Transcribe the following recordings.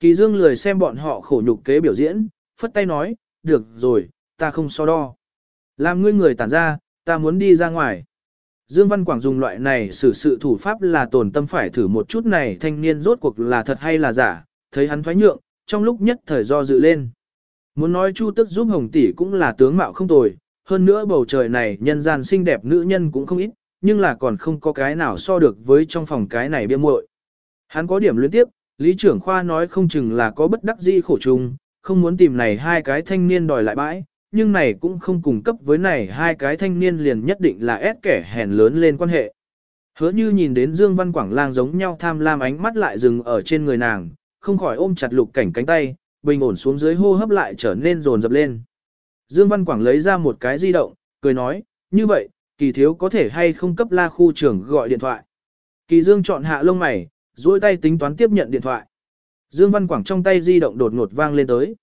Kỳ Dương lười xem bọn họ khổ nhục kế biểu diễn, phất tay nói, được rồi, ta không so đo. Làm ngươi người tản ra, ta muốn đi ra ngoài. Dương Văn Quảng dùng loại này xử sự thủ pháp là tổn tâm phải thử một chút này thanh niên rốt cuộc là thật hay là giả, thấy hắn thoái nhượng, trong lúc nhất thời do dự lên. Muốn nói Chu Tức giúp Hồng Tỷ cũng là tướng mạo không tồi, hơn nữa bầu trời này nhân gian xinh đẹp nữ nhân cũng không ít, nhưng là còn không có cái nào so được với trong phòng cái này bia muội. Hắn có điểm luyến tiếp, Lý trưởng khoa nói không chừng là có bất đắc dĩ khổ chung, không muốn tìm này hai cái thanh niên đòi lại bãi, nhưng này cũng không cung cấp với này hai cái thanh niên liền nhất định là ép kẻ hèn lớn lên quan hệ. Hứa như nhìn đến Dương Văn Quảng lang giống nhau tham lam ánh mắt lại dừng ở trên người nàng, không khỏi ôm chặt lục cảnh cánh tay, bình ổn xuống dưới hô hấp lại trở nên rồn dập lên. Dương Văn Quảng lấy ra một cái di động, cười nói, như vậy, kỳ thiếu có thể hay không cấp la khu trưởng gọi điện thoại. Kỳ Dương chọn hạ lông mày, duỗi tay tính toán tiếp nhận điện thoại. Dương Văn Quảng trong tay di động đột ngột vang lên tới.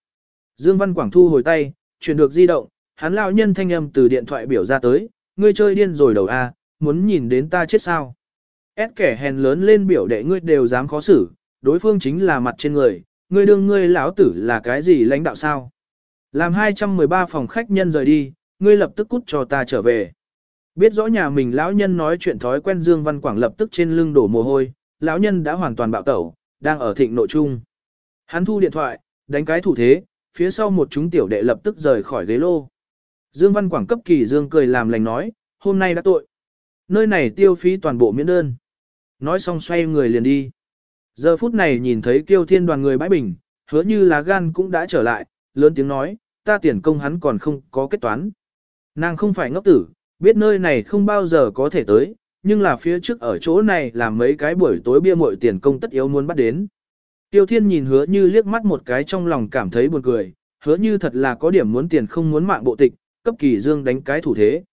Dương Văn Quảng thu hồi tay, chuyển được di động, hắn lão nhân thanh âm từ điện thoại biểu ra tới, ngươi chơi điên rồi đầu a, muốn nhìn đến ta chết sao. Ép kẻ hèn lớn lên biểu đệ ngươi đều dám khó xử, đối phương chính là mặt trên người, ngươi đương ngươi lão tử là cái gì lãnh đạo sao. Làm 213 phòng khách nhân rời đi, ngươi lập tức cút cho ta trở về. Biết rõ nhà mình lão nhân nói chuyện thói quen Dương Văn Quảng lập tức trên lưng đổ mồ hôi, lão nhân đã hoàn toàn bạo tẩu, đang ở thịnh nội trung. Hắn thu điện thoại, đánh cái thủ thế, phía sau một chúng tiểu đệ lập tức rời khỏi ghế lô. Dương Văn Quảng cấp kỳ Dương cười làm lành nói, hôm nay đã tội. Nơi này tiêu phí toàn bộ miễn đơn. Nói xong xoay người liền đi. Giờ phút này nhìn thấy kiêu thiên đoàn người bãi bình, hứa như lá gan cũng đã trở lại, lớn tiếng nói, ta tiền công hắn còn không có kết toán. Nàng không phải ngốc tử, biết nơi này không bao giờ có thể tới, nhưng là phía trước ở chỗ này làm mấy cái buổi tối bia muội tiền công tất yếu muốn bắt đến. Tiêu Thiên nhìn hứa như liếc mắt một cái trong lòng cảm thấy buồn cười, hứa như thật là có điểm muốn tiền không muốn mạng bộ tịch, cấp Kỳ Dương đánh cái thủ thế.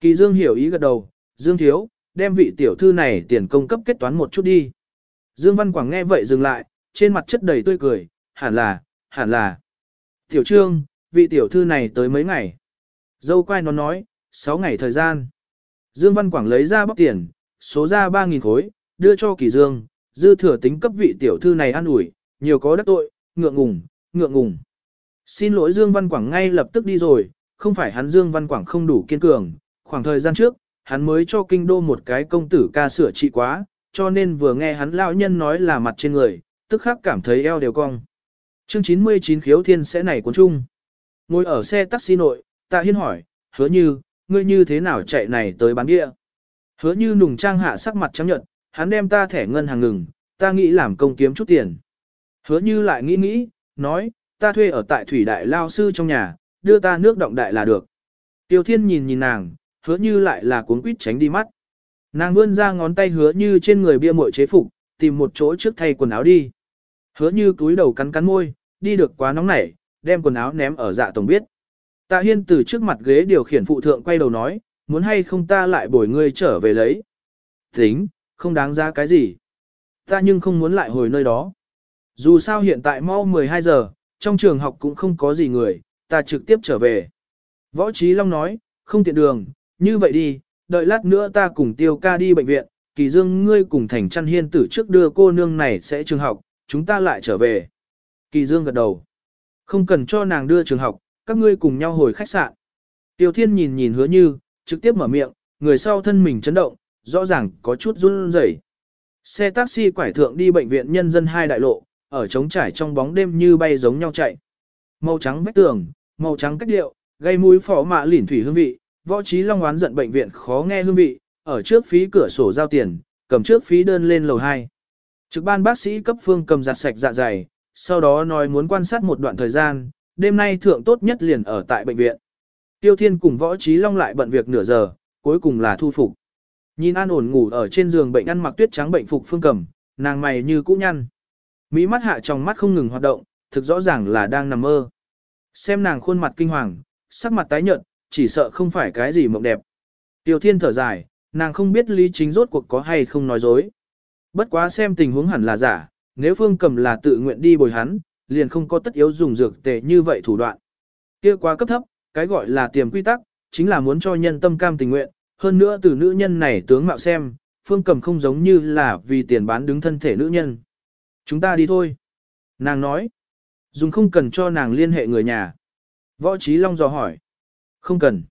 Kỳ Dương hiểu ý gật đầu, Dương thiếu, đem vị tiểu thư này tiền công cấp kết toán một chút đi. Dương Văn Quảng nghe vậy dừng lại, trên mặt chất đầy tươi cười, hẳn là, hẳn là. Tiểu Trương, vị tiểu thư này tới mấy ngày. Dâu quay nó nói, 6 ngày thời gian. Dương Văn Quảng lấy ra bóc tiền, số ra 3.000 khối, đưa cho Kỳ Dương, dư thừa tính cấp vị tiểu thư này ăn ủi, nhiều có đắc tội, ngượng ngùng, ngượng ngùng. Xin lỗi Dương Văn Quảng ngay lập tức đi rồi, không phải hắn Dương Văn Quảng không đủ kiên cường, khoảng thời gian trước, hắn mới cho kinh đô một cái công tử ca sửa trị quá, cho nên vừa nghe hắn lão nhân nói là mặt trên người, tức khắc cảm thấy eo đều cong. Chương 99 khiếu thiên sẽ này cuốn chung. Ngồi ở xe taxi nội, tạ hiên hỏi, hứa như, ngươi như thế nào chạy này tới bán địa? Hứa như nùng trang hạ sắc mặt trắng nhợt, hắn đem ta thẻ ngân hàng ngừng, ta nghĩ làm công kiếm chút tiền. Hứa như lại nghĩ nghĩ, nói, ta thuê ở tại thủy đại lao sư trong nhà, đưa ta nước động đại là được. Tiêu thiên nhìn nhìn nàng, hứa như lại là cuốn quýt tránh đi mắt. Nàng vươn ra ngón tay hứa như trên người bia muội chế phục, tìm một chỗ trước thay quần áo đi. Hứa như túi đầu cắn cắn môi, đi được quá nóng nảy, đem quần áo ném ở dạ tổng biết. Tạ Hiên từ trước mặt ghế điều khiển phụ thượng quay đầu nói, muốn hay không ta lại bồi ngươi trở về lấy. Tính, không đáng ra cái gì. Ta nhưng không muốn lại hồi nơi đó. Dù sao hiện tại mau 12 giờ, trong trường học cũng không có gì người, ta trực tiếp trở về. Võ Trí Long nói, không tiện đường, như vậy đi, đợi lát nữa ta cùng tiêu ca đi bệnh viện, kỳ dương ngươi cùng thành chăn hiên tử trước đưa cô nương này sẽ trường học, chúng ta lại trở về. Kỳ dương gật đầu. Không cần cho nàng đưa trường học, các ngươi cùng nhau hồi khách sạn. Tiêu thiên nhìn nhìn hứa như, trực tiếp mở miệng, người sau thân mình chấn động, rõ ràng có chút run rẩy. Xe taxi quải thượng đi bệnh viện nhân dân hai đại lộ, ở trống trải trong bóng đêm như bay giống nhau chạy. Màu trắng vách tường, màu trắng cách điệu, gây mũi phỏ mạ lỉn thủy hương vị, võ trí long oán giận bệnh viện khó nghe hương vị, ở trước phí cửa sổ giao tiền, cầm trước phí đơn lên lầu 2. Trực ban bác sĩ cấp phương cầm giặt sạch dạ dày, sau đó nói muốn quan sát một đoạn thời gian, đêm nay thượng tốt nhất liền ở tại bệnh viện. Tiêu Thiên cùng võ trí long lại bận việc nửa giờ, cuối cùng là thu phục. Nhìn an ổn ngủ ở trên giường bệnh ăn mặc tuyết trắng bệnh phục phương Cẩm, nàng mày như cũ nhăn. Mỹ mắt hạ trong mắt không ngừng hoạt động, thực rõ ràng là đang nằm mơ. Xem nàng khuôn mặt kinh hoàng, sắc mặt tái nhợt, chỉ sợ không phải cái gì mộng đẹp. Tiêu Thiên thở dài, nàng không biết lý chính rốt cuộc có hay không nói dối. Bất quá xem tình huống hẳn là giả, nếu Phương Cầm là tự nguyện đi bồi hắn, liền không có tất yếu dùng dược tệ như vậy thủ đoạn. Kia quá cấp thấp, cái gọi là tiềm quy tắc, chính là muốn cho nhân tâm cam tình nguyện, hơn nữa từ nữ nhân này tướng mạo xem, Phương Cầm không giống như là vì tiền bán đứng thân thể nữ nhân. Chúng ta đi thôi. Nàng nói, dùng không cần cho nàng liên hệ người nhà. Võ Trí Long dò hỏi. Không cần.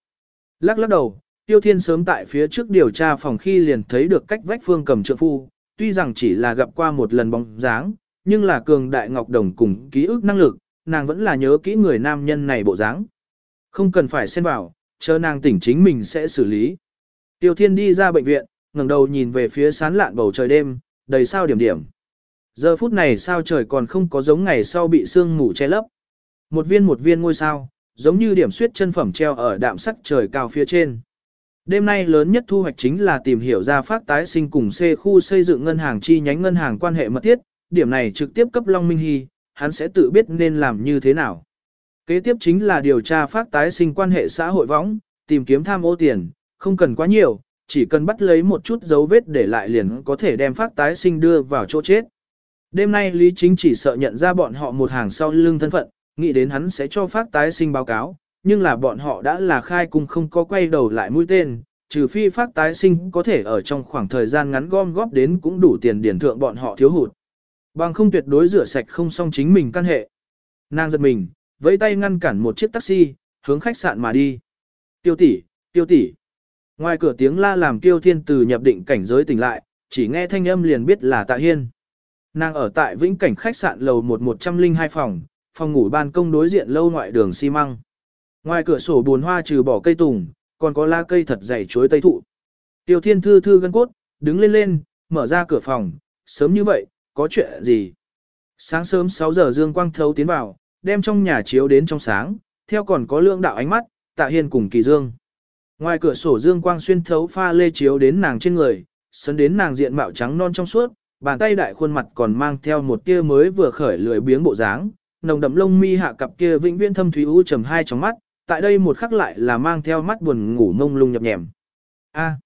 Lắc lắc đầu, Tiêu Thiên sớm tại phía trước điều tra phòng khi liền thấy được cách vách phương cầm trượng phu, tuy rằng chỉ là gặp qua một lần bóng dáng, nhưng là cường đại ngọc đồng cùng ký ức năng lực, nàng vẫn là nhớ kỹ người nam nhân này bộ dáng. Không cần phải xen vào, chờ nàng tỉnh chính mình sẽ xử lý. Tiêu Thiên đi ra bệnh viện, ngẩng đầu nhìn về phía sán lạn bầu trời đêm, đầy sao điểm điểm. Giờ phút này sao trời còn không có giống ngày sau bị sương mù che lấp. Một viên một viên ngôi sao, giống như điểm suyết chân phẩm treo ở đạm sắc trời cao phía trên. Đêm nay lớn nhất thu hoạch chính là tìm hiểu ra phát tái sinh cùng C khu xây dựng ngân hàng chi nhánh ngân hàng quan hệ mật thiết, điểm này trực tiếp cấp Long Minh Hy, hắn sẽ tự biết nên làm như thế nào. Kế tiếp chính là điều tra phát tái sinh quan hệ xã hội võng, tìm kiếm tham ô tiền, không cần quá nhiều, chỉ cần bắt lấy một chút dấu vết để lại liền có thể đem phát tái sinh đưa vào chỗ chết. Đêm nay Lý Chính chỉ sợ nhận ra bọn họ một hàng sau lưng thân phận, nghĩ đến hắn sẽ cho phát tái sinh báo cáo, nhưng là bọn họ đã là khai cung không có quay đầu lại mũi tên, trừ phi phát tái sinh có thể ở trong khoảng thời gian ngắn gom góp đến cũng đủ tiền điển thượng bọn họ thiếu hụt. Bằng không tuyệt đối rửa sạch không xong chính mình căn hệ. Nàng giật mình, vẫy tay ngăn cản một chiếc taxi, hướng khách sạn mà đi. Tiêu tỷ, tiêu tỷ. Ngoài cửa tiếng la làm tiêu thiên từ nhập định cảnh giới tỉnh lại, chỉ nghe thanh âm liền biết là tạ hiên. Nàng ở tại vĩnh cảnh khách sạn lầu 1102 phòng, phòng ngủ ban công đối diện lâu ngoại đường xi măng. Ngoài cửa sổ buồn hoa trừ bỏ cây tùng, còn có la cây thật dày chuối tây thụ. Tiêu thiên thư thư gân cốt, đứng lên lên, mở ra cửa phòng, sớm như vậy, có chuyện gì? Sáng sớm 6 giờ dương quang thấu tiến vào, đem trong nhà chiếu đến trong sáng, theo còn có lượng đạo ánh mắt, tạ hiên cùng kỳ dương. Ngoài cửa sổ dương quang xuyên thấu pha lê chiếu đến nàng trên người, sấn đến nàng diện mạo trắng non trong suốt, bàn tay đại khuôn mặt còn mang theo một tia mới vừa khởi lười biếng bộ dáng, nồng đậm lông mi hạ cặp kia vĩnh viễn thâm thúy u trầm hai trong mắt, tại đây một khắc lại là mang theo mắt buồn ngủ mông lung nhập nhèm. A.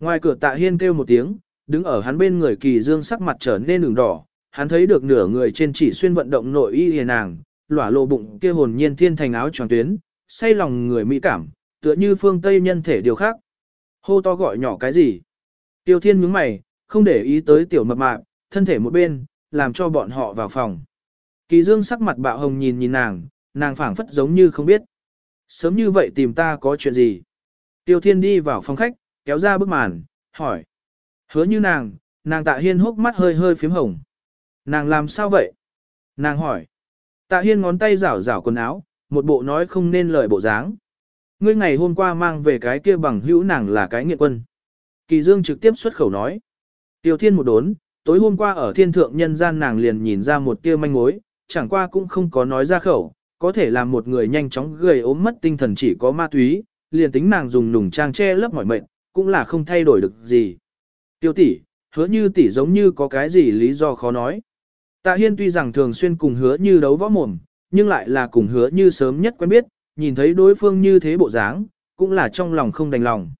Ngoài cửa Tạ Hiên kêu một tiếng, đứng ở hắn bên người Kỳ Dương sắc mặt trở nên ửng đỏ, hắn thấy được nửa người trên chỉ xuyên vận động nội y hề nàng, lỏa lộ bụng kia hồn nhiên thiên thành áo tròn tuyến, say lòng người mỹ cảm, tựa như phương Tây nhân thể điều khác. Hô to gọi nhỏ cái gì? Tiêu Thiên nhướng mày, không để ý tới tiểu mập mạp, thân thể một bên, làm cho bọn họ vào phòng. Kỳ Dương sắc mặt bạo hồng nhìn nhìn nàng, nàng phảng phất giống như không biết. Sớm như vậy tìm ta có chuyện gì? Tiêu Thiên đi vào phòng khách, kéo ra bức màn, hỏi. Hứa như nàng, nàng tạ hiên hốc mắt hơi hơi phím hồng. Nàng làm sao vậy? Nàng hỏi. Tạ hiên ngón tay rảo rảo quần áo, một bộ nói không nên lời bộ dáng. Ngươi ngày hôm qua mang về cái kia bằng hữu nàng là cái nghiện quân. Kỳ Dương trực tiếp xuất khẩu nói. Tiêu Thiên một đốn, tối hôm qua ở thiên thượng nhân gian nàng liền nhìn ra một tia manh mối, chẳng qua cũng không có nói ra khẩu, có thể làm một người nhanh chóng gầy ốm mất tinh thần chỉ có ma túy, liền tính nàng dùng nùng trang che lấp mỏi mệnh, cũng là không thay đổi được gì. Tiêu tỷ, hứa như tỷ giống như có cái gì lý do khó nói. Tạ Hiên tuy rằng thường xuyên cùng hứa như đấu võ mồm, nhưng lại là cùng hứa như sớm nhất quen biết, nhìn thấy đối phương như thế bộ dáng, cũng là trong lòng không đành lòng.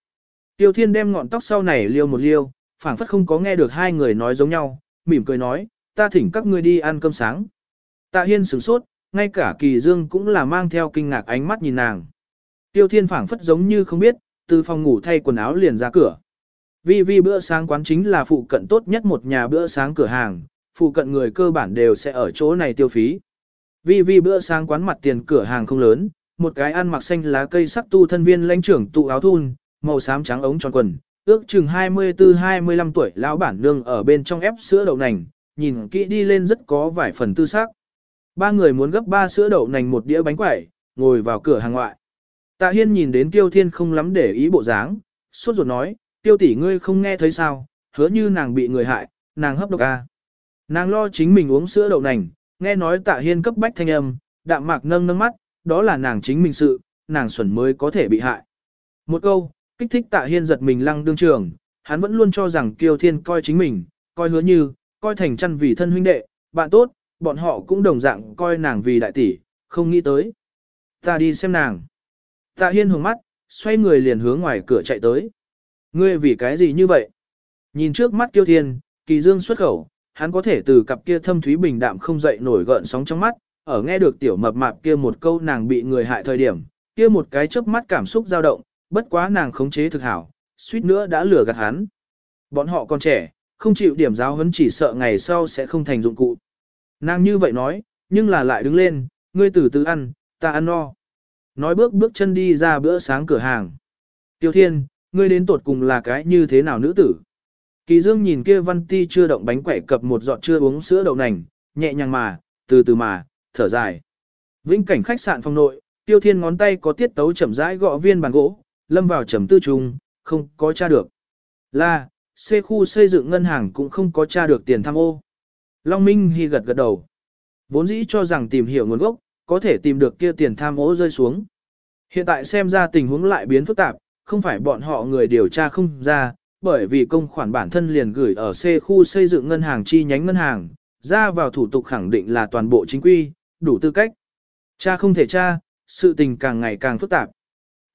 Tiêu Thiên đem ngọn tóc sau này liêu một liêu, phảng phất không có nghe được hai người nói giống nhau, mỉm cười nói, ta thỉnh các ngươi đi ăn cơm sáng. Tạ Hiên sửng sốt, ngay cả Kỳ Dương cũng là mang theo kinh ngạc ánh mắt nhìn nàng. Tiêu Thiên phảng phất giống như không biết, từ phòng ngủ thay quần áo liền ra cửa. Vì vì bữa sáng quán chính là phụ cận tốt nhất một nhà bữa sáng cửa hàng, phụ cận người cơ bản đều sẽ ở chỗ này tiêu phí. Vì vì bữa sáng quán mặt tiền cửa hàng không lớn, một cái ăn mặc xanh lá cây sắc tu thân viên lãnh trưởng tụ áo thun, màu xám trắng ống tròn quần, ước chừng 24-25 tuổi lão bản nương ở bên trong ép sữa đậu nành, nhìn kỹ đi lên rất có vài phần tư sắc. Ba người muốn gấp ba sữa đậu nành một đĩa bánh quẩy, ngồi vào cửa hàng ngoại. Tạ Hiên nhìn đến Tiêu Thiên không lắm để ý bộ dáng, suốt ruột nói, Tiêu tỷ ngươi không nghe thấy sao, hứa như nàng bị người hại, nàng hấp độc a. À. Nàng lo chính mình uống sữa đậu nành, nghe nói Tạ Hiên cấp bách thanh âm, đạm mạc nâng nâng mắt, đó là nàng chính mình sự, nàng xuẩn mới có thể bị hại. Một câu, kích thích Tạ Hiên giật mình lăng đương trường, hắn vẫn luôn cho rằng Kiêu Thiên coi chính mình, coi hứa như, coi thành chăn vì thân huynh đệ, bạn tốt, bọn họ cũng đồng dạng coi nàng vì đại tỷ, không nghĩ tới. Ta đi xem nàng. Tạ Hiên hướng mắt, xoay người liền hướng ngoài cửa chạy tới. Ngươi vì cái gì như vậy? Nhìn trước mắt Tiêu Thiên, Kỳ Dương xuất khẩu, hắn có thể từ cặp kia thâm thúy bình đạm không dậy nổi gợn sóng trong mắt, ở nghe được tiểu mập mạp kia một câu nàng bị người hại thời điểm, kia một cái chớp mắt cảm xúc dao động, bất quá nàng khống chế thực hảo, suýt nữa đã lừa gạt hắn. Bọn họ còn trẻ, không chịu điểm giáo huấn chỉ sợ ngày sau sẽ không thành dụng cụ. Nàng như vậy nói, nhưng là lại đứng lên, ngươi từ từ ăn, ta ăn no. Nói bước bước chân đi ra bữa sáng cửa hàng. Tiêu Thiên, ngươi đến tột cùng là cái như thế nào nữ tử? Kỳ Dương nhìn kia Văn Ti chưa động bánh quẩy cập một giọt chưa uống sữa đậu nành, nhẹ nhàng mà, từ từ mà, thở dài. Vĩnh cảnh khách sạn phòng nội, Tiêu Thiên ngón tay có tiết tấu chậm rãi gõ viên bàn gỗ, lâm vào trầm tư trung, không có tra được. Là, C khu xây dựng ngân hàng cũng không có tra được tiền tham ô. Long Minh Hy gật gật đầu. Vốn dĩ cho rằng tìm hiểu nguồn gốc, có thể tìm được kia tiền tham ô rơi xuống. Hiện tại xem ra tình huống lại biến phức tạp, không phải bọn họ người điều tra không ra, bởi vì công khoản bản thân liền gửi ở C khu xây dựng ngân hàng chi nhánh ngân hàng, ra vào thủ tục khẳng định là toàn bộ chính quy, đủ tư cách. Cha không thể cha, sự tình càng ngày càng phức tạp.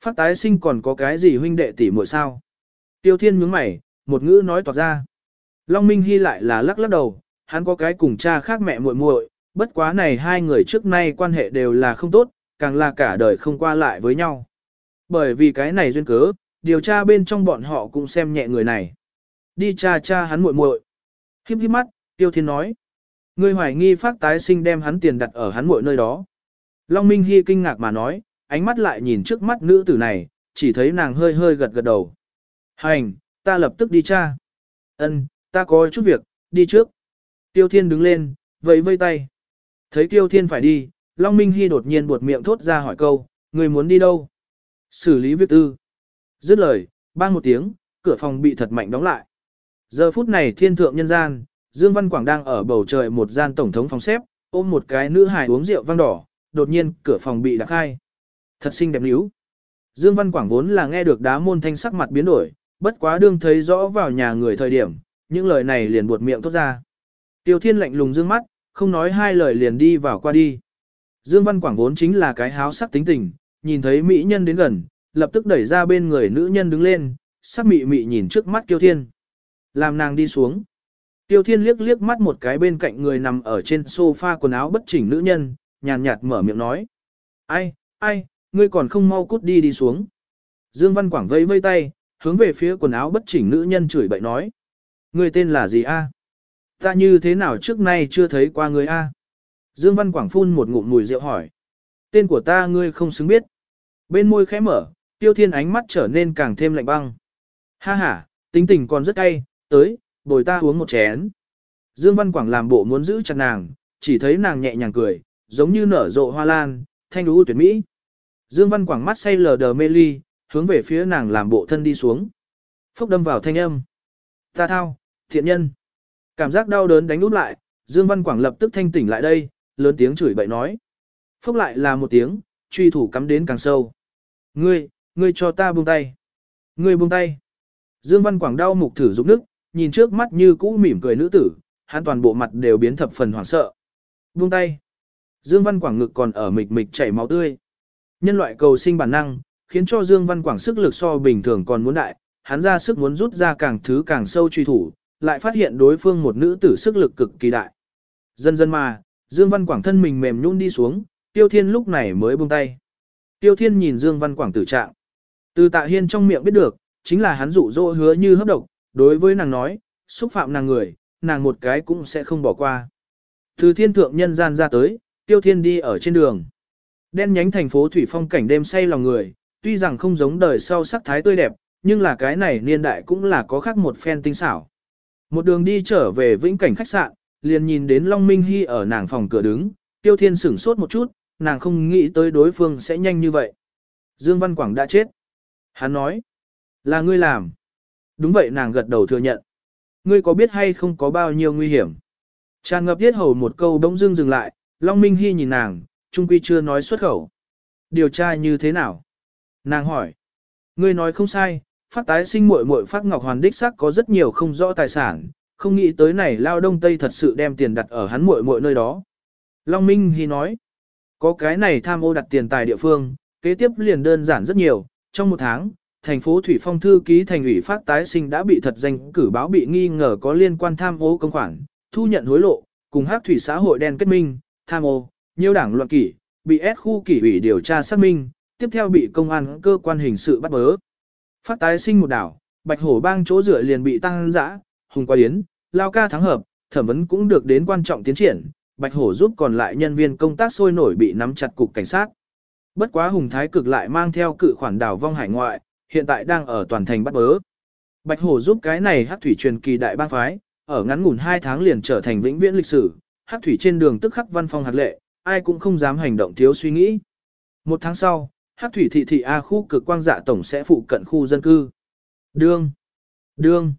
Phát tái sinh còn có cái gì huynh đệ tỷ muội sao? Tiêu Thiên nhướng mày, một ngữ nói toạc ra. Long Minh Hy lại là lắc lắc đầu, hắn có cái cùng cha khác mẹ muội muội, bất quá này hai người trước nay quan hệ đều là không tốt, càng là cả đời không qua lại với nhau. Bởi vì cái này duyên cớ, điều tra bên trong bọn họ cũng xem nhẹ người này. Đi cha cha hắn muội muội. khiếp hiếp mắt, Tiêu Thiên nói. Người hoài nghi phát tái sinh đem hắn tiền đặt ở hắn muội nơi đó. Long Minh Hy kinh ngạc mà nói, ánh mắt lại nhìn trước mắt nữ tử này, chỉ thấy nàng hơi hơi gật gật đầu. Hành, ta lập tức đi cha. Ân, ta có chút việc, đi trước. Tiêu Thiên đứng lên, vẫy vây tay. Thấy Tiêu Thiên phải đi, Long Minh Hy đột nhiên buột miệng thốt ra hỏi câu, người muốn đi đâu? Xử lý việc tư. Dứt lời, bang một tiếng, cửa phòng bị thật mạnh đóng lại. Giờ phút này thiên thượng nhân gian, Dương Văn Quảng đang ở bầu trời một gian tổng thống phòng xếp, ôm một cái nữ hài uống rượu vang đỏ, đột nhiên cửa phòng bị đặc khai. Thật xinh đẹp níu. Dương Văn Quảng vốn là nghe được đá môn thanh sắc mặt biến đổi, bất quá đương thấy rõ vào nhà người thời điểm, những lời này liền buột miệng thốt ra. Tiêu Thiên lạnh lùng dương mắt, không nói hai lời liền đi vào qua đi. Dương Văn Quảng vốn chính là cái háo sắc tính tình, nhìn thấy mỹ nhân đến gần, lập tức đẩy ra bên người nữ nhân đứng lên, sắc mị mị nhìn trước mắt Tiêu Thiên. Làm nàng đi xuống. Tiêu Thiên liếc liếc mắt một cái bên cạnh người nằm ở trên sofa quần áo bất chỉnh nữ nhân, nhàn nhạt mở miệng nói. Ai, ai, ngươi còn không mau cút đi đi xuống. Dương Văn Quảng vây vây tay, hướng về phía quần áo bất chỉnh nữ nhân chửi bậy nói. Ngươi tên là gì a? Ta như thế nào trước nay chưa thấy qua ngươi a? Dương Văn Quảng phun một ngụm mùi rượu hỏi. Tên của ta ngươi không xứng biết. Bên môi khẽ mở, tiêu thiên ánh mắt trở nên càng thêm lạnh băng. Ha ha, tính tình còn rất cay, tới, bồi ta uống một chén. Dương Văn Quảng làm bộ muốn giữ chặt nàng, chỉ thấy nàng nhẹ nhàng cười, giống như nở rộ hoa lan, thanh đú tuyệt mỹ. Dương Văn Quảng mắt say lờ đờ mê ly, hướng về phía nàng làm bộ thân đi xuống. Phốc đâm vào thanh âm. Ta thao, thiện nhân. Cảm giác đau đớn đánh út lại, Dương Văn Quảng lập tức thanh tỉnh lại đây, lớn tiếng chửi bậy nói. Phốc lại là một tiếng, truy thủ cắm đến càng sâu. Ngươi, ngươi cho ta buông tay. Ngươi buông tay. Dương Văn Quảng đau mục thử dục nước, nhìn trước mắt như cũ mỉm cười nữ tử, hắn toàn bộ mặt đều biến thập phần hoảng sợ. Buông tay. Dương Văn Quảng ngực còn ở mịch mịch chảy máu tươi. Nhân loại cầu sinh bản năng, khiến cho Dương Văn Quảng sức lực so bình thường còn muốn đại, hắn ra sức muốn rút ra càng thứ càng sâu truy thủ, lại phát hiện đối phương một nữ tử sức lực cực kỳ đại. Dần dần mà, Dương Văn Quảng thân mình mềm nhũn đi xuống, Tiêu Thiên lúc này mới buông tay. Tiêu Thiên nhìn Dương Văn Quảng tử trạng. Từ Tạ Hiên trong miệng biết được, chính là hắn dụ dỗ hứa như hấp độc, đối với nàng nói, xúc phạm nàng người, nàng một cái cũng sẽ không bỏ qua. Từ thiên thượng nhân gian ra tới, Tiêu Thiên đi ở trên đường. Đen nhánh thành phố thủy phong cảnh đêm say lòng người, tuy rằng không giống đời sau sắc thái tươi đẹp, nhưng là cái này niên đại cũng là có khác một phen tinh xảo. Một đường đi trở về vĩnh cảnh khách sạn, liền nhìn đến Long Minh Hy ở nàng phòng cửa đứng, Tiêu Thiên sửng sốt một chút, nàng không nghĩ tới đối phương sẽ nhanh như vậy. Dương Văn Quảng đã chết. Hắn nói, là ngươi làm. Đúng vậy nàng gật đầu thừa nhận. Ngươi có biết hay không có bao nhiêu nguy hiểm? Tràn ngập thiết hầu một câu bỗng dưng dừng lại, Long Minh Hy nhìn nàng, trung quy chưa nói xuất khẩu. Điều tra như thế nào? Nàng hỏi. Ngươi nói không sai, phát tái sinh muội muội phát ngọc hoàn đích sắc có rất nhiều không rõ tài sản, không nghĩ tới này lao đông tây thật sự đem tiền đặt ở hắn muội muội nơi đó. Long Minh Hy nói. Có cái này tham ô đặt tiền tài địa phương, kế tiếp liền đơn giản rất nhiều, trong một tháng, thành phố Thủy Phong thư ký thành ủy phát tái sinh đã bị thật danh cử báo bị nghi ngờ có liên quan tham ô công khoản, thu nhận hối lộ, cùng hát thủy xã hội đen kết minh, tham ô, nhiều đảng loạn kỷ, bị ép khu kỷ ủy điều tra xác minh, tiếp theo bị công an cơ quan hình sự bắt bớ. Phát tái sinh một đảo, bạch hổ bang chỗ rửa liền bị tăng dã, hùng qua yến, lao ca thắng hợp, thẩm vấn cũng được đến quan trọng tiến triển, Bạch Hổ giúp còn lại nhân viên công tác sôi nổi bị nắm chặt cục cảnh sát. Bất quá Hùng Thái cực lại mang theo cự khoản đảo vong hải ngoại, hiện tại đang ở toàn thành bắt bớ. Bạch Hổ giúp cái này hắc thủy truyền kỳ đại bang phái, ở ngắn ngủn 2 tháng liền trở thành vĩnh viễn lịch sử, hắc thủy trên đường tức khắc văn phong hạt lệ, ai cũng không dám hành động thiếu suy nghĩ. Một tháng sau, hắc thủy thị thị A khu cực quang dạ tổng sẽ phụ cận khu dân cư. Đương, đương,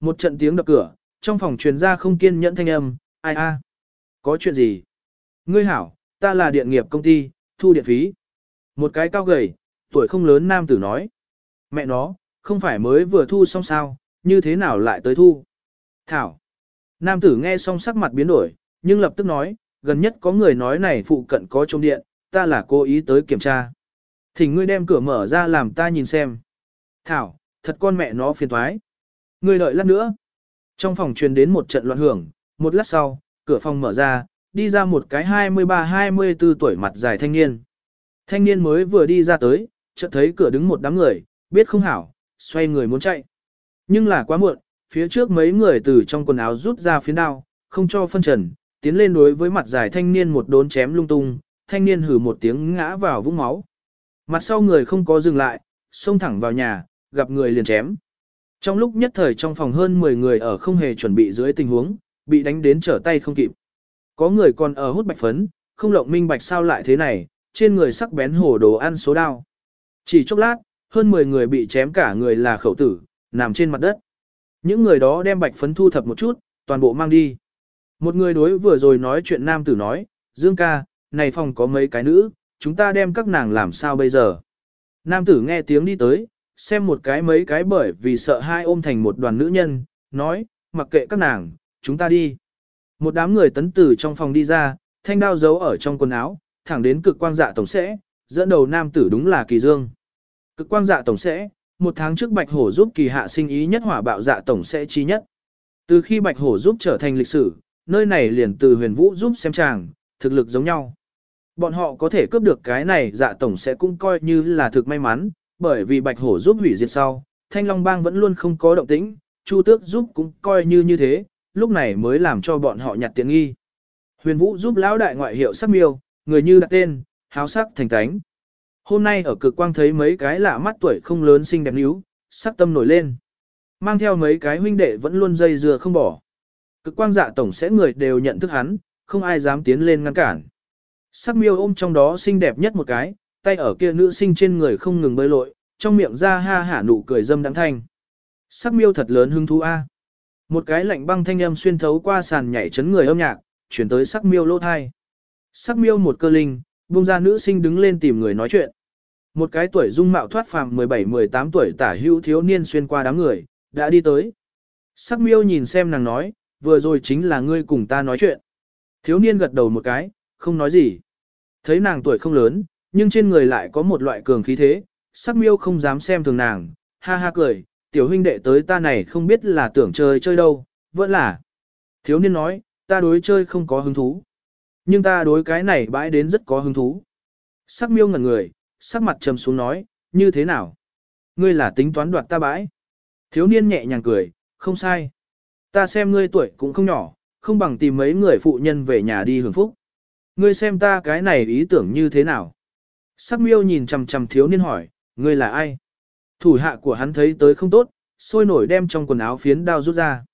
một trận tiếng đập cửa, trong phòng truyền ra không kiên nhẫn thanh âm, ai a, có chuyện gì? Ngươi hảo, ta là điện nghiệp công ty, thu điện phí. Một cái cao gầy, tuổi không lớn nam tử nói. Mẹ nó, không phải mới vừa thu xong sao, như thế nào lại tới thu? Thảo. Nam tử nghe xong sắc mặt biến đổi, nhưng lập tức nói, gần nhất có người nói này phụ cận có trông điện, ta là cố ý tới kiểm tra. Thỉnh ngươi đem cửa mở ra làm ta nhìn xem. Thảo, thật con mẹ nó phiền thoái. Ngươi đợi lát nữa. Trong phòng truyền đến một trận loạn hưởng, một lát sau, cửa phòng mở ra, đi ra một cái 23-24 tuổi mặt dài thanh niên. Thanh niên mới vừa đi ra tới, chợt thấy cửa đứng một đám người, biết không hảo, xoay người muốn chạy. Nhưng là quá muộn, phía trước mấy người từ trong quần áo rút ra phiến đao, không cho phân trần, tiến lên đối với mặt dài thanh niên một đốn chém lung tung, thanh niên hử một tiếng ngã vào vũng máu. Mặt sau người không có dừng lại, xông thẳng vào nhà, gặp người liền chém. Trong lúc nhất thời trong phòng hơn 10 người ở không hề chuẩn bị dưới tình huống, bị đánh đến trở tay không kịp. Có người còn ở hút bạch phấn, không lộng minh bạch sao lại thế này, trên người sắc bén hổ đồ ăn số đao. Chỉ chốc lát, hơn 10 người bị chém cả người là khẩu tử, nằm trên mặt đất. Những người đó đem bạch phấn thu thập một chút, toàn bộ mang đi. Một người đối vừa rồi nói chuyện nam tử nói, Dương ca, này phòng có mấy cái nữ, chúng ta đem các nàng làm sao bây giờ. Nam tử nghe tiếng đi tới, xem một cái mấy cái bởi vì sợ hai ôm thành một đoàn nữ nhân, nói, mặc kệ các nàng, chúng ta đi. Một đám người tấn tử trong phòng đi ra, thanh đao giấu ở trong quần áo, thẳng đến cực quang dạ tổng sẽ, dẫn đầu nam tử đúng là kỳ dương. Cực quang dạ tổng sẽ, một tháng trước Bạch Hổ giúp kỳ hạ sinh ý nhất hỏa bạo dạ tổng sẽ chi nhất. Từ khi Bạch Hổ giúp trở thành lịch sử, nơi này liền từ huyền vũ giúp xem chàng, thực lực giống nhau. Bọn họ có thể cướp được cái này dạ tổng sẽ cũng coi như là thực may mắn, bởi vì Bạch Hổ giúp hủy diệt sau, Thanh Long Bang vẫn luôn không có động tĩnh, Chu Tước giúp cũng coi như như thế, lúc này mới làm cho bọn họ nhặt tiện nghi. Huyền Vũ giúp lão đại ngoại hiệu sắc miêu, người như đặt tên, háo sắc thành tánh. Hôm nay ở cực quang thấy mấy cái lạ mắt tuổi không lớn xinh đẹp níu, sắc tâm nổi lên. Mang theo mấy cái huynh đệ vẫn luôn dây dừa không bỏ. Cực quang dạ tổng sẽ người đều nhận thức hắn, không ai dám tiến lên ngăn cản. Sắc miêu ôm trong đó xinh đẹp nhất một cái, tay ở kia nữ sinh trên người không ngừng bơi lội, trong miệng ra ha hả nụ cười dâm đắng thanh. Sắc miêu thật lớn hứng thú A. Một cái lạnh băng thanh âm xuyên thấu qua sàn nhảy chấn người âm nhạc, chuyển tới sắc miêu lỗ thai. Sắc miêu một cơ linh, buông ra nữ sinh đứng lên tìm người nói chuyện. Một cái tuổi dung mạo thoát phàm 17-18 tuổi tả hữu thiếu niên xuyên qua đám người, đã đi tới. Sắc miêu nhìn xem nàng nói, vừa rồi chính là ngươi cùng ta nói chuyện. Thiếu niên gật đầu một cái, không nói gì. Thấy nàng tuổi không lớn, nhưng trên người lại có một loại cường khí thế, sắc miêu không dám xem thường nàng, ha ha cười, tiểu huynh đệ tới ta này không biết là tưởng chơi chơi đâu, vẫn là. Thiếu niên nói, ta đối chơi không có hứng thú. Nhưng ta đối cái này bãi đến rất có hứng thú. Sắc miêu ngẩn người, sắc mặt trầm xuống nói, như thế nào? Ngươi là tính toán đoạt ta bãi. Thiếu niên nhẹ nhàng cười, không sai. Ta xem ngươi tuổi cũng không nhỏ, không bằng tìm mấy người phụ nhân về nhà đi hưởng phúc. Ngươi xem ta cái này ý tưởng như thế nào? Sắc miêu nhìn chằm chằm thiếu niên hỏi, ngươi là ai? Thủ hạ của hắn thấy tới không tốt, sôi nổi đem trong quần áo phiến đao rút ra.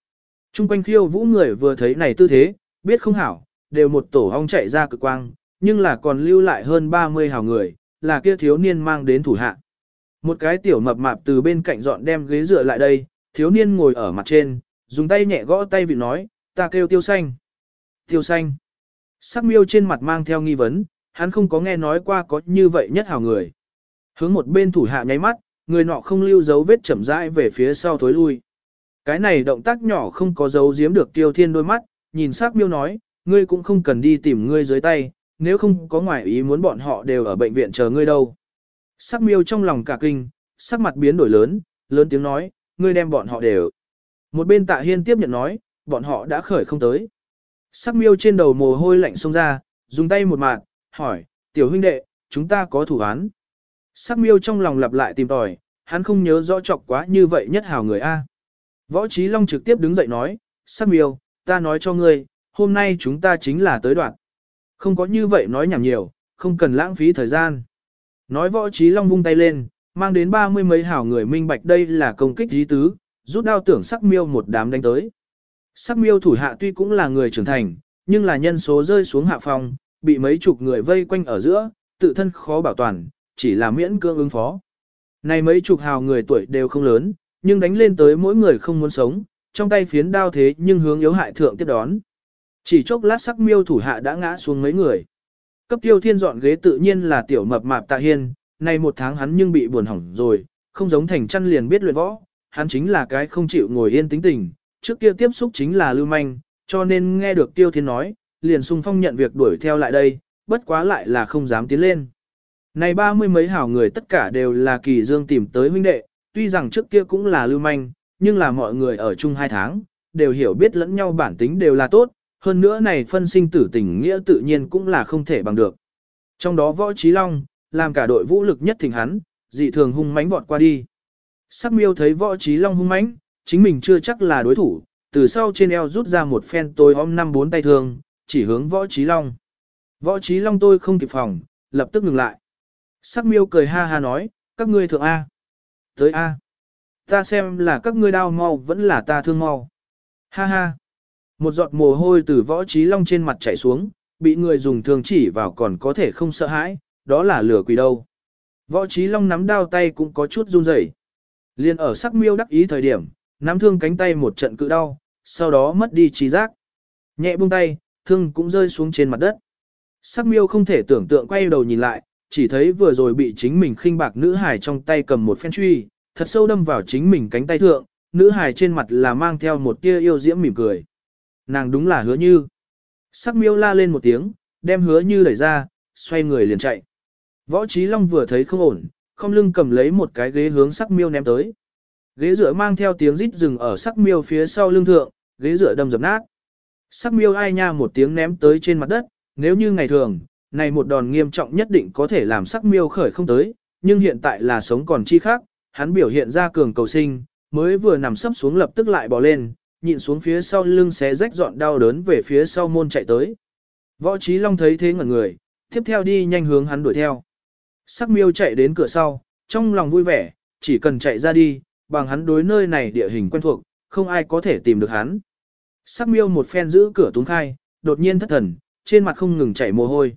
Trung quanh khiêu vũ người vừa thấy này tư thế, biết không hảo, đều một tổ ong chạy ra cực quang, nhưng là còn lưu lại hơn 30 hào người, là kia thiếu niên mang đến thủ hạ. Một cái tiểu mập mạp từ bên cạnh dọn đem ghế dựa lại đây, thiếu niên ngồi ở mặt trên, dùng tay nhẹ gõ tay vị nói, ta kêu tiêu xanh. Tiêu xanh. Sắc miêu trên mặt mang theo nghi vấn, hắn không có nghe nói qua có như vậy nhất hào người. Hướng một bên thủ hạ nháy mắt, người nọ không lưu dấu vết chậm rãi về phía sau thối lui. Cái này động tác nhỏ không có dấu giếm được tiêu thiên đôi mắt, nhìn sắc miêu nói, ngươi cũng không cần đi tìm ngươi dưới tay, nếu không có ngoại ý muốn bọn họ đều ở bệnh viện chờ ngươi đâu. Sắc miêu trong lòng cả kinh, sắc mặt biến đổi lớn, lớn tiếng nói, ngươi đem bọn họ đều. Một bên tạ hiên tiếp nhận nói, bọn họ đã khởi không tới. Sắc miêu trên đầu mồ hôi lạnh xông ra, dùng tay một mạng, hỏi, tiểu huynh đệ, chúng ta có thủ án. Sắc miêu trong lòng lặp lại tìm tòi, hắn không nhớ rõ chọc quá như vậy nhất hào người A. Võ Trí Long trực tiếp đứng dậy nói, sắc miêu, ta nói cho ngươi, hôm nay chúng ta chính là tới đoạn. Không có như vậy nói nhảm nhiều, không cần lãng phí thời gian. Nói võ trí long vung tay lên, mang đến ba mươi mấy hảo người minh bạch đây là công kích dí tứ, rút đao tưởng sắc miêu một đám đánh tới. Sắc miêu thủ hạ tuy cũng là người trưởng thành, nhưng là nhân số rơi xuống hạ phòng, bị mấy chục người vây quanh ở giữa, tự thân khó bảo toàn, chỉ là miễn cưỡng ứng phó. Này mấy chục hào người tuổi đều không lớn, nhưng đánh lên tới mỗi người không muốn sống, trong tay phiến đao thế nhưng hướng yếu hại thượng tiếp đón. Chỉ chốc lát sắc miêu thủ hạ đã ngã xuống mấy người. Cấp tiêu thiên dọn ghế tự nhiên là tiểu mập mạp tạ hiên, nay một tháng hắn nhưng bị buồn hỏng rồi, không giống thành chăn liền biết luyện võ, hắn chính là cái không chịu ngồi yên tính tình, trước kia tiếp xúc chính là lưu manh, cho nên nghe được tiêu thiên nói, liền sung phong nhận việc đuổi theo lại đây, bất quá lại là không dám tiến lên. Này ba mươi mấy hảo người tất cả đều là kỳ dương tìm tới huynh đệ, tuy rằng trước kia cũng là lưu manh, nhưng là mọi người ở chung hai tháng, đều hiểu biết lẫn nhau bản tính đều là tốt, hơn nữa này phân sinh tử tình nghĩa tự nhiên cũng là không thể bằng được. Trong đó võ trí long, làm cả đội vũ lực nhất thỉnh hắn, dị thường hung mãnh vọt qua đi. Sắc miêu thấy võ trí long hung mãnh, chính mình chưa chắc là đối thủ, từ sau trên eo rút ra một phen tôi om năm bốn tay thương, chỉ hướng võ trí long. Võ trí long tôi không kịp phòng, lập tức ngừng lại. Sắc miêu cười ha ha nói, các ngươi thượng A. Tới A. Ta xem là các ngươi đau mau vẫn là ta thương mau. Ha ha. Một giọt mồ hôi từ võ trí long trên mặt chảy xuống, bị người dùng thương chỉ vào còn có thể không sợ hãi, đó là lửa quỷ đâu. Võ trí long nắm đao tay cũng có chút run rẩy. Liên ở sắc miêu đắc ý thời điểm, nắm thương cánh tay một trận cự đau, sau đó mất đi trí giác. Nhẹ buông tay, thương cũng rơi xuống trên mặt đất. Sắc miêu không thể tưởng tượng quay đầu nhìn lại, chỉ thấy vừa rồi bị chính mình khinh bạc nữ hài trong tay cầm một phen truy, thật sâu đâm vào chính mình cánh tay thượng, nữ hài trên mặt là mang theo một tia yêu diễm mỉm cười. Nàng đúng là hứa như. Sắc miêu la lên một tiếng, đem hứa như đẩy ra, xoay người liền chạy. Võ Trí Long vừa thấy không ổn, không lưng cầm lấy một cái ghế hướng sắc miêu ném tới. Ghế dựa mang theo tiếng rít rừng ở sắc miêu phía sau lưng thượng, ghế dựa đâm dập nát. Sắc miêu ai nha một tiếng ném tới trên mặt đất, nếu như ngày thường, này một đòn nghiêm trọng nhất định có thể làm sắc miêu khởi không tới, nhưng hiện tại là sống còn chi khác, hắn biểu hiện ra cường cầu sinh, mới vừa nằm sấp xuống lập tức lại bò lên, nhịn xuống phía sau lưng xé rách dọn đau đớn về phía sau môn chạy tới. Võ Trí Long thấy thế ngẩn người, tiếp theo đi nhanh hướng hắn đuổi theo. Sắc miêu chạy đến cửa sau, trong lòng vui vẻ, chỉ cần chạy ra đi, bằng hắn đối nơi này địa hình quen thuộc, không ai có thể tìm được hắn. Sắc miêu một phen giữ cửa túng khai, đột nhiên thất thần, trên mặt không ngừng chảy mồ hôi.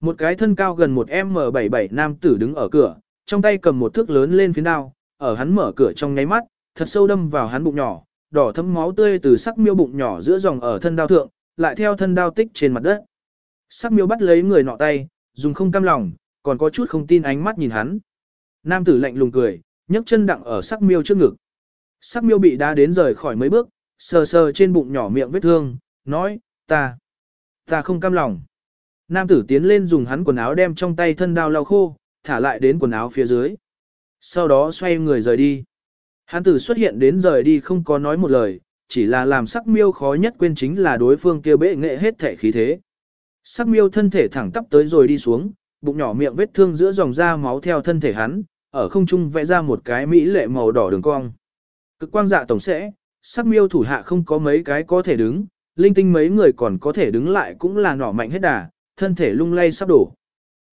Một cái thân cao gần một M77 nam tử đứng ở cửa, trong tay cầm một thước lớn lên phía đao, ở hắn mở cửa trong nháy mắt, thật sâu đâm vào hắn bụng nhỏ, đỏ thấm máu tươi từ sắc miêu bụng nhỏ giữa dòng ở thân đao thượng, lại theo thân đao tích trên mặt đất. Sắc miêu bắt lấy người nọ tay, dùng không cam lòng, còn có chút không tin ánh mắt nhìn hắn. Nam tử lạnh lùng cười, nhấc chân đặng ở sắc miêu trước ngực. Sắc miêu bị đá đến rời khỏi mấy bước, sờ sờ trên bụng nhỏ miệng vết thương, nói, ta, ta không cam lòng. Nam tử tiến lên dùng hắn quần áo đem trong tay thân đao lau khô, thả lại đến quần áo phía dưới. Sau đó xoay người rời đi. Hắn tử xuất hiện đến rời đi không có nói một lời, chỉ là làm sắc miêu khó nhất quên chính là đối phương kia bệ nghệ hết thể khí thế. Sắc miêu thân thể thẳng tắp tới rồi đi xuống, bụng nhỏ miệng vết thương giữa dòng da máu theo thân thể hắn, ở không trung vẽ ra một cái mỹ lệ màu đỏ đường cong. Cực quang dạ tổng sẽ, sắc miêu thủ hạ không có mấy cái có thể đứng, linh tinh mấy người còn có thể đứng lại cũng là nỏ mạnh hết đà, thân thể lung lay sắp đổ.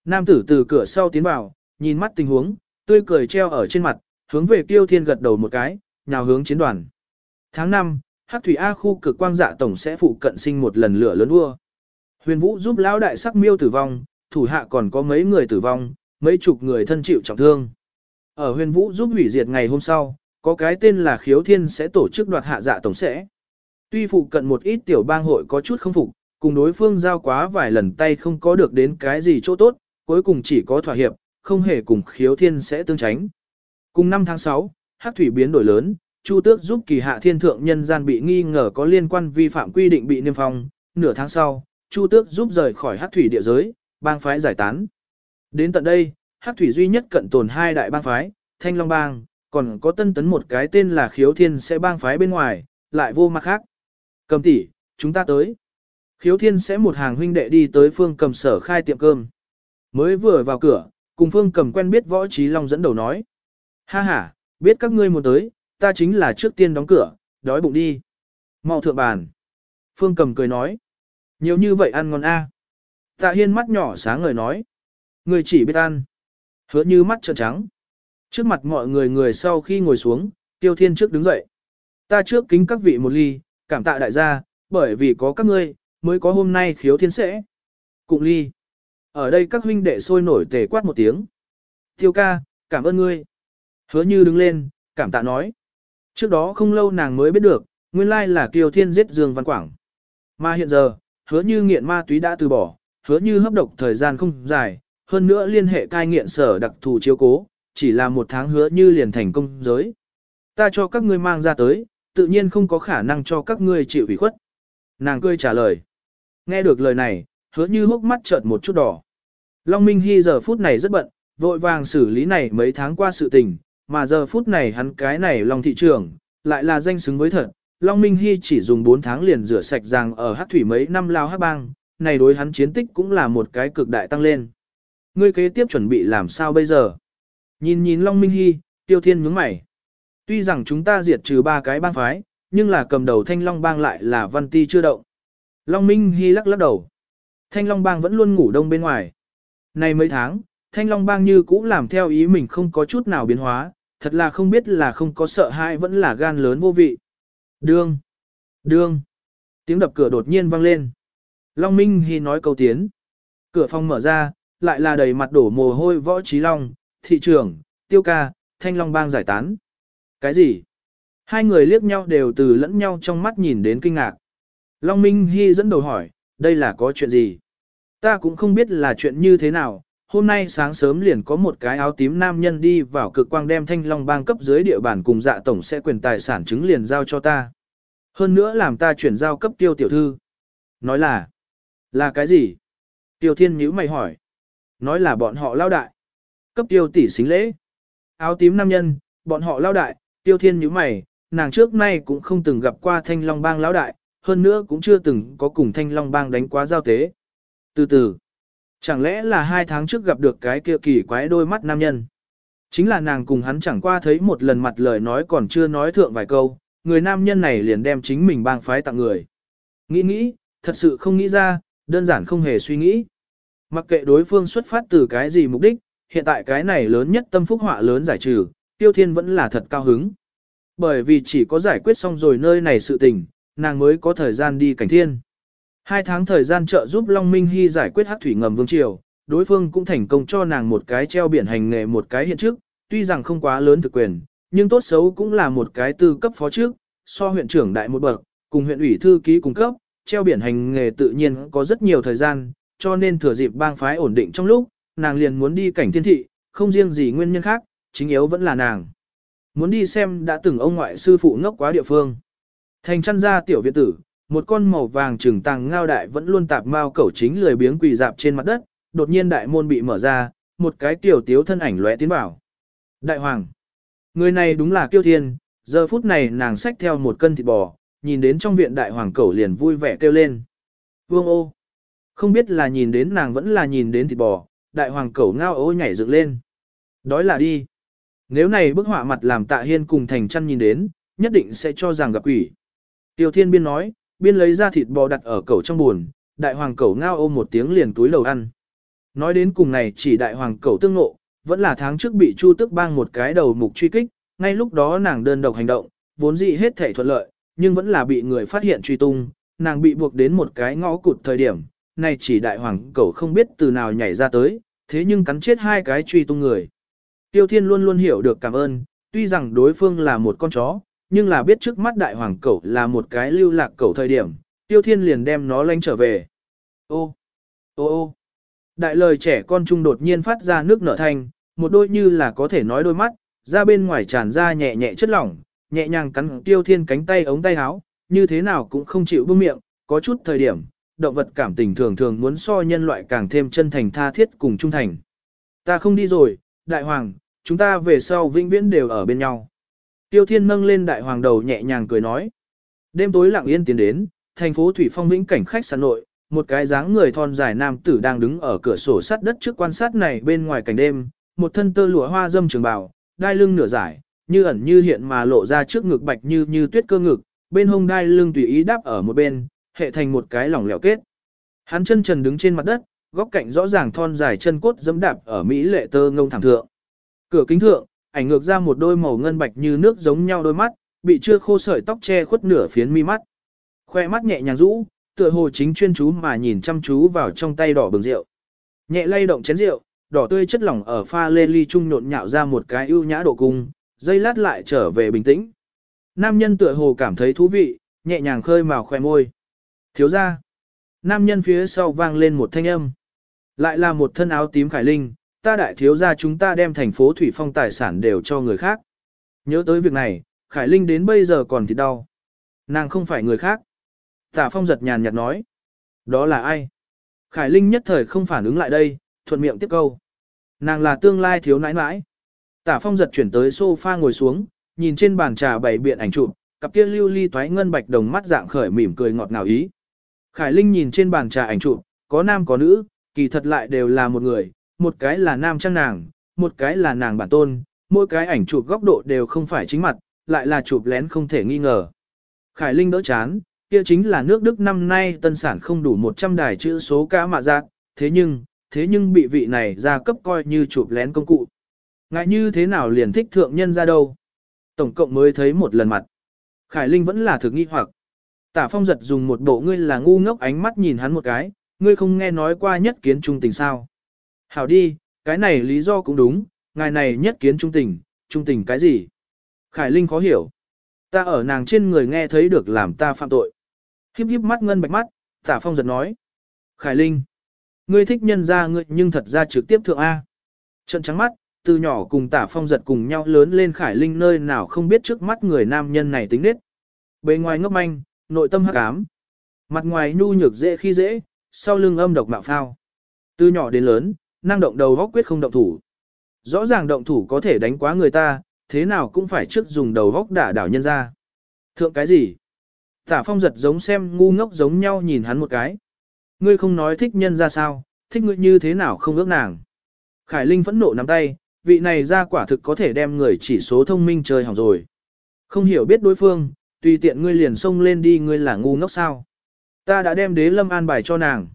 Nam tử từ cửa sau tiến vào, nhìn mắt tình huống, tươi cười treo ở trên mặt, hướng về Tiêu Thiên gật đầu một cái, nhào hướng chiến đoàn. Tháng 5, Hắc Thủy A khu cực quang dạ tổng sẽ phụ cận sinh một lần lửa lớn đua. Huyền Vũ giúp lão đại sắc miêu tử vong, thủ hạ còn có mấy người tử vong, mấy chục người thân chịu trọng thương. Ở Huyền Vũ giúp hủy diệt ngày hôm sau, có cái tên là Khiếu Thiên sẽ tổ chức đoạt hạ dạ tổng sẽ. Tuy phụ cận một ít tiểu bang hội có chút không phục, cùng đối phương giao quá vài lần tay không có được đến cái gì chỗ tốt, cuối cùng chỉ có thỏa hiệp, không hề cùng khiếu thiên sẽ tương tránh. Cùng năm tháng 6, hắc thủy biến đổi lớn, Chu Tước giúp kỳ hạ thiên thượng nhân gian bị nghi ngờ có liên quan vi phạm quy định bị niêm phong, nửa tháng sau, Chu Tước giúp rời khỏi hắc thủy địa giới, bang phái giải tán. Đến tận đây, hắc thủy duy nhất cận tồn hai đại bang phái, Thanh Long bang, còn có tân tấn một cái tên là khiếu thiên sẽ bang phái bên ngoài, lại vô mặt khác. Cầm tỷ, chúng ta tới. Khiếu thiên sẽ một hàng huynh đệ đi tới phương cầm sở khai tiệm cơm. Mới vừa vào cửa, cùng phương cầm quen biết võ trí long dẫn đầu nói. Ha ha, biết các ngươi muốn tới, ta chính là trước tiên đóng cửa, đói bụng đi. mau thượng bàn. Phương cầm cười nói. Nhiều như vậy ăn ngon a. Tạ Hiên mắt nhỏ sáng ngời nói. Người chỉ biết ăn. Hứa như mắt trợn trắng. Trước mặt mọi người người sau khi ngồi xuống, Tiêu Thiên trước đứng dậy. Ta trước kính các vị một ly, cảm tạ đại gia, bởi vì có các ngươi, mới có hôm nay khiếu thiên sẽ. Cụng ly. Ở đây các huynh đệ sôi nổi tề quát một tiếng. Tiêu ca, cảm ơn ngươi. Hứa như đứng lên, cảm tạ nói. Trước đó không lâu nàng mới biết được, nguyên lai là Kiều Thiên giết Dương Văn Quảng. Mà hiện giờ, hứa như nghiện ma túy đã từ bỏ, hứa như hấp độc thời gian không dài, hơn nữa liên hệ cai nghiện sở đặc thù chiếu cố, chỉ là một tháng hứa như liền thành công giới. Ta cho các ngươi mang ra tới, tự nhiên không có khả năng cho các ngươi chịu ủy khuất. Nàng cười trả lời. Nghe được lời này, hứa như hốc mắt chợt một chút đỏ. Long Minh Hy giờ phút này rất bận, vội vàng xử lý này mấy tháng qua sự tình, mà giờ phút này hắn cái này Long thị trường, lại là danh xứng với thật. Long Minh Hy chỉ dùng 4 tháng liền rửa sạch rằng ở hát thủy mấy năm lao hát bang, này đối hắn chiến tích cũng là một cái cực đại tăng lên. Ngươi kế tiếp chuẩn bị làm sao bây giờ? Nhìn nhìn Long Minh Hy, Tiêu Thiên nhướng mày. Tuy rằng chúng ta diệt trừ ba cái bang phái, nhưng là cầm đầu Thanh Long bang lại là Văn Ti chưa động. Long Minh Hy lắc lắc đầu. Thanh Long bang vẫn luôn ngủ đông bên ngoài. Này mấy tháng, Thanh Long bang như cũ làm theo ý mình không có chút nào biến hóa, thật là không biết là không có sợ hãi vẫn là gan lớn vô vị. Đương! Đương! Tiếng đập cửa đột nhiên vang lên. Long Minh Hy nói câu tiến. Cửa phòng mở ra, lại là đầy mặt đổ mồ hôi võ trí long, thị trưởng, tiêu ca, thanh long bang giải tán. Cái gì? Hai người liếc nhau đều từ lẫn nhau trong mắt nhìn đến kinh ngạc. Long Minh Hy dẫn đầu hỏi, đây là có chuyện gì? Ta cũng không biết là chuyện như thế nào. Hôm nay sáng sớm liền có một cái áo tím nam nhân đi vào cực quang đem thanh long bang cấp dưới địa bàn cùng dạ tổng sẽ quyền tài sản chứng liền giao cho ta. Hơn nữa làm ta chuyển giao cấp tiêu tiểu thư. Nói là, là cái gì? Tiêu thiên nhữ mày hỏi. Nói là bọn họ lao đại. Cấp tiêu tỷ xính lễ. Áo tím nam nhân, bọn họ lao đại, tiêu thiên nhữ mày, nàng trước nay cũng không từng gặp qua thanh long bang lão đại, hơn nữa cũng chưa từng có cùng thanh long bang đánh quá giao tế. Từ từ, chẳng lẽ là hai tháng trước gặp được cái kia kỳ quái đôi mắt nam nhân. Chính là nàng cùng hắn chẳng qua thấy một lần mặt lời nói còn chưa nói thượng vài câu, người nam nhân này liền đem chính mình bang phái tặng người. Nghĩ nghĩ, thật sự không nghĩ ra, đơn giản không hề suy nghĩ. Mặc kệ đối phương xuất phát từ cái gì mục đích, hiện tại cái này lớn nhất tâm phúc họa lớn giải trừ, tiêu thiên vẫn là thật cao hứng. Bởi vì chỉ có giải quyết xong rồi nơi này sự tình, nàng mới có thời gian đi cảnh thiên. Hai tháng thời gian trợ giúp Long Minh Hy giải quyết hắc thủy ngầm vương triều, đối phương cũng thành công cho nàng một cái treo biển hành nghề một cái hiện trước, tuy rằng không quá lớn thực quyền, nhưng tốt xấu cũng là một cái tư cấp phó trước, so huyện trưởng đại một bậc, cùng huyện ủy thư ký cung cấp, treo biển hành nghề tự nhiên có rất nhiều thời gian, cho nên thừa dịp bang phái ổn định trong lúc, nàng liền muốn đi cảnh thiên thị, không riêng gì nguyên nhân khác, chính yếu vẫn là nàng. Muốn đi xem đã từng ông ngoại sư phụ ngốc quá địa phương. Thành chăn ra tiểu viện tử, một con màu vàng trừng tàng ngao đại vẫn luôn tạp mao cẩu chính lười biếng quỳ dạp trên mặt đất, đột nhiên đại môn bị mở ra, một cái tiểu tiếu thân ảnh lóe tiến vào. Đại hoàng. Người này đúng là kiêu thiên, giờ phút này nàng xách theo một cân thịt bò, nhìn đến trong viện đại hoàng cẩu liền vui vẻ kêu lên. Vương ô. Không biết là nhìn đến nàng vẫn là nhìn đến thịt bò, đại hoàng cẩu ngao ô nhảy dựng lên. Đói là đi. Nếu này bức họa mặt làm tạ hiên cùng thành chăn nhìn đến, nhất định sẽ cho rằng gặp quỷ. Tiêu thiên biên nói, biên lấy ra thịt bò đặt ở cẩu trong buồn, đại hoàng cẩu ngao ôm một tiếng liền túi lầu ăn. Nói đến cùng này chỉ đại hoàng cẩu tương ngộ, vẫn là tháng trước bị Chu Tức bang một cái đầu mục truy kích, ngay lúc đó nàng đơn độc hành động, vốn dĩ hết thể thuận lợi, nhưng vẫn là bị người phát hiện truy tung, nàng bị buộc đến một cái ngõ cụt thời điểm, này chỉ đại hoàng cẩu không biết từ nào nhảy ra tới, thế nhưng cắn chết hai cái truy tung người. Tiêu Thiên luôn luôn hiểu được cảm ơn, tuy rằng đối phương là một con chó, nhưng là biết trước mắt đại hoàng cẩu là một cái lưu lạc cẩu thời điểm, Tiêu Thiên liền đem nó lánh trở về. Ô, ô ô, đại lời trẻ con trung đột nhiên phát ra nước nở thanh, một đôi như là có thể nói đôi mắt, ra bên ngoài tràn ra nhẹ nhẹ chất lỏng, nhẹ nhàng cắn Tiêu Thiên cánh tay ống tay áo, như thế nào cũng không chịu buông miệng, có chút thời điểm, động vật cảm tình thường thường muốn so nhân loại càng thêm chân thành tha thiết cùng trung thành. Ta không đi rồi, đại hoàng, chúng ta về sau vĩnh viễn đều ở bên nhau. Tiêu Thiên nâng lên đại hoàng đầu nhẹ nhàng cười nói. Đêm tối lặng yên tiến đến, thành phố Thủy Phong vĩnh cảnh khách sạn nội, một cái dáng người thon dài nam tử đang đứng ở cửa sổ sắt đất trước quan sát này bên ngoài cảnh đêm, một thân tơ lụa hoa dâm trường bào, đai lưng nửa giải, như ẩn như hiện mà lộ ra trước ngực bạch như như tuyết cơ ngực, bên hông đai lưng tùy ý đáp ở một bên, hệ thành một cái lỏng lẻo kết. Hắn chân trần đứng trên mặt đất, góc cạnh rõ ràng thon dài chân cốt dẫm đạp ở Mỹ lệ tơ ngông thẳng thượng. Cửa kính thượng, ảnh ngược ra một đôi màu ngân bạch như nước giống nhau đôi mắt, bị chưa khô sợi tóc che khuất nửa phiến mi mắt. Khoe mắt nhẹ nhàng rũ, tựa hồ chính chuyên chú mà nhìn chăm chú vào trong tay đỏ bừng rượu. Nhẹ lay động chén rượu, đỏ tươi chất lỏng ở pha lê ly trung nhộn nhạo ra một cái ưu nhã độ cung, dây lát lại trở về bình tĩnh. Nam nhân tựa hồ cảm thấy thú vị, nhẹ nhàng khơi màu khoe môi. Thiếu ra. Nam nhân phía sau vang lên một thanh âm. Lại là một thân áo tím khải linh, ta đại thiếu gia chúng ta đem thành phố Thủy Phong tài sản đều cho người khác. Nhớ tới việc này, khải linh đến bây giờ còn thì đau. Nàng không phải người khác. Tả phong giật nhàn nhạt nói. Đó là ai? Khải linh nhất thời không phản ứng lại đây, thuận miệng tiếp câu. Nàng là tương lai thiếu nãi nãi. Tả phong giật chuyển tới sofa ngồi xuống, nhìn trên bàn trà bày biện ảnh chụp, cặp kia lưu ly toái ngân bạch đồng mắt dạng khởi mỉm cười ngọt ngào ý. Khải Linh nhìn trên bàn trà ảnh chụp, có nam có nữ, kỳ thật lại đều là một người, một cái là nam trang nàng, một cái là nàng bản tôn, mỗi cái ảnh chụp góc độ đều không phải chính mặt, lại là chụp lén không thể nghi ngờ. Khải Linh đỡ chán, kia chính là nước Đức năm nay tân sản không đủ 100 đài chữ số cá mạ giác, thế nhưng, thế nhưng bị vị này ra cấp coi như chụp lén công cụ. Ngại như thế nào liền thích thượng nhân ra đâu. Tổng cộng mới thấy một lần mặt. Khải Linh vẫn là thực nghi hoặc. Tả phong giật dùng một bộ ngươi là ngu ngốc ánh mắt nhìn hắn một cái, ngươi không nghe nói qua nhất kiến trung tình sao. Hảo đi, cái này lý do cũng đúng, ngài này nhất kiến trung tình, trung tình cái gì? Khải Linh khó hiểu. Ta ở nàng trên người nghe thấy được làm ta phạm tội. Hiếp hiếp mắt ngân bạch mắt, tả phong giật nói. Khải Linh, ngươi thích nhân ra ngươi nhưng thật ra trực tiếp thượng A. Trận trắng mắt, từ nhỏ cùng tả phong giật cùng nhau lớn lên Khải Linh nơi nào không biết trước mắt người nam nhân này tính nết. Bề ngoài ngốc manh, nội tâm hắc ám. Mặt ngoài nhu nhược dễ khi dễ, sau lưng âm độc mạo phao. Từ nhỏ đến lớn, năng động đầu góc quyết không động thủ. Rõ ràng động thủ có thể đánh quá người ta, thế nào cũng phải trước dùng đầu góc đả đảo nhân ra. Thượng cái gì? Tả phong giật giống xem ngu ngốc giống nhau nhìn hắn một cái. Ngươi không nói thích nhân ra sao, thích ngươi như thế nào không ước nàng. Khải Linh phẫn nộ nắm tay, vị này ra quả thực có thể đem người chỉ số thông minh chơi hỏng rồi. Không hiểu biết đối phương, tùy tiện ngươi liền xông lên đi ngươi là ngu ngốc sao. Ta đã đem đế lâm an bài cho nàng.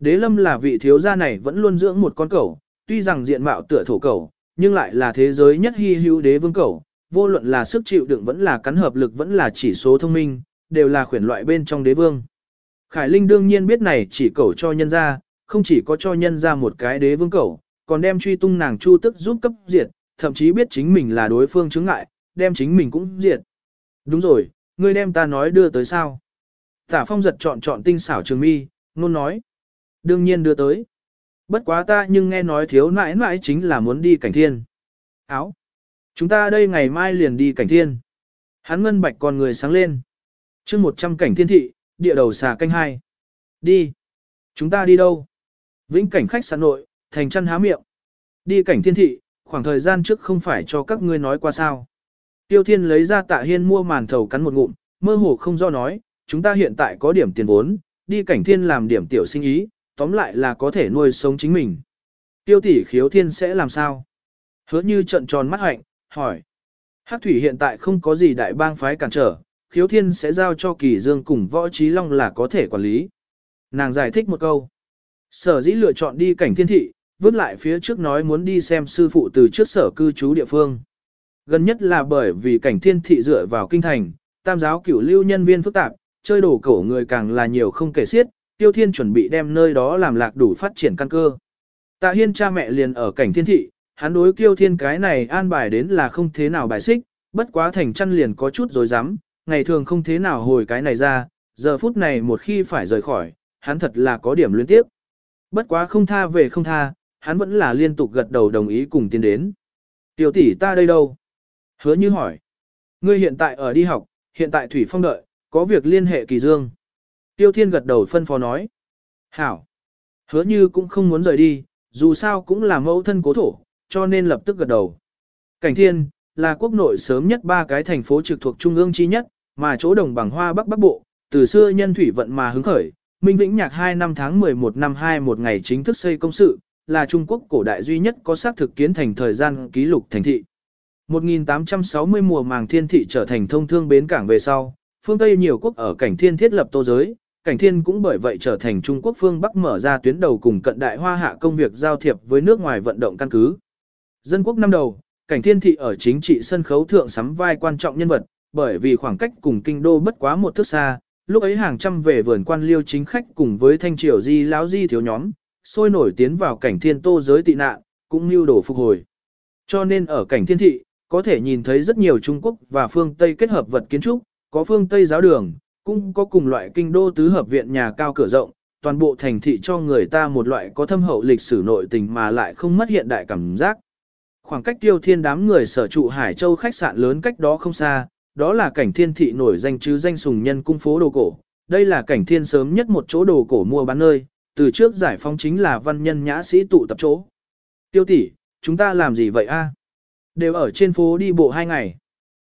Đế lâm là vị thiếu gia này vẫn luôn dưỡng một con cẩu, tuy rằng diện mạo tựa thổ cẩu, nhưng lại là thế giới nhất hy hữu đế vương cẩu, vô luận là sức chịu đựng vẫn là cắn hợp lực vẫn là chỉ số thông minh, đều là khuyển loại bên trong đế vương. Khải Linh đương nhiên biết này chỉ cẩu cho nhân ra, không chỉ có cho nhân ra một cái đế vương cẩu, còn đem truy tung nàng chu tức giúp cấp diệt, thậm chí biết chính mình là đối phương chứng ngại, đem chính mình cũng diệt. Đúng rồi, ngươi đem ta nói đưa tới sao? Tả phong giật chọn chọn tinh xảo trường mi, luôn nói. Đương nhiên đưa tới. Bất quá ta nhưng nghe nói thiếu nãi nãi chính là muốn đi cảnh thiên. Áo. Chúng ta đây ngày mai liền đi cảnh thiên. Hắn ngân bạch con người sáng lên. chương 100 cảnh thiên thị, địa đầu xà canh hai. Đi. Chúng ta đi đâu? Vĩnh cảnh khách sạn nội, thành chăn há miệng. Đi cảnh thiên thị, khoảng thời gian trước không phải cho các ngươi nói qua sao. Tiêu Thiên lấy ra tạ hiên mua màn thầu cắn một ngụm, mơ hồ không do nói, chúng ta hiện tại có điểm tiền vốn, đi cảnh thiên làm điểm tiểu sinh ý, tóm lại là có thể nuôi sống chính mình. Tiêu tỷ khiếu thiên sẽ làm sao? Hứa như trận tròn mắt hạnh, hỏi. Hắc thủy hiện tại không có gì đại bang phái cản trở, khiếu thiên sẽ giao cho kỳ dương cùng võ trí long là có thể quản lý. Nàng giải thích một câu. Sở dĩ lựa chọn đi cảnh thiên thị, vứt lại phía trước nói muốn đi xem sư phụ từ trước sở cư trú địa phương. Gần nhất là bởi vì cảnh thiên thị dựa vào kinh thành, tam giáo cửu lưu nhân viên phức tạp, chơi đổ cổ người càng là nhiều không kể xiết, tiêu thiên chuẩn bị đem nơi đó làm lạc đủ phát triển căn cơ. Tạ hiên cha mẹ liền ở cảnh thiên thị, hắn đối Tiêu thiên cái này an bài đến là không thế nào bài xích, bất quá thành chăn liền có chút rồi dám, ngày thường không thế nào hồi cái này ra, giờ phút này một khi phải rời khỏi, hắn thật là có điểm liên tiếp. Bất quá không tha về không tha, hắn vẫn là liên tục gật đầu đồng ý cùng tiến đến. Tiểu tỷ ta đây đâu? Hứa như hỏi. Ngươi hiện tại ở đi học, hiện tại Thủy Phong đợi, có việc liên hệ Kỳ Dương. Tiêu Thiên gật đầu phân phó nói. Hảo. Hứa như cũng không muốn rời đi, dù sao cũng là mẫu thân cố thổ, cho nên lập tức gật đầu. Cảnh Thiên, là quốc nội sớm nhất ba cái thành phố trực thuộc trung ương chi nhất, mà chỗ đồng bằng hoa bắc bắc bộ, từ xưa nhân thủy vận mà hứng khởi. Minh Vĩnh Nhạc 2 năm tháng 11 năm 2 một ngày chính thức xây công sự, là Trung Quốc cổ đại duy nhất có xác thực kiến thành thời gian ký lục thành thị. 1860 mùa màng thiên thị trở thành thông thương bến cảng về sau, phương Tây nhiều quốc ở cảnh thiên thiết lập tô giới, cảnh thiên cũng bởi vậy trở thành Trung Quốc phương Bắc mở ra tuyến đầu cùng cận đại hoa hạ công việc giao thiệp với nước ngoài vận động căn cứ. Dân quốc năm đầu, cảnh thiên thị ở chính trị sân khấu thượng sắm vai quan trọng nhân vật, bởi vì khoảng cách cùng kinh đô bất quá một thước xa, lúc ấy hàng trăm về vườn quan liêu chính khách cùng với thanh triều di lão di thiếu nhóm, sôi nổi tiến vào cảnh thiên tô giới tị nạn, cũng lưu đổ phục hồi. Cho nên ở cảnh thiên thị, có thể nhìn thấy rất nhiều Trung Quốc và phương Tây kết hợp vật kiến trúc, có phương Tây giáo đường, cũng có cùng loại kinh đô tứ hợp viện nhà cao cửa rộng, toàn bộ thành thị cho người ta một loại có thâm hậu lịch sử nội tình mà lại không mất hiện đại cảm giác. Khoảng cách tiêu thiên đám người sở trụ Hải Châu khách sạn lớn cách đó không xa, đó là cảnh thiên thị nổi danh chứ danh sùng nhân cung phố đồ cổ. Đây là cảnh thiên sớm nhất một chỗ đồ cổ mua bán nơi, từ trước giải phóng chính là văn nhân nhã sĩ tụ tập chỗ. Tiêu tỷ, chúng ta làm gì vậy a? Đều ở trên phố đi bộ hai ngày.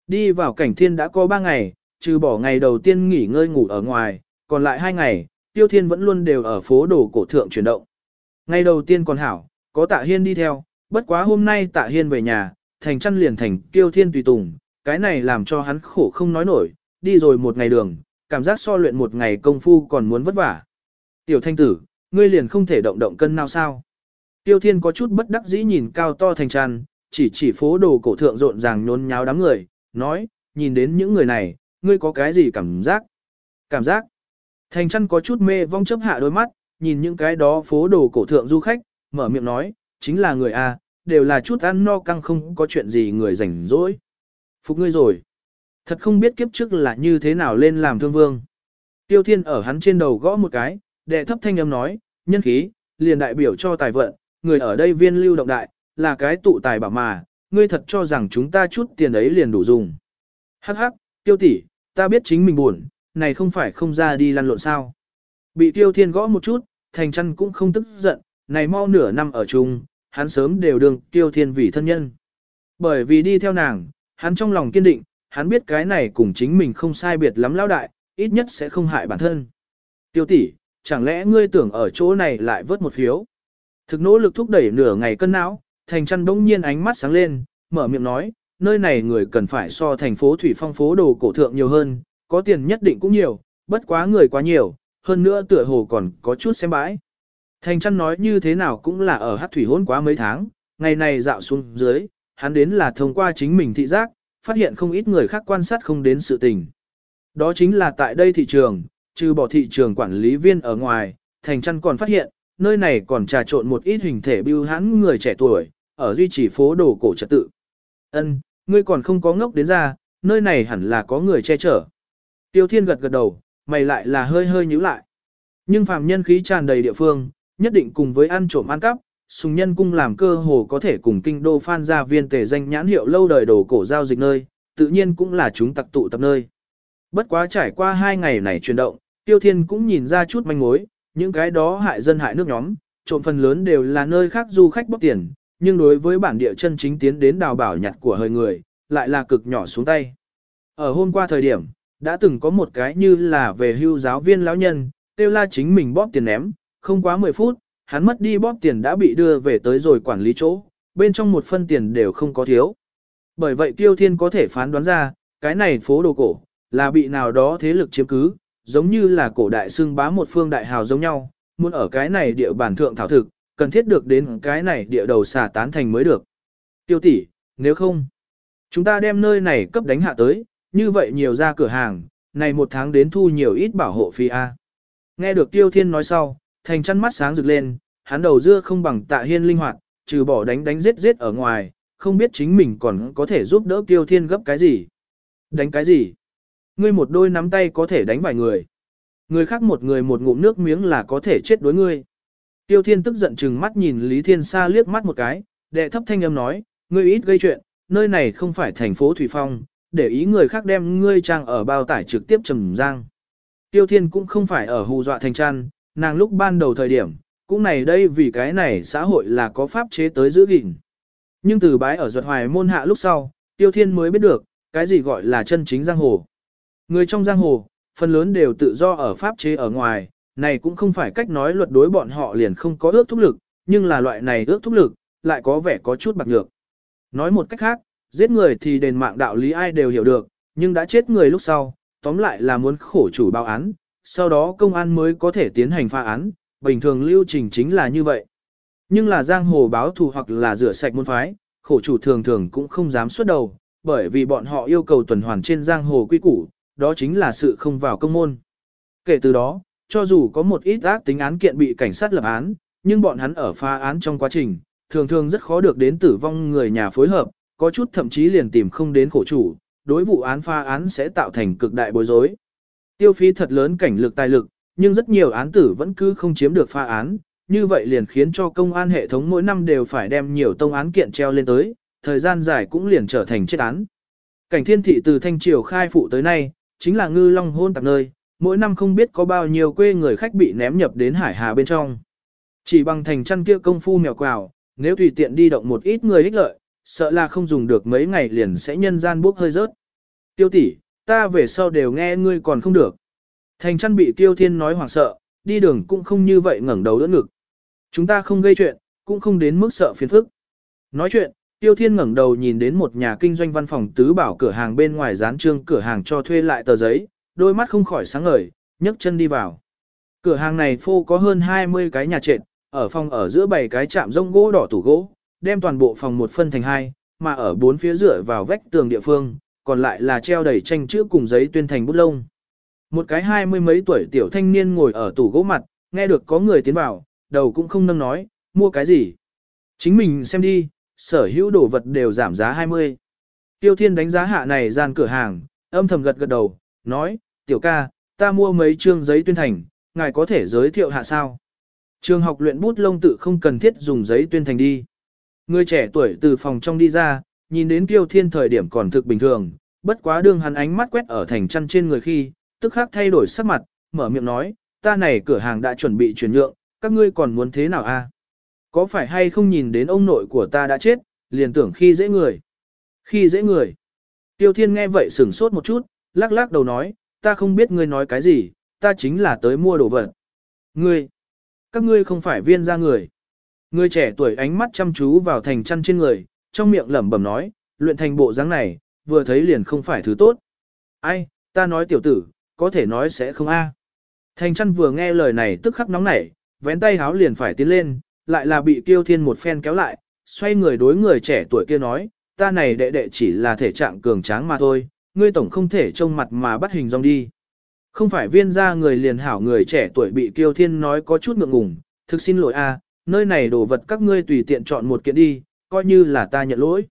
Đi vào cảnh thiên đã có ba ngày, trừ bỏ ngày đầu tiên nghỉ ngơi ngủ ở ngoài, còn lại hai ngày, tiêu thiên vẫn luôn đều ở phố đồ cổ thượng chuyển động. Ngày đầu tiên còn hảo, có tạ hiên đi theo, bất quá hôm nay tạ hiên về nhà, thành chăn liền thành tiêu thiên tùy tùng, cái này làm cho hắn khổ không nói nổi, đi rồi một ngày đường, cảm giác so luyện một ngày công phu còn muốn vất vả. Tiểu thanh tử, ngươi liền không thể động động cân nào sao? Tiêu thiên có chút bất đắc dĩ nhìn cao to thành chăn, chỉ chỉ phố đồ cổ thượng rộn ràng nhốn nháo đám người, nói, nhìn đến những người này, ngươi có cái gì cảm giác? Cảm giác? Thành chăn có chút mê vong chấp hạ đôi mắt, nhìn những cái đó phố đồ cổ thượng du khách, mở miệng nói, chính là người A, đều là chút ăn no căng không có chuyện gì người rảnh rỗi. Phục ngươi rồi. Thật không biết kiếp trước là như thế nào lên làm thương vương. Tiêu thiên ở hắn trên đầu gõ một cái, đệ thấp thanh âm nói, nhân khí, liền đại biểu cho tài vận, người ở đây viên lưu động đại, là cái tụ tài bảo mà, ngươi thật cho rằng chúng ta chút tiền ấy liền đủ dùng. Hắc hắc, tiêu tỷ, ta biết chính mình buồn, này không phải không ra đi lăn lộn sao. Bị tiêu thiên gõ một chút, thành chăn cũng không tức giận, này mau nửa năm ở chung, hắn sớm đều đương tiêu thiên vì thân nhân. Bởi vì đi theo nàng, hắn trong lòng kiên định, hắn biết cái này cùng chính mình không sai biệt lắm lão đại, ít nhất sẽ không hại bản thân. Tiêu tỷ, chẳng lẽ ngươi tưởng ở chỗ này lại vớt một phiếu? Thực nỗ lực thúc đẩy nửa ngày cân não, thành chăn bỗng nhiên ánh mắt sáng lên, mở miệng nói, nơi này người cần phải so thành phố thủy phong phố đồ cổ thượng nhiều hơn, có tiền nhất định cũng nhiều, bất quá người quá nhiều, hơn nữa tựa hồ còn có chút xem bãi. Thành chăn nói như thế nào cũng là ở hát thủy hôn quá mấy tháng, ngày này dạo xuống dưới, hắn đến là thông qua chính mình thị giác, phát hiện không ít người khác quan sát không đến sự tình. Đó chính là tại đây thị trường, trừ bỏ thị trường quản lý viên ở ngoài, thành chăn còn phát hiện, nơi này còn trà trộn một ít hình thể bưu hãn người trẻ tuổi, ở duy trì phố đồ cổ trật tự. Ân, ngươi còn không có ngốc đến ra, nơi này hẳn là có người che chở. Tiêu Thiên gật gật đầu, mày lại là hơi hơi nhíu lại. Nhưng phàm nhân khí tràn đầy địa phương, nhất định cùng với ăn trộm ăn cắp, sùng nhân cung làm cơ hồ có thể cùng kinh đô phan gia viên tề danh nhãn hiệu lâu đời đồ cổ giao dịch nơi, tự nhiên cũng là chúng tặc tụ tập nơi. Bất quá trải qua hai ngày này chuyển động, Tiêu Thiên cũng nhìn ra chút manh mối, những cái đó hại dân hại nước nhóm, trộm phần lớn đều là nơi khác du khách bóc tiền, nhưng đối với bản địa chân chính tiến đến đào bảo nhặt của hơi người, lại là cực nhỏ xuống tay. Ở hôm qua thời điểm, đã từng có một cái như là về hưu giáo viên lão nhân, tiêu la chính mình bóp tiền ném, không quá 10 phút, hắn mất đi bóp tiền đã bị đưa về tới rồi quản lý chỗ, bên trong một phân tiền đều không có thiếu. Bởi vậy Tiêu Thiên có thể phán đoán ra, cái này phố đồ cổ, là bị nào đó thế lực chiếm cứ, giống như là cổ đại xưng bá một phương đại hào giống nhau, muốn ở cái này địa bản thượng thảo thực, cần thiết được đến cái này địa đầu xả tán thành mới được. Tiêu tỷ, nếu không, chúng ta đem nơi này cấp đánh hạ tới, như vậy nhiều ra cửa hàng, này một tháng đến thu nhiều ít bảo hộ phí A. Nghe được Tiêu Thiên nói sau, thành chăn mắt sáng rực lên, hắn đầu dưa không bằng tạ hiên linh hoạt, trừ bỏ đánh đánh giết giết ở ngoài, không biết chính mình còn có thể giúp đỡ Tiêu Thiên gấp cái gì. Đánh cái gì? Ngươi một đôi nắm tay có thể đánh vài người. Người khác một người một ngụm nước miếng là có thể chết đối ngươi. Tiêu Thiên tức giận chừng mắt nhìn Lý Thiên Sa liếc mắt một cái, đệ thấp thanh âm nói, ngươi ít gây chuyện, nơi này không phải thành phố Thủy Phong, để ý người khác đem ngươi trang ở bao tải trực tiếp trầm giang. Tiêu Thiên cũng không phải ở hù dọa thành trăn, nàng lúc ban đầu thời điểm, cũng này đây vì cái này xã hội là có pháp chế tới giữ gìn. Nhưng từ bái ở ruột hoài môn hạ lúc sau, Tiêu Thiên mới biết được, cái gì gọi là chân chính giang hồ. Người trong giang hồ, phần lớn đều tự do ở pháp chế ở ngoài, này cũng không phải cách nói luật đối bọn họ liền không có ước thúc lực, nhưng là loại này ước thúc lực, lại có vẻ có chút bạc nhược. Nói một cách khác, giết người thì đền mạng đạo lý ai đều hiểu được, nhưng đã chết người lúc sau, tóm lại là muốn khổ chủ báo án, sau đó công an mới có thể tiến hành phá án, bình thường lưu trình chính là như vậy. Nhưng là giang hồ báo thù hoặc là rửa sạch môn phái, khổ chủ thường thường cũng không dám xuất đầu, bởi vì bọn họ yêu cầu tuần hoàn trên giang hồ quy củ, đó chính là sự không vào công môn. Kể từ đó, cho dù có một ít ác tính án kiện bị cảnh sát lập án, nhưng bọn hắn ở phá án trong quá trình, thường thường rất khó được đến tử vong người nhà phối hợp, có chút thậm chí liền tìm không đến khổ chủ, đối vụ án phá án sẽ tạo thành cực đại bối rối. Tiêu phí thật lớn cảnh lực tài lực, nhưng rất nhiều án tử vẫn cứ không chiếm được phá án, như vậy liền khiến cho công an hệ thống mỗi năm đều phải đem nhiều tông án kiện treo lên tới, thời gian dài cũng liền trở thành chết án. Cảnh thiên thị từ thanh triều khai phụ tới nay, chính là ngư long hôn tạp nơi, mỗi năm không biết có bao nhiêu quê người khách bị ném nhập đến hải hà bên trong. Chỉ bằng thành chăn kia công phu mèo quào, nếu tùy tiện đi động một ít người ích lợi, sợ là không dùng được mấy ngày liền sẽ nhân gian bốc hơi rớt. Tiêu tỷ, ta về sau đều nghe ngươi còn không được. Thành chăn bị tiêu thiên nói hoảng sợ, đi đường cũng không như vậy ngẩng đầu đỡ ngực. Chúng ta không gây chuyện, cũng không đến mức sợ phiền phức. Nói chuyện, tiêu thiên ngẩng đầu nhìn đến một nhà kinh doanh văn phòng tứ bảo cửa hàng bên ngoài dán trương cửa hàng cho thuê lại tờ giấy, đôi mắt không khỏi sáng ngời, nhấc chân đi vào. Cửa hàng này phô có hơn 20 cái nhà trệt, ở phòng ở giữa bảy cái chạm rông gỗ đỏ tủ gỗ, đem toàn bộ phòng một phân thành hai, mà ở bốn phía dựa vào vách tường địa phương, còn lại là treo đầy tranh chữ cùng giấy tuyên thành bút lông. Một cái hai mươi mấy tuổi tiểu thanh niên ngồi ở tủ gỗ mặt, nghe được có người tiến vào, đầu cũng không nâng nói, mua cái gì. Chính mình xem đi, sở hữu đồ vật đều giảm giá 20. Tiêu Thiên đánh giá hạ này gian cửa hàng, âm thầm gật gật đầu, nói, tiểu ca, ta mua mấy chương giấy tuyên thành, ngài có thể giới thiệu hạ sao. Trường học luyện bút lông tự không cần thiết dùng giấy tuyên thành đi. Người trẻ tuổi từ phòng trong đi ra, nhìn đến Tiêu Thiên thời điểm còn thực bình thường, bất quá đương hắn ánh mắt quét ở thành chăn trên người khi, tức khắc thay đổi sắc mặt, mở miệng nói, ta này cửa hàng đã chuẩn bị chuyển nhượng, các ngươi còn muốn thế nào a? Có phải hay không nhìn đến ông nội của ta đã chết, liền tưởng khi dễ người. Khi dễ người. Tiêu Thiên nghe vậy sửng sốt một chút, lắc lắc đầu nói, ta không biết ngươi nói cái gì, ta chính là tới mua đồ vật. Ngươi, các ngươi không phải viên ra người. Người trẻ tuổi ánh mắt chăm chú vào thành chăn trên người, trong miệng lẩm bẩm nói, luyện thành bộ dáng này, vừa thấy liền không phải thứ tốt. Ai, ta nói tiểu tử, có thể nói sẽ không a. Thành chăn vừa nghe lời này tức khắc nóng nảy, vén tay háo liền phải tiến lên, lại là bị tiêu thiên một phen kéo lại, xoay người đối người trẻ tuổi kia nói, ta này đệ đệ chỉ là thể trạng cường tráng mà thôi, ngươi tổng không thể trông mặt mà bắt hình dong đi. Không phải viên gia người liền hảo người trẻ tuổi bị tiêu thiên nói có chút ngượng ngùng, thực xin lỗi a, nơi này đồ vật các ngươi tùy tiện chọn một kiện đi, coi như là ta nhận lỗi.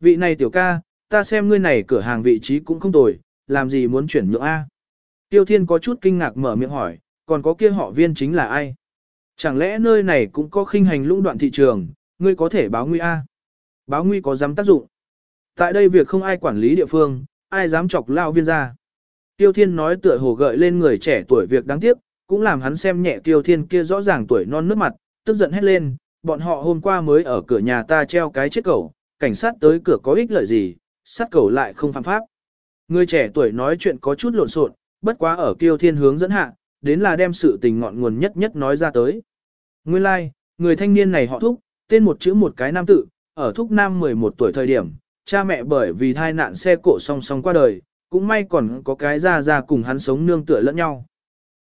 Vị này tiểu ca, ta xem ngươi này cửa hàng vị trí cũng không tồi, làm gì muốn chuyển nhượng A. Tiêu Thiên có chút kinh ngạc mở miệng hỏi, còn có kia họ viên chính là ai? Chẳng lẽ nơi này cũng có khinh hành lũng đoạn thị trường, ngươi có thể báo nguy A? Báo nguy có dám tác dụng? Tại đây việc không ai quản lý địa phương, ai dám chọc lao viên ra? Tiêu Thiên nói tựa hồ gợi lên người trẻ tuổi việc đáng tiếc, cũng làm hắn xem nhẹ Tiêu Thiên kia rõ ràng tuổi non nước mặt, tức giận hét lên, bọn họ hôm qua mới ở cửa nhà ta treo cái chết cẩu, cảnh sát tới cửa có ích lợi gì, sát cẩu lại không phạm pháp. Người trẻ tuổi nói chuyện có chút lộn xộn, bất quá ở Tiêu thiên hướng dẫn hạ, đến là đem sự tình ngọn nguồn nhất nhất nói ra tới. Nguyên lai, like, người thanh niên này họ thúc, tên một chữ một cái nam tự, ở thúc nam 11 tuổi thời điểm, cha mẹ bởi vì thai nạn xe cộ song song qua đời, cũng may còn có cái ra ra cùng hắn sống nương tựa lẫn nhau.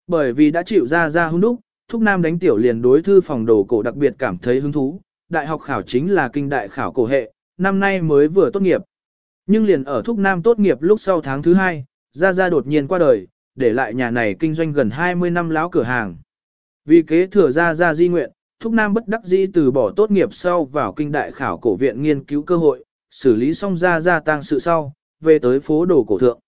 Bởi vì đã chịu ra ra hung đúc, thúc nam đánh tiểu liền đối thư phòng đồ cổ đặc biệt cảm thấy hứng thú, đại học khảo chính là kinh đại khảo cổ hệ, năm nay mới vừa tốt nghiệp. Nhưng liền ở thúc nam tốt nghiệp lúc sau tháng thứ hai, Ra Ra đột nhiên qua đời, để lại nhà này kinh doanh gần 20 năm láo cửa hàng. Vì kế thừa Ra Ra di nguyện, thúc nam bất đắc dĩ từ bỏ tốt nghiệp sau vào kinh đại khảo cổ viện nghiên cứu cơ hội, xử lý xong ra ra tang sự sau, về tới phố đồ cổ thượng.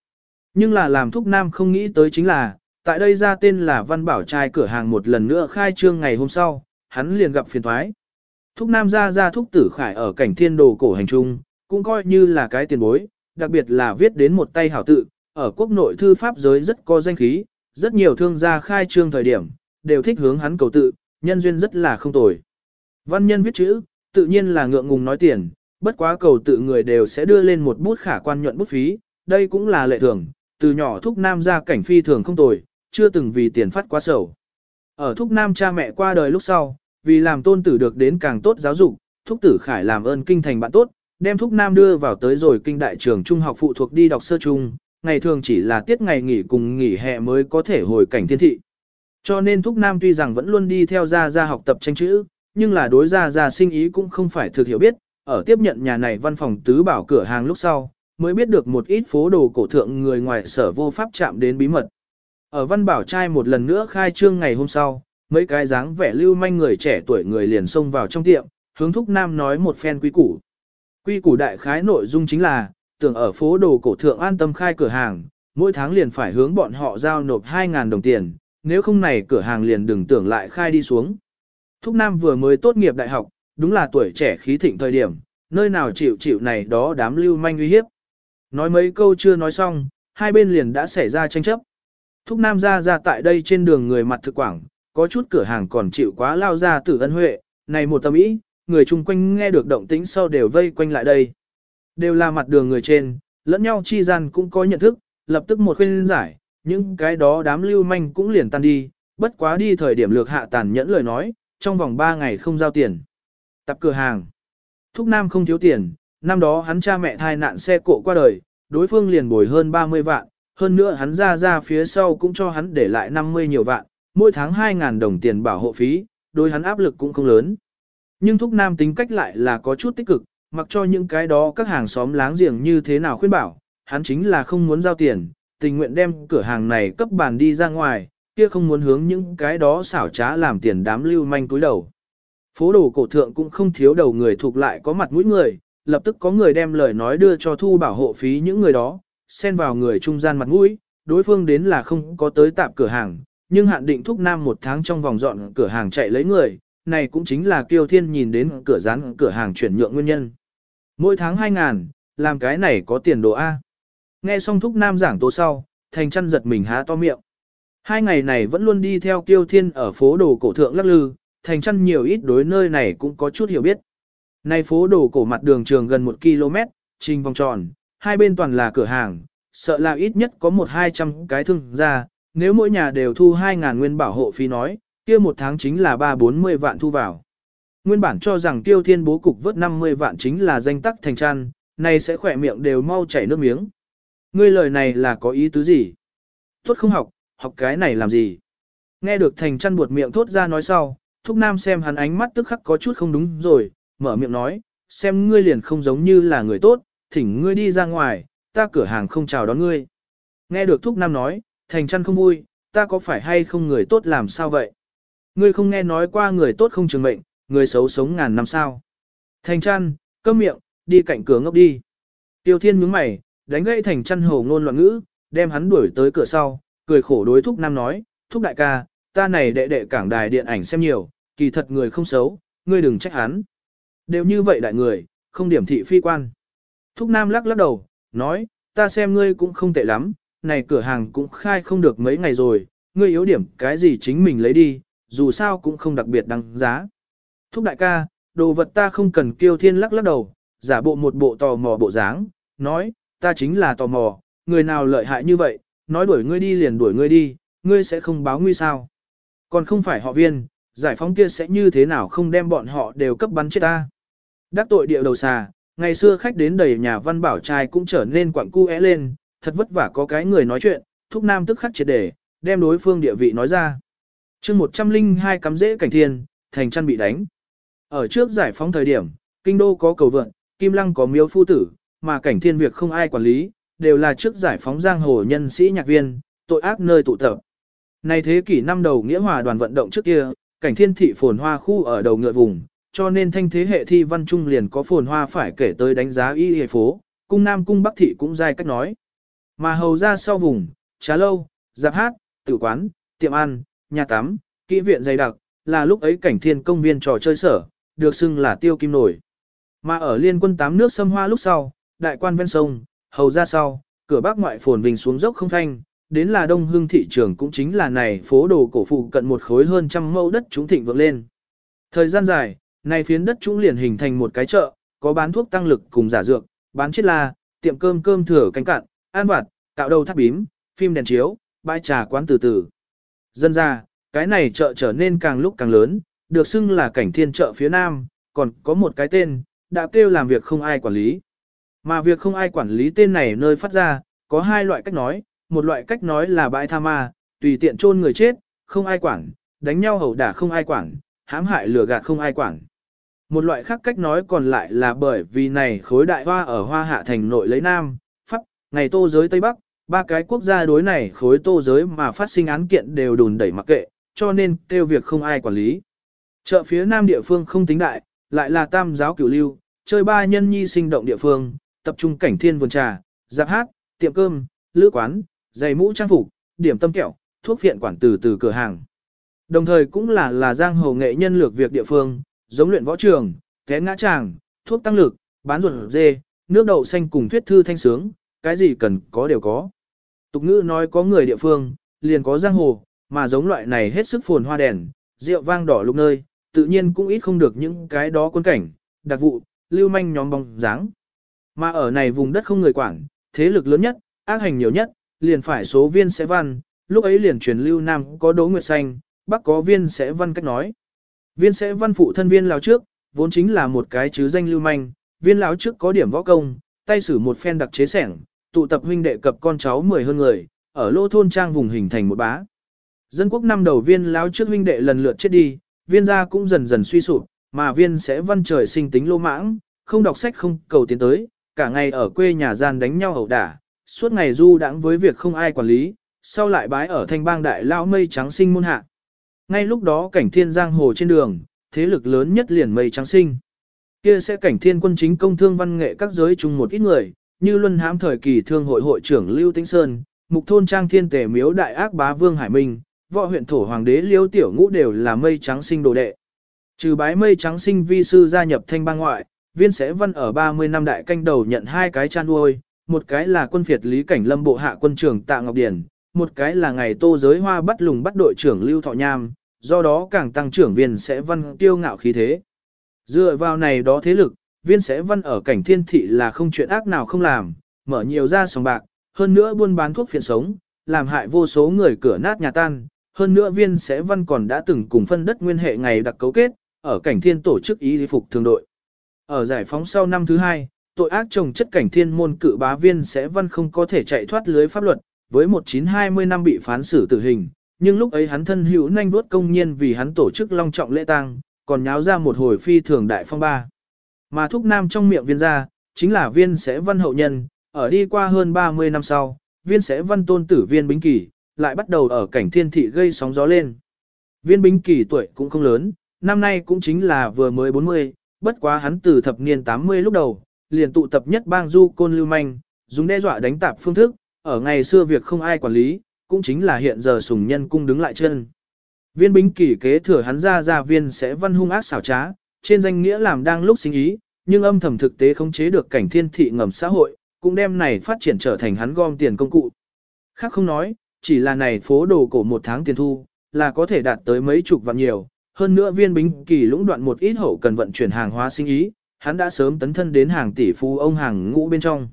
Nhưng là làm thúc nam không nghĩ tới chính là, tại đây ra tên là Văn Bảo trai cửa hàng một lần nữa khai trương ngày hôm sau, hắn liền gặp phiền thoái. Thúc Nam ra ra thúc tử khải ở cảnh thiên đồ cổ hành trung, cũng coi như là cái tiền bối, đặc biệt là viết đến một tay hảo tự, ở quốc nội thư pháp giới rất có danh khí, rất nhiều thương gia khai trương thời điểm, đều thích hướng hắn cầu tự, nhân duyên rất là không tồi. Văn nhân viết chữ, tự nhiên là ngượng ngùng nói tiền, bất quá cầu tự người đều sẽ đưa lên một bút khả quan nhuận bút phí, đây cũng là lệ thường, từ nhỏ thúc nam gia cảnh phi thường không tồi, chưa từng vì tiền phát quá sầu. Ở thúc nam cha mẹ qua đời lúc sau, vì làm tôn tử được đến càng tốt giáo dục, thúc tử khải làm ơn kinh thành bạn tốt, đem thúc nam đưa vào tới rồi kinh đại trường trung học phụ thuộc đi đọc sơ trung, ngày thường chỉ là tiết ngày nghỉ cùng nghỉ hè mới có thể hồi cảnh thiên thị. Cho nên Thúc Nam tuy rằng vẫn luôn đi theo Gia Gia học tập tranh chữ, nhưng là đối Gia Gia sinh ý cũng không phải thực hiểu biết, ở tiếp nhận nhà này văn phòng tứ bảo cửa hàng lúc sau, mới biết được một ít phố đồ cổ thượng người ngoài sở vô pháp chạm đến bí mật. Ở văn bảo trai một lần nữa khai trương ngày hôm sau, mấy cái dáng vẻ lưu manh người trẻ tuổi người liền xông vào trong tiệm, hướng Thúc Nam nói một phen quý củ. Quy củ đại khái nội dung chính là, tưởng ở phố đồ cổ thượng an tâm khai cửa hàng, mỗi tháng liền phải hướng bọn họ giao nộp 2.000 đồng tiền, nếu không này cửa hàng liền đừng tưởng lại khai đi xuống. Thúc Nam vừa mới tốt nghiệp đại học, đúng là tuổi trẻ khí thịnh thời điểm, nơi nào chịu chịu này đó đám lưu manh uy hiếp. Nói mấy câu chưa nói xong, hai bên liền đã xảy ra tranh chấp. Thúc Nam ra ra tại đây trên đường người mặt thực quảng, có chút cửa hàng còn chịu quá lao ra tử ân huệ, này một tâm ý, người chung quanh nghe được động tĩnh sau đều vây quanh lại đây. Đều là mặt đường người trên, lẫn nhau chi gian cũng có nhận thức, lập tức một khuyên giải, những cái đó đám lưu manh cũng liền tan đi, bất quá đi thời điểm lược hạ tàn nhẫn lời nói, trong vòng 3 ngày không giao tiền. Tập cửa hàng. Thúc Nam không thiếu tiền, năm đó hắn cha mẹ thai nạn xe cộ qua đời, đối phương liền bồi hơn 30 vạn, hơn nữa hắn ra ra phía sau cũng cho hắn để lại 50 nhiều vạn, mỗi tháng 2.000 đồng tiền bảo hộ phí, đối hắn áp lực cũng không lớn. Nhưng Thúc Nam tính cách lại là có chút tích cực, mặc cho những cái đó các hàng xóm láng giềng như thế nào khuyên bảo, hắn chính là không muốn giao tiền, tình nguyện đem cửa hàng này cấp bàn đi ra ngoài, kia không muốn hướng những cái đó xảo trá làm tiền đám lưu manh túi đầu. Phố đồ cổ thượng cũng không thiếu đầu người thuộc lại có mặt mũi người, lập tức có người đem lời nói đưa cho thu bảo hộ phí những người đó, xen vào người trung gian mặt mũi, đối phương đến là không có tới tạp cửa hàng, nhưng hạn định thúc nam một tháng trong vòng dọn cửa hàng chạy lấy người, này cũng chính là Kiêu Thiên nhìn đến cửa rán cửa hàng chuyển nhượng nguyên nhân. Mỗi tháng 2 ngàn, làm cái này có tiền đồ A. Nghe xong thúc nam giảng tố sau, thành chăn giật mình há to miệng. Hai ngày này vẫn luôn đi theo Kiêu Thiên ở phố đồ cổ thượng lắc lư, thành chăn nhiều ít đối nơi này cũng có chút hiểu biết. Nay phố đồ cổ mặt đường trường gần 1 km, trình vòng tròn, hai bên toàn là cửa hàng, sợ là ít nhất có một hai trăm cái thương ra, nếu mỗi nhà đều thu 2.000 nguyên bảo hộ phí nói, kia một tháng chính là 3-40 vạn thu vào. Nguyên bản cho rằng tiêu thiên bố cục vớt 50 vạn chính là danh tắc thành chăn, này sẽ khỏe miệng đều mau chảy nước miếng. Ngươi lời này là có ý tứ gì? Tốt không học, học cái này làm gì? Nghe được thành chăn buột miệng thốt ra nói sau, thúc nam xem hắn ánh mắt tức khắc có chút không đúng rồi, mở miệng nói, xem ngươi liền không giống như là người tốt, thỉnh ngươi đi ra ngoài, ta cửa hàng không chào đón ngươi. Nghe được thúc nam nói, thành Trăn không vui, ta có phải hay không người tốt làm sao vậy? Ngươi không nghe nói qua người tốt không trường mệnh, người xấu sống ngàn năm sao. Thành Trăn, câm miệng, đi cạnh cửa ngốc đi. Tiêu thiên nhướng mày, đánh gãy thành Trăn hồ ngôn loạn ngữ, đem hắn đuổi tới cửa sau, cười khổ đối thúc nam nói, thúc đại ca, ta này đệ đệ cảng đài điện ảnh xem nhiều, kỳ thật người không xấu, ngươi đừng trách hắn. Đều như vậy đại người, không điểm thị phi quan. Thúc nam lắc lắc đầu, nói, ta xem ngươi cũng không tệ lắm, này cửa hàng cũng khai không được mấy ngày rồi, ngươi yếu điểm cái gì chính mình lấy đi, dù sao cũng không đặc biệt đăng giá. Thúc đại ca, đồ vật ta không cần kiêu thiên lắc lắc đầu, giả bộ một bộ tò mò bộ dáng, nói, ta chính là tò mò, người nào lợi hại như vậy, nói đuổi ngươi đi liền đuổi ngươi đi, ngươi sẽ không báo nguy sao. Còn không phải họ viên, giải phóng kia sẽ như thế nào không đem bọn họ đều cấp bắn chết ta. Đắc tội địa đầu xà, ngày xưa khách đến đầy nhà văn bảo trai cũng trở nên quặng cu é lên, thật vất vả có cái người nói chuyện, thúc nam tức khắc triệt để, đem đối phương địa vị nói ra chương 102 cắm dễ cảnh thiên, thành chăn bị đánh. Ở trước giải phóng thời điểm, kinh đô có cầu vượn, kim lăng có miếu phu tử, mà cảnh thiên việc không ai quản lý, đều là trước giải phóng giang hồ nhân sĩ nhạc viên, tội ác nơi tụ tập. Này thế kỷ năm đầu nghĩa hòa đoàn vận động trước kia, cảnh thiên thị phồn hoa khu ở đầu ngựa vùng, cho nên thanh thế hệ thi văn trung liền có phồn hoa phải kể tới đánh giá y hề phố, cung nam cung bắc thị cũng dài cách nói. Mà hầu ra sau vùng, trá lâu, giáp hát, tử quán, tiệm ăn, nhà tắm, kỹ viện dày đặc, là lúc ấy cảnh thiên công viên trò chơi sở, được xưng là tiêu kim nổi. Mà ở liên quân tám nước xâm hoa lúc sau, đại quan ven sông, hầu ra sau, cửa bắc ngoại phồn vinh xuống dốc không thanh, đến là đông hương thị trường cũng chính là này phố đồ cổ phụ cận một khối hơn trăm mẫu đất chúng thịnh vượng lên. Thời gian dài, này phiến đất chúng liền hình thành một cái chợ, có bán thuốc tăng lực cùng giả dược, bán chiết la, tiệm cơm cơm thừa cánh cạn, an vặt, cạo đầu tháp bím, phim đèn chiếu, bãi trà quán từ từ. Dân ra, cái này chợ trở nên càng lúc càng lớn, được xưng là cảnh thiên chợ phía nam, còn có một cái tên, đã kêu làm việc không ai quản lý. Mà việc không ai quản lý tên này nơi phát ra, có hai loại cách nói, một loại cách nói là bãi tha ma, tùy tiện chôn người chết, không ai quản, đánh nhau hầu đả không ai quản, hãm hại lừa gạt không ai quản. Một loại khác cách nói còn lại là bởi vì này khối đại hoa ở hoa hạ thành nội lấy Nam, Pháp, ngày tô giới Tây Bắc, ba cái quốc gia đối này khối tô giới mà phát sinh án kiện đều đùn đẩy mặc kệ, cho nên kêu việc không ai quản lý. Chợ phía Nam địa phương không tính đại, lại là tam giáo cửu lưu, chơi ba nhân nhi sinh động địa phương, tập trung cảnh thiên vườn trà, giáp hát, tiệm cơm, lữ quán, giày mũ trang phục, điểm tâm kẹo, thuốc viện quản từ từ cửa hàng. Đồng thời cũng là là giang hồ nghệ nhân lược việc địa phương, giống luyện võ trường, té ngã tràng, thuốc tăng lực, bán ruột dê, nước đậu xanh cùng thuyết thư thanh sướng, cái gì cần có đều có. Tục ngữ nói có người địa phương, liền có giang hồ, mà giống loại này hết sức phồn hoa đèn, rượu vang đỏ lục nơi, tự nhiên cũng ít không được những cái đó quân cảnh, đặc vụ, lưu manh nhóm bóng dáng. Mà ở này vùng đất không người quản, thế lực lớn nhất, ác hành nhiều nhất, liền phải số viên sẽ văn, lúc ấy liền truyền lưu nam có đố nguyệt xanh, bắc có viên sẽ văn cách nói. Viên sẽ văn phụ thân viên lão trước, vốn chính là một cái chứ danh lưu manh, viên lão trước có điểm võ công, tay sử một phen đặc chế sẻng, tụ tập huynh đệ cập con cháu mười hơn người, ở lô thôn trang vùng hình thành một bá. Dân quốc năm đầu viên lão trước huynh đệ lần lượt chết đi, viên gia cũng dần dần suy sụp, mà viên sẽ văn trời sinh tính lô mãng, không đọc sách không cầu tiến tới, cả ngày ở quê nhà gian đánh nhau ẩu đả, suốt ngày du đãng với việc không ai quản lý, sau lại bái ở thanh bang đại lão mây trắng sinh môn hạ. Ngay lúc đó cảnh thiên giang hồ trên đường, thế lực lớn nhất liền mây trắng sinh. Kia sẽ cảnh thiên quân chính công thương văn nghệ các giới chung một ít người, như luân hãm thời kỳ thương hội hội trưởng Lưu Tĩnh Sơn, mục thôn trang thiên tể miếu đại ác bá vương Hải Minh, võ huyện thổ hoàng đế liêu tiểu ngũ đều là mây trắng sinh đồ đệ. Trừ bái mây trắng sinh vi sư gia nhập thanh bang ngoại, viên sẽ văn ở 30 năm đại canh đầu nhận hai cái chan nuôi, một cái là quân phiệt lý cảnh lâm bộ hạ quân trưởng tạ Ngọc Điển, một cái là ngày tô giới hoa bắt lùng bắt đội trưởng Lưu Thọ Nham, do đó càng tăng trưởng viên sẽ văn tiêu ngạo khí thế. Dựa vào này đó thế lực, viên sẽ văn ở cảnh thiên thị là không chuyện ác nào không làm, mở nhiều ra sòng bạc, hơn nữa buôn bán thuốc phiện sống, làm hại vô số người cửa nát nhà tan, hơn nữa viên sẽ văn còn đã từng cùng phân đất nguyên hệ ngày đặc cấu kết, ở cảnh thiên tổ chức ý phục thường đội. Ở giải phóng sau năm thứ hai, tội ác trồng chất cảnh thiên môn cự bá viên sẽ văn không có thể chạy thoát lưới pháp luật, với 1920 năm bị phán xử tử hình, nhưng lúc ấy hắn thân hữu nhanh đuốt công nhiên vì hắn tổ chức long trọng lễ tang, còn nháo ra một hồi phi thường đại phong ba. Mà thúc nam trong miệng viên gia, chính là viên sẽ văn hậu nhân, ở đi qua hơn 30 năm sau, viên sẽ văn tôn tử viên bính kỳ, lại bắt đầu ở cảnh thiên thị gây sóng gió lên. Viên bính kỳ tuổi cũng không lớn, năm nay cũng chính là vừa mới 40, bất quá hắn từ thập niên 80 lúc đầu, liền tụ tập nhất bang du côn lưu manh, dùng đe dọa đánh tạp phương thức, ở ngày xưa việc không ai quản lý, cũng chính là hiện giờ sùng nhân cung đứng lại chân. Viên bính kỳ kế thừa hắn ra ra viên sẽ văn hung ác xảo trá, trên danh nghĩa làm đang lúc sinh ý, nhưng âm thầm thực tế không chế được cảnh thiên thị ngầm xã hội, cũng đem này phát triển trở thành hắn gom tiền công cụ. Khác không nói, chỉ là này phố đồ cổ một tháng tiền thu, là có thể đạt tới mấy chục vạn nhiều, hơn nữa viên bính kỳ lũng đoạn một ít hậu cần vận chuyển hàng hóa sinh ý, hắn đã sớm tấn thân đến hàng tỷ phú ông hàng ngũ bên trong.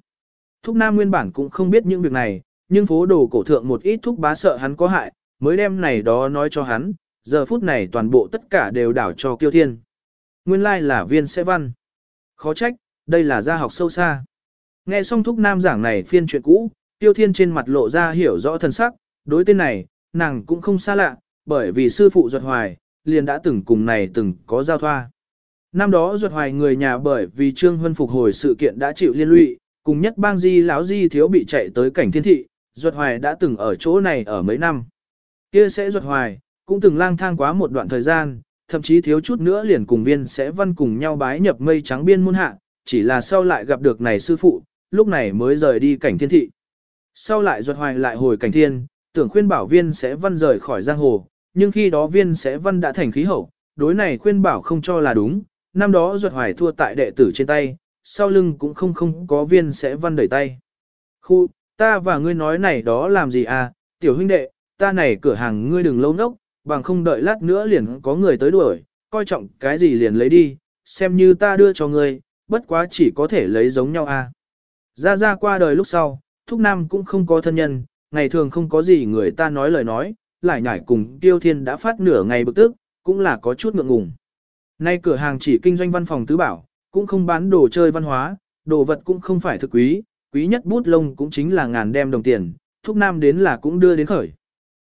Thúc Nam nguyên bản cũng không biết những việc này, nhưng phố đồ cổ thượng một ít thúc bá sợ hắn có hại, mới đem này đó nói cho hắn, giờ phút này toàn bộ tất cả đều đảo cho kiêu thiên. Nguyên lai like là viên sẽ văn. Khó trách, đây là gia học sâu xa. Nghe xong thúc nam giảng này phiên chuyện cũ, tiêu thiên trên mặt lộ ra hiểu rõ thân sắc, đối tên này, nàng cũng không xa lạ, bởi vì sư phụ ruột hoài, liền đã từng cùng này từng có giao thoa. Năm đó ruột hoài người nhà bởi vì Trương Huân phục hồi sự kiện đã chịu liên lụy, cùng nhất bang di lão di thiếu bị chạy tới cảnh thiên thị, ruột hoài đã từng ở chỗ này ở mấy năm. Kia sẽ ruột hoài, cũng từng lang thang quá một đoạn thời gian, thậm chí thiếu chút nữa liền cùng viên sẽ văn cùng nhau bái nhập mây trắng biên môn hạ, chỉ là sau lại gặp được này sư phụ, lúc này mới rời đi cảnh thiên thị. Sau lại ruột hoài lại hồi cảnh thiên, tưởng khuyên bảo viên sẽ văn rời khỏi giang hồ, nhưng khi đó viên sẽ văn đã thành khí hậu, đối này khuyên bảo không cho là đúng, năm đó ruột hoài thua tại đệ tử trên tay, sau lưng cũng không không có viên sẽ văn đẩy tay. Khu, ta và ngươi nói này đó làm gì à, tiểu huynh đệ, ta này cửa hàng ngươi đừng lâu nốc, bằng không đợi lát nữa liền có người tới đuổi, coi trọng cái gì liền lấy đi, xem như ta đưa cho ngươi, bất quá chỉ có thể lấy giống nhau à. Ra ra qua đời lúc sau, Thúc Nam cũng không có thân nhân, ngày thường không có gì người ta nói lời nói, lại nhải cùng Tiêu Thiên đã phát nửa ngày bực tức, cũng là có chút ngượng ngùng. Nay cửa hàng chỉ kinh doanh văn phòng tứ bảo, cũng không bán đồ chơi văn hóa, đồ vật cũng không phải thực quý, quý nhất bút lông cũng chính là ngàn đem đồng tiền, thúc nam đến là cũng đưa đến khởi.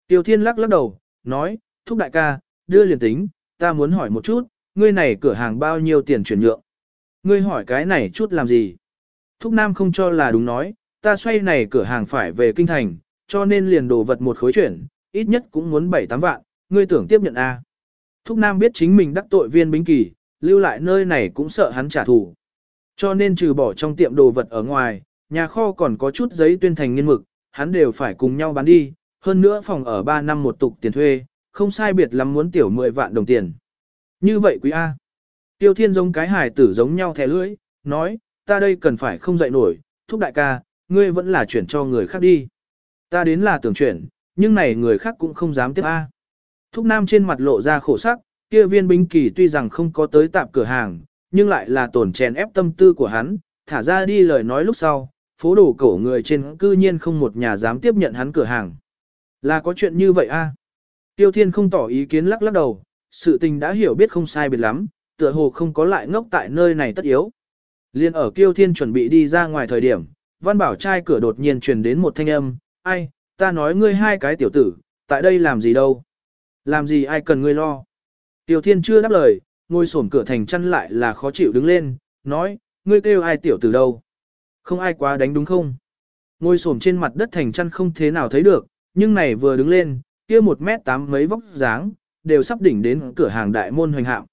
Tiêu Thiên lắc lắc đầu, nói, thúc đại ca, đưa liền tính, ta muốn hỏi một chút, ngươi này cửa hàng bao nhiêu tiền chuyển nhượng. Ngươi hỏi cái này chút làm gì? Thúc nam không cho là đúng nói, ta xoay này cửa hàng phải về kinh thành, cho nên liền đồ vật một khối chuyển, ít nhất cũng muốn 7-8 vạn, ngươi tưởng tiếp nhận A. À? Thúc nam biết chính mình đắc tội viên bính kỳ, lưu lại nơi này cũng sợ hắn trả thù. Cho nên trừ bỏ trong tiệm đồ vật ở ngoài, nhà kho còn có chút giấy tuyên thành nghiên mực, hắn đều phải cùng nhau bán đi, hơn nữa phòng ở 3 năm một tục tiền thuê, không sai biệt lắm muốn tiểu 10 vạn đồng tiền. Như vậy quý A. Tiêu thiên giống cái hải tử giống nhau thẻ lưỡi, nói, ta đây cần phải không dậy nổi, thúc đại ca, ngươi vẫn là chuyển cho người khác đi. Ta đến là tưởng chuyển, nhưng này người khác cũng không dám tiếp A. Thúc nam trên mặt lộ ra khổ sắc, kia viên binh kỳ tuy rằng không có tới tạp cửa hàng, nhưng lại là tổn chèn ép tâm tư của hắn, thả ra đi lời nói lúc sau, phố đổ cổ người trên cư nhiên không một nhà dám tiếp nhận hắn cửa hàng. Là có chuyện như vậy a? Tiêu Thiên không tỏ ý kiến lắc lắc đầu, sự tình đã hiểu biết không sai biệt lắm, tựa hồ không có lại ngốc tại nơi này tất yếu. Liên ở Tiêu Thiên chuẩn bị đi ra ngoài thời điểm, Văn Bảo trai cửa đột nhiên truyền đến một thanh âm, ai, ta nói ngươi hai cái tiểu tử, tại đây làm gì đâu? Làm gì ai cần ngươi lo? Tiểu Thiên chưa đáp lời, ngồi sổm cửa thành chăn lại là khó chịu đứng lên, nói, ngươi kêu ai tiểu từ đâu? Không ai quá đánh đúng không? Ngồi sổm trên mặt đất thành chăn không thế nào thấy được, nhưng này vừa đứng lên, kia một mét tám mấy vóc dáng, đều sắp đỉnh đến cửa hàng đại môn hoành hạng.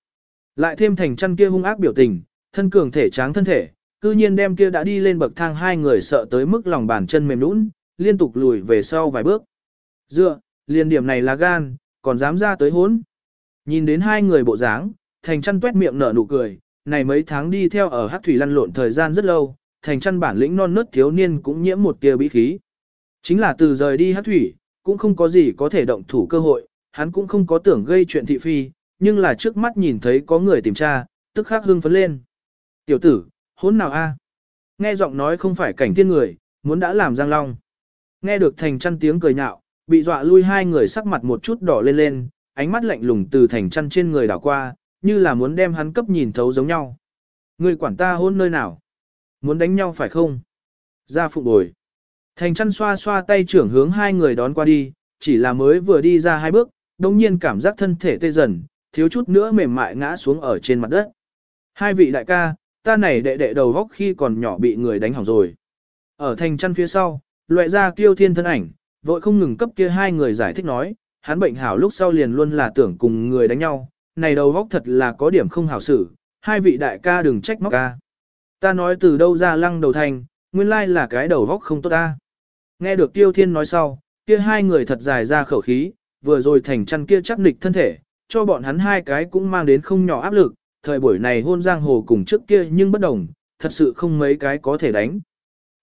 Lại thêm thành chăn kia hung ác biểu tình, thân cường thể tráng thân thể, cư nhiên đem kia đã đi lên bậc thang hai người sợ tới mức lòng bàn chân mềm nũng, liên tục lùi về sau vài bước. Dựa, liền điểm này là gan, còn dám ra tới hốn. Nhìn đến hai người bộ dáng, thành chăn tuét miệng nở nụ cười, này mấy tháng đi theo ở hát thủy lăn lộn thời gian rất lâu, thành chăn bản lĩnh non nớt thiếu niên cũng nhiễm một tia bí khí. Chính là từ rời đi hát thủy, cũng không có gì có thể động thủ cơ hội, hắn cũng không có tưởng gây chuyện thị phi, nhưng là trước mắt nhìn thấy có người tìm tra, tức khắc hưng phấn lên. Tiểu tử, hốn nào a? Nghe giọng nói không phải cảnh tiên người, muốn đã làm giang long. Nghe được thành chăn tiếng cười nhạo, bị dọa lui hai người sắc mặt một chút đỏ lên lên, ánh mắt lạnh lùng từ thành chăn trên người đảo qua, như là muốn đem hắn cấp nhìn thấu giống nhau. Người quản ta hôn nơi nào? Muốn đánh nhau phải không? Ra phụ bồi. Thành chăn xoa xoa tay trưởng hướng hai người đón qua đi, chỉ là mới vừa đi ra hai bước, đồng nhiên cảm giác thân thể tê dần, thiếu chút nữa mềm mại ngã xuống ở trên mặt đất. Hai vị đại ca, ta này đệ đệ đầu góc khi còn nhỏ bị người đánh hỏng rồi. Ở thành chăn phía sau, loại ra kiêu thiên thân ảnh, vội không ngừng cấp kia hai người giải thích nói, hắn bệnh hảo lúc sau liền luôn là tưởng cùng người đánh nhau, này đầu góc thật là có điểm không hảo xử, hai vị đại ca đừng trách móc ca. Ta nói từ đâu ra lăng đầu thành, nguyên lai là cái đầu góc không tốt ta. Nghe được Tiêu Thiên nói sau, kia hai người thật dài ra khẩu khí, vừa rồi thành chăn kia chắc nịch thân thể, cho bọn hắn hai cái cũng mang đến không nhỏ áp lực, thời buổi này hôn giang hồ cùng trước kia nhưng bất đồng, thật sự không mấy cái có thể đánh.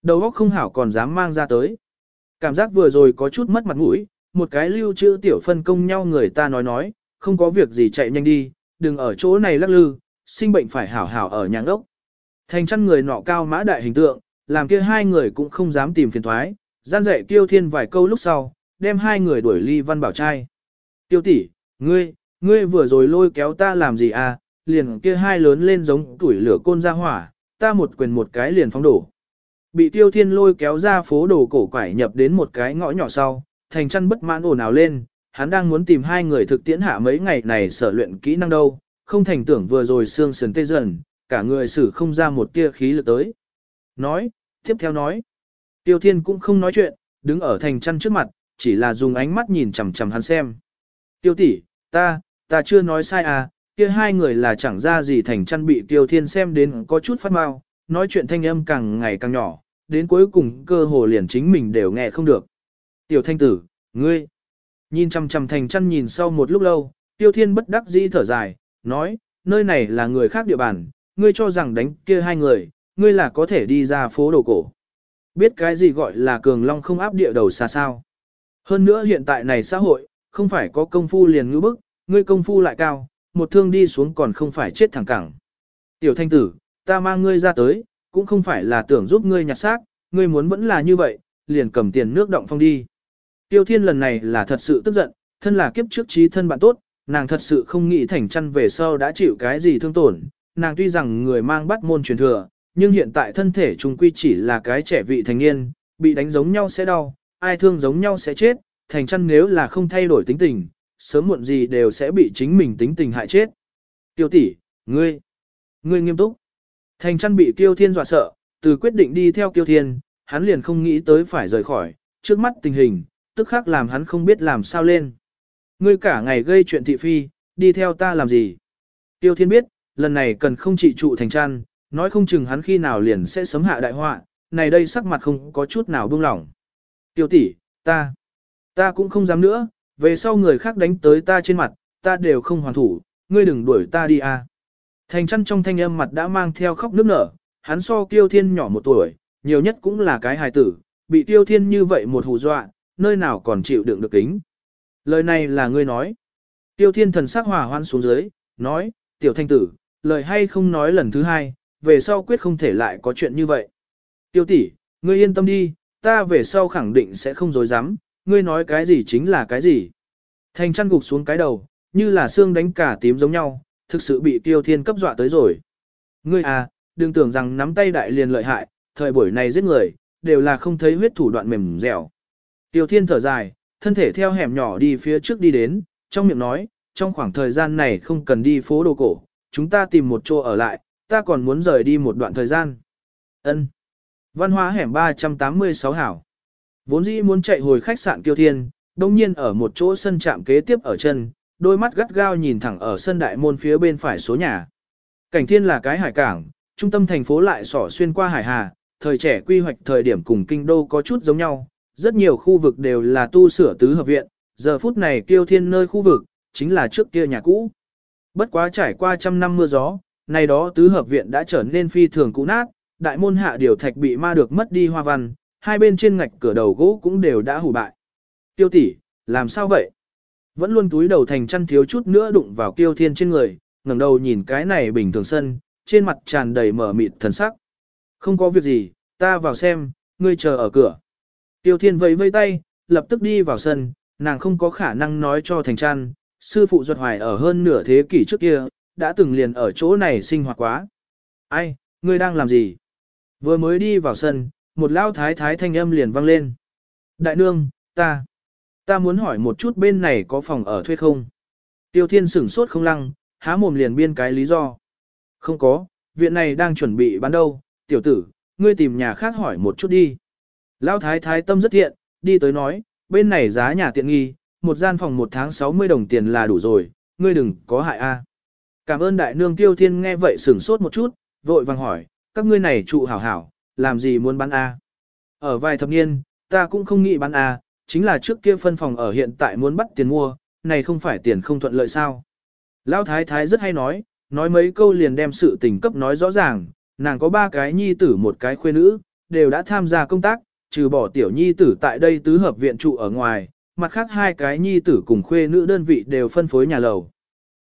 Đầu óc không hảo còn dám mang ra tới. Cảm giác vừa rồi có chút mất mặt mũi, một cái lưu trữ tiểu phân công nhau người ta nói nói, không có việc gì chạy nhanh đi, đừng ở chỗ này lắc lư, sinh bệnh phải hảo hảo ở nhà ốc. Thành chăn người nọ cao mã đại hình tượng, làm kia hai người cũng không dám tìm phiền thoái, gian dạy tiêu thiên vài câu lúc sau, đem hai người đuổi ly văn bảo trai. Tiêu tỷ, ngươi, ngươi vừa rồi lôi kéo ta làm gì à, liền kia hai lớn lên giống tuổi lửa côn ra hỏa, ta một quyền một cái liền phóng đổ. Bị tiêu thiên lôi kéo ra phố đồ cổ quải nhập đến một cái ngõ nhỏ sau, thành chăn bất mãn ồn ào lên, hắn đang muốn tìm hai người thực tiễn hạ mấy ngày này sở luyện kỹ năng đâu, không thành tưởng vừa rồi xương sườn tê dần, cả người xử không ra một tia khí lực tới. Nói, tiếp theo nói, tiêu thiên cũng không nói chuyện, đứng ở thành chăn trước mặt, chỉ là dùng ánh mắt nhìn chằm chằm hắn xem. Tiêu tỷ, ta, ta chưa nói sai à, kia hai người là chẳng ra gì thành chăn bị tiêu thiên xem đến có chút phát mau, nói chuyện thanh âm càng ngày càng nhỏ, đến cuối cùng cơ hồ liền chính mình đều nghe không được. Tiểu thanh tử, ngươi, nhìn chằm chằm thành chăn nhìn sau một lúc lâu, tiêu thiên bất đắc dĩ thở dài, nói, nơi này là người khác địa bàn, ngươi cho rằng đánh kia hai người, ngươi là có thể đi ra phố đồ cổ. Biết cái gì gọi là cường long không áp địa đầu xa sao. Hơn nữa hiện tại này xã hội, không phải có công phu liền ngữ bức, ngươi công phu lại cao, một thương đi xuống còn không phải chết thẳng cẳng. Tiểu thanh tử, ta mang ngươi ra tới, cũng không phải là tưởng giúp ngươi nhặt xác, ngươi muốn vẫn là như vậy, liền cầm tiền nước động phong đi. Tiêu thiên lần này là thật sự tức giận, thân là kiếp trước trí thân bạn tốt, nàng thật sự không nghĩ thành chăn về sau đã chịu cái gì thương tổn, nàng tuy rằng người mang bắt môn truyền thừa, nhưng hiện tại thân thể trung quy chỉ là cái trẻ vị thành niên, bị đánh giống nhau sẽ đau, ai thương giống nhau sẽ chết, thành chăn nếu là không thay đổi tính tình, sớm muộn gì đều sẽ bị chính mình tính tình hại chết. Tiêu tỷ, ngươi, ngươi nghiêm túc. Thành chăn bị Tiêu Thiên dọa sợ, từ quyết định đi theo Tiêu Thiên, hắn liền không nghĩ tới phải rời khỏi, trước mắt tình hình, tức khắc làm hắn không biết làm sao lên. Ngươi cả ngày gây chuyện thị phi, đi theo ta làm gì? Tiêu Thiên biết, lần này cần không trị trụ thành chăn, nói không chừng hắn khi nào liền sẽ sấm hạ đại họa, này đây sắc mặt không có chút nào buông lỏng. Tiêu tỷ, ta, ta cũng không dám nữa, về sau người khác đánh tới ta trên mặt, ta đều không hoàn thủ, ngươi đừng đuổi ta đi à. Thành chăn trong thanh âm mặt đã mang theo khóc nước nở, hắn so Tiêu Thiên nhỏ một tuổi, nhiều nhất cũng là cái hài tử, bị Tiêu Thiên như vậy một hù dọa, nơi nào còn chịu đựng được kính. Lời này là ngươi nói. Tiêu Thiên thần sắc hòa hoan xuống dưới, nói, tiểu thanh tử, lời hay không nói lần thứ hai, về sau quyết không thể lại có chuyện như vậy. Tiêu tỷ, ngươi yên tâm đi, ta về sau khẳng định sẽ không dối dám, ngươi nói cái gì chính là cái gì. Thành chăn gục xuống cái đầu, như là xương đánh cả tím giống nhau, thực sự bị tiêu thiên cấp dọa tới rồi. Ngươi à, đừng tưởng rằng nắm tay đại liền lợi hại, thời buổi này giết người, đều là không thấy huyết thủ đoạn mềm dẻo. Tiêu thiên thở dài, thân thể theo hẻm nhỏ đi phía trước đi đến, trong miệng nói, trong khoảng thời gian này không cần đi phố đồ cổ, chúng ta tìm một chỗ ở lại, ta còn muốn rời đi một đoạn thời gian. Ân. Văn hóa hẻm 386 hảo. Vốn dĩ muốn chạy hồi khách sạn Kiêu Thiên, đồng nhiên ở một chỗ sân trạm kế tiếp ở chân, đôi mắt gắt gao nhìn thẳng ở sân đại môn phía bên phải số nhà. Cảnh Thiên là cái hải cảng, trung tâm thành phố lại sỏ xuyên qua hải hà, thời trẻ quy hoạch thời điểm cùng kinh đô có chút giống nhau, rất nhiều khu vực đều là tu sửa tứ hợp viện, giờ phút này Kiêu Thiên nơi khu vực, chính là trước kia nhà cũ. Bất quá trải qua trăm năm mưa gió, nay đó tứ hợp viện đã trở nên phi thường cũ nát, đại môn hạ điều thạch bị ma được mất đi hoa văn, hai bên trên ngạch cửa đầu gỗ cũng đều đã hủ bại. Tiêu tỷ, làm sao vậy? Vẫn luôn túi đầu thành chăn thiếu chút nữa đụng vào kiêu thiên trên người, ngẩng đầu nhìn cái này bình thường sân, trên mặt tràn đầy mở mịt thần sắc. Không có việc gì, ta vào xem, ngươi chờ ở cửa. Tiêu thiên vẫy vây tay, lập tức đi vào sân, nàng không có khả năng nói cho thành chăn, sư phụ ruột hoài ở hơn nửa thế kỷ trước kia, đã từng liền ở chỗ này sinh hoạt quá. Ai, ngươi đang làm gì? Vừa mới đi vào sân, một lao thái thái thanh âm liền vang lên. Đại nương, ta, ta muốn hỏi một chút bên này có phòng ở thuê không? Tiêu thiên sửng sốt không lăng, há mồm liền biên cái lý do. Không có, viện này đang chuẩn bị bán đâu, tiểu tử, ngươi tìm nhà khác hỏi một chút đi. Lão thái thái tâm rất thiện, đi tới nói, bên này giá nhà tiện nghi, một gian phòng một tháng 60 đồng tiền là đủ rồi, ngươi đừng có hại a. Cảm ơn đại nương tiêu thiên nghe vậy sửng sốt một chút, vội vàng hỏi, các ngươi này trụ hảo hảo, làm gì muốn bán A. Ở vài thập niên, ta cũng không nghĩ bán A, chính là trước kia phân phòng ở hiện tại muốn bắt tiền mua, này không phải tiền không thuận lợi sao. Lão thái thái rất hay nói, nói mấy câu liền đem sự tình cấp nói rõ ràng, nàng có ba cái nhi tử một cái khuê nữ, đều đã tham gia công tác, trừ bỏ tiểu nhi tử tại đây tứ hợp viện trụ ở ngoài, mặt khác hai cái nhi tử cùng khuê nữ đơn vị đều phân phối nhà lầu.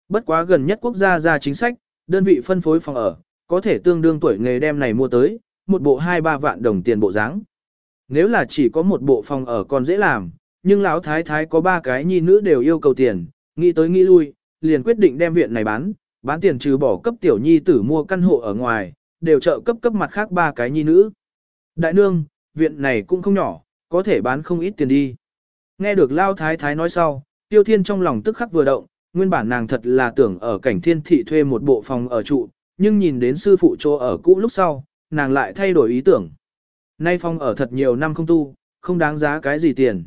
Bất quá gần nhất quốc gia ra chính sách, đơn vị phân phối phòng ở, có thể tương đương tuổi nghề đem này mua tới, một bộ 2-3 vạn đồng tiền bộ dáng. Nếu là chỉ có một bộ phòng ở còn dễ làm, nhưng lão thái thái có ba cái nhi nữ đều yêu cầu tiền, nghĩ tới nghĩ lui, liền quyết định đem viện này bán, bán tiền trừ bỏ cấp tiểu nhi tử mua căn hộ ở ngoài, đều trợ cấp cấp mặt khác ba cái nhi nữ. Đại nương, viện này cũng không nhỏ, có thể bán không ít tiền đi. Nghe được Lao Thái Thái nói sau, Tiêu Thiên trong lòng tức khắc vừa động, nguyên bản nàng thật là tưởng ở cảnh thiên thị thuê một bộ phòng ở trụ, nhưng nhìn đến sư phụ chỗ ở cũ lúc sau, nàng lại thay đổi ý tưởng. Nay phòng ở thật nhiều năm không tu, không đáng giá cái gì tiền.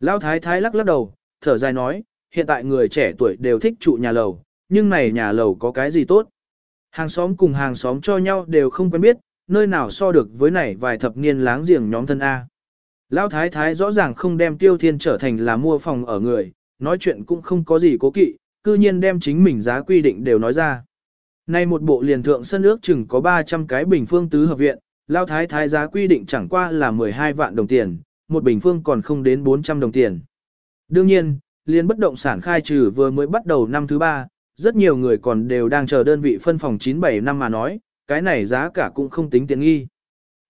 Lão thái thái lắc lắc đầu, thở dài nói, hiện tại người trẻ tuổi đều thích trụ nhà lầu, nhưng này nhà lầu có cái gì tốt. Hàng xóm cùng hàng xóm cho nhau đều không quen biết, nơi nào so được với này vài thập niên láng giềng nhóm thân A. Lão thái thái rõ ràng không đem tiêu thiên trở thành là mua phòng ở người, nói chuyện cũng không có gì cố kỵ, cư nhiên đem chính mình giá quy định đều nói ra. Nay một bộ liền thượng sân ước chừng có 300 cái bình phương tứ hợp viện, lao thái thái giá quy định chẳng qua là 12 vạn đồng tiền, một bình phương còn không đến 400 đồng tiền. Đương nhiên, liên bất động sản khai trừ vừa mới bắt đầu năm thứ ba, rất nhiều người còn đều đang chờ đơn vị phân phòng 9-7 năm mà nói, cái này giá cả cũng không tính tiện nghi.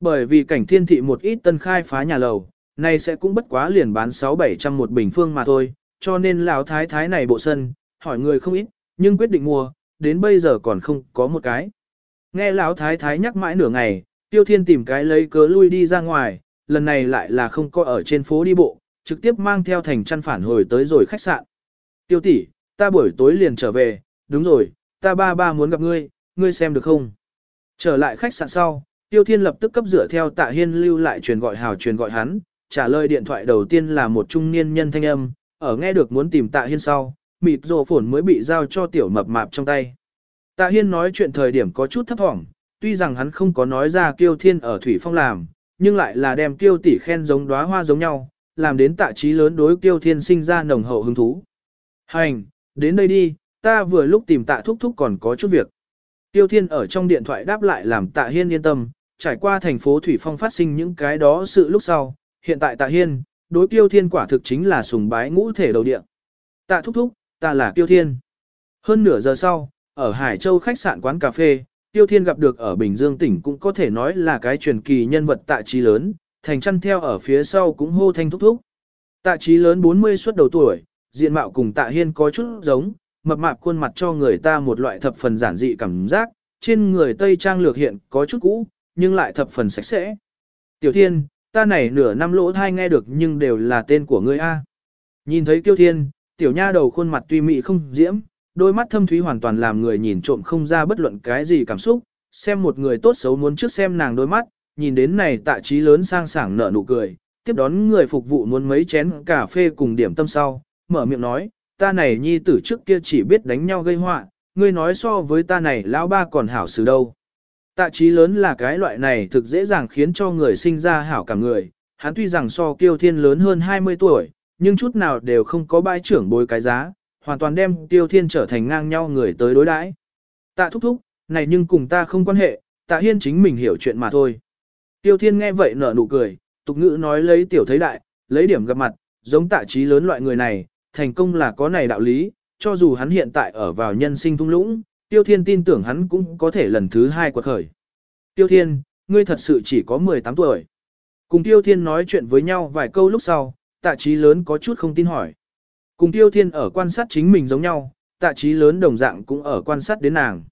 Bởi vì cảnh thiên thị một ít tân khai phá nhà lầu, nay sẽ cũng bất quá liền bán 6-700 một bình phương mà thôi, cho nên lão thái thái này bộ sân, hỏi người không ít, nhưng quyết định mua, đến bây giờ còn không có một cái. Nghe lão thái thái nhắc mãi nửa ngày, tiêu thiên tìm cái lấy cớ lui đi ra ngoài, lần này lại là không có ở trên phố đi bộ, trực tiếp mang theo thành chăn phản hồi tới rồi khách sạn. Tiêu tỷ, ta buổi tối liền trở về, đúng rồi, ta ba ba muốn gặp ngươi, ngươi xem được không? Trở lại khách sạn sau, Tiêu Thiên lập tức cấp dựa theo Tạ Hiên lưu lại truyền gọi hào truyền gọi hắn, trả lời điện thoại đầu tiên là một trung niên nhân thanh âm, ở nghe được muốn tìm Tạ Hiên sau, mịt rồ phổn mới bị giao cho tiểu mập mạp trong tay. Tạ Hiên nói chuyện thời điểm có chút thấp thỏm, tuy rằng hắn không có nói ra Kiêu Thiên ở Thủy Phong làm, nhưng lại là đem Kiêu tỷ khen giống đóa hoa giống nhau, làm đến tạ trí lớn đối Kiêu Thiên sinh ra nồng hậu hứng thú. Hành, đến đây đi, ta vừa lúc tìm tạ thúc thúc còn có chút việc. Tiêu Thiên ở trong điện thoại đáp lại làm tạ Hiên yên tâm, trải qua thành phố Thủy Phong phát sinh những cái đó sự lúc sau, hiện tại tạ Hiên, đối Tiêu Thiên quả thực chính là sùng bái ngũ thể đầu địa. Tạ thúc thúc, ta là Tiêu Thiên. Hơn nửa giờ sau, ở Hải Châu khách sạn quán cà phê, Tiêu Thiên gặp được ở Bình Dương tỉnh cũng có thể nói là cái truyền kỳ nhân vật tạ trí lớn, thành chăn theo ở phía sau cũng hô thanh thúc thúc. Tạ trí lớn 40 xuất đầu tuổi, diện mạo cùng tạ hiên có chút giống, mập mạp khuôn mặt cho người ta một loại thập phần giản dị cảm giác, trên người Tây Trang lược hiện có chút cũ, nhưng lại thập phần sạch sẽ. Tiểu Thiên, ta này nửa năm lỗ thai nghe được nhưng đều là tên của ngươi A. Nhìn thấy Tiêu Thiên, tiểu nha đầu khuôn mặt tuy mị không diễm, đôi mắt thâm thúy hoàn toàn làm người nhìn trộm không ra bất luận cái gì cảm xúc, xem một người tốt xấu muốn trước xem nàng đôi mắt, nhìn đến này tạ trí lớn sang sảng nở nụ cười, tiếp đón người phục vụ muốn mấy chén cà phê cùng điểm tâm sau, mở miệng nói, ta này nhi tử trước kia chỉ biết đánh nhau gây họa, ngươi nói so với ta này lão ba còn hảo xử đâu. Tạ trí lớn là cái loại này thực dễ dàng khiến cho người sinh ra hảo cả người, hắn tuy rằng so kiêu thiên lớn hơn 20 tuổi, nhưng chút nào đều không có bãi trưởng bối cái giá, hoàn toàn đem tiêu thiên trở thành ngang nhau người tới đối đãi. Tạ thúc thúc, này nhưng cùng ta không quan hệ, tạ hiên chính mình hiểu chuyện mà thôi. Tiêu thiên nghe vậy nở nụ cười, tục ngữ nói lấy tiểu thấy đại, lấy điểm gặp mặt, giống tạ trí lớn loại người này, thành công là có này đạo lý, cho dù hắn hiện tại ở vào nhân sinh thung lũng, Tiêu Thiên tin tưởng hắn cũng có thể lần thứ hai quật khởi. Tiêu Thiên, ngươi thật sự chỉ có 18 tuổi. Cùng Tiêu Thiên nói chuyện với nhau vài câu lúc sau, tạ trí lớn có chút không tin hỏi. Cùng Tiêu Thiên ở quan sát chính mình giống nhau, tạ trí lớn đồng dạng cũng ở quan sát đến nàng.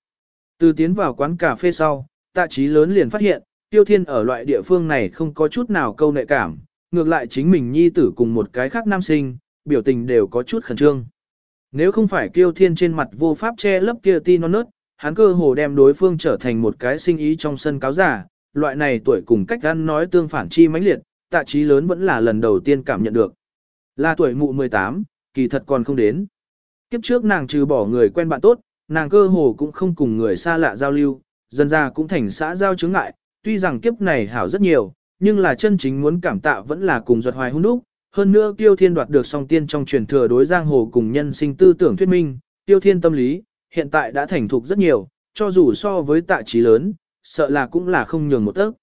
Từ tiến vào quán cà phê sau, tạ trí lớn liền phát hiện, Tiêu Thiên ở loại địa phương này không có chút nào câu nệ cảm, ngược lại chính mình nhi tử cùng một cái khác nam sinh, biểu tình đều có chút khẩn trương. Nếu không phải kiêu thiên trên mặt vô pháp che lấp kia ti non nớt, hắn cơ hồ đem đối phương trở thành một cái sinh ý trong sân cáo giả, loại này tuổi cùng cách ăn nói tương phản chi mãnh liệt, tạ trí lớn vẫn là lần đầu tiên cảm nhận được. Là tuổi mụ 18, kỳ thật còn không đến. Kiếp trước nàng trừ bỏ người quen bạn tốt, nàng cơ hồ cũng không cùng người xa lạ giao lưu, dần ra cũng thành xã giao chứng ngại, tuy rằng kiếp này hảo rất nhiều, nhưng là chân chính muốn cảm tạ vẫn là cùng ruột hoài hôn đúc, hơn nữa Tiêu Thiên đoạt được song tiên trong truyền thừa đối giang hồ cùng nhân sinh tư tưởng thuyết minh, Tiêu Thiên tâm lý, hiện tại đã thành thục rất nhiều, cho dù so với tạ trí lớn, sợ là cũng là không nhường một tấc.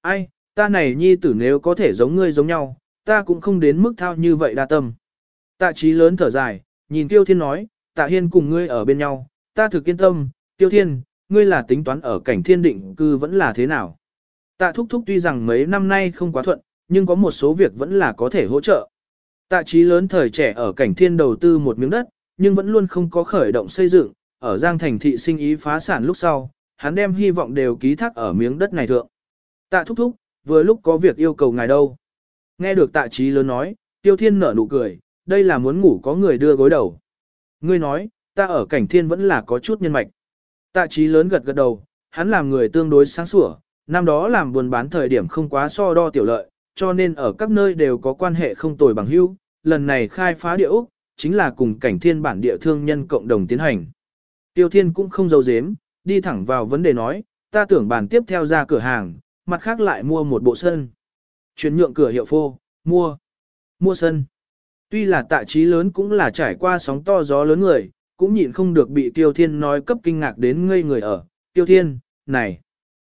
Ai, ta này nhi tử nếu có thể giống ngươi giống nhau, ta cũng không đến mức thao như vậy đa tâm. Tạ trí lớn thở dài, nhìn Tiêu Thiên nói, tạ hiên cùng ngươi ở bên nhau, ta thực yên tâm, Tiêu Thiên, ngươi là tính toán ở cảnh thiên định cư vẫn là thế nào. Tạ thúc thúc tuy rằng mấy năm nay không quá thuận, nhưng có một số việc vẫn là có thể hỗ trợ. Tạ trí lớn thời trẻ ở cảnh thiên đầu tư một miếng đất, nhưng vẫn luôn không có khởi động xây dựng, ở Giang Thành thị sinh ý phá sản lúc sau, hắn đem hy vọng đều ký thác ở miếng đất này thượng. Tạ thúc thúc, vừa lúc có việc yêu cầu ngài đâu. Nghe được tạ trí lớn nói, tiêu thiên nở nụ cười, đây là muốn ngủ có người đưa gối đầu. Ngươi nói, ta ở cảnh thiên vẫn là có chút nhân mạch. Tạ trí lớn gật gật đầu, hắn làm người tương đối sáng sủa, năm đó làm buôn bán thời điểm không quá so đo tiểu lợi, cho nên ở các nơi đều có quan hệ không tồi bằng hữu, lần này khai phá địa Úc, chính là cùng cảnh thiên bản địa thương nhân cộng đồng tiến hành. Tiêu Thiên cũng không giấu giếm, đi thẳng vào vấn đề nói, ta tưởng bàn tiếp theo ra cửa hàng, mặt khác lại mua một bộ sân. Chuyển nhượng cửa hiệu phô, mua, mua sân. Tuy là tạ trí lớn cũng là trải qua sóng to gió lớn người, cũng nhịn không được bị Tiêu Thiên nói cấp kinh ngạc đến ngây người ở. Tiêu Thiên, này,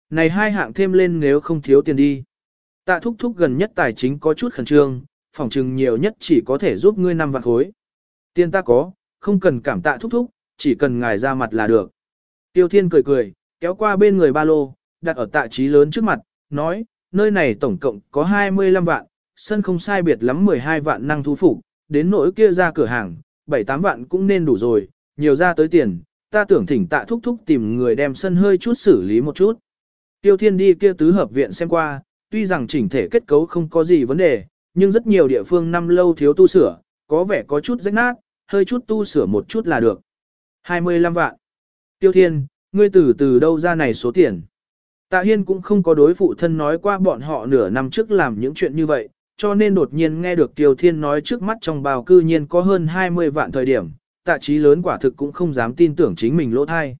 này hai hạng thêm lên nếu không thiếu tiền đi. Tạ thúc thúc gần nhất tài chính có chút khẩn trương, phòng trừng nhiều nhất chỉ có thể giúp ngươi năm vạn khối. Tiền ta có, không cần cảm tạ thúc thúc, chỉ cần ngài ra mặt là được. Tiêu Thiên cười cười, kéo qua bên người ba lô, đặt ở tạ trí lớn trước mặt, nói, nơi này tổng cộng có 25 vạn, sân không sai biệt lắm 12 vạn năng thu phục, đến nỗi kia ra cửa hàng, 7-8 vạn cũng nên đủ rồi, nhiều ra tới tiền, ta tưởng thỉnh tạ thúc thúc tìm người đem sân hơi chút xử lý một chút. Tiêu Thiên đi kia tứ hợp viện xem qua, tuy rằng chỉnh thể kết cấu không có gì vấn đề, nhưng rất nhiều địa phương năm lâu thiếu tu sửa, có vẻ có chút rách nát, hơi chút tu sửa một chút là được. 25 vạn. Tiêu Thiên, ngươi từ từ đâu ra này số tiền? Tạ Hiên cũng không có đối phụ thân nói qua bọn họ nửa năm trước làm những chuyện như vậy, cho nên đột nhiên nghe được Tiêu Thiên nói trước mắt trong bào cư nhiên có hơn 20 vạn thời điểm, tạ trí lớn quả thực cũng không dám tin tưởng chính mình lỗ thai.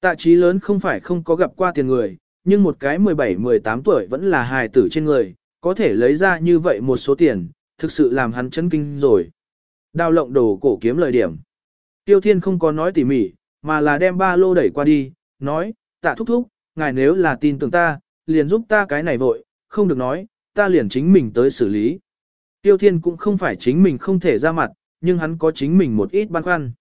Tạ trí lớn không phải không có gặp qua tiền người, nhưng một cái 17-18 tuổi vẫn là hài tử trên người, có thể lấy ra như vậy một số tiền, thực sự làm hắn chấn kinh rồi. Đào lộng đồ cổ kiếm lời điểm. Tiêu Thiên không có nói tỉ mỉ, mà là đem ba lô đẩy qua đi, nói, tạ thúc thúc, ngài nếu là tin tưởng ta, liền giúp ta cái này vội, không được nói, ta liền chính mình tới xử lý. Tiêu Thiên cũng không phải chính mình không thể ra mặt, nhưng hắn có chính mình một ít băn khoăn.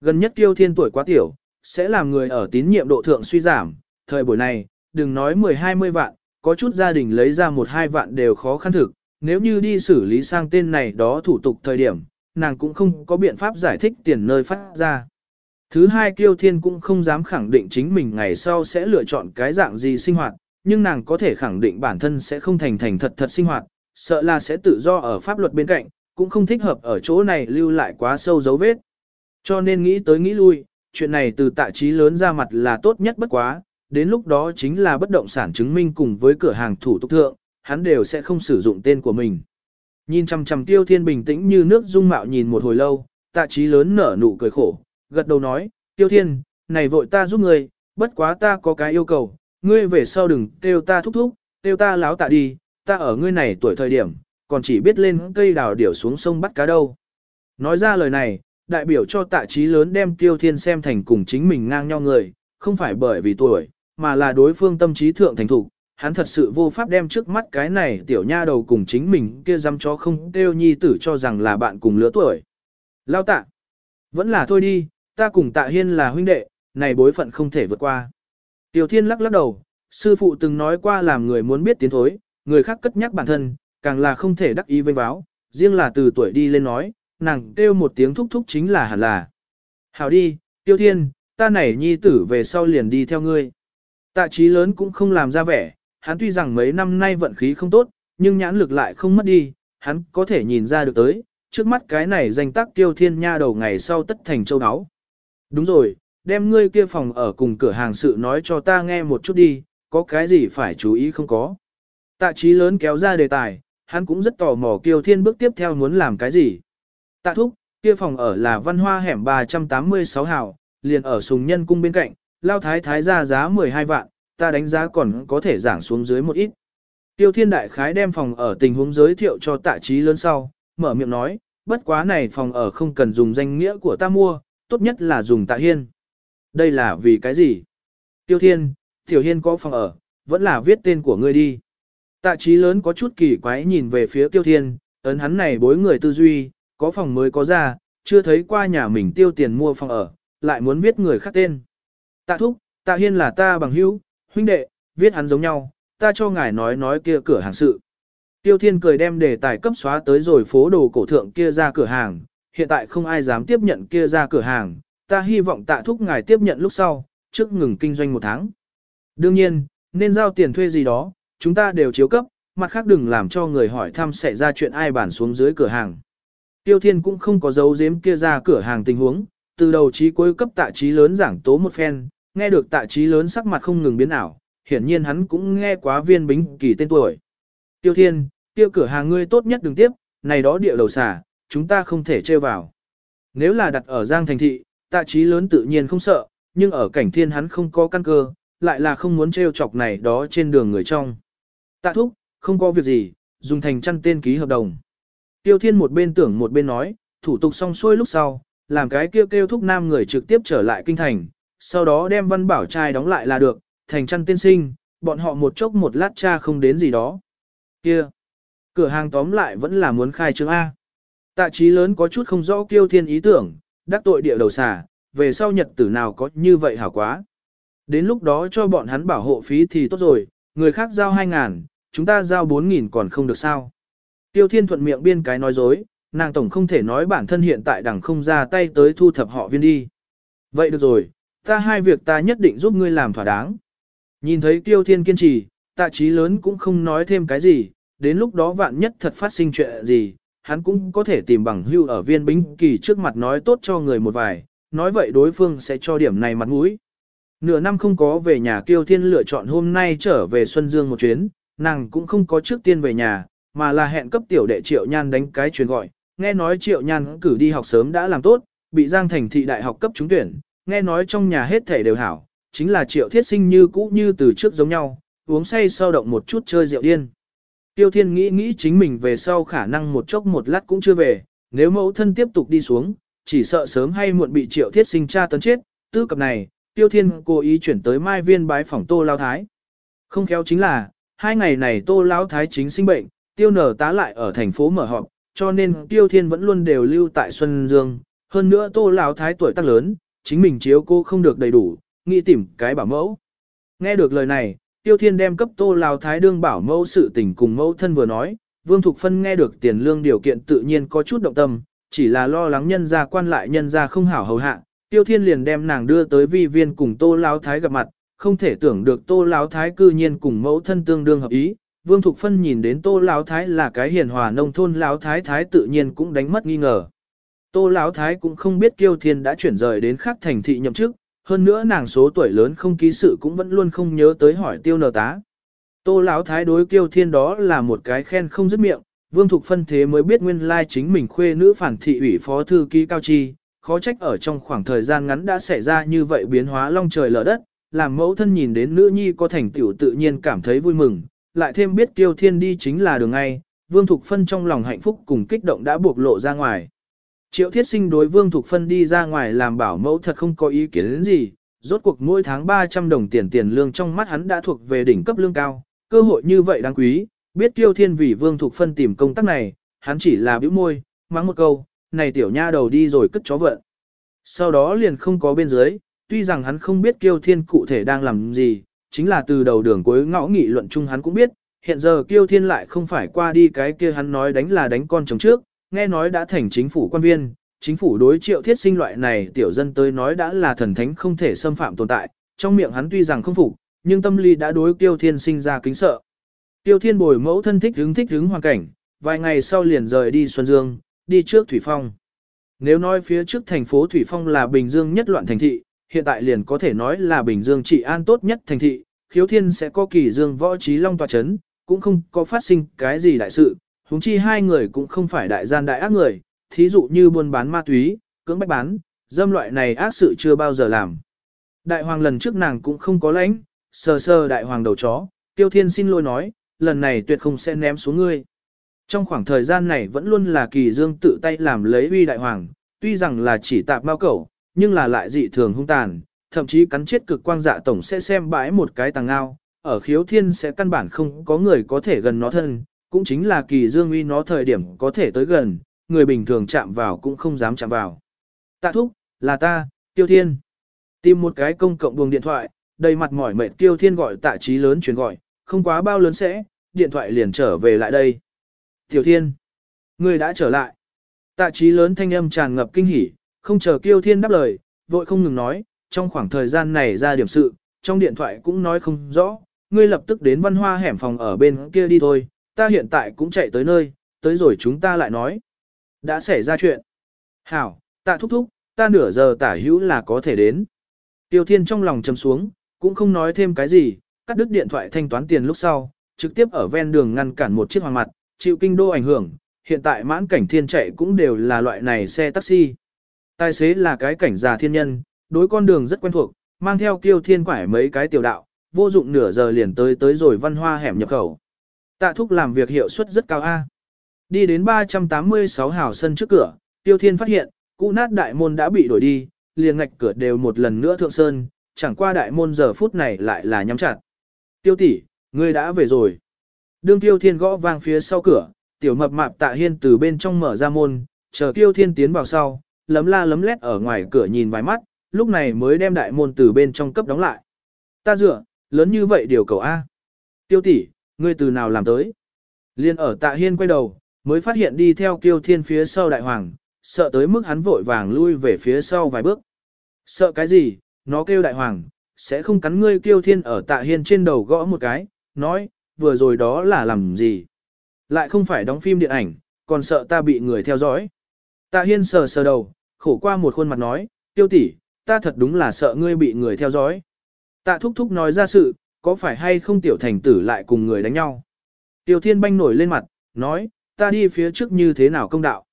Gần nhất Tiêu Thiên tuổi quá tiểu, sẽ làm người ở tín nhiệm độ thượng suy giảm, thời buổi này, đừng nói 10-20 vạn, có chút gia đình lấy ra 1-2 vạn đều khó khăn thực, nếu như đi xử lý sang tên này đó thủ tục thời điểm, nàng cũng không có biện pháp giải thích tiền nơi phát ra. Thứ hai Kiêu Thiên cũng không dám khẳng định chính mình ngày sau sẽ lựa chọn cái dạng gì sinh hoạt, nhưng nàng có thể khẳng định bản thân sẽ không thành thành thật thật sinh hoạt, sợ là sẽ tự do ở pháp luật bên cạnh, cũng không thích hợp ở chỗ này lưu lại quá sâu dấu vết. Cho nên nghĩ tới nghĩ lui, chuyện này từ tạ trí lớn ra mặt là tốt nhất bất quá, đến lúc đó chính là bất động sản chứng minh cùng với cửa hàng thủ tục thượng, hắn đều sẽ không sử dụng tên của mình. Nhìn chằm chằm tiêu thiên bình tĩnh như nước dung mạo nhìn một hồi lâu, tạ trí lớn nở nụ cười khổ, gật đầu nói, tiêu thiên, này vội ta giúp ngươi, bất quá ta có cái yêu cầu, ngươi về sau đừng kêu ta thúc thúc, kêu ta láo tạ đi, ta ở ngươi này tuổi thời điểm, còn chỉ biết lên cây đào điểu xuống sông bắt cá đâu. Nói ra lời này, đại biểu cho tạ trí lớn đem tiêu thiên xem thành cùng chính mình ngang nhau người, không phải bởi vì tuổi, mà là đối phương tâm trí thượng thành thục, hắn thật sự vô pháp đem trước mắt cái này tiểu nha đầu cùng chính mình kia dăm chó không kêu nhi tử cho rằng là bạn cùng lứa tuổi. Lao tạ, vẫn là thôi đi, ta cùng tạ hiên là huynh đệ, này bối phận không thể vượt qua. Tiểu thiên lắc lắc đầu, sư phụ từng nói qua làm người muốn biết tiến thối, người khác cất nhắc bản thân, càng là không thể đắc ý vênh báo, riêng là từ tuổi đi lên nói, nàng kêu một tiếng thúc thúc chính là hẳn là. Hảo đi, tiêu thiên, ta nảy nhi tử về sau liền đi theo ngươi. Tạ trí lớn cũng không làm ra vẻ, hắn tuy rằng mấy năm nay vận khí không tốt, nhưng nhãn lực lại không mất đi, hắn có thể nhìn ra được tới, trước mắt cái này danh tác tiêu thiên nha đầu ngày sau tất thành châu áo. Đúng rồi, đem ngươi kia phòng ở cùng cửa hàng sự nói cho ta nghe một chút đi, có cái gì phải chú ý không có. Tạ trí lớn kéo ra đề tài, hắn cũng rất tò mò kiều thiên bước tiếp theo muốn làm cái gì. Tạ thúc, kia phòng ở là văn hoa hẻm 386 hào, liền ở sùng nhân cung bên cạnh, lao thái thái ra giá 12 vạn, ta đánh giá còn có thể giảm xuống dưới một ít. Tiêu thiên đại khái đem phòng ở tình huống giới thiệu cho tạ trí lớn sau, mở miệng nói, bất quá này phòng ở không cần dùng danh nghĩa của ta mua, tốt nhất là dùng tạ hiên. Đây là vì cái gì? Tiêu thiên, tiểu hiên có phòng ở, vẫn là viết tên của ngươi đi. Tạ trí lớn có chút kỳ quái nhìn về phía tiêu thiên, ấn hắn này bối người tư duy, có phòng mới có ra, chưa thấy qua nhà mình tiêu tiền mua phòng ở, lại muốn viết người khác tên. Tạ thúc, tạ hiên là ta bằng hữu, huynh đệ, viết hắn giống nhau, ta cho ngài nói nói kia cửa hàng sự. Tiêu Thiên cười đem đề tài cấp xóa tới rồi phố đồ cổ thượng kia ra cửa hàng, hiện tại không ai dám tiếp nhận kia ra cửa hàng, ta hy vọng tạ thúc ngài tiếp nhận lúc sau, trước ngừng kinh doanh một tháng. Đương nhiên, nên giao tiền thuê gì đó, chúng ta đều chiếu cấp, mặt khác đừng làm cho người hỏi thăm xảy ra chuyện ai bản xuống dưới cửa hàng. Tiêu Thiên cũng không có dấu giếm kia ra cửa hàng tình huống, từ đầu chí cuối cấp tạ trí lớn giảng tố một phen, nghe được tạ trí lớn sắc mặt không ngừng biến ảo, hiển nhiên hắn cũng nghe quá viên bính kỳ tên tuổi. Tiêu Thiên, tiêu cửa hàng ngươi tốt nhất đừng tiếp, này đó địa đầu xả, chúng ta không thể trêu vào. Nếu là đặt ở Giang Thành Thị, tạ trí lớn tự nhiên không sợ, nhưng ở cảnh thiên hắn không có căn cơ, lại là không muốn trêu chọc này đó trên đường người trong. Tạ thúc, không có việc gì, dùng thành chăn tên ký hợp đồng. Tiêu Thiên một bên tưởng một bên nói, thủ tục xong xuôi lúc sau, làm cái kêu kêu thúc nam người trực tiếp trở lại kinh thành, sau đó đem văn bảo trai đóng lại là được, thành chăn tiên sinh, bọn họ một chốc một lát cha không đến gì đó. Kia, cửa hàng tóm lại vẫn là muốn khai trương A. Tạ trí lớn có chút không rõ kiêu thiên ý tưởng, đắc tội địa đầu xà, về sau nhật tử nào có như vậy hảo quá. Đến lúc đó cho bọn hắn bảo hộ phí thì tốt rồi, người khác giao 2 ngàn, chúng ta giao 4 nghìn còn không được sao. Tiêu thiên thuận miệng biên cái nói dối, nàng tổng không thể nói bản thân hiện tại đẳng không ra tay tới thu thập họ viên đi. Vậy được rồi, ta hai việc ta nhất định giúp ngươi làm thỏa đáng. Nhìn thấy Tiêu Thiên kiên trì, tạ trí lớn cũng không nói thêm cái gì, đến lúc đó vạn nhất thật phát sinh chuyện gì, hắn cũng có thể tìm bằng hưu ở viên bính kỳ trước mặt nói tốt cho người một vài, nói vậy đối phương sẽ cho điểm này mặt mũi. Nửa năm không có về nhà Kiêu Thiên lựa chọn hôm nay trở về Xuân Dương một chuyến, nàng cũng không có trước tiên về nhà, mà là hẹn cấp tiểu đệ Triệu Nhan đánh cái chuyến gọi, nghe nói Triệu Nhan cử đi học sớm đã làm tốt, bị Giang Thành thị đại học cấp trúng tuyển, nghe nói trong nhà hết thể đều hảo, chính là Triệu Thiết Sinh như cũ như từ trước giống nhau, uống say sau động một chút chơi rượu điên. Tiêu Thiên nghĩ nghĩ chính mình về sau khả năng một chốc một lát cũng chưa về, nếu mẫu thân tiếp tục đi xuống, chỉ sợ sớm hay muộn bị Triệu Thiết Sinh cha tấn chết, tư cập này, Tiêu Thiên cố ý chuyển tới Mai Viên bái phỏng Tô Lao Thái. Không khéo chính là, hai ngày này Tô Lao Thái chính sinh bệnh, Tiêu Nở tá lại ở thành phố mở họp, cho nên Tiêu Thiên vẫn luôn đều lưu tại Xuân Dương. Hơn nữa Tô Lao Thái tuổi tác lớn, chính mình chiếu cô không được đầy đủ, nghĩ tìm cái bảo mẫu. Nghe được lời này, Tiêu Thiên đem cấp Tô Lào Thái đương bảo mẫu sự tình cùng mẫu thân vừa nói, Vương Thục Phân nghe được tiền lương điều kiện tự nhiên có chút động tâm, chỉ là lo lắng nhân gia quan lại nhân gia không hảo hầu hạ, Tiêu Thiên liền đem nàng đưa tới vi viên cùng Tô Lão Thái gặp mặt, không thể tưởng được Tô Lão Thái cư nhiên cùng mẫu thân tương đương hợp ý. Vương Thục Phân nhìn đến Tô Lão Thái là cái hiền hòa nông thôn Lão Thái Thái tự nhiên cũng đánh mất nghi ngờ. Tô Lão Thái cũng không biết Kiêu Thiên đã chuyển rời đến khác thành thị nhậm chức, hơn nữa nàng số tuổi lớn không ký sự cũng vẫn luôn không nhớ tới hỏi Tiêu Nờ Tá. Tô Lão Thái đối Kiêu Thiên đó là một cái khen không dứt miệng, Vương Thục Phân thế mới biết nguyên lai chính mình khuê nữ phản thị ủy phó thư ký cao chi, khó trách ở trong khoảng thời gian ngắn đã xảy ra như vậy biến hóa long trời lở đất, làm mẫu thân nhìn đến nữ nhi có thành tựu tự nhiên cảm thấy vui mừng, lại thêm biết Kiêu Thiên đi chính là đường ngay, Vương Thục Phân trong lòng hạnh phúc cùng kích động đã buộc lộ ra ngoài. Triệu Thiết Sinh đối Vương Thục Phân đi ra ngoài làm bảo mẫu thật không có ý kiến đến gì, rốt cuộc mỗi tháng 300 đồng tiền tiền lương trong mắt hắn đã thuộc về đỉnh cấp lương cao, cơ hội như vậy đáng quý, biết Kiêu Thiên vì Vương Thục Phân tìm công tác này, hắn chỉ là bĩu môi, mắng một câu, này tiểu nha đầu đi rồi cất chó vận. Sau đó liền không có bên dưới, tuy rằng hắn không biết Kiêu Thiên cụ thể đang làm gì, chính là từ đầu đường cuối ngõ nghị luận chung hắn cũng biết, hiện giờ Kiêu Thiên lại không phải qua đi cái kia hắn nói đánh là đánh con chồng trước, nghe nói đã thành chính phủ quan viên, chính phủ đối triệu thiết sinh loại này tiểu dân tới nói đã là thần thánh không thể xâm phạm tồn tại, trong miệng hắn tuy rằng không phục, nhưng tâm lý đã đối Tiêu Thiên sinh ra kính sợ. Tiêu Thiên bồi mẫu thân thích hứng thích hứng hoàn cảnh, vài ngày sau liền rời đi Xuân Dương, đi trước Thủy Phong. Nếu nói phía trước thành phố Thủy Phong là Bình Dương nhất loạn thành thị, hiện tại liền có thể nói là Bình Dương trị an tốt nhất thành thị, khiếu thiên sẽ có kỳ dương võ trí long tòa chấn, cũng không có phát sinh cái gì đại sự, huống chi hai người cũng không phải đại gian đại ác người, thí dụ như buôn bán ma túy, cưỡng bách bán, dâm loại này ác sự chưa bao giờ làm. Đại hoàng lần trước nàng cũng không có lãnh, sờ sờ đại hoàng đầu chó, tiêu thiên xin lỗi nói, lần này tuyệt không sẽ ném xuống ngươi. Trong khoảng thời gian này vẫn luôn là kỳ dương tự tay làm lấy uy đại hoàng, tuy rằng là chỉ tạp bao cẩu, nhưng là lại dị thường hung tàn, thậm chí cắn chết cực quang dạ tổng sẽ xem bãi một cái tàng ngao, ở khiếu thiên sẽ căn bản không có người có thể gần nó thân, cũng chính là kỳ dương uy nó thời điểm có thể tới gần, người bình thường chạm vào cũng không dám chạm vào. Tạ thúc, là ta, tiêu thiên. Tìm một cái công cộng buồng điện thoại, đầy mặt mỏi mệt tiêu thiên gọi tạ trí lớn chuyển gọi, không quá bao lớn sẽ, điện thoại liền trở về lại đây. Tiểu Thiên, ngươi đã trở lại. Tạ trí lớn thanh âm tràn ngập kinh hỉ, không chờ tiêu Thiên đáp lời, vội không ngừng nói, trong khoảng thời gian này ra điểm sự, trong điện thoại cũng nói không rõ, ngươi lập tức đến văn hoa hẻm phòng ở bên kia đi thôi, ta hiện tại cũng chạy tới nơi, tới rồi chúng ta lại nói. Đã xảy ra chuyện. Hảo, tạ thúc thúc, ta nửa giờ tả hữu là có thể đến. Tiêu Thiên trong lòng chầm xuống, cũng không nói thêm cái gì, cắt đứt điện thoại thanh toán tiền lúc sau, trực tiếp ở ven đường ngăn cản một chiếc hoàng mặt, chịu kinh đô ảnh hưởng, hiện tại mãn cảnh thiên chạy cũng đều là loại này xe taxi. Tài xế là cái cảnh già thiên nhân, đối con đường rất quen thuộc, mang theo kiêu thiên quải mấy cái tiểu đạo, vô dụng nửa giờ liền tới tới rồi văn hoa hẻm nhập khẩu. Tạ thúc làm việc hiệu suất rất cao A. Đi đến 386 hào sân trước cửa, tiêu thiên phát hiện, cũ nát đại môn đã bị đổi đi, liền ngạch cửa đều một lần nữa thượng sơn, chẳng qua đại môn giờ phút này lại là nhắm chặt. Tiêu tỷ, ngươi đã về rồi. Đương tiêu thiên gõ vang phía sau cửa, tiểu mập mạp tạ hiên từ bên trong mở ra môn, chờ tiêu thiên tiến vào sau, lấm la lấm lét ở ngoài cửa nhìn vài mắt, lúc này mới đem đại môn từ bên trong cấp đóng lại. Ta dựa, lớn như vậy điều cầu A. Tiêu tỷ, ngươi từ nào làm tới? Liên ở tạ hiên quay đầu, mới phát hiện đi theo tiêu thiên phía sau đại hoàng, sợ tới mức hắn vội vàng lui về phía sau vài bước. Sợ cái gì, nó kêu đại hoàng, sẽ không cắn ngươi kiêu thiên ở tạ hiên trên đầu gõ một cái, nói, vừa rồi đó là làm gì? Lại không phải đóng phim điện ảnh, còn sợ ta bị người theo dõi. Tạ hiên sờ sờ đầu, khổ qua một khuôn mặt nói, tiêu tỷ, ta thật đúng là sợ ngươi bị người theo dõi. Tạ thúc thúc nói ra sự, có phải hay không tiểu thành tử lại cùng người đánh nhau? Tiêu thiên banh nổi lên mặt, nói, ta đi phía trước như thế nào công đạo.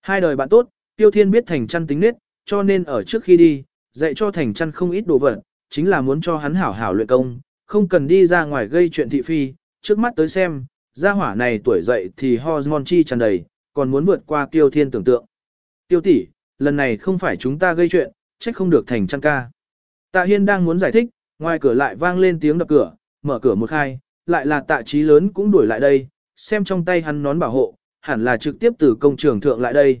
Hai đời bạn tốt, tiêu thiên biết thành chăn tính nết, cho nên ở trước khi đi, dạy cho thành chăn không ít đồ vật, chính là muốn cho hắn hảo hảo luyện công, không cần đi ra ngoài gây chuyện thị phi, trước mắt tới xem, gia hỏa này tuổi dậy thì hormone chi tràn đầy, còn muốn vượt qua tiêu thiên tưởng tượng. Tiêu tỷ, lần này không phải chúng ta gây chuyện, trách không được thành chăn ca. Tạ Hiên đang muốn giải thích, ngoài cửa lại vang lên tiếng đập cửa, mở cửa một khai, lại là tạ trí lớn cũng đuổi lại đây, xem trong tay hắn nón bảo hộ, hẳn là trực tiếp từ công trường thượng lại đây.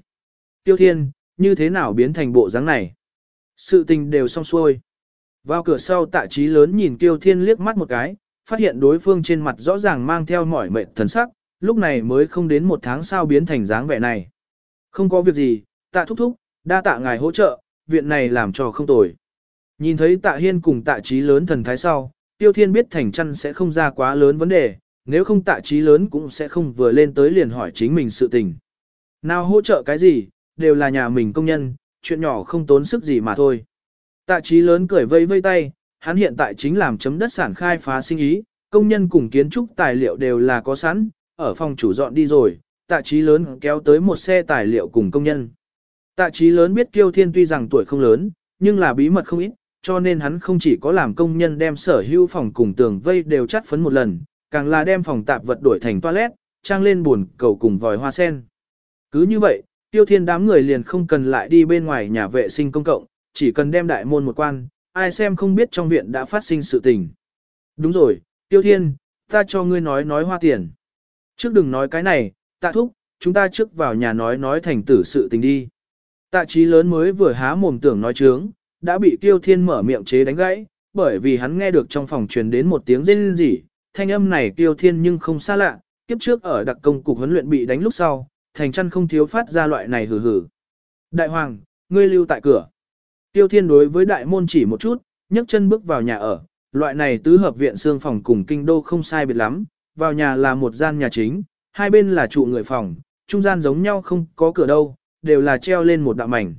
Tiêu Thiên, như thế nào biến thành bộ dáng này? Sự tình đều xong xuôi. Vào cửa sau tạ trí lớn nhìn Tiêu Thiên liếc mắt một cái, phát hiện đối phương trên mặt rõ ràng mang theo mỏi mệt thần sắc, lúc này mới không đến một tháng sau biến thành dáng vẻ này. Không có việc gì, tạ thúc thúc, đa tạ ngài hỗ trợ, viện này làm cho không tồi. Nhìn thấy tạ hiên cùng tạ trí lớn thần thái sau, tiêu thiên biết thành chăn sẽ không ra quá lớn vấn đề, nếu không tạ trí lớn cũng sẽ không vừa lên tới liền hỏi chính mình sự tình. Nào hỗ trợ cái gì, đều là nhà mình công nhân, chuyện nhỏ không tốn sức gì mà thôi. Tạ trí lớn cười vây vây tay, hắn hiện tại chính làm chấm đất sản khai phá sinh ý, công nhân cùng kiến trúc tài liệu đều là có sẵn, ở phòng chủ dọn đi rồi, tạ trí lớn kéo tới một xe tài liệu cùng công nhân. Tạ trí lớn biết Kiêu Thiên tuy rằng tuổi không lớn, nhưng là bí mật không ít, cho nên hắn không chỉ có làm công nhân đem sở hữu phòng cùng tường vây đều chắt phấn một lần, càng là đem phòng tạp vật đổi thành toilet, trang lên buồn cầu cùng vòi hoa sen. Cứ như vậy, Tiêu Thiên đám người liền không cần lại đi bên ngoài nhà vệ sinh công cộng, chỉ cần đem đại môn một quan, ai xem không biết trong viện đã phát sinh sự tình. Đúng rồi, Tiêu Thiên, ta cho ngươi nói nói hoa tiền. Trước đừng nói cái này, tạ thúc, chúng ta trước vào nhà nói nói thành tử sự tình đi. Tạ trí lớn mới vừa há mồm tưởng nói trướng đã bị Tiêu Thiên mở miệng chế đánh gãy, bởi vì hắn nghe được trong phòng truyền đến một tiếng rên rỉ, thanh âm này Tiêu Thiên nhưng không xa lạ, kiếp trước ở đặc công cục huấn luyện bị đánh lúc sau, thành chăn không thiếu phát ra loại này hừ hừ. Đại hoàng, ngươi lưu tại cửa. Tiêu Thiên đối với đại môn chỉ một chút, nhấc chân bước vào nhà ở, loại này tứ hợp viện xương phòng cùng kinh đô không sai biệt lắm, vào nhà là một gian nhà chính, hai bên là trụ người phòng, trung gian giống nhau không có cửa đâu, đều là treo lên một đạo mảnh.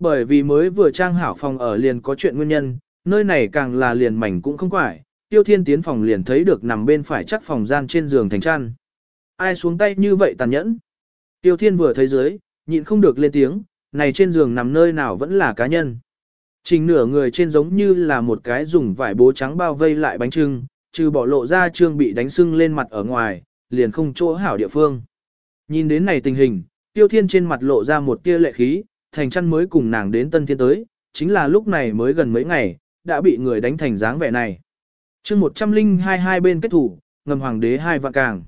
Bởi vì mới vừa trang hảo phòng ở liền có chuyện nguyên nhân, nơi này càng là liền mảnh cũng không quải, tiêu thiên tiến phòng liền thấy được nằm bên phải chắc phòng gian trên giường thành chăn. Ai xuống tay như vậy tàn nhẫn? Tiêu thiên vừa thấy dưới, nhịn không được lên tiếng, này trên giường nằm nơi nào vẫn là cá nhân. Trình nửa người trên giống như là một cái dùng vải bố trắng bao vây lại bánh trưng, trừ bỏ lộ ra trương bị đánh sưng lên mặt ở ngoài, liền không chỗ hảo địa phương. Nhìn đến này tình hình, tiêu thiên trên mặt lộ ra một tia lệ khí, thành chăn mới cùng nàng đến tân thiên tới, chính là lúc này mới gần mấy ngày, đã bị người đánh thành dáng vẻ này. chương 102 hai bên kết thủ, ngầm hoàng đế hai vạn càng.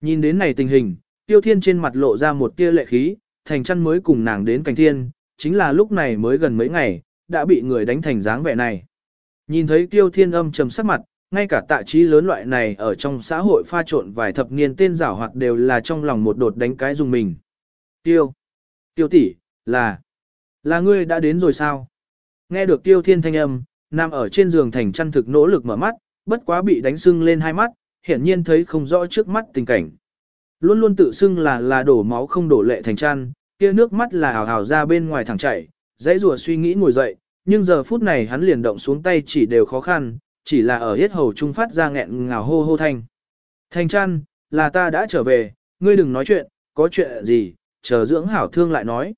Nhìn đến này tình hình, tiêu thiên trên mặt lộ ra một tia lệ khí, thành chăn mới cùng nàng đến cảnh thiên, chính là lúc này mới gần mấy ngày, đã bị người đánh thành dáng vẻ này. Nhìn thấy tiêu thiên âm trầm sắc mặt, ngay cả tạ trí lớn loại này ở trong xã hội pha trộn vài thập niên tên giảo hoạt đều là trong lòng một đột đánh cái dùng mình. Tiêu, tiêu tỷ, là, là ngươi đã đến rồi sao? Nghe được tiêu thiên thanh âm, nằm ở trên giường thành chăn thực nỗ lực mở mắt, bất quá bị đánh sưng lên hai mắt, hiển nhiên thấy không rõ trước mắt tình cảnh. Luôn luôn tự xưng là là đổ máu không đổ lệ thành chăn, kia nước mắt là hào hào ra bên ngoài thẳng chảy, dãy rùa suy nghĩ ngồi dậy, nhưng giờ phút này hắn liền động xuống tay chỉ đều khó khăn, chỉ là ở hết hầu trung phát ra nghẹn ngào hô hô thanh. Thành chăn, là ta đã trở về, ngươi đừng nói chuyện, có chuyện gì, chờ dưỡng hảo thương lại nói.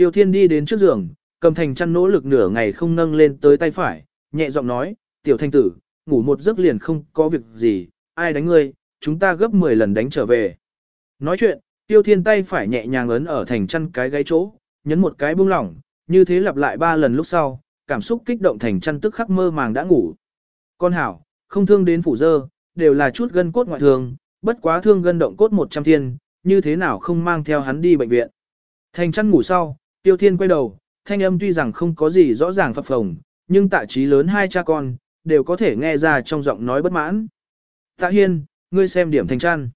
Tiêu thiên đi đến trước giường, cầm thành chăn nỗ lực nửa ngày không nâng lên tới tay phải, nhẹ giọng nói, tiểu thanh tử, ngủ một giấc liền không có việc gì, ai đánh ngươi, chúng ta gấp 10 lần đánh trở về. Nói chuyện, tiêu thiên tay phải nhẹ nhàng ấn ở thành chăn cái gáy chỗ, nhấn một cái buông lỏng, như thế lặp lại ba lần lúc sau, cảm xúc kích động thành chăn tức khắc mơ màng đã ngủ. Con hảo, không thương đến phủ dơ, đều là chút gân cốt ngoại thương, bất quá thương gân động cốt 100 thiên, như thế nào không mang theo hắn đi bệnh viện. Thành chăn ngủ sau, tiêu thiên quay đầu, thanh âm tuy rằng không có gì rõ ràng phập phồng, nhưng tạ trí lớn hai cha con, đều có thể nghe ra trong giọng nói bất mãn. Tạ hiên, ngươi xem điểm thành trăn.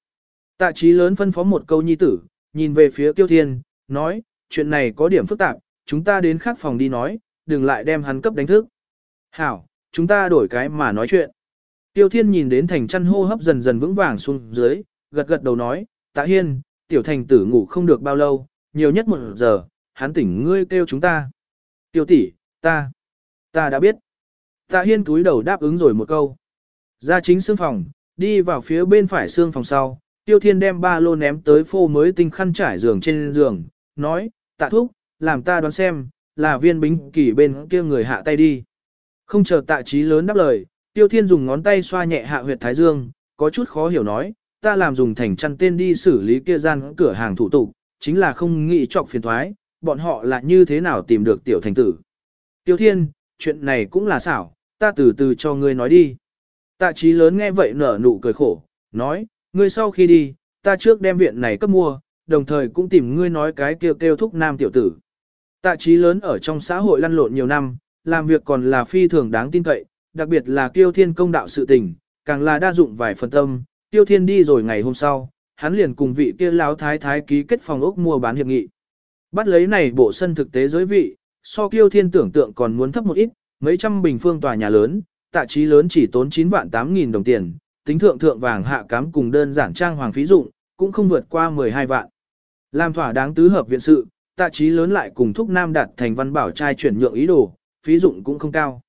Tạ trí lớn phân phó một câu nhi tử, nhìn về phía tiêu thiên, nói, chuyện này có điểm phức tạp, chúng ta đến khác phòng đi nói, đừng lại đem hắn cấp đánh thức. Hảo, chúng ta đổi cái mà nói chuyện. Tiêu Thiên nhìn đến thành chăn hô hấp dần dần vững vàng xuống dưới, gật gật đầu nói, tạ hiên, tiểu thành tử ngủ không được bao lâu, nhiều nhất một giờ, hắn tỉnh ngươi kêu chúng ta. Tiêu tỷ, ta, ta đã biết. Tạ hiên túi đầu đáp ứng rồi một câu. Ra chính xương phòng, đi vào phía bên phải xương phòng sau, tiêu thiên đem ba lô ném tới phô mới tinh khăn trải giường trên giường, nói, tạ thúc, làm ta đoán xem, là viên bính kỳ bên kia người hạ tay đi. Không chờ tạ trí lớn đáp lời, tiêu thiên dùng ngón tay xoa nhẹ hạ huyệt thái dương, có chút khó hiểu nói, ta làm dùng thành chăn tên đi xử lý kia gian cửa hàng thủ tục, chính là không nghĩ trọc phiền thoái, bọn họ là như thế nào tìm được tiểu thành tử. Tiêu thiên, chuyện này cũng là xảo, ta từ từ cho ngươi nói đi. Tạ trí lớn nghe vậy nở nụ cười khổ, nói, ngươi sau khi đi, ta trước đem viện này cấp mua, đồng thời cũng tìm ngươi nói cái kêu kêu thúc nam tiểu tử. Tạ trí lớn ở trong xã hội lăn lộn nhiều năm, làm việc còn là phi thường đáng tin cậy, đặc biệt là kiêu thiên công đạo sự tình, càng là đa dụng vài phần tâm, tiêu thiên đi rồi ngày hôm sau, hắn liền cùng vị kia lão thái thái ký kết phòng ốc mua bán hiệp nghị. Bắt lấy này bộ sân thực tế giới vị, so kiêu thiên tưởng tượng còn muốn thấp một ít, mấy trăm bình phương tòa nhà lớn, tạ trí lớn chỉ tốn 9 vạn 8 nghìn đồng tiền, tính thượng thượng vàng hạ cám cùng đơn giản trang hoàng phí dụng, cũng không vượt qua 12 vạn. Làm thỏa đáng tứ hợp viện sự, tạ trí lớn lại cùng Thúc Nam đặt thành văn bảo trai chuyển nhượng ý đồ, phí dụng cũng không cao.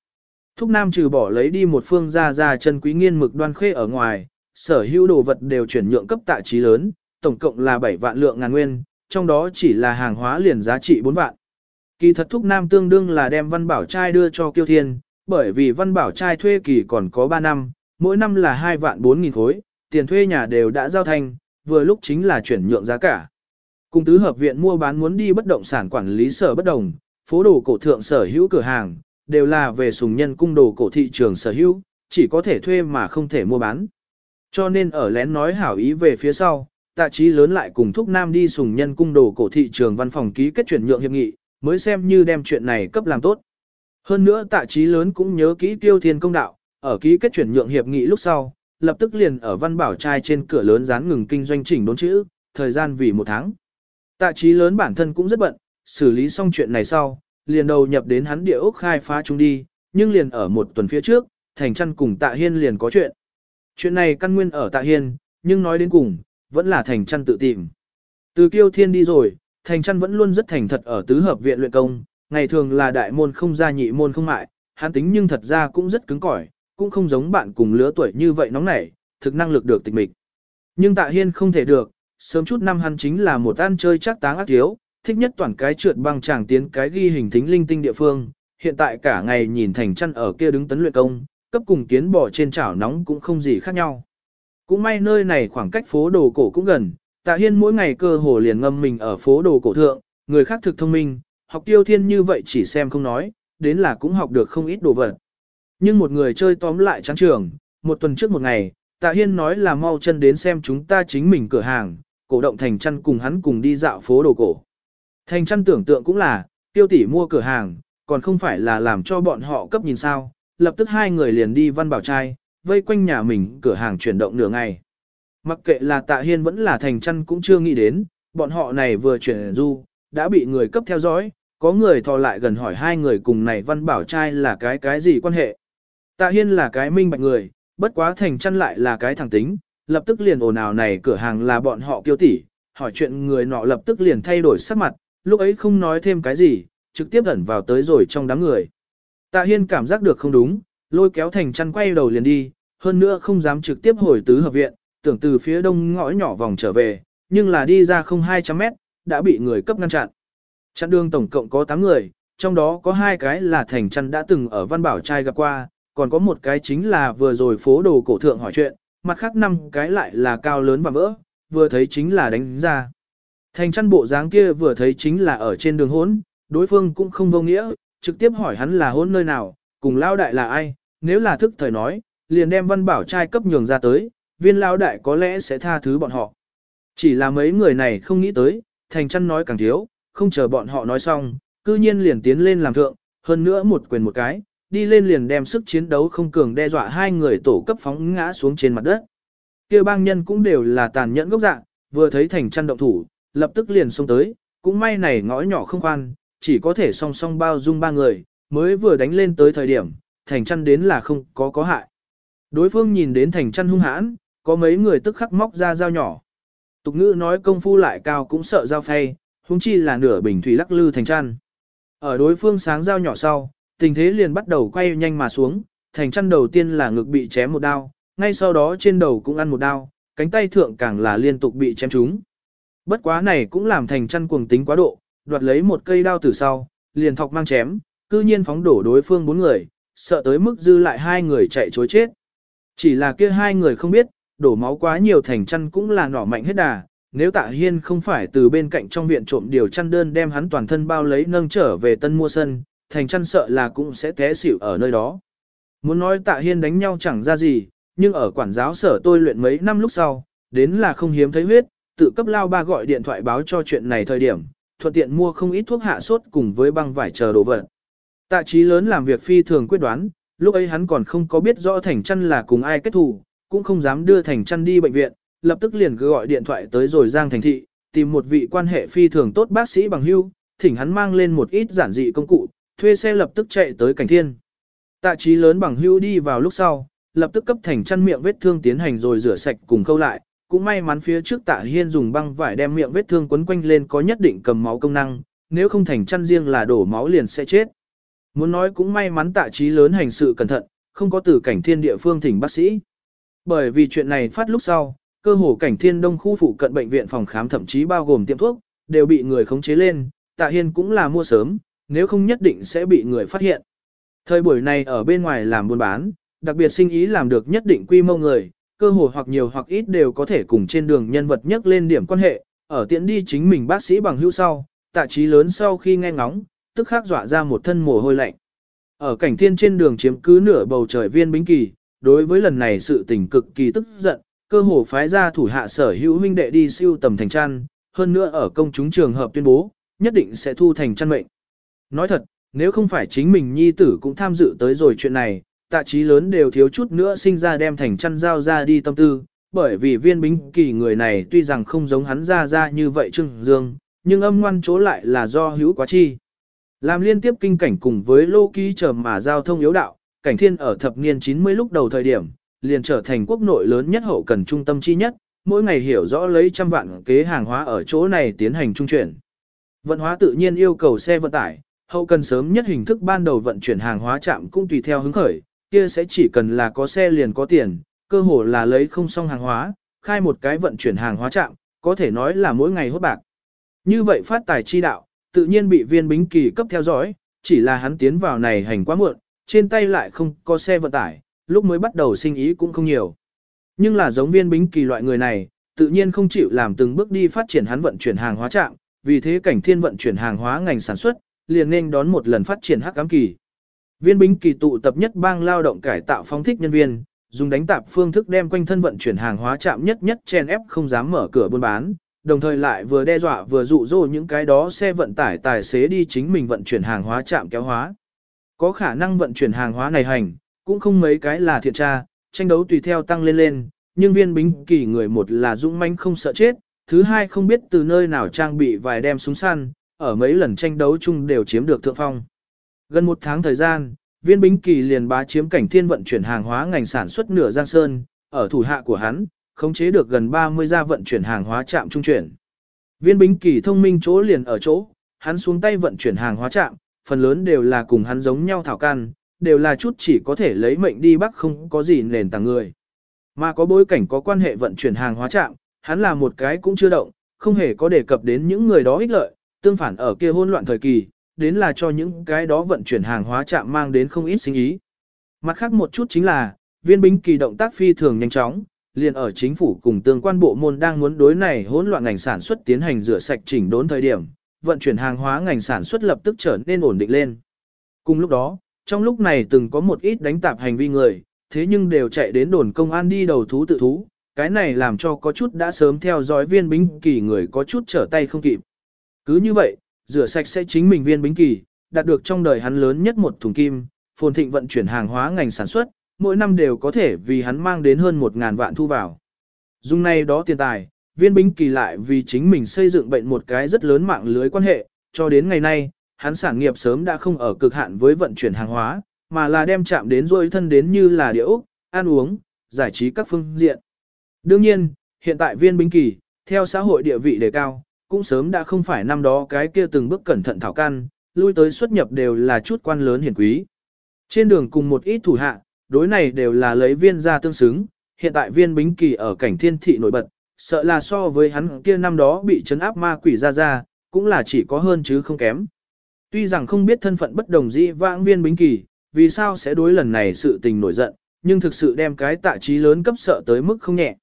Thúc Nam trừ bỏ lấy đi một phương ra ra chân quý nghiên mực đoan khê ở ngoài, sở hữu đồ vật đều chuyển nhượng cấp tạ trí lớn, tổng cộng là 7 vạn lượng ngàn nguyên, trong đó chỉ là hàng hóa liền giá trị 4 vạn. Kỳ thật Thúc Nam tương đương là đem văn bảo trai đưa cho Kiêu Thiên, bởi vì văn bảo trai thuê kỳ còn có 3 năm, mỗi năm là 2 vạn 4 nghìn khối, tiền thuê nhà đều đã giao thành, vừa lúc chính là chuyển nhượng giá cả. Cùng tứ hợp viện mua bán muốn đi bất động sản quản lý sở bất đồng, phố đồ cổ thượng sở hữu cửa hàng, đều là về sùng nhân cung đồ cổ thị trường sở hữu, chỉ có thể thuê mà không thể mua bán. Cho nên ở lén nói hảo ý về phía sau, tạ trí lớn lại cùng Thúc Nam đi sùng nhân cung đồ cổ thị trường văn phòng ký kết chuyển nhượng hiệp nghị, mới xem như đem chuyện này cấp làm tốt. Hơn nữa tạ trí lớn cũng nhớ kỹ tiêu thiên công đạo, ở ký kết chuyển nhượng hiệp nghị lúc sau, lập tức liền ở văn bảo trai trên cửa lớn dán ngừng kinh doanh chỉnh đốn chữ, thời gian vì một tháng. Tạ trí lớn bản thân cũng rất bận, xử lý xong chuyện này sau, liền đầu nhập đến hắn địa ốc khai phá chúng đi, nhưng liền ở một tuần phía trước, thành chăn cùng tạ hiên liền có chuyện. Chuyện này căn nguyên ở tạ hiên, nhưng nói đến cùng, vẫn là thành chăn tự tìm. Từ kiêu thiên đi rồi, thành chăn vẫn luôn rất thành thật ở tứ hợp viện luyện công, ngày thường là đại môn không ra nhị môn không mại, hắn tính nhưng thật ra cũng rất cứng cỏi, cũng không giống bạn cùng lứa tuổi như vậy nóng nảy, thực năng lực được tịch mịch. Nhưng tạ hiên không thể được, sớm chút năm hắn chính là một ăn chơi chắc táng ác thiếu, thích nhất toàn cái trượt băng chàng tiến cái ghi hình thính linh tinh địa phương, hiện tại cả ngày nhìn thành chăn ở kia đứng tấn luyện công, cấp cùng kiến bỏ trên chảo nóng cũng không gì khác nhau. Cũng may nơi này khoảng cách phố đồ cổ cũng gần, tạ hiên mỗi ngày cơ hồ liền ngâm mình ở phố đồ cổ thượng, người khác thực thông minh, học tiêu thiên như vậy chỉ xem không nói, đến là cũng học được không ít đồ vật. Nhưng một người chơi tóm lại trắng trường, một tuần trước một ngày, tạ hiên nói là mau chân đến xem chúng ta chính mình cửa hàng, cổ động thành chăn cùng hắn cùng đi dạo phố đồ cổ. Thành chăn tưởng tượng cũng là, tiêu tỷ mua cửa hàng, còn không phải là làm cho bọn họ cấp nhìn sao, lập tức hai người liền đi văn bảo trai, vây quanh nhà mình cửa hàng chuyển động nửa ngày. Mặc kệ là tạ hiên vẫn là thành chăn cũng chưa nghĩ đến, bọn họ này vừa chuyển du, đã bị người cấp theo dõi, có người thò lại gần hỏi hai người cùng này văn bảo trai là cái cái gì quan hệ. Tạ hiên là cái minh bạch người, bất quá thành chăn lại là cái thẳng tính, lập tức liền ồn ào này cửa hàng là bọn họ kiêu tỷ, hỏi chuyện người nọ lập tức liền thay đổi sắc mặt, lúc ấy không nói thêm cái gì, trực tiếp ẩn vào tới rồi trong đám người. Tạ Hiên cảm giác được không đúng, lôi kéo thành chăn quay đầu liền đi, hơn nữa không dám trực tiếp hồi tứ hợp viện, tưởng từ phía đông ngõ nhỏ vòng trở về, nhưng là đi ra không 200 mét, đã bị người cấp ngăn chặn. Chặn đường tổng cộng có 8 người, trong đó có hai cái là thành chăn đã từng ở Văn Bảo Trai gặp qua, còn có một cái chính là vừa rồi phố đồ cổ thượng hỏi chuyện, mặt khác năm cái lại là cao lớn và vỡ, vừa thấy chính là đánh ra. Thành chăn bộ dáng kia vừa thấy chính là ở trên đường hốn, đối phương cũng không vô nghĩa, trực tiếp hỏi hắn là hốn nơi nào, cùng lao đại là ai, nếu là thức thời nói, liền đem văn bảo trai cấp nhường ra tới, viên lão đại có lẽ sẽ tha thứ bọn họ. Chỉ là mấy người này không nghĩ tới, thành chăn nói càng thiếu, không chờ bọn họ nói xong, cư nhiên liền tiến lên làm thượng, hơn nữa một quyền một cái, đi lên liền đem sức chiến đấu không cường đe dọa hai người tổ cấp phóng ngã xuống trên mặt đất. kia bang nhân cũng đều là tàn nhẫn gốc dạng, vừa thấy thành chăn động thủ, lập tức liền xông tới, cũng may này ngõ nhỏ không khoan, chỉ có thể song song bao dung ba người, mới vừa đánh lên tới thời điểm, thành chăn đến là không có có hại. Đối phương nhìn đến thành chăn hung hãn, có mấy người tức khắc móc ra dao nhỏ. Tục ngữ nói công phu lại cao cũng sợ dao phay, huống chi là nửa bình thủy lắc lư thành chăn. Ở đối phương sáng dao nhỏ sau, tình thế liền bắt đầu quay nhanh mà xuống, thành chăn đầu tiên là ngực bị chém một đao, ngay sau đó trên đầu cũng ăn một đao, cánh tay thượng càng là liên tục bị chém trúng. Bất quá này cũng làm thành chăn cuồng tính quá độ, đoạt lấy một cây đao từ sau, liền thọc mang chém, cư nhiên phóng đổ đối phương bốn người, sợ tới mức dư lại hai người chạy chối chết. Chỉ là kia hai người không biết, đổ máu quá nhiều thành chăn cũng là nỏ mạnh hết đà, nếu tạ hiên không phải từ bên cạnh trong viện trộm điều chăn đơn đem hắn toàn thân bao lấy nâng trở về tân mua sân, thành chăn sợ là cũng sẽ té xỉu ở nơi đó. Muốn nói tạ hiên đánh nhau chẳng ra gì, nhưng ở quản giáo sở tôi luyện mấy năm lúc sau, đến là không hiếm thấy huyết, tự cấp lao ba gọi điện thoại báo cho chuyện này thời điểm, thuận tiện mua không ít thuốc hạ sốt cùng với băng vải chờ đồ vật. Tạ trí lớn làm việc phi thường quyết đoán, lúc ấy hắn còn không có biết rõ thành trăn là cùng ai kết thù, cũng không dám đưa thành trăn đi bệnh viện, lập tức liền gọi điện thoại tới rồi Giang Thành Thị, tìm một vị quan hệ phi thường tốt bác sĩ bằng hưu, thỉnh hắn mang lên một ít giản dị công cụ, thuê xe lập tức chạy tới cảnh thiên. Tạ trí lớn bằng hưu đi vào lúc sau, lập tức cấp thành trăn miệng vết thương tiến hành rồi rửa sạch cùng khâu lại, cũng may mắn phía trước tạ hiên dùng băng vải đem miệng vết thương quấn quanh lên có nhất định cầm máu công năng, nếu không thành chăn riêng là đổ máu liền sẽ chết. Muốn nói cũng may mắn tạ trí lớn hành sự cẩn thận, không có từ cảnh thiên địa phương thỉnh bác sĩ. Bởi vì chuyện này phát lúc sau, cơ hồ cảnh thiên đông khu phụ cận bệnh viện phòng khám thậm chí bao gồm tiệm thuốc, đều bị người khống chế lên, tạ hiên cũng là mua sớm, nếu không nhất định sẽ bị người phát hiện. Thời buổi này ở bên ngoài làm buôn bán, đặc biệt sinh ý làm được nhất định quy mô người, cơ hồ hoặc nhiều hoặc ít đều có thể cùng trên đường nhân vật nhất lên điểm quan hệ, ở tiện đi chính mình bác sĩ bằng hữu sau, tạ trí lớn sau khi nghe ngóng, tức khắc dọa ra một thân mồ hôi lạnh. Ở cảnh thiên trên đường chiếm cứ nửa bầu trời viên bính kỳ, đối với lần này sự tình cực kỳ tức giận, cơ hồ phái ra thủ hạ sở hữu huynh đệ đi siêu tầm thành chăn, hơn nữa ở công chúng trường hợp tuyên bố, nhất định sẽ thu thành chăn mệnh. Nói thật, nếu không phải chính mình nhi tử cũng tham dự tới rồi chuyện này, tạ trí lớn đều thiếu chút nữa sinh ra đem thành chăn giao ra đi tâm tư, bởi vì viên bính kỳ người này tuy rằng không giống hắn ra ra như vậy trưng dương, nhưng âm ngoan chỗ lại là do hữu quá chi. Làm liên tiếp kinh cảnh cùng với lô ký chờ mà giao thông yếu đạo, cảnh thiên ở thập niên 90 lúc đầu thời điểm, liền trở thành quốc nội lớn nhất hậu cần trung tâm chi nhất, mỗi ngày hiểu rõ lấy trăm vạn kế hàng hóa ở chỗ này tiến hành trung chuyển. Vận hóa tự nhiên yêu cầu xe vận tải, hậu cần sớm nhất hình thức ban đầu vận chuyển hàng hóa chạm cũng tùy theo hứng khởi, kia sẽ chỉ cần là có xe liền có tiền, cơ hồ là lấy không xong hàng hóa, khai một cái vận chuyển hàng hóa chạm, có thể nói là mỗi ngày hốt bạc. Như vậy phát tài chi đạo, tự nhiên bị viên bính kỳ cấp theo dõi, chỉ là hắn tiến vào này hành quá muộn, trên tay lại không có xe vận tải, lúc mới bắt đầu sinh ý cũng không nhiều. Nhưng là giống viên bính kỳ loại người này, tự nhiên không chịu làm từng bước đi phát triển hắn vận chuyển hàng hóa trạm, vì thế cảnh thiên vận chuyển hàng hóa ngành sản xuất, liền nên đón một lần phát triển hắc ám kỳ. Viên bính kỳ tụ tập nhất bang lao động cải tạo phóng thích nhân viên, dùng đánh tạp phương thức đem quanh thân vận chuyển hàng hóa chạm nhất nhất chen ép không dám mở cửa buôn bán, đồng thời lại vừa đe dọa vừa dụ dỗ những cái đó xe vận tải tài xế đi chính mình vận chuyển hàng hóa chạm kéo hóa. Có khả năng vận chuyển hàng hóa này hành, cũng không mấy cái là thiện tra, tranh đấu tùy theo tăng lên lên, nhưng viên bính kỳ người một là dũng manh không sợ chết, thứ hai không biết từ nơi nào trang bị vài đem súng săn, ở mấy lần tranh đấu chung đều chiếm được thượng phong. Gần một tháng thời gian, viên bính kỳ liền bá chiếm cảnh thiên vận chuyển hàng hóa ngành sản xuất nửa giang sơn, ở thủ hạ của hắn, khống chế được gần 30 gia vận chuyển hàng hóa trạm trung chuyển. Viên bính kỳ thông minh chỗ liền ở chỗ, hắn xuống tay vận chuyển hàng hóa trạm, phần lớn đều là cùng hắn giống nhau thảo can, đều là chút chỉ có thể lấy mệnh đi bắc không có gì nền tảng người. Mà có bối cảnh có quan hệ vận chuyển hàng hóa trạm, hắn là một cái cũng chưa động, không hề có đề cập đến những người đó ích lợi, tương phản ở kia hỗn loạn thời kỳ, đến là cho những cái đó vận chuyển hàng hóa trạm mang đến không ít sinh ý. Mặt khác một chút chính là, viên binh kỳ động tác phi thường nhanh chóng, liền ở chính phủ cùng tương quan bộ môn đang muốn đối này hỗn loạn ngành sản xuất tiến hành rửa sạch chỉnh đốn thời điểm, vận chuyển hàng hóa ngành sản xuất lập tức trở nên ổn định lên. Cùng lúc đó, trong lúc này từng có một ít đánh tạp hành vi người, thế nhưng đều chạy đến đồn công an đi đầu thú tự thú, cái này làm cho có chút đã sớm theo dõi viên binh kỳ người có chút trở tay không kịp. Cứ như vậy, rửa sạch sẽ chính mình viên binh kỳ, đạt được trong đời hắn lớn nhất một thùng kim, phồn thịnh vận chuyển hàng hóa ngành sản xuất, mỗi năm đều có thể vì hắn mang đến hơn 1.000 vạn thu vào. Dung này đó tiền tài, viên Bính kỳ lại vì chính mình xây dựng bệnh một cái rất lớn mạng lưới quan hệ, cho đến ngày nay, hắn sản nghiệp sớm đã không ở cực hạn với vận chuyển hàng hóa, mà là đem chạm đến rôi thân đến như là điệu, ăn uống, giải trí các phương diện. Đương nhiên, hiện tại viên bính kỳ, theo xã hội địa vị đề cao, cũng sớm đã không phải năm đó cái kia từng bước cẩn thận thảo căn, lui tới xuất nhập đều là chút quan lớn hiển quý. Trên đường cùng một ít thủ hạ, đối này đều là lấy viên ra tương xứng, hiện tại viên bính kỳ ở cảnh thiên thị nổi bật, sợ là so với hắn kia năm đó bị chấn áp ma quỷ ra ra, cũng là chỉ có hơn chứ không kém. Tuy rằng không biết thân phận bất đồng dĩ vãng viên bính kỳ, vì sao sẽ đối lần này sự tình nổi giận, nhưng thực sự đem cái tạ trí lớn cấp sợ tới mức không nhẹ.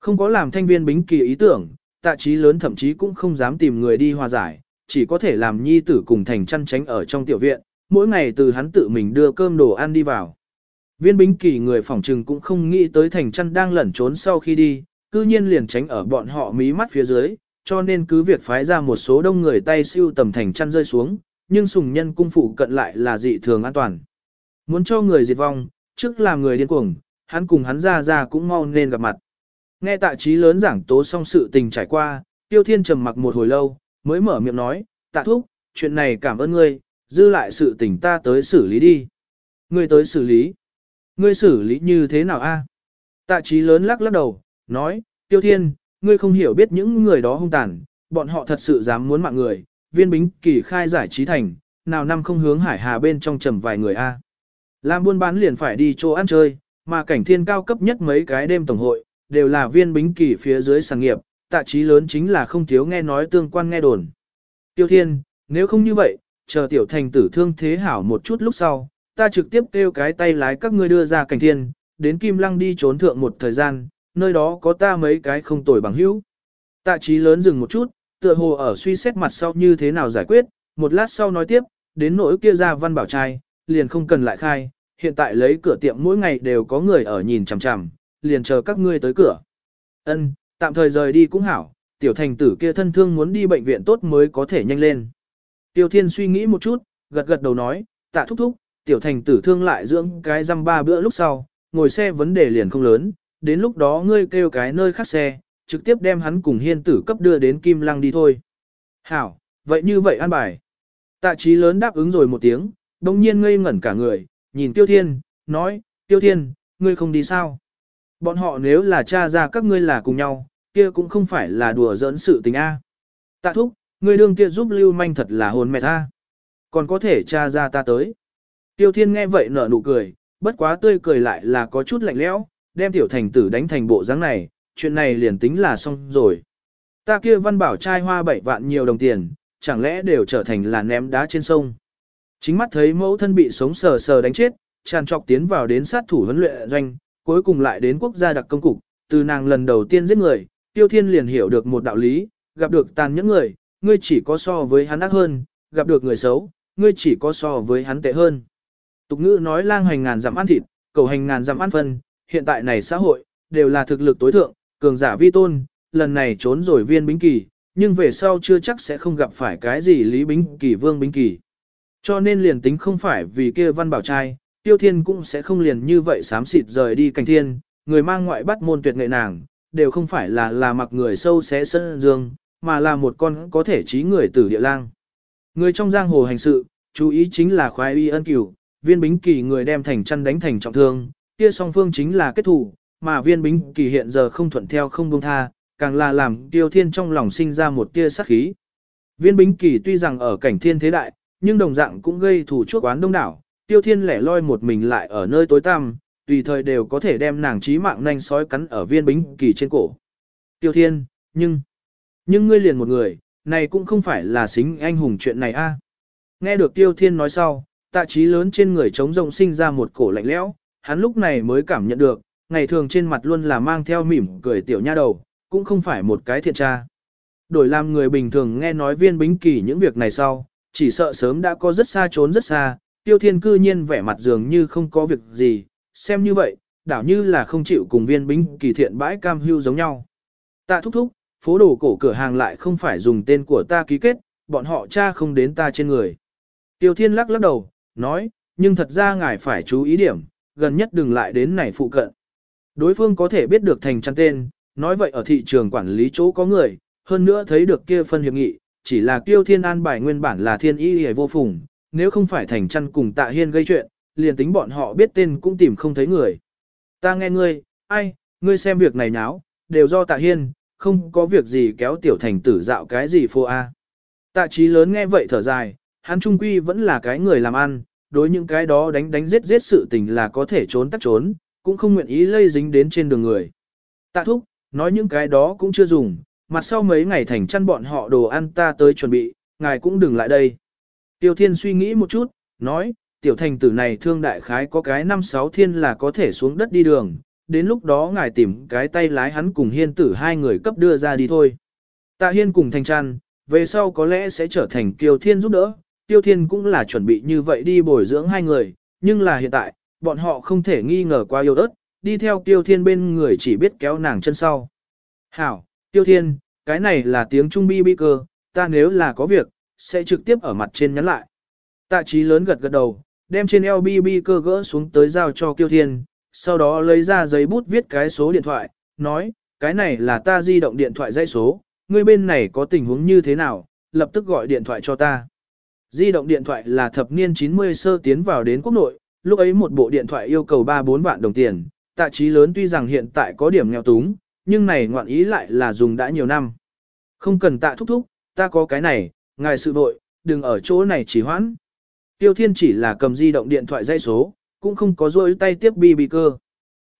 Không có làm thanh viên bính kỳ ý tưởng, tạ trí lớn thậm chí cũng không dám tìm người đi hòa giải, chỉ có thể làm nhi tử cùng thành chăn tránh ở trong tiểu viện, mỗi ngày từ hắn tự mình đưa cơm đồ ăn đi vào. Viên bính kỳ người phỏng trừng cũng không nghĩ tới thành chăn đang lẩn trốn sau khi đi, cư nhiên liền tránh ở bọn họ mí mắt phía dưới, cho nên cứ việc phái ra một số đông người tay siêu tầm thành chăn rơi xuống, nhưng sùng nhân cung phụ cận lại là dị thường an toàn. Muốn cho người diệt vong, trước làm người điên cuồng, hắn cùng hắn ra ra cũng mau nên gặp mặt. Nghe tạ trí lớn giảng tố xong sự tình trải qua, tiêu thiên trầm mặc một hồi lâu, mới mở miệng nói, tạ thúc, chuyện này cảm ơn ngươi, dư lại sự tình ta tới xử lý đi. Ngươi tới xử lý. Ngươi xử lý như thế nào a? Tạ trí lớn lắc lắc đầu, nói, tiêu thiên, ngươi không hiểu biết những người đó hung tàn, bọn họ thật sự dám muốn mạng người, viên bính kỳ khai giải trí thành, nào năm không hướng hải hà bên trong trầm vài người a. Làm buôn bán liền phải đi chỗ ăn chơi, mà cảnh thiên cao cấp nhất mấy cái đêm tổng hội, đều là viên bính kỳ phía dưới sản nghiệp, tạ trí lớn chính là không thiếu nghe nói tương quan nghe đồn. Tiêu thiên, nếu không như vậy, chờ tiểu thành tử thương thế hảo một chút lúc sau, ta trực tiếp kêu cái tay lái các ngươi đưa ra cảnh thiên, đến Kim Lăng đi trốn thượng một thời gian, nơi đó có ta mấy cái không tồi bằng hữu. Tạ trí lớn dừng một chút, tựa hồ ở suy xét mặt sau như thế nào giải quyết, một lát sau nói tiếp, đến nỗi kia ra văn bảo trai, liền không cần lại khai, hiện tại lấy cửa tiệm mỗi ngày đều có người ở nhìn chằm chằm, liền chờ các ngươi tới cửa. Ân, tạm thời rời đi cũng hảo, tiểu thành tử kia thân thương muốn đi bệnh viện tốt mới có thể nhanh lên. Tiêu Thiên suy nghĩ một chút, gật gật đầu nói, tạ thúc thúc, tiểu thành tử thương lại dưỡng cái răm ba bữa lúc sau, ngồi xe vấn đề liền không lớn, đến lúc đó ngươi kêu cái nơi khác xe, trực tiếp đem hắn cùng hiên tử cấp đưa đến Kim Lăng đi thôi. Hảo, vậy như vậy an bài. Tạ trí lớn đáp ứng rồi một tiếng, đồng nhiên ngây ngẩn cả người, nhìn Tiêu Thiên, nói, Tiêu Thiên, ngươi không đi sao? Bọn họ nếu là cha ra các ngươi là cùng nhau, kia cũng không phải là đùa giỡn sự tình A. Tạ thúc, ngươi đương kia giúp lưu manh thật là hồn mẹ ta. Còn có thể cha ra ta tới. Tiêu Thiên nghe vậy nở nụ cười, bất quá tươi cười lại là có chút lạnh lẽo, đem tiểu thành tử đánh thành bộ dáng này, chuyện này liền tính là xong rồi. Ta kia văn bảo trai hoa bảy vạn nhiều đồng tiền, chẳng lẽ đều trở thành là ném đá trên sông. Chính mắt thấy mẫu thân bị sống sờ sờ đánh chết, tràn trọc tiến vào đến sát thủ huấn luyện doanh, cuối cùng lại đến quốc gia đặc công cục, từ nàng lần đầu tiên giết người, tiêu thiên liền hiểu được một đạo lý, gặp được tàn những người, ngươi chỉ có so với hắn ác hơn, gặp được người xấu, ngươi chỉ có so với hắn tệ hơn. Tục ngữ nói lang hành ngàn dặm ăn thịt, cầu hành ngàn dặm ăn phân, hiện tại này xã hội, đều là thực lực tối thượng, cường giả vi tôn, lần này trốn rồi viên bính kỳ, nhưng về sau chưa chắc sẽ không gặp phải cái gì lý bính kỳ vương bính kỳ. Cho nên liền tính không phải vì kia văn bảo trai, tiêu thiên cũng sẽ không liền như vậy sám xịt rời đi cảnh thiên, người mang ngoại bắt môn tuyệt nghệ nàng, đều không phải là là mặc người sâu xé sân dương, mà là một con có thể trí người tử địa lang. Người trong giang hồ hành sự, chú ý chính là khoái y ân cửu, viên bính kỳ người đem thành chăn đánh thành trọng thương, kia song phương chính là kết thủ, mà viên bính kỳ hiện giờ không thuận theo không buông tha, càng là làm tiêu thiên trong lòng sinh ra một tia sát khí. Viên bính kỳ tuy rằng ở cảnh thiên thế đại, nhưng đồng dạng cũng gây thủ chuốc oán đông đảo, tiêu thiên lẻ loi một mình lại ở nơi tối tăm, tùy thời đều có thể đem nàng trí mạng nhanh sói cắn ở viên bính kỳ trên cổ. Tiêu thiên, nhưng, nhưng ngươi liền một người, này cũng không phải là xính anh hùng chuyện này a. Nghe được tiêu thiên nói sau, tạ trí lớn trên người trống rộng sinh ra một cổ lạnh lẽo, hắn lúc này mới cảm nhận được, ngày thường trên mặt luôn là mang theo mỉm cười tiểu nha đầu, cũng không phải một cái thiện tra. Đổi làm người bình thường nghe nói viên bính kỳ những việc này sau, chỉ sợ sớm đã có rất xa trốn rất xa, tiêu thiên cư nhiên vẻ mặt dường như không có việc gì, xem như vậy, đảo như là không chịu cùng viên bính kỳ thiện bãi cam hưu giống nhau. Tạ thúc thúc, phố đồ cổ cửa hàng lại không phải dùng tên của ta ký kết, bọn họ cha không đến ta trên người. Tiêu thiên lắc lắc đầu, nói, nhưng thật ra ngài phải chú ý điểm, gần nhất đừng lại đến này phụ cận. Đối phương có thể biết được thành chăn tên, nói vậy ở thị trường quản lý chỗ có người, hơn nữa thấy được kia phân hiệp nghị, chỉ là tiêu thiên an bài nguyên bản là thiên y hề vô phùng, nếu không phải thành chăn cùng tạ hiên gây chuyện, liền tính bọn họ biết tên cũng tìm không thấy người. Ta nghe ngươi, ai, ngươi xem việc này nháo, đều do tạ hiên, không có việc gì kéo tiểu thành tử dạo cái gì phô a. Tạ trí lớn nghe vậy thở dài, hắn trung quy vẫn là cái người làm ăn, đối những cái đó đánh đánh giết giết sự tình là có thể trốn tắt trốn, cũng không nguyện ý lây dính đến trên đường người. Tạ thúc, nói những cái đó cũng chưa dùng, mặt sau mấy ngày thành chăn bọn họ đồ ăn ta tới chuẩn bị, ngài cũng đừng lại đây. Tiêu Thiên suy nghĩ một chút, nói, tiểu thành tử này thương đại khái có cái năm sáu thiên là có thể xuống đất đi đường, đến lúc đó ngài tìm cái tay lái hắn cùng hiên tử hai người cấp đưa ra đi thôi. Tạ hiên cùng thành chăn, về sau có lẽ sẽ trở thành kiều thiên giúp đỡ, tiêu thiên cũng là chuẩn bị như vậy đi bồi dưỡng hai người, nhưng là hiện tại, bọn họ không thể nghi ngờ qua yêu ớt, đi theo tiêu thiên bên người chỉ biết kéo nàng chân sau. Hảo, tiêu thiên, cái này là tiếng Trung bi bi cơ, ta nếu là có việc, sẽ trực tiếp ở mặt trên nhắn lại. Tạ trí lớn gật gật đầu, đem trên eo bi bi cơ gỡ xuống tới giao cho tiêu thiên, sau đó lấy ra giấy bút viết cái số điện thoại, nói, cái này là ta di động điện thoại dây số, ngươi bên này có tình huống như thế nào, lập tức gọi điện thoại cho ta. Di động điện thoại là thập niên 90 sơ tiến vào đến quốc nội, lúc ấy một bộ điện thoại yêu cầu 3-4 vạn đồng tiền, tạ trí lớn tuy rằng hiện tại có điểm nghèo túng, nhưng này ngoạn ý lại là dùng đã nhiều năm. Không cần tạ thúc thúc, ta có cái này, ngài sự vội, đừng ở chỗ này chỉ hoãn. Tiêu Thiên chỉ là cầm di động điện thoại dây số, cũng không có rôi tay tiếp bi bi cơ.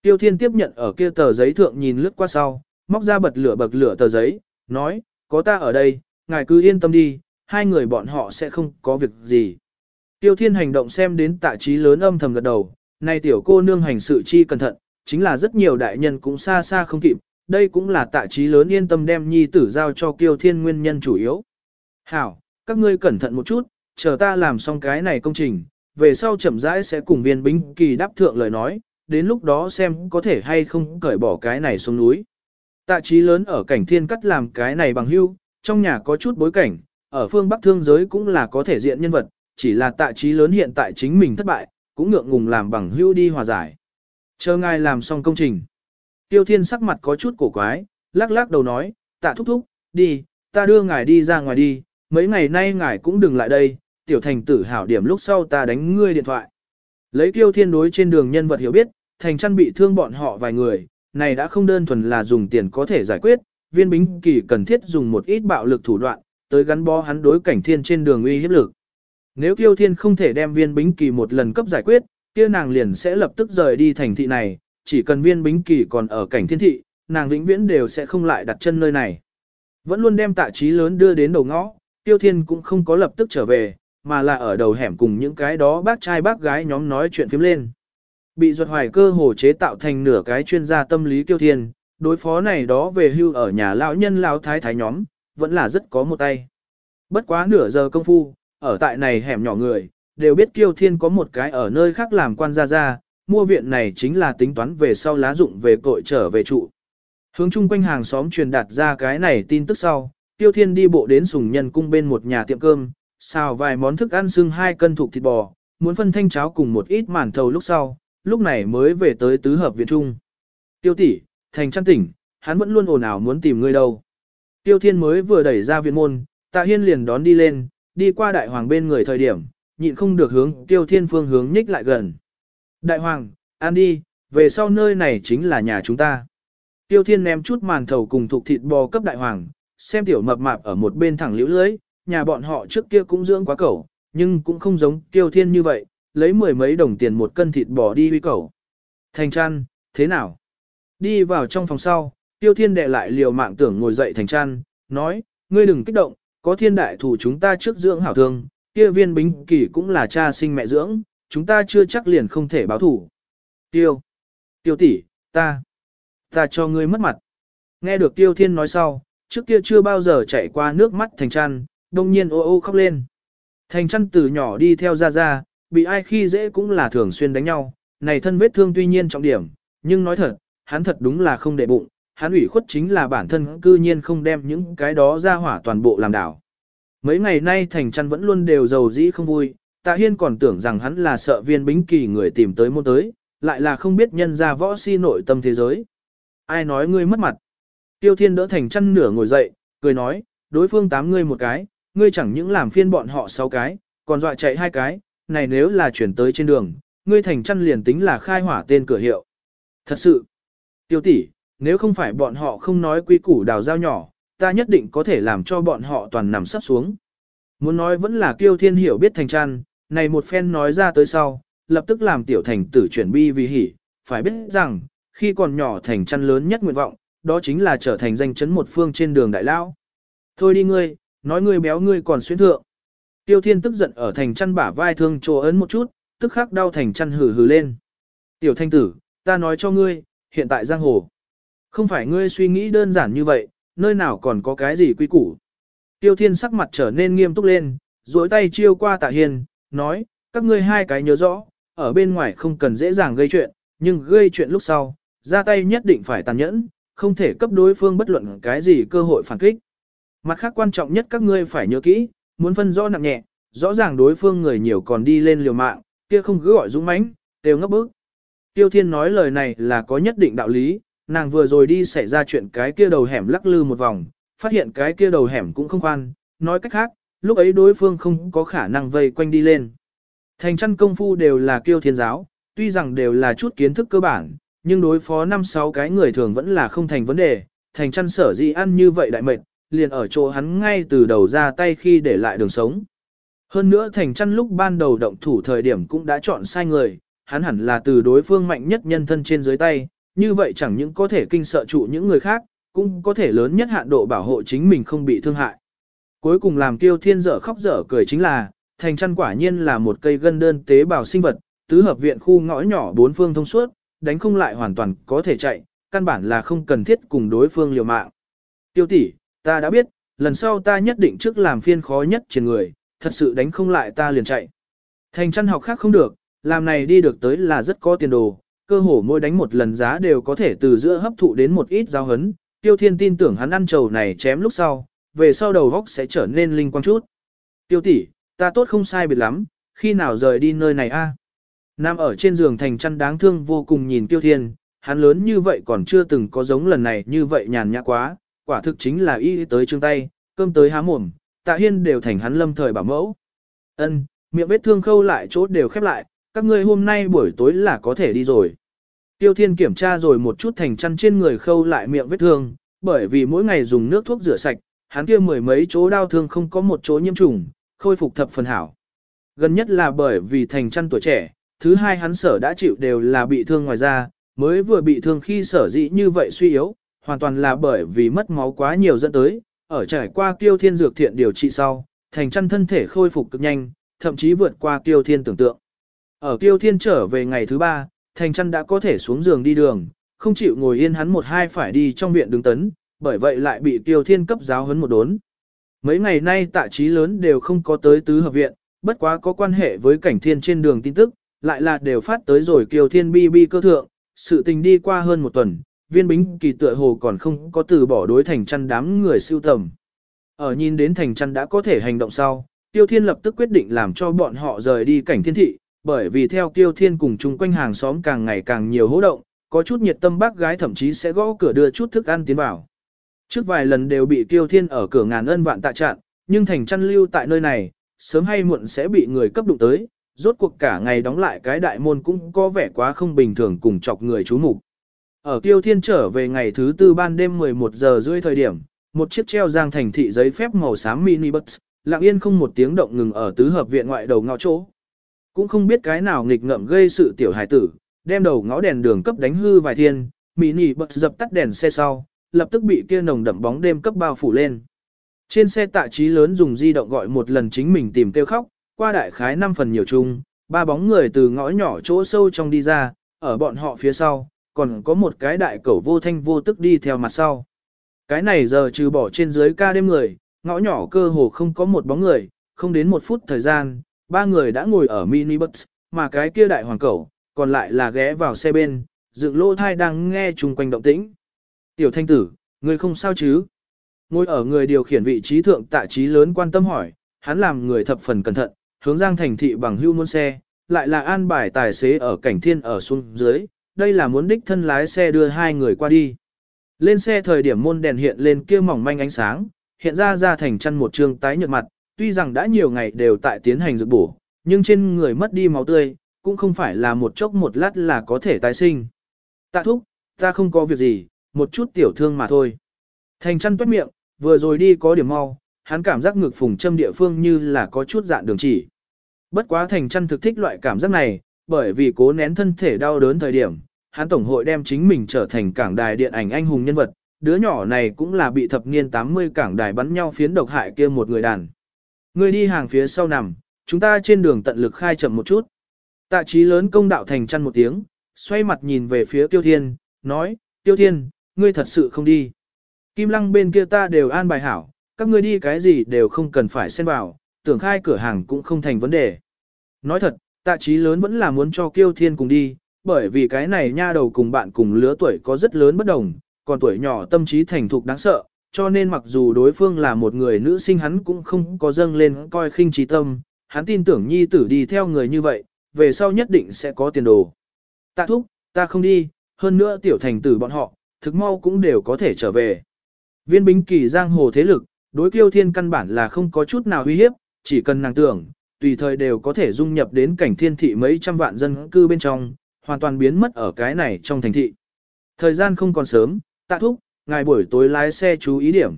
Tiêu Thiên tiếp nhận ở kia tờ giấy thượng nhìn lướt qua sau, móc ra bật lửa bật lửa tờ giấy, nói, có ta ở đây, ngài cứ yên tâm đi, hai người bọn họ sẽ không có việc gì. Tiêu Thiên hành động xem đến tạ trí lớn âm thầm gật đầu, Nay tiểu cô nương hành sự chi cẩn thận, chính là rất nhiều đại nhân cũng xa xa không kịp, đây cũng là tạ trí lớn yên tâm đem nhi tử giao cho Tiêu Thiên nguyên nhân chủ yếu. Hảo, các ngươi cẩn thận một chút, chờ ta làm xong cái này công trình, về sau chậm rãi sẽ cùng viên binh kỳ đáp thượng lời nói, đến lúc đó xem có thể hay không cởi bỏ cái này xuống núi. Tạ trí lớn ở cảnh thiên cắt làm cái này bằng hưu, trong nhà có chút bối cảnh, ở phương Bắc thương giới cũng là có thể diện nhân vật, chỉ là tạ trí lớn hiện tại chính mình thất bại, cũng ngượng ngùng làm bằng hưu đi hòa giải. Chờ ngài làm xong công trình. Tiêu thiên sắc mặt có chút cổ quái, lắc lắc đầu nói, tạ thúc thúc, đi, ta đưa ngài đi ra ngoài đi, mấy ngày nay ngài cũng đừng lại đây, tiểu thành tử hảo điểm lúc sau ta đánh ngươi điện thoại. Lấy tiêu thiên đối trên đường nhân vật hiểu biết, thành chăn bị thương bọn họ vài người, này đã không đơn thuần là dùng tiền có thể giải quyết, viên bính kỳ cần thiết dùng một ít bạo lực thủ đoạn, tới gắn bó hắn đối cảnh thiên trên đường uy hiếp lực. Nếu tiêu thiên không thể đem viên bính kỳ một lần cấp giải quyết, kia nàng liền sẽ lập tức rời đi thành thị này, chỉ cần viên bính kỳ còn ở cảnh thiên thị, nàng vĩnh viễn đều sẽ không lại đặt chân nơi này. Vẫn luôn đem tạ trí lớn đưa đến đầu ngõ, tiêu thiên cũng không có lập tức trở về, mà là ở đầu hẻm cùng những cái đó bác trai bác gái nhóm nói chuyện phím lên. Bị ruột hoài cơ hồ chế tạo thành nửa cái chuyên gia tâm lý kiêu thiên, đối phó này đó về hưu ở nhà lão nhân lão thái thái nhóm, vẫn là rất có một tay. Bất quá nửa giờ công phu, ở tại này hẻm nhỏ người, đều biết kiêu thiên có một cái ở nơi khác làm quan gia gia, mua viện này chính là tính toán về sau lá dụng về cội trở về trụ. Hướng chung quanh hàng xóm truyền đạt ra cái này tin tức sau, Tiêu Thiên đi bộ đến sùng nhân cung bên một nhà tiệm cơm, xào vài món thức ăn xương hai cân thục thịt bò, muốn phân thanh cháo cùng một ít màn thầu lúc sau, lúc này mới về tới tứ hợp viện trung. Tiêu tỷ, thành chăn tỉnh, hắn vẫn luôn ồn ào muốn tìm ngươi đâu. Tiêu Thiên mới vừa đẩy ra viện môn, Tạ Hiên liền đón đi lên, đi qua đại hoàng bên người thời điểm, nhịn không được hướng Tiêu Thiên phương hướng nhích lại gần. Đại hoàng, ăn đi, về sau nơi này chính là nhà chúng ta. Tiêu Thiên ném chút màn thầu cùng thuộc thịt bò cấp đại hoàng, xem tiểu mập mạp ở một bên thẳng liễu lưới, nhà bọn họ trước kia cũng dưỡng quá cẩu, nhưng cũng không giống Tiêu Thiên như vậy, lấy mười mấy đồng tiền một cân thịt bò đi huy cẩu. Thành chăn, thế nào? Đi vào trong phòng sau, Tiêu Thiên đệ lại liều mạng tưởng ngồi dậy thành chăn, nói, ngươi đừng kích động, có thiên đại thủ chúng ta trước dưỡng hảo thương, kia viên bính kỳ cũng là cha sinh mẹ dưỡng, chúng ta chưa chắc liền không thể báo thủ. Tiêu, tiêu tỷ, ta, ta cho ngươi mất mặt. Nghe được Tiêu Thiên nói sau, trước kia chưa bao giờ chạy qua nước mắt thành chăn, đông nhiên ô ô khóc lên. Thành chăn từ nhỏ đi theo ra ra, bị ai khi dễ cũng là thường xuyên đánh nhau, này thân vết thương tuy nhiên trọng điểm, nhưng nói thật, hắn thật đúng là không để bụng, hắn ủy khuất chính là bản thân cư nhiên không đem những cái đó ra hỏa toàn bộ làm đảo. Mấy ngày nay thành chăn vẫn luôn đều giàu dĩ không vui, tạ hiên còn tưởng rằng hắn là sợ viên bính kỳ người tìm tới môn tới, lại là không biết nhân ra võ si nội tâm thế giới. Ai nói ngươi mất mặt? Tiêu thiên đỡ thành chăn nửa ngồi dậy, cười nói, đối phương tám ngươi một cái, ngươi chẳng những làm phiên bọn họ sáu cái, còn dọa chạy hai cái, này nếu là chuyển tới trên đường, ngươi thành chăn liền tính là khai hỏa tên cửa hiệu. Thật sự, tiêu tỷ, nếu không phải bọn họ không nói quy củ đào dao nhỏ, ta nhất định có thể làm cho bọn họ toàn nằm sắp xuống. Muốn nói vẫn là kiêu thiên hiểu biết thành trăn, này một phen nói ra tới sau, lập tức làm tiểu thành tử chuyển bi vì hỉ, phải biết rằng, khi còn nhỏ thành trăn lớn nhất nguyện vọng, đó chính là trở thành danh chấn một phương trên đường đại lao. Thôi đi ngươi, nói ngươi béo ngươi còn xuyên thượng. Tiêu thiên tức giận ở thành chăn bả vai thương trồ ấn một chút, tức khắc đau thành chăn hừ hừ lên. Tiểu thanh tử, ta nói cho ngươi, hiện tại giang hồ. Không phải ngươi suy nghĩ đơn giản như vậy, nơi nào còn có cái gì quy củ. Tiêu thiên sắc mặt trở nên nghiêm túc lên, duỗi tay chiêu qua tạ hiền, nói, các ngươi hai cái nhớ rõ, ở bên ngoài không cần dễ dàng gây chuyện, nhưng gây chuyện lúc sau, ra tay nhất định phải tàn nhẫn, không thể cấp đối phương bất luận cái gì cơ hội phản kích. Mặt khác quan trọng nhất các ngươi phải nhớ kỹ, muốn phân rõ nặng nhẹ, rõ ràng đối phương người nhiều còn đi lên liều mạng, kia không cứ gọi dũng mãnh, đều ngấp bức. Tiêu Thiên nói lời này là có nhất định đạo lý, nàng vừa rồi đi xảy ra chuyện cái kia đầu hẻm lắc lư một vòng, phát hiện cái kia đầu hẻm cũng không khoan, nói cách khác, lúc ấy đối phương không có khả năng vây quanh đi lên. Thành chân công phu đều là kiêu thiên giáo, tuy rằng đều là chút kiến thức cơ bản, nhưng đối phó năm sáu cái người thường vẫn là không thành vấn đề, thành chân sở dĩ ăn như vậy đại mệt, liền ở chỗ hắn ngay từ đầu ra tay khi để lại đường sống. Hơn nữa thành chân lúc ban đầu động thủ thời điểm cũng đã chọn sai người, hắn hẳn là từ đối phương mạnh nhất nhân thân trên dưới tay, như vậy chẳng những có thể kinh sợ trụ những người khác, cũng có thể lớn nhất hạn độ bảo hộ chính mình không bị thương hại. Cuối cùng làm tiêu thiên dở khóc dở cười chính là, thành chăn quả nhiên là một cây gân đơn tế bào sinh vật, tứ hợp viện khu ngõ nhỏ bốn phương thông suốt, đánh không lại hoàn toàn có thể chạy, căn bản là không cần thiết cùng đối phương liều mạng. Tiêu tỷ, ta đã biết, lần sau ta nhất định trước làm phiên khó nhất trên người, thật sự đánh không lại ta liền chạy. Thành chăn học khác không được, làm này đi được tới là rất có tiền đồ, cơ hồ mỗi đánh một lần giá đều có thể từ giữa hấp thụ đến một ít giao hấn. Tiêu Thiên tin tưởng hắn ăn trầu này chém lúc sau, về sau đầu góc sẽ trở nên linh quang chút. Tiêu tỷ, ta tốt không sai biệt lắm, khi nào rời đi nơi này a? Nam ở trên giường thành chăn đáng thương vô cùng nhìn Tiêu Thiên, hắn lớn như vậy còn chưa từng có giống lần này như vậy nhàn nhã quá, quả thực chính là y tới chương tay, cơm tới há mồm, tạ hiên đều thành hắn lâm thời bảo mẫu. Ân, miệng vết thương khâu lại chốt đều khép lại, các ngươi hôm nay buổi tối là có thể đi rồi. Tiêu Thiên kiểm tra rồi một chút thành chăn trên người khâu lại miệng vết thương, bởi vì mỗi ngày dùng nước thuốc rửa sạch, hắn kia mười mấy chỗ đau thương không có một chỗ nhiễm trùng, khôi phục thập phần hảo. Gần nhất là bởi vì thành chăn tuổi trẻ, thứ hai hắn sở đã chịu đều là bị thương ngoài da, mới vừa bị thương khi sở dĩ như vậy suy yếu, hoàn toàn là bởi vì mất máu quá nhiều dẫn tới, ở trải qua tiêu thiên dược thiện điều trị sau, thành chăn thân thể khôi phục cực nhanh, thậm chí vượt qua tiêu thiên tưởng tượng. Ở tiêu thiên trở về ngày thứ ba, thành Trăn đã có thể xuống giường đi đường, không chịu ngồi yên hắn một hai phải đi trong viện đứng tấn, bởi vậy lại bị tiêu thiên cấp giáo huấn một đốn. Mấy ngày nay tạ trí lớn đều không có tới tứ hợp viện, bất quá có quan hệ với cảnh thiên trên đường tin tức, lại là đều phát tới rồi kiều thiên bi bi cơ thượng, sự tình đi qua hơn một tuần, viên bính kỳ tựa hồ còn không có từ bỏ đối thành chăn đám người siêu tầm. Ở nhìn đến thành chăn đã có thể hành động sau, tiêu thiên lập tức quyết định làm cho bọn họ rời đi cảnh thiên thị, bởi vì theo tiêu thiên cùng chung quanh hàng xóm càng ngày càng nhiều hỗ động, có chút nhiệt tâm bác gái thậm chí sẽ gõ cửa đưa chút thức ăn tiến vào. Trước vài lần đều bị tiêu thiên ở cửa ngàn ân vạn tạ chặn, nhưng thành chăn lưu tại nơi này, sớm hay muộn sẽ bị người cấp đụng tới, rốt cuộc cả ngày đóng lại cái đại môn cũng có vẻ quá không bình thường cùng chọc người chú mục. Ở Tiêu Thiên trở về ngày thứ tư ban đêm 11 giờ rưỡi thời điểm, một chiếc treo giang thành thị giấy phép màu xám mini bus, lặng yên không một tiếng động ngừng ở tứ hợp viện ngoại đầu ngõ chỗ. Cũng không biết cái nào nghịch ngợm gây sự tiểu hải tử, đem đầu ngõ đèn đường cấp đánh hư vài thiên, mỹ nỉ bật dập tắt đèn xe sau, lập tức bị kia nồng đậm bóng đêm cấp bao phủ lên. Trên xe tạ trí lớn dùng di động gọi một lần chính mình tìm kêu khóc, qua đại khái 5 phần nhiều chung, ba bóng người từ ngõ nhỏ chỗ sâu trong đi ra, ở bọn họ phía sau, còn có một cái đại cẩu vô thanh vô tức đi theo mặt sau. Cái này giờ trừ bỏ trên dưới ca đêm người, ngõ nhỏ cơ hồ không có một bóng người, không đến một phút thời gian, ba người đã ngồi ở mini bus, mà cái kia đại hoàng cẩu, còn lại là ghé vào xe bên, dựng lô thai đang nghe chung quanh động tĩnh. Tiểu thanh tử, người không sao chứ? Ngồi ở người điều khiển vị trí thượng tạ trí lớn quan tâm hỏi, hắn làm người thập phần cẩn thận, hướng giang thành thị bằng hưu muôn xe, lại là an bài tài xế ở cảnh thiên ở xuống dưới, đây là muốn đích thân lái xe đưa hai người qua đi. Lên xe thời điểm môn đèn hiện lên kia mỏng manh ánh sáng, hiện ra ra thành chăn một trương tái nhợt mặt, tuy rằng đã nhiều ngày đều tại tiến hành dược bổ, nhưng trên người mất đi máu tươi, cũng không phải là một chốc một lát là có thể tái sinh. Tạ thúc, ta không có việc gì, một chút tiểu thương mà thôi. Thành chăn tuét miệng, vừa rồi đi có điểm mau, hắn cảm giác ngực phùng châm địa phương như là có chút dạn đường chỉ. Bất quá thành chăn thực thích loại cảm giác này, bởi vì cố nén thân thể đau đớn thời điểm, hắn tổng hội đem chính mình trở thành cảng đài điện ảnh anh hùng nhân vật, đứa nhỏ này cũng là bị thập niên 80 cảng đài bắn nhau phiến độc hại kia một người đàn. Ngươi đi hàng phía sau nằm, chúng ta trên đường tận lực khai chậm một chút. Tạ trí lớn công đạo thành chăn một tiếng, xoay mặt nhìn về phía Tiêu Thiên, nói, Tiêu Thiên, ngươi thật sự không đi. Kim lăng bên kia ta đều an bài hảo, các ngươi đi cái gì đều không cần phải xen vào, tưởng khai cửa hàng cũng không thành vấn đề. Nói thật, tạ trí lớn vẫn là muốn cho Kiêu Thiên cùng đi, bởi vì cái này nha đầu cùng bạn cùng lứa tuổi có rất lớn bất đồng, còn tuổi nhỏ tâm trí thành thục đáng sợ, cho nên mặc dù đối phương là một người nữ sinh hắn cũng không có dâng lên coi khinh trí tâm, hắn tin tưởng nhi tử đi theo người như vậy, về sau nhất định sẽ có tiền đồ. Tạ thúc, ta không đi, hơn nữa tiểu thành tử bọn họ, thực mau cũng đều có thể trở về. Viên bính kỳ giang hồ thế lực, đối kiêu thiên căn bản là không có chút nào uy hiếp, chỉ cần nàng tưởng, tùy thời đều có thể dung nhập đến cảnh thiên thị mấy trăm vạn dân cư bên trong, hoàn toàn biến mất ở cái này trong thành thị. Thời gian không còn sớm, tạ thúc, ngài buổi tối lái xe chú ý điểm.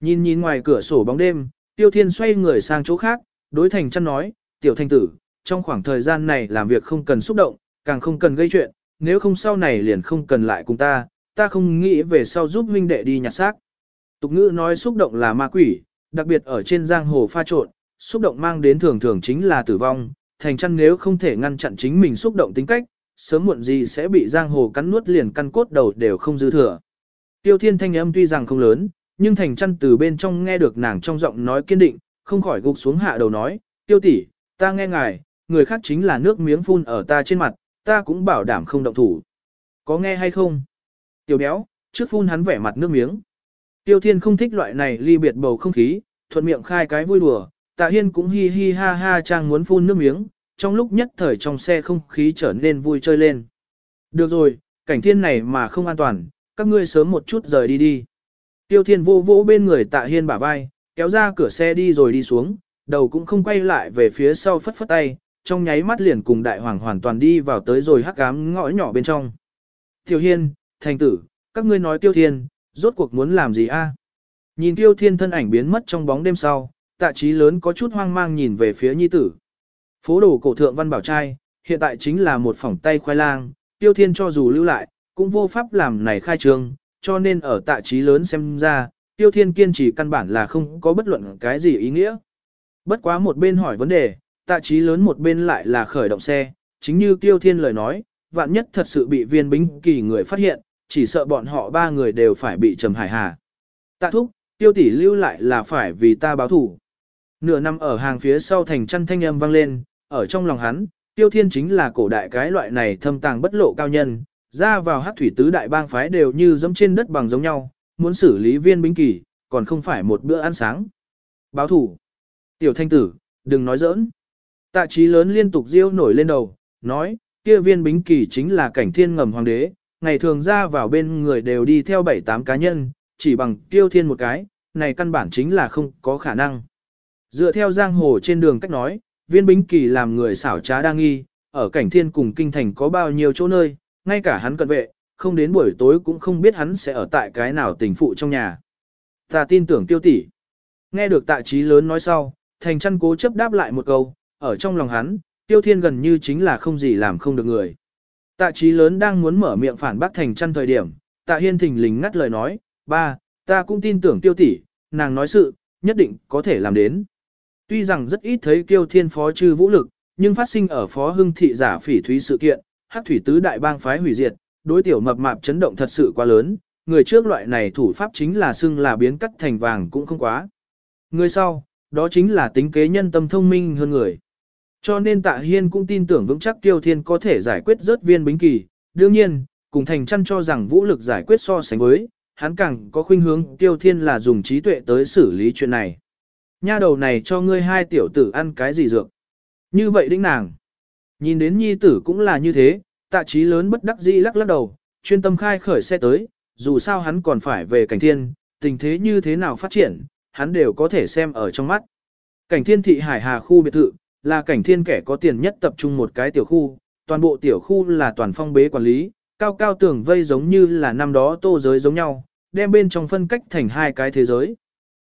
Nhìn nhìn ngoài cửa sổ bóng đêm, tiêu thiên xoay người sang chỗ khác, đối thành chăn nói, tiểu thành tử, trong khoảng thời gian này làm việc không cần xúc động, càng không cần gây chuyện, nếu không sau này liền không cần lại cùng ta, ta không nghĩ về sau giúp huynh đệ đi nhặt xác. Tục ngữ nói xúc động là ma quỷ, đặc biệt ở trên giang hồ pha trộn, xúc động mang đến thường thường chính là tử vong, thành chăn nếu không thể ngăn chặn chính mình xúc động tính cách, sớm muộn gì sẽ bị giang hồ cắn nuốt liền căn cốt đầu đều không dư thừa. Tiêu thiên thanh âm tuy rằng không lớn, nhưng thành chăn từ bên trong nghe được nàng trong giọng nói kiên định, không khỏi gục xuống hạ đầu nói, tiêu tỷ, ta nghe ngài, người khác chính là nước miếng phun ở ta trên mặt, ta cũng bảo đảm không động thủ. Có nghe hay không? Tiểu béo, trước phun hắn vẻ mặt nước miếng. Tiêu thiên không thích loại này ly biệt bầu không khí, thuận miệng khai cái vui đùa, tạ hiên cũng hi hi ha ha trang muốn phun nước miếng, trong lúc nhất thời trong xe không khí trở nên vui chơi lên. Được rồi, cảnh thiên này mà không an toàn, các ngươi sớm một chút rời đi đi. Tiêu thiên vô vỗ bên người tạ hiên bả vai, kéo ra cửa xe đi rồi đi xuống, đầu cũng không quay lại về phía sau phất phất tay, trong nháy mắt liền cùng đại hoàng hoàn toàn đi vào tới rồi hắc ám ngõ nhỏ bên trong. Tiêu hiên, thành tử, các ngươi nói tiêu thiên, rốt cuộc muốn làm gì a? Nhìn tiêu thiên thân ảnh biến mất trong bóng đêm sau, tạ trí lớn có chút hoang mang nhìn về phía nhi tử. Phố đồ cổ thượng văn bảo trai, hiện tại chính là một phòng tay khoai lang, tiêu thiên cho dù lưu lại, cũng vô pháp làm này khai trương, cho nên ở tạ trí lớn xem ra, tiêu thiên kiên trì căn bản là không có bất luận cái gì ý nghĩa. Bất quá một bên hỏi vấn đề, tạ trí lớn một bên lại là khởi động xe, chính như tiêu thiên lời nói, vạn nhất thật sự bị viên bính kỳ người phát hiện, chỉ sợ bọn họ ba người đều phải bị trầm hải hà. Tạ thúc, tiêu tỷ lưu lại là phải vì ta báo thủ. Nửa năm ở hàng phía sau thành chăn thanh âm vang lên, ở trong lòng hắn, tiêu thiên chính là cổ đại cái loại này thâm tàng bất lộ cao nhân, ra vào hát thủy tứ đại bang phái đều như dẫm trên đất bằng giống nhau, muốn xử lý viên bính kỳ, còn không phải một bữa ăn sáng. Báo thủ. Tiểu thanh tử, đừng nói giỡn. Tạ trí lớn liên tục riêu nổi lên đầu, nói, kia viên bính kỳ chính là cảnh thiên ngầm hoàng đế, ngày thường ra vào bên người đều đi theo bảy tám cá nhân, chỉ bằng tiêu thiên một cái, này căn bản chính là không có khả năng. Dựa theo giang hồ trên đường cách nói, viên bính kỳ làm người xảo trá đa nghi, ở cảnh thiên cùng kinh thành có bao nhiêu chỗ nơi, ngay cả hắn cận vệ, không đến buổi tối cũng không biết hắn sẽ ở tại cái nào tình phụ trong nhà. Ta tin tưởng tiêu tỷ. Nghe được tạ trí lớn nói sau, thành chăn cố chấp đáp lại một câu, ở trong lòng hắn, tiêu thiên gần như chính là không gì làm không được người. Tạ trí lớn đang muốn mở miệng phản bác thành chăn thời điểm, tạ hiên thình lình ngắt lời nói, ba, ta cũng tin tưởng tiêu tỷ, nàng nói sự, nhất định có thể làm đến. Tuy rằng rất ít thấy Tiêu thiên phó chư vũ lực, nhưng phát sinh ở phó hưng thị giả phỉ thúy sự kiện, hắc thủy tứ đại bang phái hủy diệt, đối tiểu mập mạp chấn động thật sự quá lớn, người trước loại này thủ pháp chính là xưng là biến cắt thành vàng cũng không quá. Người sau, đó chính là tính kế nhân tâm thông minh hơn người. Cho nên tạ hiên cũng tin tưởng vững chắc tiêu thiên có thể giải quyết rớt viên bính kỳ, đương nhiên, cùng thành chăn cho rằng vũ lực giải quyết so sánh với, hắn càng có khuynh hướng tiêu thiên là dùng trí tuệ tới xử lý chuyện này. Nha đầu này cho ngươi hai tiểu tử ăn cái gì dược. Như vậy đĩnh nàng. Nhìn đến nhi tử cũng là như thế, tạ trí lớn bất đắc dĩ lắc lắc đầu, chuyên tâm khai khởi xe tới, dù sao hắn còn phải về cảnh thiên, tình thế như thế nào phát triển, hắn đều có thể xem ở trong mắt. Cảnh thiên thị hải hà khu biệt thự, là cảnh thiên kẻ có tiền nhất tập trung một cái tiểu khu, toàn bộ tiểu khu là toàn phong bế quản lý, cao cao tường vây giống như là năm đó tô giới giống nhau, đem bên trong phân cách thành hai cái thế giới.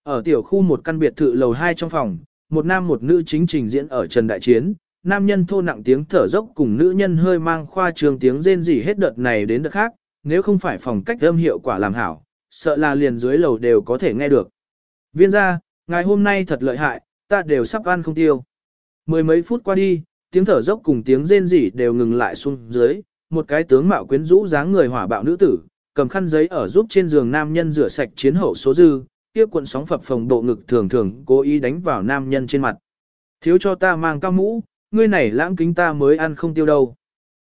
Ở tiểu khu một căn biệt thự lầu hai trong phòng, một nam một nữ chính trình diễn ở Trần Đại Chiến, nam nhân thô nặng tiếng thở dốc cùng nữ nhân hơi mang khoa trường tiếng rên rỉ hết đợt này đến đợt khác, nếu không phải phòng cách âm hiệu quả làm hảo, sợ là liền dưới lầu đều có thể nghe được. Viên ra, ngày hôm nay thật lợi hại, ta đều sắp ăn không tiêu. Mười mấy phút qua đi, tiếng thở dốc cùng tiếng rên rỉ đều ngừng lại xuống dưới, một cái tướng mạo quyến rũ dáng người hỏa bạo nữ tử, cầm khăn giấy ở giúp trên giường nam nhân rửa sạch chiến hậu số dư, kia cuộn sóng phập phồng độ ngực thường thường cố ý đánh vào nam nhân trên mặt. Thiếu cho ta mang cao mũ, ngươi này lãng kính ta mới ăn không tiêu đâu.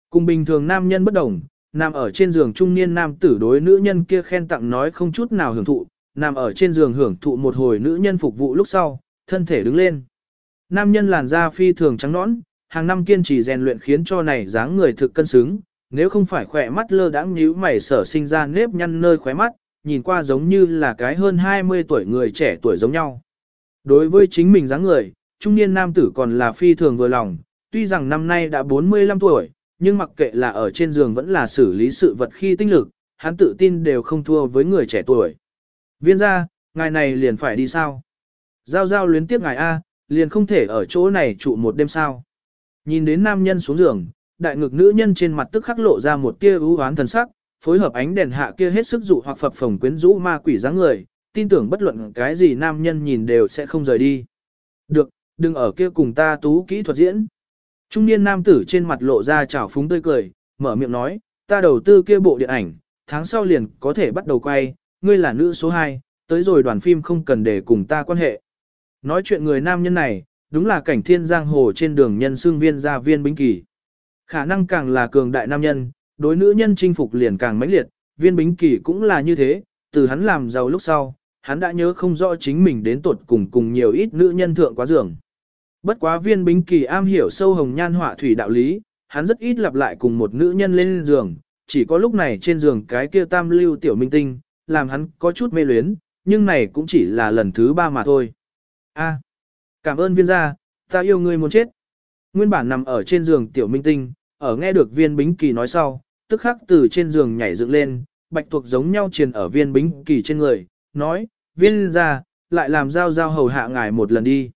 Cùng bình thường nam nhân bất đồng, nằm ở trên giường trung niên nam tử đối nữ nhân kia khen tặng nói không chút nào hưởng thụ, nằm ở trên giường hưởng thụ một hồi nữ nhân phục vụ lúc sau, thân thể đứng lên. Nam nhân làn da phi thường trắng nõn, hàng năm kiên trì rèn luyện khiến cho này dáng người thực cân xứng, nếu không phải khỏe mắt lơ đãng nhíu mày sở sinh ra nếp nhăn nơi khóe mắt, nhìn qua giống như là cái hơn 20 tuổi người trẻ tuổi giống nhau. Đối với chính mình dáng người, trung niên nam tử còn là phi thường vừa lòng, tuy rằng năm nay đã 45 tuổi, nhưng mặc kệ là ở trên giường vẫn là xử lý sự vật khi tinh lực, hắn tự tin đều không thua với người trẻ tuổi. Viên ra, ngài này liền phải đi sao? Giao giao luyến tiếp ngài A, liền không thể ở chỗ này trụ một đêm sao. Nhìn đến nam nhân xuống giường, đại ngực nữ nhân trên mặt tức khắc lộ ra một tia ưu hoán thần sắc, phối hợp ánh đèn hạ kia hết sức dụ hoặc phập phồng quyến rũ ma quỷ dáng người, tin tưởng bất luận cái gì nam nhân nhìn đều sẽ không rời đi. Được, đừng ở kia cùng ta tú kỹ thuật diễn. Trung niên nam tử trên mặt lộ ra trào phúng tươi cười, mở miệng nói, ta đầu tư kia bộ điện ảnh, tháng sau liền có thể bắt đầu quay, ngươi là nữ số 2, tới rồi đoàn phim không cần để cùng ta quan hệ. Nói chuyện người nam nhân này, đúng là cảnh thiên giang hồ trên đường nhân xương viên gia viên bính kỳ. Khả năng càng là cường đại nam nhân, đối nữ nhân chinh phục liền càng mãnh liệt, viên bính kỳ cũng là như thế, từ hắn làm giàu lúc sau, hắn đã nhớ không rõ chính mình đến tuột cùng cùng nhiều ít nữ nhân thượng quá giường. Bất quá viên bính kỳ am hiểu sâu hồng nhan họa thủy đạo lý, hắn rất ít lặp lại cùng một nữ nhân lên giường, chỉ có lúc này trên giường cái kia tam lưu tiểu minh tinh, làm hắn có chút mê luyến, nhưng này cũng chỉ là lần thứ ba mà thôi. A, cảm ơn viên gia, ta yêu ngươi muốn chết. Nguyên bản nằm ở trên giường tiểu minh tinh, ở nghe được viên bính kỳ nói sau, tức khắc từ trên giường nhảy dựng lên, bạch tuộc giống nhau truyền ở viên bính kỳ trên người, nói, viên gia, lại làm giao giao hầu hạ ngài một lần đi.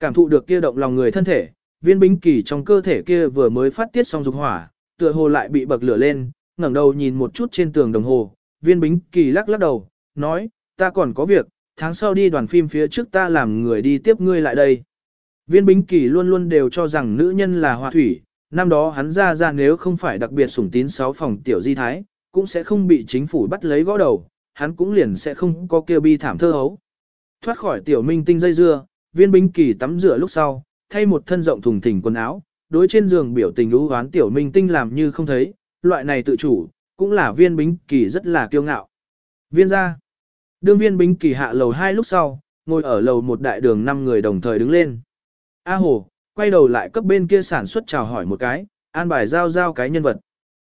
Cảm thụ được kia động lòng người thân thể, viên bính kỳ trong cơ thể kia vừa mới phát tiết xong dục hỏa, tựa hồ lại bị bậc lửa lên, ngẩng đầu nhìn một chút trên tường đồng hồ, viên bính kỳ lắc lắc đầu, nói, ta còn có việc, tháng sau đi đoàn phim phía trước ta làm người đi tiếp ngươi lại đây. Viên bính kỳ luôn luôn đều cho rằng nữ nhân là hòa thủy, năm đó hắn ra ra nếu không phải đặc biệt sủng tín sáu phòng tiểu di thái, cũng sẽ không bị chính phủ bắt lấy gõ đầu, hắn cũng liền sẽ không có kêu bi thảm thơ hấu. Thoát khỏi tiểu minh tinh dây dưa, viên bính kỳ tắm rửa lúc sau, thay một thân rộng thùng thình quần áo, đối trên giường biểu tình ưu hoán tiểu minh tinh làm như không thấy, loại này tự chủ, cũng là viên bính kỳ rất là kiêu ngạo. Viên ra, đương viên bính kỳ hạ lầu hai lúc sau, ngồi ở lầu một đại đường năm người đồng thời đứng lên. A hồ, quay đầu lại cấp bên kia sản xuất chào hỏi một cái, an bài giao giao cái nhân vật.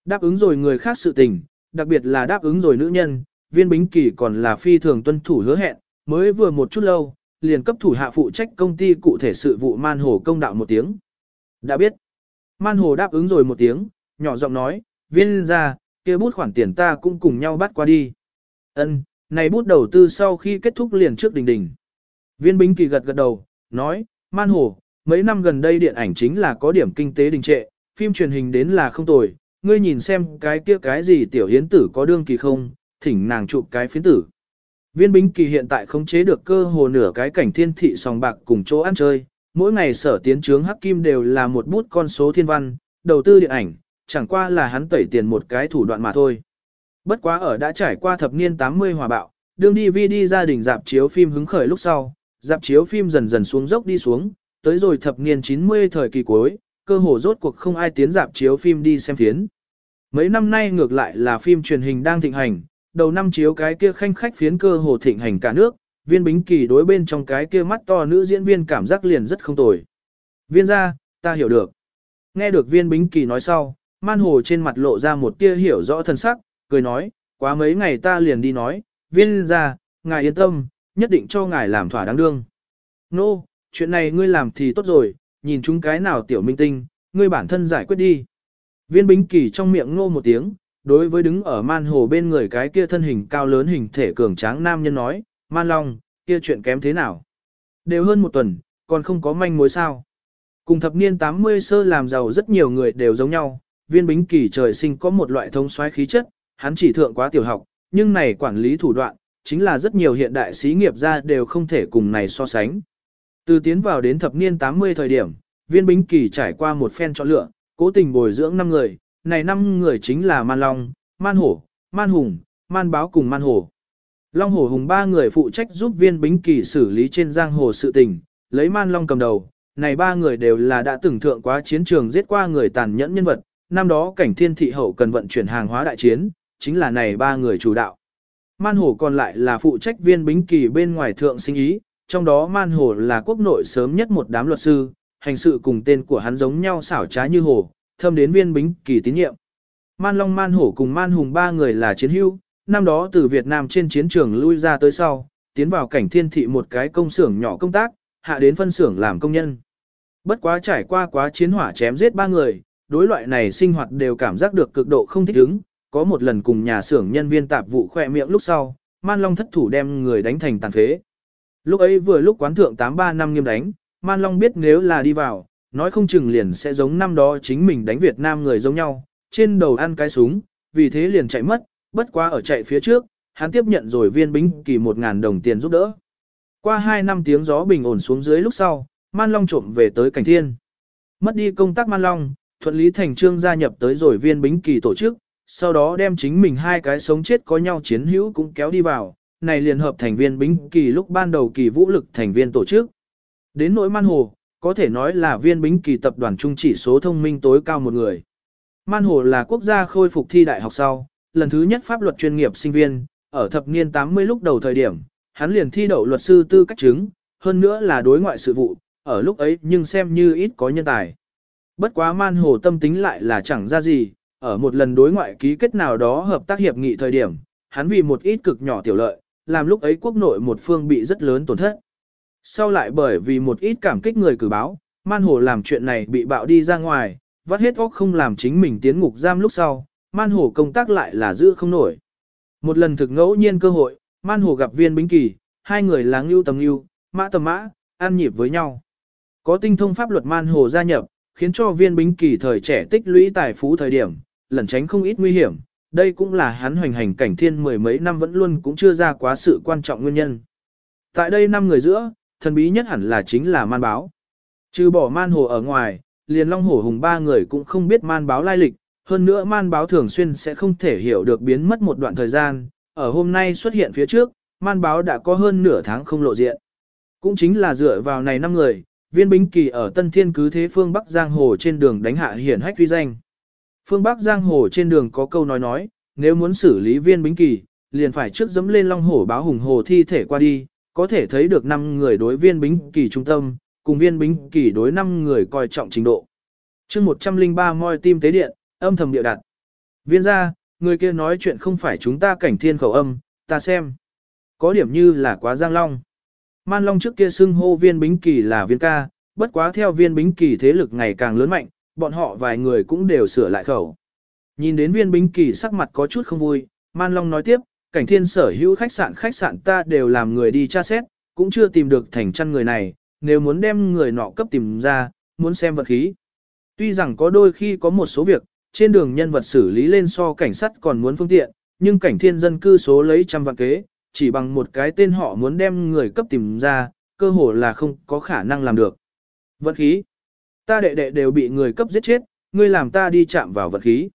Đáp ứng rồi người khác sự tình, đặc biệt là đáp ứng rồi nữ nhân, viên bính kỳ còn là phi thường tuân thủ hứa hẹn, mới vừa một chút lâu, liền cấp thủ hạ phụ trách công ty cụ thể sự vụ man hồ công đạo một tiếng. Đã biết. Man hồ đáp ứng rồi một tiếng, nhỏ giọng nói, viên ra, kia bút khoản tiền ta cũng cùng nhau bắt qua đi. Ân, này bút đầu tư sau khi kết thúc liền trước đình đình. Viên bính kỳ gật gật đầu, nói, man hồ, mấy năm gần đây điện ảnh chính là có điểm kinh tế đình trệ, phim truyền hình đến là không tồi, ngươi nhìn xem cái kia cái gì tiểu hiến tử có đương kỳ không, thỉnh nàng chụp cái phiến tử. Viên bính kỳ hiện tại không chế được cơ hồ nửa cái cảnh thiên thị sòng bạc cùng chỗ ăn chơi, mỗi ngày sở tiến trướng hắc kim đều là một bút con số thiên văn, đầu tư điện ảnh, chẳng qua là hắn tẩy tiền một cái thủ đoạn mà thôi. Bất quá ở đã trải qua thập niên 80 hòa bạo, đương DVD gia đình dạp chiếu phim hứng khởi lúc sau, dạp chiếu phim dần dần xuống dốc đi xuống, tới rồi thập niên 90 thời kỳ cuối, cơ hồ rốt cuộc không ai tiến dạp chiếu phim đi xem phiến. Mấy năm nay ngược lại là phim truyền hình đang thịnh hành, đầu năm chiếu cái kia khanh khách phiến cơ hồ thịnh hành cả nước, viên bính kỳ đối bên trong cái kia mắt to nữ diễn viên cảm giác liền rất không tồi. Viên ra, ta hiểu được. Nghe được viên bính kỳ nói sau, man hồ trên mặt lộ ra một tia hiểu rõ thân sắc, cười nói, quá mấy ngày ta liền đi nói, viên ra, ngài yên tâm, nhất định cho ngài làm thỏa đáng đương. Nô, no, chuyện này ngươi làm thì tốt rồi, nhìn chúng cái nào tiểu minh tinh, ngươi bản thân giải quyết đi. Viên Bính Kỳ trong miệng ngô một tiếng, đối với đứng ở man hồ bên người cái kia thân hình cao lớn hình thể cường tráng nam nhân nói, man long, kia chuyện kém thế nào? Đều hơn một tuần, còn không có manh mối sao. Cùng thập niên 80 sơ làm giàu rất nhiều người đều giống nhau, viên bính kỳ trời sinh có một loại thông xoáy khí chất, hắn chỉ thượng quá tiểu học, nhưng này quản lý thủ đoạn, chính là rất nhiều hiện đại sĩ nghiệp gia đều không thể cùng này so sánh. Từ tiến vào đến thập niên 80 thời điểm, viên bính kỳ trải qua một phen chọn lựa, cố tình bồi dưỡng 5 người, này năm người chính là Man Long, Man Hổ, Man Hùng, Man Báo cùng Man Hổ. Long Hổ Hùng ba người phụ trách giúp viên bính kỳ xử lý trên giang hồ sự tình, lấy Man Long cầm đầu, này ba người đều là đã từng thượng quá chiến trường giết qua người tàn nhẫn nhân vật, năm đó cảnh thiên thị hậu cần vận chuyển hàng hóa đại chiến, chính là này ba người chủ đạo. Man Hổ còn lại là phụ trách viên bính kỳ bên ngoài thượng sinh ý, trong đó Man Hổ là quốc nội sớm nhất một đám luật sư, hành sự cùng tên của hắn giống nhau xảo trá như hổ, thâm đến viên bính kỳ tín nhiệm. Man Long Man Hổ cùng Man Hùng ba người là chiến hữu, năm đó từ Việt Nam trên chiến trường lui ra tới sau, tiến vào cảnh thiên thị một cái công xưởng nhỏ công tác, hạ đến phân xưởng làm công nhân. Bất quá trải qua quá chiến hỏa chém giết ba người, đối loại này sinh hoạt đều cảm giác được cực độ không thích ứng, có một lần cùng nhà xưởng nhân viên tạp vụ khỏe miệng lúc sau, Man Long thất thủ đem người đánh thành tàn phế. Lúc ấy vừa lúc quán thượng 83 năm nghiêm đánh, Man Long biết nếu là đi vào, nói không chừng liền sẽ giống năm đó chính mình đánh Việt Nam người giống nhau, trên đầu ăn cái súng, vì thế liền chạy mất, bất quá ở chạy phía trước, hắn tiếp nhận rồi viên binh kỳ 1.000 đồng tiền giúp đỡ. Qua 2 năm tiếng gió bình ổn xuống dưới lúc sau, Man Long trộm về tới cảnh thiên. Mất đi công tác Man Long, thuận lý thành trương gia nhập tới rồi viên bính kỳ tổ chức, sau đó đem chính mình hai cái sống chết có nhau chiến hữu cũng kéo đi vào, này liền hợp thành viên bính kỳ lúc ban đầu kỳ vũ lực thành viên tổ chức. Đến nỗi Man Hồ, có thể nói là viên bính kỳ tập đoàn trung chỉ số thông minh tối cao một người. Man Hồ là quốc gia khôi phục thi đại học sau, lần thứ nhất pháp luật chuyên nghiệp sinh viên, ở thập niên 80 lúc đầu thời điểm, hắn liền thi đậu luật sư tư cách chứng, hơn nữa là đối ngoại sự vụ, ở lúc ấy nhưng xem như ít có nhân tài. Bất quá man hồ tâm tính lại là chẳng ra gì, ở một lần đối ngoại ký kết nào đó hợp tác hiệp nghị thời điểm, hắn vì một ít cực nhỏ tiểu lợi, làm lúc ấy quốc nội một phương bị rất lớn tổn thất. Sau lại bởi vì một ít cảm kích người cử báo, man hồ làm chuyện này bị bạo đi ra ngoài, vắt hết óc không làm chính mình tiến ngục giam lúc sau, man hồ công tác lại là giữ không nổi. Một lần thực ngẫu nhiên cơ hội, man hồ gặp viên bính kỳ, hai người là ngưu tầm ngưu, mã tầm mã, ăn nhịp với nhau. Có tinh thông pháp luật man hồ gia nhập, khiến cho viên bính kỳ thời trẻ tích lũy tài phú thời điểm, lẩn tránh không ít nguy hiểm. Đây cũng là hắn hoành hành cảnh thiên mười mấy năm vẫn luôn cũng chưa ra quá sự quan trọng nguyên nhân. Tại đây năm người giữa, thần bí nhất hẳn là chính là man báo. Trừ bỏ man hồ ở ngoài, liền long hổ hùng ba người cũng không biết man báo lai lịch, hơn nữa man báo thường xuyên sẽ không thể hiểu được biến mất một đoạn thời gian, ở hôm nay xuất hiện phía trước, man báo đã có hơn nửa tháng không lộ diện. Cũng chính là dựa vào này năm người, viên bính kỳ ở Tân Thiên cứ thế phương Bắc Giang Hồ trên đường đánh hạ hiển hách uy danh. Phương Bắc Giang Hồ trên đường có câu nói nói, nếu muốn xử lý viên bính kỳ, liền phải trước dẫm lên long hổ báo hùng hồ thi thể qua đi, có thể thấy được năm người đối viên bính kỳ trung tâm, cùng viên bính kỳ đối năm người coi trọng trình độ. chương 103 môi tim tế điện, âm thầm địa đặt. Viên ra, người kia nói chuyện không phải chúng ta cảnh thiên khẩu âm, ta xem. Có điểm như là quá giang long. Man Long trước kia xưng hô viên bính kỳ là viên ca, bất quá theo viên bính kỳ thế lực ngày càng lớn mạnh, bọn họ vài người cũng đều sửa lại khẩu. Nhìn đến viên bính kỳ sắc mặt có chút không vui, Man Long nói tiếp, cảnh thiên sở hữu khách sạn khách sạn ta đều làm người đi tra xét, cũng chưa tìm được thành chăn người này, nếu muốn đem người nọ cấp tìm ra, muốn xem vật khí. Tuy rằng có đôi khi có một số việc, trên đường nhân vật xử lý lên so cảnh sát còn muốn phương tiện, nhưng cảnh thiên dân cư số lấy trăm vạn kế, chỉ bằng một cái tên họ muốn đem người cấp tìm ra, cơ hồ là không có khả năng làm được. Vật khí. Ta đệ đệ đều bị người cấp giết chết, ngươi làm ta đi chạm vào vật khí.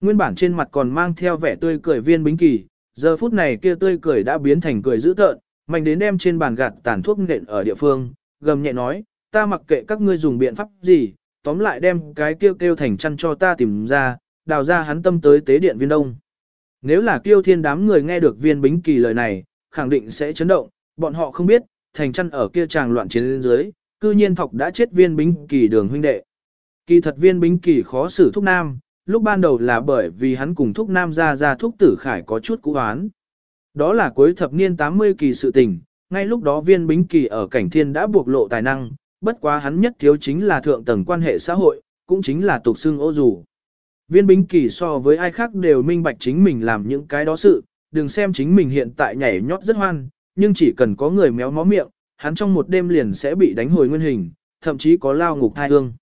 Nguyên bản trên mặt còn mang theo vẻ tươi cười viên bính kỳ, giờ phút này kia tươi cười đã biến thành cười dữ tợn, mạnh đến đem trên bàn gạt tàn thuốc nện ở địa phương, gầm nhẹ nói, ta mặc kệ các ngươi dùng biện pháp gì, tóm lại đem cái kêu kêu thành chăn cho ta tìm ra, đào ra hắn tâm tới tế điện viên đông. Nếu là kiêu thiên đám người nghe được viên bính kỳ lời này, khẳng định sẽ chấn động, bọn họ không biết, thành chăn ở kia tràng loạn chiến lên dưới, cư nhiên thọc đã chết viên bính kỳ đường huynh đệ. Kỳ thật viên bính kỳ khó xử thúc nam, lúc ban đầu là bởi vì hắn cùng thúc nam ra ra thúc tử khải có chút cũ hoán. Đó là cuối thập niên 80 kỳ sự tình, ngay lúc đó viên bính kỳ ở cảnh thiên đã buộc lộ tài năng, bất quá hắn nhất thiếu chính là thượng tầng quan hệ xã hội, cũng chính là tục xưng ô dù. Viên Bính Kỳ so với ai khác đều minh bạch chính mình làm những cái đó sự, đừng xem chính mình hiện tại nhảy nhót rất hoan, nhưng chỉ cần có người méo mó miệng, hắn trong một đêm liền sẽ bị đánh hồi nguyên hình, thậm chí có lao ngục thai hương.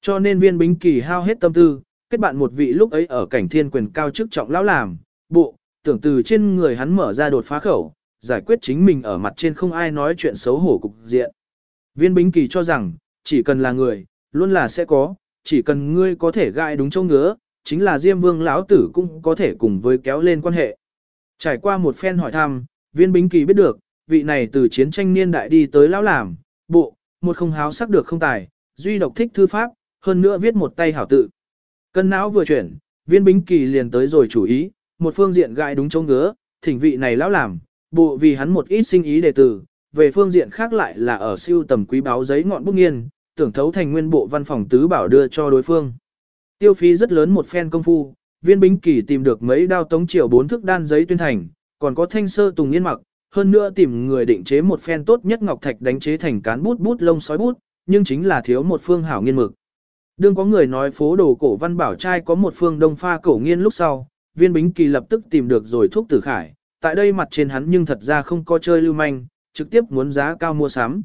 Cho nên viên bính kỳ hao hết tâm tư, kết bạn một vị lúc ấy ở cảnh thiên quyền cao chức trọng lão làm, bộ, tưởng từ trên người hắn mở ra đột phá khẩu, giải quyết chính mình ở mặt trên không ai nói chuyện xấu hổ cục diện. Viên bính kỳ cho rằng, chỉ cần là người, luôn là sẽ có, chỉ cần ngươi có thể gai đúng chỗ ngứa, chính là Diêm Vương lão tử cũng có thể cùng với kéo lên quan hệ. Trải qua một phen hỏi thăm, viên bính kỳ biết được, vị này từ chiến tranh niên đại đi tới lão làm, bộ, một không háo sắc được không tài, duy độc thích thư pháp, hơn nữa viết một tay hảo tự. Cân não vừa chuyển, viên bính kỳ liền tới rồi chủ ý, một phương diện gai đúng chỗ ngứa, thỉnh vị này lão làm, bộ vì hắn một ít sinh ý đề tử, về phương diện khác lại là ở siêu tầm quý báo giấy ngọn bút nghiên, tưởng thấu thành nguyên bộ văn phòng tứ bảo đưa cho đối phương. Tiêu phí rất lớn một phen công phu, viên bính kỳ tìm được mấy đao tống triều bốn thước đan giấy tuyên thành, còn có thanh sơ tùng yên mặc, hơn nữa tìm người định chế một phen tốt nhất ngọc thạch đánh chế thành cán bút bút lông sói bút, nhưng chính là thiếu một phương hảo nghiên mực. Đương có người nói phố đồ cổ văn bảo trai có một phương đông pha cổ nghiên lúc sau, viên bính kỳ lập tức tìm được rồi thuốc tử khải, tại đây mặt trên hắn nhưng thật ra không có chơi lưu manh, trực tiếp muốn giá cao mua sắm.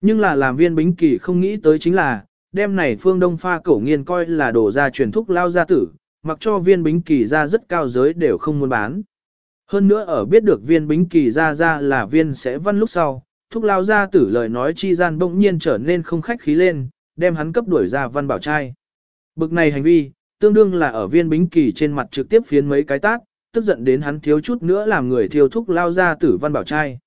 Nhưng là làm viên bính kỳ không nghĩ tới chính là, đem này phương đông pha cổ nghiên coi là đổ ra truyền thuốc lao gia tử, mặc cho viên bính kỳ ra rất cao giới đều không muốn bán. Hơn nữa ở biết được viên bính kỳ ra ra là viên sẽ văn lúc sau, thuốc lao gia tử lời nói chi gian bỗng nhiên trở nên không khách khí lên, đem hắn cấp đuổi ra văn bảo trai. Bực này hành vi, tương đương là ở viên bính kỳ trên mặt trực tiếp phiến mấy cái tát, tức giận đến hắn thiếu chút nữa làm người thiêu thúc lao ra tử văn bảo trai.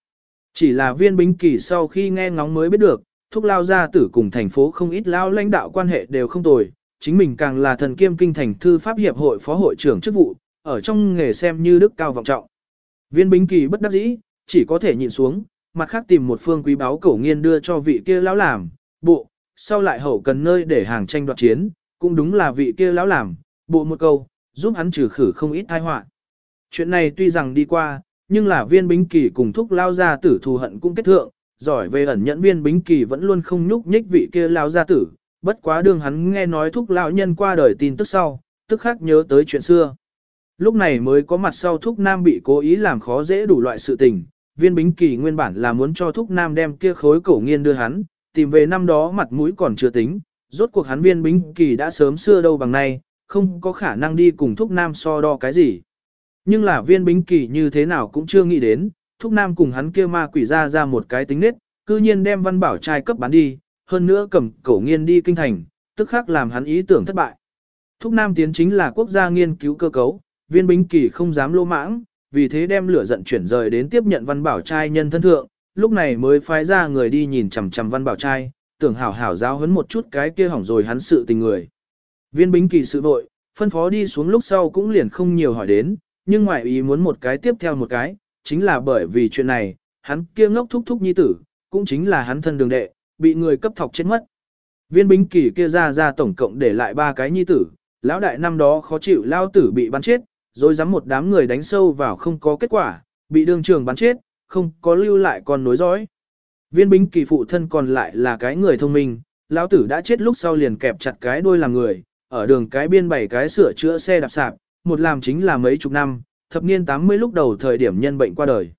Chỉ là viên bính kỳ sau khi nghe ngóng mới biết được, thúc lao gia tử cùng thành phố không ít lao lãnh đạo quan hệ đều không tồi, chính mình càng là thần kiêm kinh thành thư pháp hiệp hội phó hội trưởng chức vụ, ở trong nghề xem như đức cao vọng trọng. Viên bính kỳ bất đắc dĩ, chỉ có thể nhịn xuống, mặt khác tìm một phương quý báo cổ nghiên đưa cho vị kia lão làm, bộ, sau lại hậu cần nơi để hàng tranh đoạt chiến, cũng đúng là vị kia lão làm, bộ một câu, giúp hắn trừ khử không ít tai họa. Chuyện này tuy rằng đi qua, nhưng là viên bính kỳ cùng thúc lao gia tử thù hận cũng kết thượng, giỏi về ẩn nhẫn viên bính kỳ vẫn luôn không nhúc nhích vị kia lao gia tử, bất quá đương hắn nghe nói thúc lão nhân qua đời tin tức sau, tức khắc nhớ tới chuyện xưa. Lúc này mới có mặt sau thúc nam bị cố ý làm khó dễ đủ loại sự tình, viên bính kỳ nguyên bản là muốn cho thúc nam đem kia khối cổ nghiên đưa hắn, tìm về năm đó mặt mũi còn chưa tính, rốt cuộc hắn viên bính kỳ đã sớm xưa đâu bằng nay, không có khả năng đi cùng thúc nam so đo cái gì. Nhưng là viên bính kỳ như thế nào cũng chưa nghĩ đến, thúc nam cùng hắn kia ma quỷ ra ra một cái tính nết, cư nhiên đem văn bảo trai cấp bán đi, hơn nữa cầm cổ nghiên đi kinh thành, tức khắc làm hắn ý tưởng thất bại. Thúc nam tiến chính là quốc gia nghiên cứu cơ cấu, viên bính kỳ không dám lô mãng, vì thế đem lửa giận chuyển rời đến tiếp nhận văn bảo trai nhân thân thượng, lúc này mới phái ra người đi nhìn chằm chằm văn bảo trai, tưởng hảo hảo giáo huấn một chút cái kia hỏng rồi hắn sự tình người. Viên bính kỳ sự vội, phân phó đi xuống lúc sau cũng liền không nhiều hỏi đến, nhưng ngoại ý muốn một cái tiếp theo một cái, chính là bởi vì chuyện này, hắn kia ngốc thúc thúc nhi tử, cũng chính là hắn thân đường đệ, bị người cấp thọc chết mất. Viên bính kỳ kia ra ra tổng cộng để lại ba cái nhi tử, lão đại năm đó khó chịu lao tử bị bắn chết, rồi dám một đám người đánh sâu vào không có kết quả, bị đường trường bắn chết, không có lưu lại con nối dõi. Viên bính kỳ phụ thân còn lại là cái người thông minh, lão tử đã chết lúc sau liền kẹp chặt cái đuôi làm người, ở đường cái biên bảy cái sửa chữa xe đạp sạp, một làm chính là mấy chục năm, thập niên 80 lúc đầu thời điểm nhân bệnh qua đời.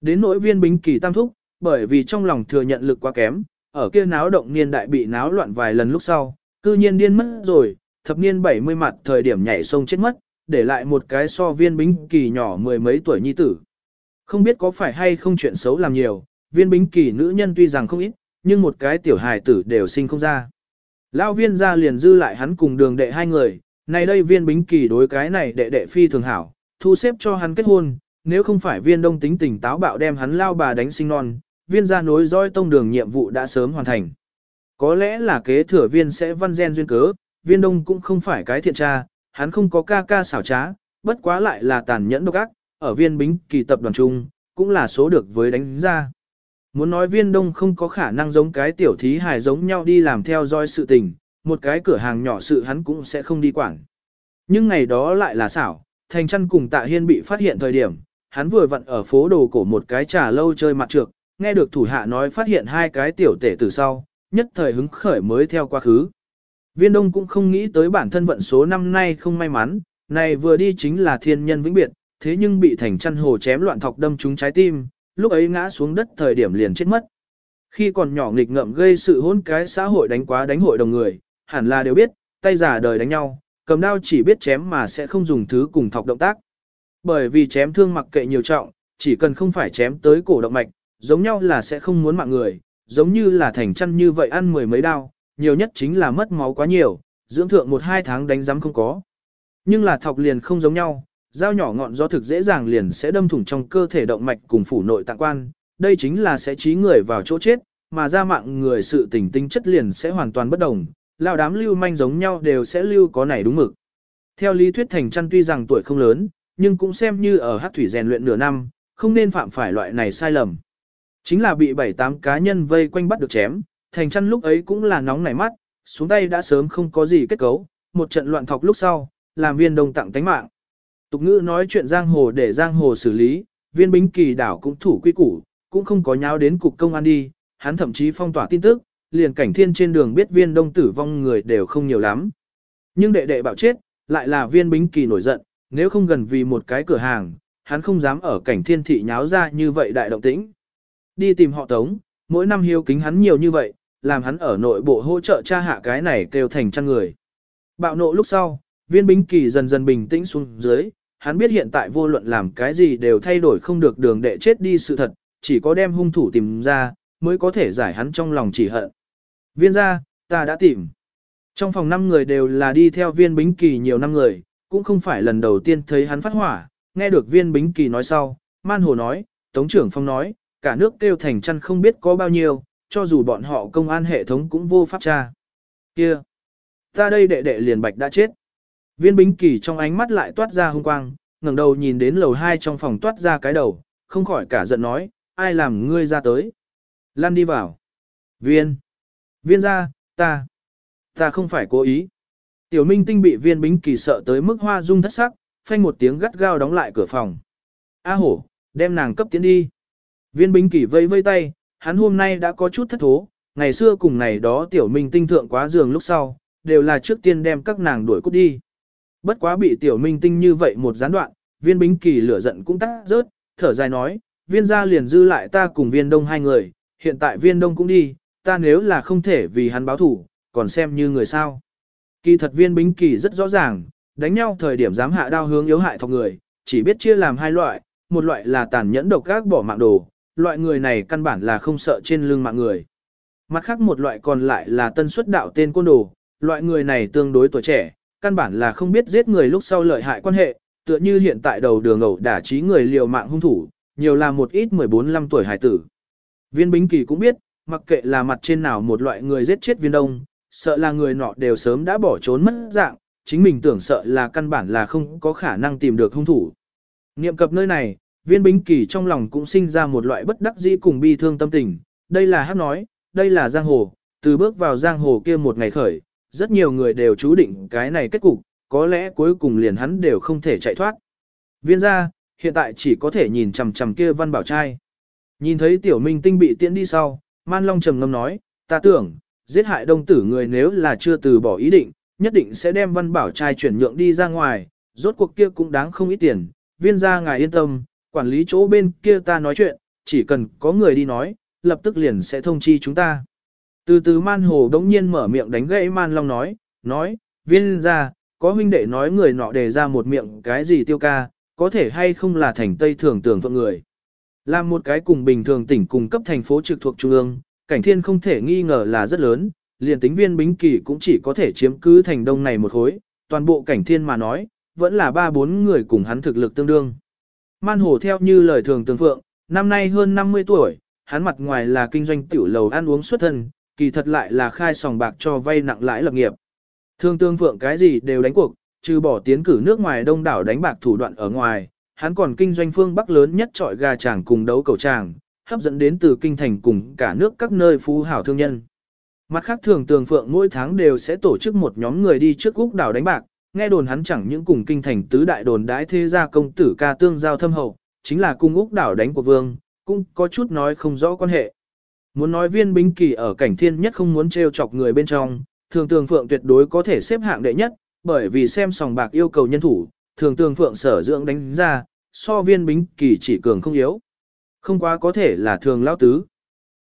Đến nỗi viên bính kỳ tam thúc, bởi vì trong lòng thừa nhận lực quá kém, ở kia náo động niên đại bị náo loạn vài lần lúc sau, cư nhiên điên mất rồi, thập niên 70 mặt thời điểm nhảy sông chết mất, để lại một cái so viên bính kỳ nhỏ mười mấy tuổi nhi tử. Không biết có phải hay không chuyện xấu làm nhiều, viên bính kỳ nữ nhân tuy rằng không ít, nhưng một cái tiểu hài tử đều sinh không ra. Lão viên ra liền dư lại hắn cùng đường đệ hai người, này đây viên bính kỳ đối cái này đệ đệ phi thường hảo, thu xếp cho hắn kết hôn, nếu không phải viên đông tính tình táo bạo đem hắn lao bà đánh sinh non, viên gia nối dõi tông đường nhiệm vụ đã sớm hoàn thành. Có lẽ là kế thừa viên sẽ văn gen duyên cớ, viên đông cũng không phải cái thiện tra, hắn không có ca ca xảo trá, bất quá lại là tàn nhẫn độc ác, ở viên bính kỳ tập đoàn trung, cũng là số được với đánh ra. Muốn nói viên đông không có khả năng giống cái tiểu thí hài giống nhau đi làm theo dõi sự tình, một cái cửa hàng nhỏ sự hắn cũng sẽ không đi quản. Nhưng ngày đó lại là xảo, thành chăn cùng tạ hiên bị phát hiện thời điểm, hắn vừa vặn ở phố đồ cổ một cái trà lâu chơi mặt trược, nghe được thủ hạ nói phát hiện hai cái tiểu tể từ sau, nhất thời hứng khởi mới theo quá khứ. Viên Đông cũng không nghĩ tới bản thân vận số năm nay không may mắn, này vừa đi chính là thiên nhân vĩnh biệt, thế nhưng bị thành chăn hồ chém loạn thọc đâm trúng trái tim, lúc ấy ngã xuống đất thời điểm liền chết mất. Khi còn nhỏ nghịch ngợm gây sự hỗn cái xã hội đánh quá đánh hội đồng người, hẳn là đều biết, tay giả đời đánh nhau, cầm đao chỉ biết chém mà sẽ không dùng thứ cùng thọc động tác. Bởi vì chém thương mặc kệ nhiều trọng, chỉ cần không phải chém tới cổ động mạch, giống nhau là sẽ không muốn mạng người, giống như là thành chăn như vậy ăn mười mấy đao, nhiều nhất chính là mất máu quá nhiều, dưỡng thượng một hai tháng đánh giám không có. Nhưng là thọc liền không giống nhau, dao nhỏ ngọn gió thực dễ dàng liền sẽ đâm thủng trong cơ thể động mạch cùng phủ nội tạng quan, đây chính là sẽ trí người vào chỗ chết, mà ra mạng người sự tình tinh chất liền sẽ hoàn toàn bất đồng, lao đám lưu manh giống nhau đều sẽ lưu có này đúng mực. Theo lý thuyết thành chăn tuy rằng tuổi không lớn, nhưng cũng xem như ở hát thủy rèn luyện nửa năm, không nên phạm phải loại này sai lầm. Chính là bị bảy tám cá nhân vây quanh bắt được chém, thành chăn lúc ấy cũng là nóng nảy mắt, xuống tay đã sớm không có gì kết cấu, một trận loạn thọc lúc sau, làm viên đông tặng tánh mạng. Tục ngữ nói chuyện giang hồ để giang hồ xử lý, viên bính kỳ đảo cũng thủ quy củ, cũng không có nháo đến cục công an đi, hắn thậm chí phong tỏa tin tức, liền cảnh thiên trên đường biết viên đông tử vong người đều không nhiều lắm. Nhưng đệ đệ bảo chết, lại là viên bính kỳ nổi giận, nếu không gần vì một cái cửa hàng, hắn không dám ở cảnh thiên thị nháo ra như vậy đại động tĩnh. Đi tìm họ tống, mỗi năm hiếu kính hắn nhiều như vậy, làm hắn ở nội bộ hỗ trợ cha hạ cái này kêu thành chăn người. Bạo nộ lúc sau, viên bính kỳ dần dần bình tĩnh xuống dưới, hắn biết hiện tại vô luận làm cái gì đều thay đổi không được đường đệ chết đi sự thật, chỉ có đem hung thủ tìm ra, mới có thể giải hắn trong lòng chỉ hận. Viên gia, ta đã tìm. Trong phòng 5 người đều là đi theo viên bính kỳ nhiều năm người, cũng không phải lần đầu tiên thấy hắn phát hỏa, nghe được viên bính kỳ nói sau, man hồ nói, tống trưởng phong nói, cả nước kêu thành chăn không biết có bao nhiêu, cho dù bọn họ công an hệ thống cũng vô pháp tra. Kia! Ta đây đệ đệ liền bạch đã chết. Viên bính kỳ trong ánh mắt lại toát ra hung quang, ngẩng đầu nhìn đến lầu 2 trong phòng toát ra cái đầu, không khỏi cả giận nói, ai làm ngươi ra tới. Lan đi vào. Viên! Viên ra, ta! Ta không phải cố ý. Tiểu minh tinh bị viên bính kỳ sợ tới mức hoa dung thất sắc, phanh một tiếng gắt gao đóng lại cửa phòng. A hổ, đem nàng cấp tiến đi. Viên bính kỳ vây vây tay, hắn hôm nay đã có chút thất thố, ngày xưa cùng ngày đó tiểu minh tinh thượng quá giường lúc sau, đều là trước tiên đem các nàng đuổi cút đi. Bất quá bị tiểu minh tinh như vậy một gián đoạn, viên bính kỳ lửa giận cũng tắt rớt, thở dài nói, viên gia liền dư lại ta cùng viên đông hai người, hiện tại viên đông cũng đi, ta nếu là không thể vì hắn báo thủ, còn xem như người sao. Kỳ thật viên bính kỳ rất rõ ràng, đánh nhau thời điểm dám hạ đao hướng yếu hại thọc người, chỉ biết chia làm hai loại, một loại là tàn nhẫn độc ác bỏ mạng đồ, loại người này căn bản là không sợ trên lưng mạng người. Mặt khác một loại còn lại là tân xuất đạo tên côn đồ, loại người này tương đối tuổi trẻ, căn bản là không biết giết người lúc sau lợi hại quan hệ, tựa như hiện tại đầu đường ẩu đả trí người liều mạng hung thủ, nhiều là một ít 14-15 tuổi hải tử. Viên Bính Kỳ cũng biết, mặc kệ là mặt trên nào một loại người giết chết viên đông, sợ là người nọ đều sớm đã bỏ trốn mất dạng, chính mình tưởng sợ là căn bản là không có khả năng tìm được hung thủ. Niệm cập nơi này, viên bính kỳ trong lòng cũng sinh ra một loại bất đắc dĩ cùng bi thương tâm tình, đây là hát nói, đây là giang hồ, từ bước vào giang hồ kia một ngày khởi, rất nhiều người đều chú định cái này kết cục, có lẽ cuối cùng liền hắn đều không thể chạy thoát. Viên gia, hiện tại chỉ có thể nhìn chằm chằm kia văn bảo trai. Nhìn thấy tiểu minh tinh bị tiễn đi sau, man long trầm ngâm nói, ta tưởng, giết hại đông tử người nếu là chưa từ bỏ ý định, nhất định sẽ đem văn bảo trai chuyển nhượng đi ra ngoài, rốt cuộc kia cũng đáng không ít tiền, viên gia ngài yên tâm, quản lý chỗ bên kia ta nói chuyện, chỉ cần có người đi nói, lập tức liền sẽ thông chi chúng ta. Từ từ man hồ đống nhiên mở miệng đánh gãy man long nói, nói, viên gia, có huynh đệ nói người nọ đề ra một miệng cái gì tiêu ca, có thể hay không là thành tây thường tưởng phượng người. Làm một cái cùng bình thường tỉnh cùng cấp thành phố trực thuộc trung ương, cảnh thiên không thể nghi ngờ là rất lớn, liền tính viên bính kỳ cũng chỉ có thể chiếm cứ thành đông này một khối, toàn bộ cảnh thiên mà nói, vẫn là ba bốn người cùng hắn thực lực tương đương. Man hồ theo như lời thường tường phượng, năm nay hơn 50 tuổi, hắn mặt ngoài là kinh doanh tiểu lầu ăn uống xuất thân, kỳ thật lại là khai sòng bạc cho vay nặng lãi lập nghiệp. Thương tương phượng cái gì đều đánh cuộc, trừ bỏ tiến cử nước ngoài đông đảo đánh bạc thủ đoạn ở ngoài, hắn còn kinh doanh phương Bắc lớn nhất trọi gà chàng cùng đấu cầu chàng, hấp dẫn đến từ kinh thành cùng cả nước các nơi phú hảo thương nhân. Mặt khác thường tường phượng mỗi tháng đều sẽ tổ chức một nhóm người đi trước Úc đảo đánh bạc, nghe đồn hắn chẳng những cùng kinh thành tứ đại đồn đãi thế gia công tử ca tương giao thâm hậu, chính là cung Úc đảo đánh của vương, cũng có chút nói không rõ quan hệ. Muốn nói viên bính kỳ ở cảnh thiên nhất không muốn trêu chọc người bên trong, thường tường phượng tuyệt đối có thể xếp hạng đệ nhất, bởi vì xem sòng bạc yêu cầu nhân thủ, thường tường phượng sở dưỡng đánh ra, so viên bính kỳ chỉ cường không yếu. Không quá có thể là thường lao tứ.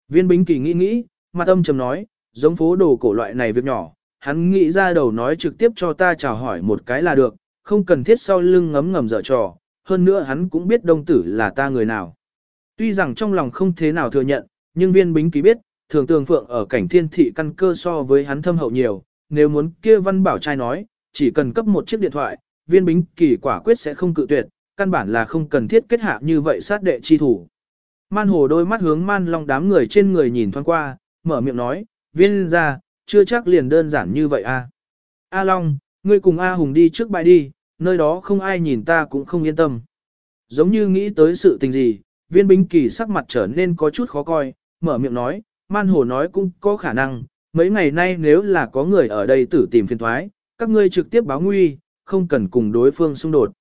Viên bính kỳ nghĩ nghĩ, mặt âm trầm nói, giống phố đồ cổ loại này việc nhỏ, hắn nghĩ ra đầu nói trực tiếp cho ta chào hỏi một cái là được, không cần thiết sau lưng ngấm ngầm dở trò, hơn nữa hắn cũng biết đông tử là ta người nào. Tuy rằng trong lòng không thế nào thừa nhận, nhưng viên bính ký biết, thường tường phượng ở cảnh thiên thị căn cơ so với hắn thâm hậu nhiều, nếu muốn kia văn bảo trai nói, chỉ cần cấp một chiếc điện thoại, viên bính kỳ quả quyết sẽ không cự tuyệt, căn bản là không cần thiết kết hạ như vậy sát đệ chi thủ. Man hồ đôi mắt hướng man long đám người trên người nhìn thoáng qua, mở miệng nói, viên ra, chưa chắc liền đơn giản như vậy a. À. A Long, ngươi cùng A Hùng đi trước bãi đi, nơi đó không ai nhìn ta cũng không yên tâm. Giống như nghĩ tới sự tình gì, viên bính kỳ sắc mặt trở nên có chút khó coi, mở miệng nói, man hồ nói cũng có khả năng, mấy ngày nay nếu là có người ở đây tử tìm phiền thoái, các ngươi trực tiếp báo nguy, không cần cùng đối phương xung đột.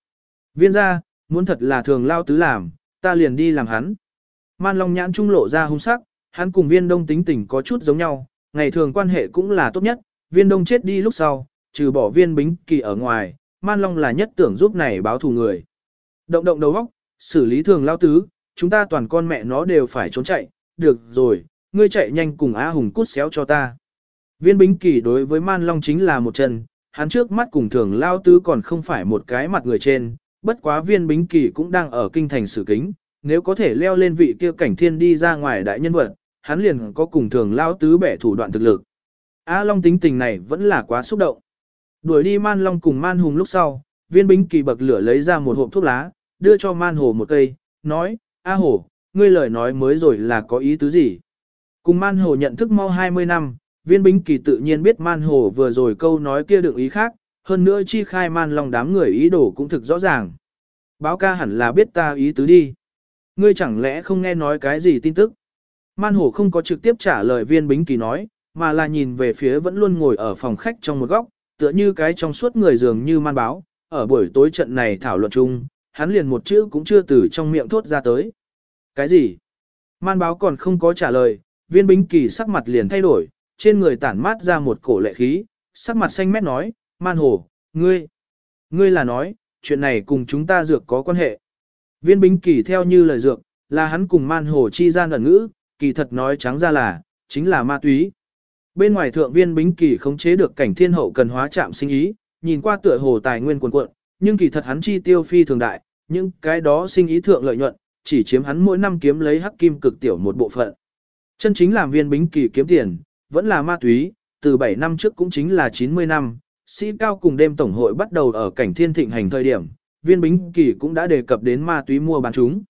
Viên ra, muốn thật là thường lao tứ làm, ta liền đi làm hắn. Man Long nhãn trung lộ ra hung sắc, hắn cùng viên đông tính tình có chút giống nhau, ngày thường quan hệ cũng là tốt nhất, viên đông chết đi lúc sau, trừ bỏ viên bính kỳ ở ngoài, Man Long là nhất tưởng giúp này báo thù người. Động động đầu óc, xử lý thường lao tứ, chúng ta toàn con mẹ nó đều phải trốn chạy, được rồi, ngươi chạy nhanh cùng a Hùng cút xéo cho ta. Viên bính kỳ đối với Man Long chính là một chân, hắn trước mắt cùng thường lao tứ còn không phải một cái mặt người trên, bất quá viên bính kỳ cũng đang ở kinh thành sử kính, nếu có thể leo lên vị kia cảnh thiên đi ra ngoài đại nhân vật, hắn liền có cùng thường lao tứ bẻ thủ đoạn thực lực. A Long tính tình này vẫn là quá xúc động. Đuổi đi Man Long cùng Man Hùng lúc sau, viên bính kỳ bậc lửa lấy ra một hộp thuốc lá, đưa cho Man Hồ một cây, nói, A Hồ, ngươi lời nói mới rồi là có ý tứ gì? Cùng Man Hồ nhận thức mau 20 năm, viên bính kỳ tự nhiên biết Man Hồ vừa rồi câu nói kia đựng ý khác, hơn nữa chi khai Man Long đám người ý đồ cũng thực rõ ràng. Báo ca hẳn là biết ta ý tứ đi. Ngươi chẳng lẽ không nghe nói cái gì tin tức? Man Hổ không có trực tiếp trả lời viên bính kỳ nói, mà là nhìn về phía vẫn luôn ngồi ở phòng khách trong một góc, tựa như cái trong suốt người dường như man báo, ở buổi tối trận này thảo luận chung, hắn liền một chữ cũng chưa từ trong miệng thốt ra tới. Cái gì? Man báo còn không có trả lời, viên bính kỳ sắc mặt liền thay đổi, trên người tản mát ra một cổ lệ khí, sắc mặt xanh mét nói, man hồ, ngươi, ngươi là nói, chuyện này cùng chúng ta dược có quan hệ. Viên bính kỳ theo như lời dược, là hắn cùng man hồ chi gian ẩn ngữ, kỳ thật nói trắng ra là, chính là ma túy. Bên ngoài thượng viên bính kỳ khống chế được cảnh thiên hậu cần hóa chạm sinh ý, nhìn qua tựa hồ tài nguyên quần cuộn, nhưng kỳ thật hắn chi tiêu phi thường đại, nhưng cái đó sinh ý thượng lợi nhuận, chỉ chiếm hắn mỗi năm kiếm lấy hắc kim cực tiểu một bộ phận. Chân chính làm viên bính kỳ kiếm tiền, vẫn là ma túy, từ 7 năm trước cũng chính là 90 năm, sĩ cao cùng đêm tổng hội bắt đầu ở cảnh thiên thịnh hành thời điểm, viên bính kỳ cũng đã đề cập đến ma túy mua bán chúng.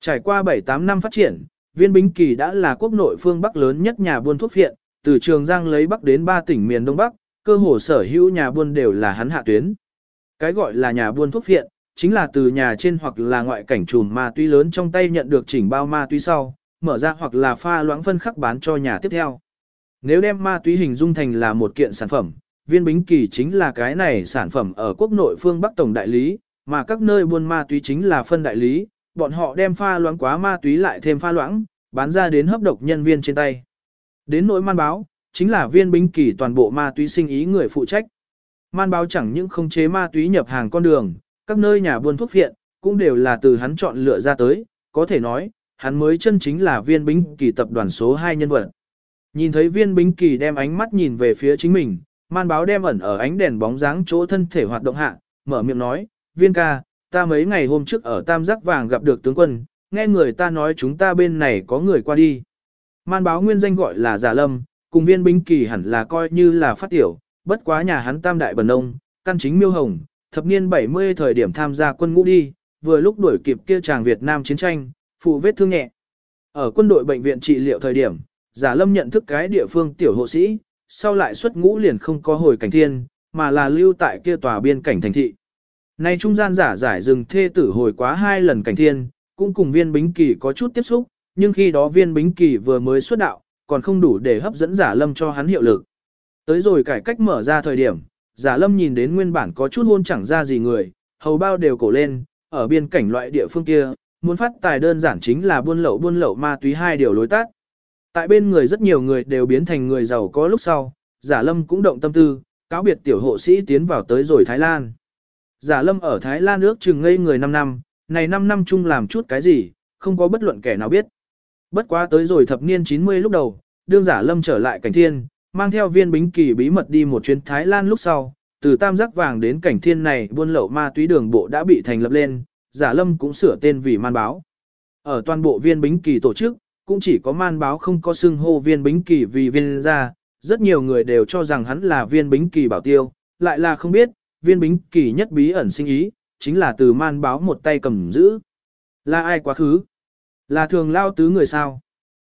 Trải qua 7-8 năm phát triển, viên bính kỳ đã là quốc nội phương Bắc lớn nhất nhà buôn thuốc phiện, từ Trường Giang lấy Bắc đến ba tỉnh miền Đông Bắc, cơ hồ sở hữu nhà buôn đều là hắn hạ tuyến. Cái gọi là nhà buôn thuốc phiện, chính là từ nhà trên hoặc là ngoại cảnh trùm ma túy lớn trong tay nhận được chỉnh bao ma túy sau, mở ra hoặc là pha loãng phân khắc bán cho nhà tiếp theo. Nếu đem ma túy hình dung thành là một kiện sản phẩm, viên bính kỳ chính là cái này sản phẩm ở quốc nội phương Bắc Tổng Đại Lý, mà các nơi buôn ma túy chính là phân đại lý, bọn họ đem pha loãng quá ma túy lại thêm pha loãng, bán ra đến hấp độc nhân viên trên tay. Đến nỗi man báo, chính là viên bính kỳ toàn bộ ma túy sinh ý người phụ trách. Man báo chẳng những không chế ma túy nhập hàng con đường, các nơi nhà buôn thuốc viện, cũng đều là từ hắn chọn lựa ra tới, có thể nói, hắn mới chân chính là viên bính kỳ tập đoàn số 2 nhân vật. Nhìn thấy viên bính kỳ đem ánh mắt nhìn về phía chính mình, man báo đem ẩn ở ánh đèn bóng dáng chỗ thân thể hoạt động hạ, mở miệng nói, viên ca, ta mấy ngày hôm trước ở Tam Giác Vàng gặp được tướng quân, nghe người ta nói chúng ta bên này có người qua đi. Man báo nguyên danh gọi là Giả Lâm, cùng viên binh kỳ hẳn là coi như là phát tiểu, bất quá nhà hắn tam đại bần ông, căn chính miêu hồng, thập niên 70 thời điểm tham gia quân ngũ đi, vừa lúc đuổi kịp kia chàng Việt Nam chiến tranh, phụ vết thương nhẹ. Ở quân đội bệnh viện trị liệu thời điểm, Giả Lâm nhận thức cái địa phương tiểu hộ sĩ, sau lại xuất ngũ liền không có hồi cảnh thiên, mà là lưu tại kia tòa biên cảnh thành thị. Nay trung gian giả giải rừng thê tử hồi quá hai lần cảnh thiên, cũng cùng viên bính kỳ có chút tiếp xúc, nhưng khi đó viên bính kỳ vừa mới xuất đạo, còn không đủ để hấp dẫn giả lâm cho hắn hiệu lực. Tới rồi cải cách mở ra thời điểm, giả lâm nhìn đến nguyên bản có chút hôn chẳng ra gì người, hầu bao đều cổ lên, ở biên cảnh loại địa phương kia, muốn phát tài đơn giản chính là buôn lậu buôn lậu ma túy hai điều lối tắt. Tại bên người rất nhiều người đều biến thành người giàu có lúc sau, giả lâm cũng động tâm tư, cáo biệt tiểu hộ sĩ tiến vào tới rồi Thái Lan. Giả lâm ở Thái Lan ước chừng ngây người 5 năm, này 5 năm chung làm chút cái gì, không có bất luận kẻ nào biết. Bất quá tới rồi thập niên 90 lúc đầu, đương giả lâm trở lại cảnh thiên, mang theo viên bính kỳ bí mật đi một chuyến Thái Lan lúc sau, từ tam giác vàng đến cảnh thiên này buôn lậu ma túy đường bộ đã bị thành lập lên, giả lâm cũng sửa tên vì man báo. Ở toàn bộ viên bính kỳ tổ chức, cũng chỉ có man báo không có xưng hô viên bính kỳ vì viên ra, rất nhiều người đều cho rằng hắn là viên bính kỳ bảo tiêu, lại là không biết, viên bính kỳ nhất bí ẩn sinh ý, chính là từ man báo một tay cầm giữ. Là ai quá khứ? Là thường lao tứ người sao?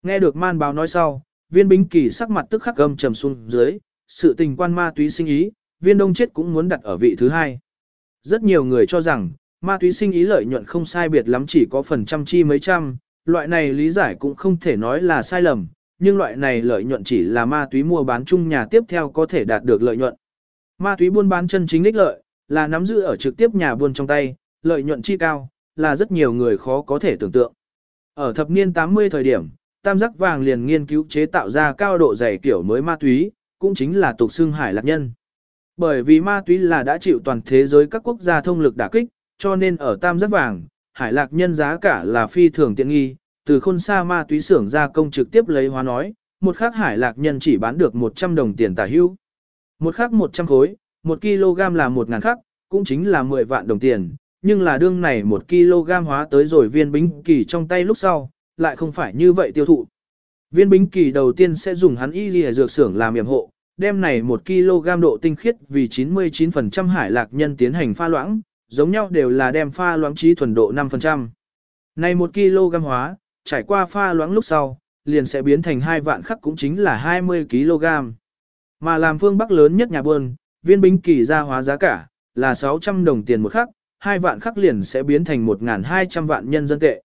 Nghe được man báo nói sau, viên bính kỳ sắc mặt tức khắc gầm trầm xuống dưới, sự tình quan ma túy sinh ý, viên đông chết cũng muốn đặt ở vị thứ hai. Rất nhiều người cho rằng, ma túy sinh ý lợi nhuận không sai biệt lắm chỉ có phần trăm chi mấy trăm, loại này lý giải cũng không thể nói là sai lầm, nhưng loại này lợi nhuận chỉ là ma túy mua bán chung nhà tiếp theo có thể đạt được lợi nhuận. Ma túy buôn bán chân chính ích lợi, là nắm giữ ở trực tiếp nhà buôn trong tay, lợi nhuận chi cao, là rất nhiều người khó có thể tưởng tượng. Ở thập niên 80 thời điểm, tam giác vàng liền nghiên cứu chế tạo ra cao độ dày kiểu mới ma túy, cũng chính là tục xương hải lạc nhân. Bởi vì ma túy là đã chịu toàn thế giới các quốc gia thông lực đả kích, cho nên ở tam giác vàng, hải lạc nhân giá cả là phi thường tiện nghi, từ khôn xa ma túy xưởng gia công trực tiếp lấy hóa nói, một khắc hải lạc nhân chỉ bán được 100 đồng tiền tả hữu. Một khắc 100 khối, 1 kg là 1 ngàn khắc, cũng chính là 10 vạn đồng tiền, nhưng là đương này 1 kg hóa tới rồi viên bính kỳ trong tay lúc sau, lại không phải như vậy tiêu thụ. Viên bính kỳ đầu tiên sẽ dùng hắn y lìa dược xưởng làm yểm hộ, đem này 1 kg độ tinh khiết vì 99% hải lạc nhân tiến hành pha loãng, giống nhau đều là đem pha loãng trí thuần độ 5%. Này 1 kg hóa, trải qua pha loãng lúc sau, liền sẽ biến thành 2 vạn khắc cũng chính là 20 kg. Mà làm phương Bắc lớn nhất nhà buôn, viên bính kỳ ra hóa giá cả, là 600 đồng tiền một khắc, 2 vạn khắc liền sẽ biến thành 1.200 vạn nhân dân tệ.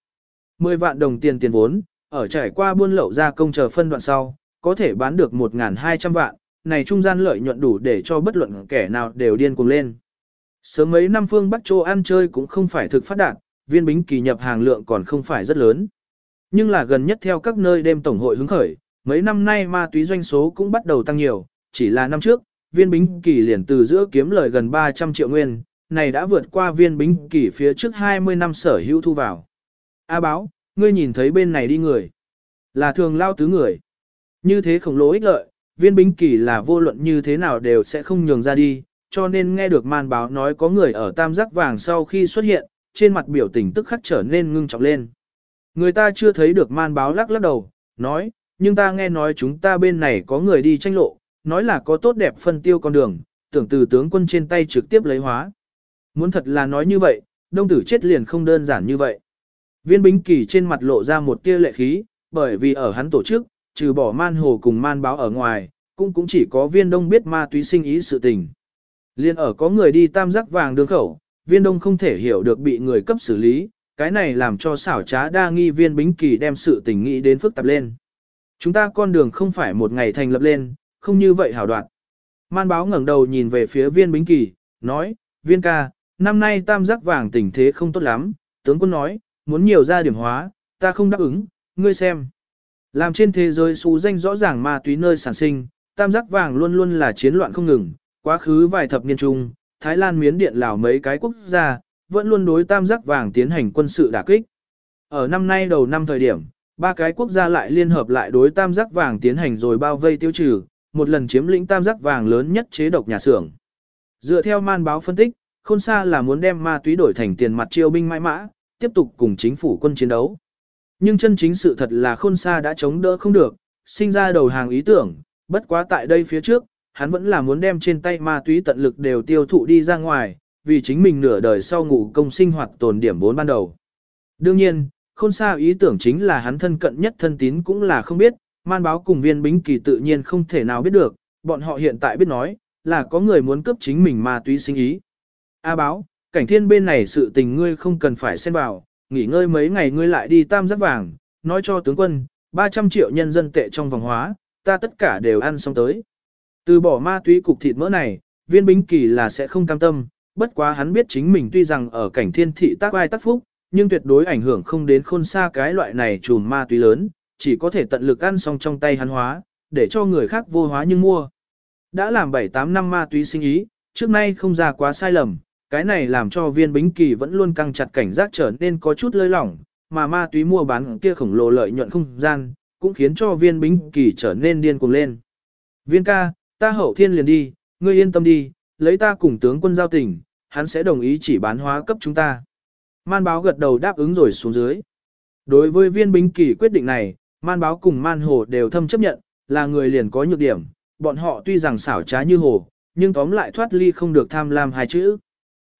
10 vạn đồng tiền tiền vốn, ở trải qua buôn lậu ra công chờ phân đoạn sau, có thể bán được 1.200 vạn, này trung gian lợi nhuận đủ để cho bất luận kẻ nào đều điên cuồng lên. Sớm mấy năm phương Bắc Châu ăn chơi cũng không phải thực phát đạt, viên bính kỳ nhập hàng lượng còn không phải rất lớn. Nhưng là gần nhất theo các nơi đêm tổng hội hứng khởi, mấy năm nay ma túy doanh số cũng bắt đầu tăng nhiều, chỉ là năm trước, viên bính kỳ liền từ giữa kiếm lời gần 300 triệu nguyên, này đã vượt qua viên bính kỳ phía trước 20 năm sở hữu thu vào. A báo, ngươi nhìn thấy bên này đi người. Là thường lao tứ người. Như thế khổng lồ ích lợi, viên bính kỳ là vô luận như thế nào đều sẽ không nhường ra đi, cho nên nghe được man báo nói có người ở tam giác vàng sau khi xuất hiện, trên mặt biểu tình tức khắc trở nên ngưng trọng lên. Người ta chưa thấy được man báo lắc lắc đầu, nói, nhưng ta nghe nói chúng ta bên này có người đi tranh lộ, nói là có tốt đẹp phân tiêu con đường, tưởng từ tướng quân trên tay trực tiếp lấy hóa. Muốn thật là nói như vậy, đông tử chết liền không đơn giản như vậy. Viên bính kỳ trên mặt lộ ra một tia lệ khí, bởi vì ở hắn tổ chức, trừ bỏ man hồ cùng man báo ở ngoài, cũng cũng chỉ có viên đông biết ma túy sinh ý sự tình. Liên ở có người đi tam giác vàng đường khẩu, viên đông không thể hiểu được bị người cấp xử lý, cái này làm cho xảo trá đa nghi viên bính kỳ đem sự tình nghĩ đến phức tạp lên. Chúng ta con đường không phải một ngày thành lập lên, không như vậy hảo đoạn. Man báo ngẩng đầu nhìn về phía viên bính kỳ, nói, viên ca, năm nay tam giác vàng tình thế không tốt lắm, tướng quân nói, muốn nhiều ra điểm hóa, ta không đáp ứng, ngươi xem. Làm trên thế giới xú danh rõ ràng ma túy nơi sản sinh, tam giác vàng luôn luôn là chiến loạn không ngừng, quá khứ vài thập niên chung, Thái Lan miến điện lào mấy cái quốc gia, vẫn luôn đối tam giác vàng tiến hành quân sự đả kích. Ở năm nay đầu năm thời điểm, ba cái quốc gia lại liên hợp lại đối tam giác vàng tiến hành rồi bao vây tiêu trừ, một lần chiếm lĩnh tam giác vàng lớn nhất chế độc nhà xưởng. Dựa theo man báo phân tích, khôn xa là muốn đem ma túy đổi thành tiền mặt chiêu binh mãi mã, tiếp tục cùng chính phủ quân chiến đấu. Nhưng chân chính sự thật là khôn xa đã chống đỡ không được, sinh ra đầu hàng ý tưởng, bất quá tại đây phía trước, hắn vẫn là muốn đem trên tay ma túy tận lực đều tiêu thụ đi ra ngoài, vì chính mình nửa đời sau ngủ công sinh hoạt tồn điểm vốn ban đầu. Đương nhiên, khôn xa ý tưởng chính là hắn thân cận nhất thân tín cũng là không biết, man báo cùng viên bính kỳ tự nhiên không thể nào biết được, bọn họ hiện tại biết nói, là có người muốn cướp chính mình ma túy sinh ý. A báo, cảnh thiên bên này sự tình ngươi không cần phải xen vào, nghỉ ngơi mấy ngày ngươi lại đi tam giác vàng, nói cho tướng quân, 300 triệu nhân dân tệ trong vòng hóa, ta tất cả đều ăn xong tới. Từ bỏ ma túy cục thịt mỡ này, viên bính kỳ là sẽ không cam tâm, bất quá hắn biết chính mình tuy rằng ở cảnh thiên thị tác ai tác phúc, nhưng tuyệt đối ảnh hưởng không đến khôn xa cái loại này trùm ma túy lớn, chỉ có thể tận lực ăn xong trong tay hắn hóa, để cho người khác vô hóa nhưng mua. Đã làm 7-8 năm ma túy sinh ý, trước nay không ra quá sai lầm, cái này làm cho viên bính kỳ vẫn luôn căng chặt cảnh giác trở nên có chút lơi lỏng, mà ma túy mua bán kia khổng lồ lợi nhuận không gian, cũng khiến cho viên bính kỳ trở nên điên cuồng lên. Viên ca, ta hậu thiên liền đi, ngươi yên tâm đi, lấy ta cùng tướng quân giao tình, hắn sẽ đồng ý chỉ bán hóa cấp chúng ta. Man báo gật đầu đáp ứng rồi xuống dưới. Đối với viên bính kỳ quyết định này, man báo cùng man hồ đều thâm chấp nhận, là người liền có nhược điểm, bọn họ tuy rằng xảo trá như hồ, nhưng tóm lại thoát ly không được tham lam hai chữ.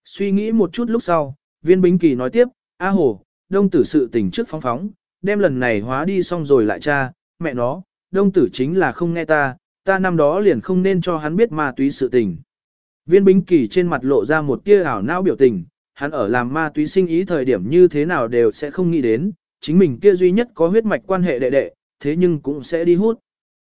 Suy nghĩ một chút lúc sau, viên bính kỳ nói tiếp, A hồ, đông tử sự tình trước phóng phóng, đem lần này hóa đi xong rồi lại cha, mẹ nó, đông tử chính là không nghe ta, ta năm đó liền không nên cho hắn biết ma túy sự tình. Viên bính kỳ trên mặt lộ ra một tia ảo não biểu tình, hắn ở làm ma túy sinh ý thời điểm như thế nào đều sẽ không nghĩ đến, chính mình kia duy nhất có huyết mạch quan hệ đệ đệ, thế nhưng cũng sẽ đi hút.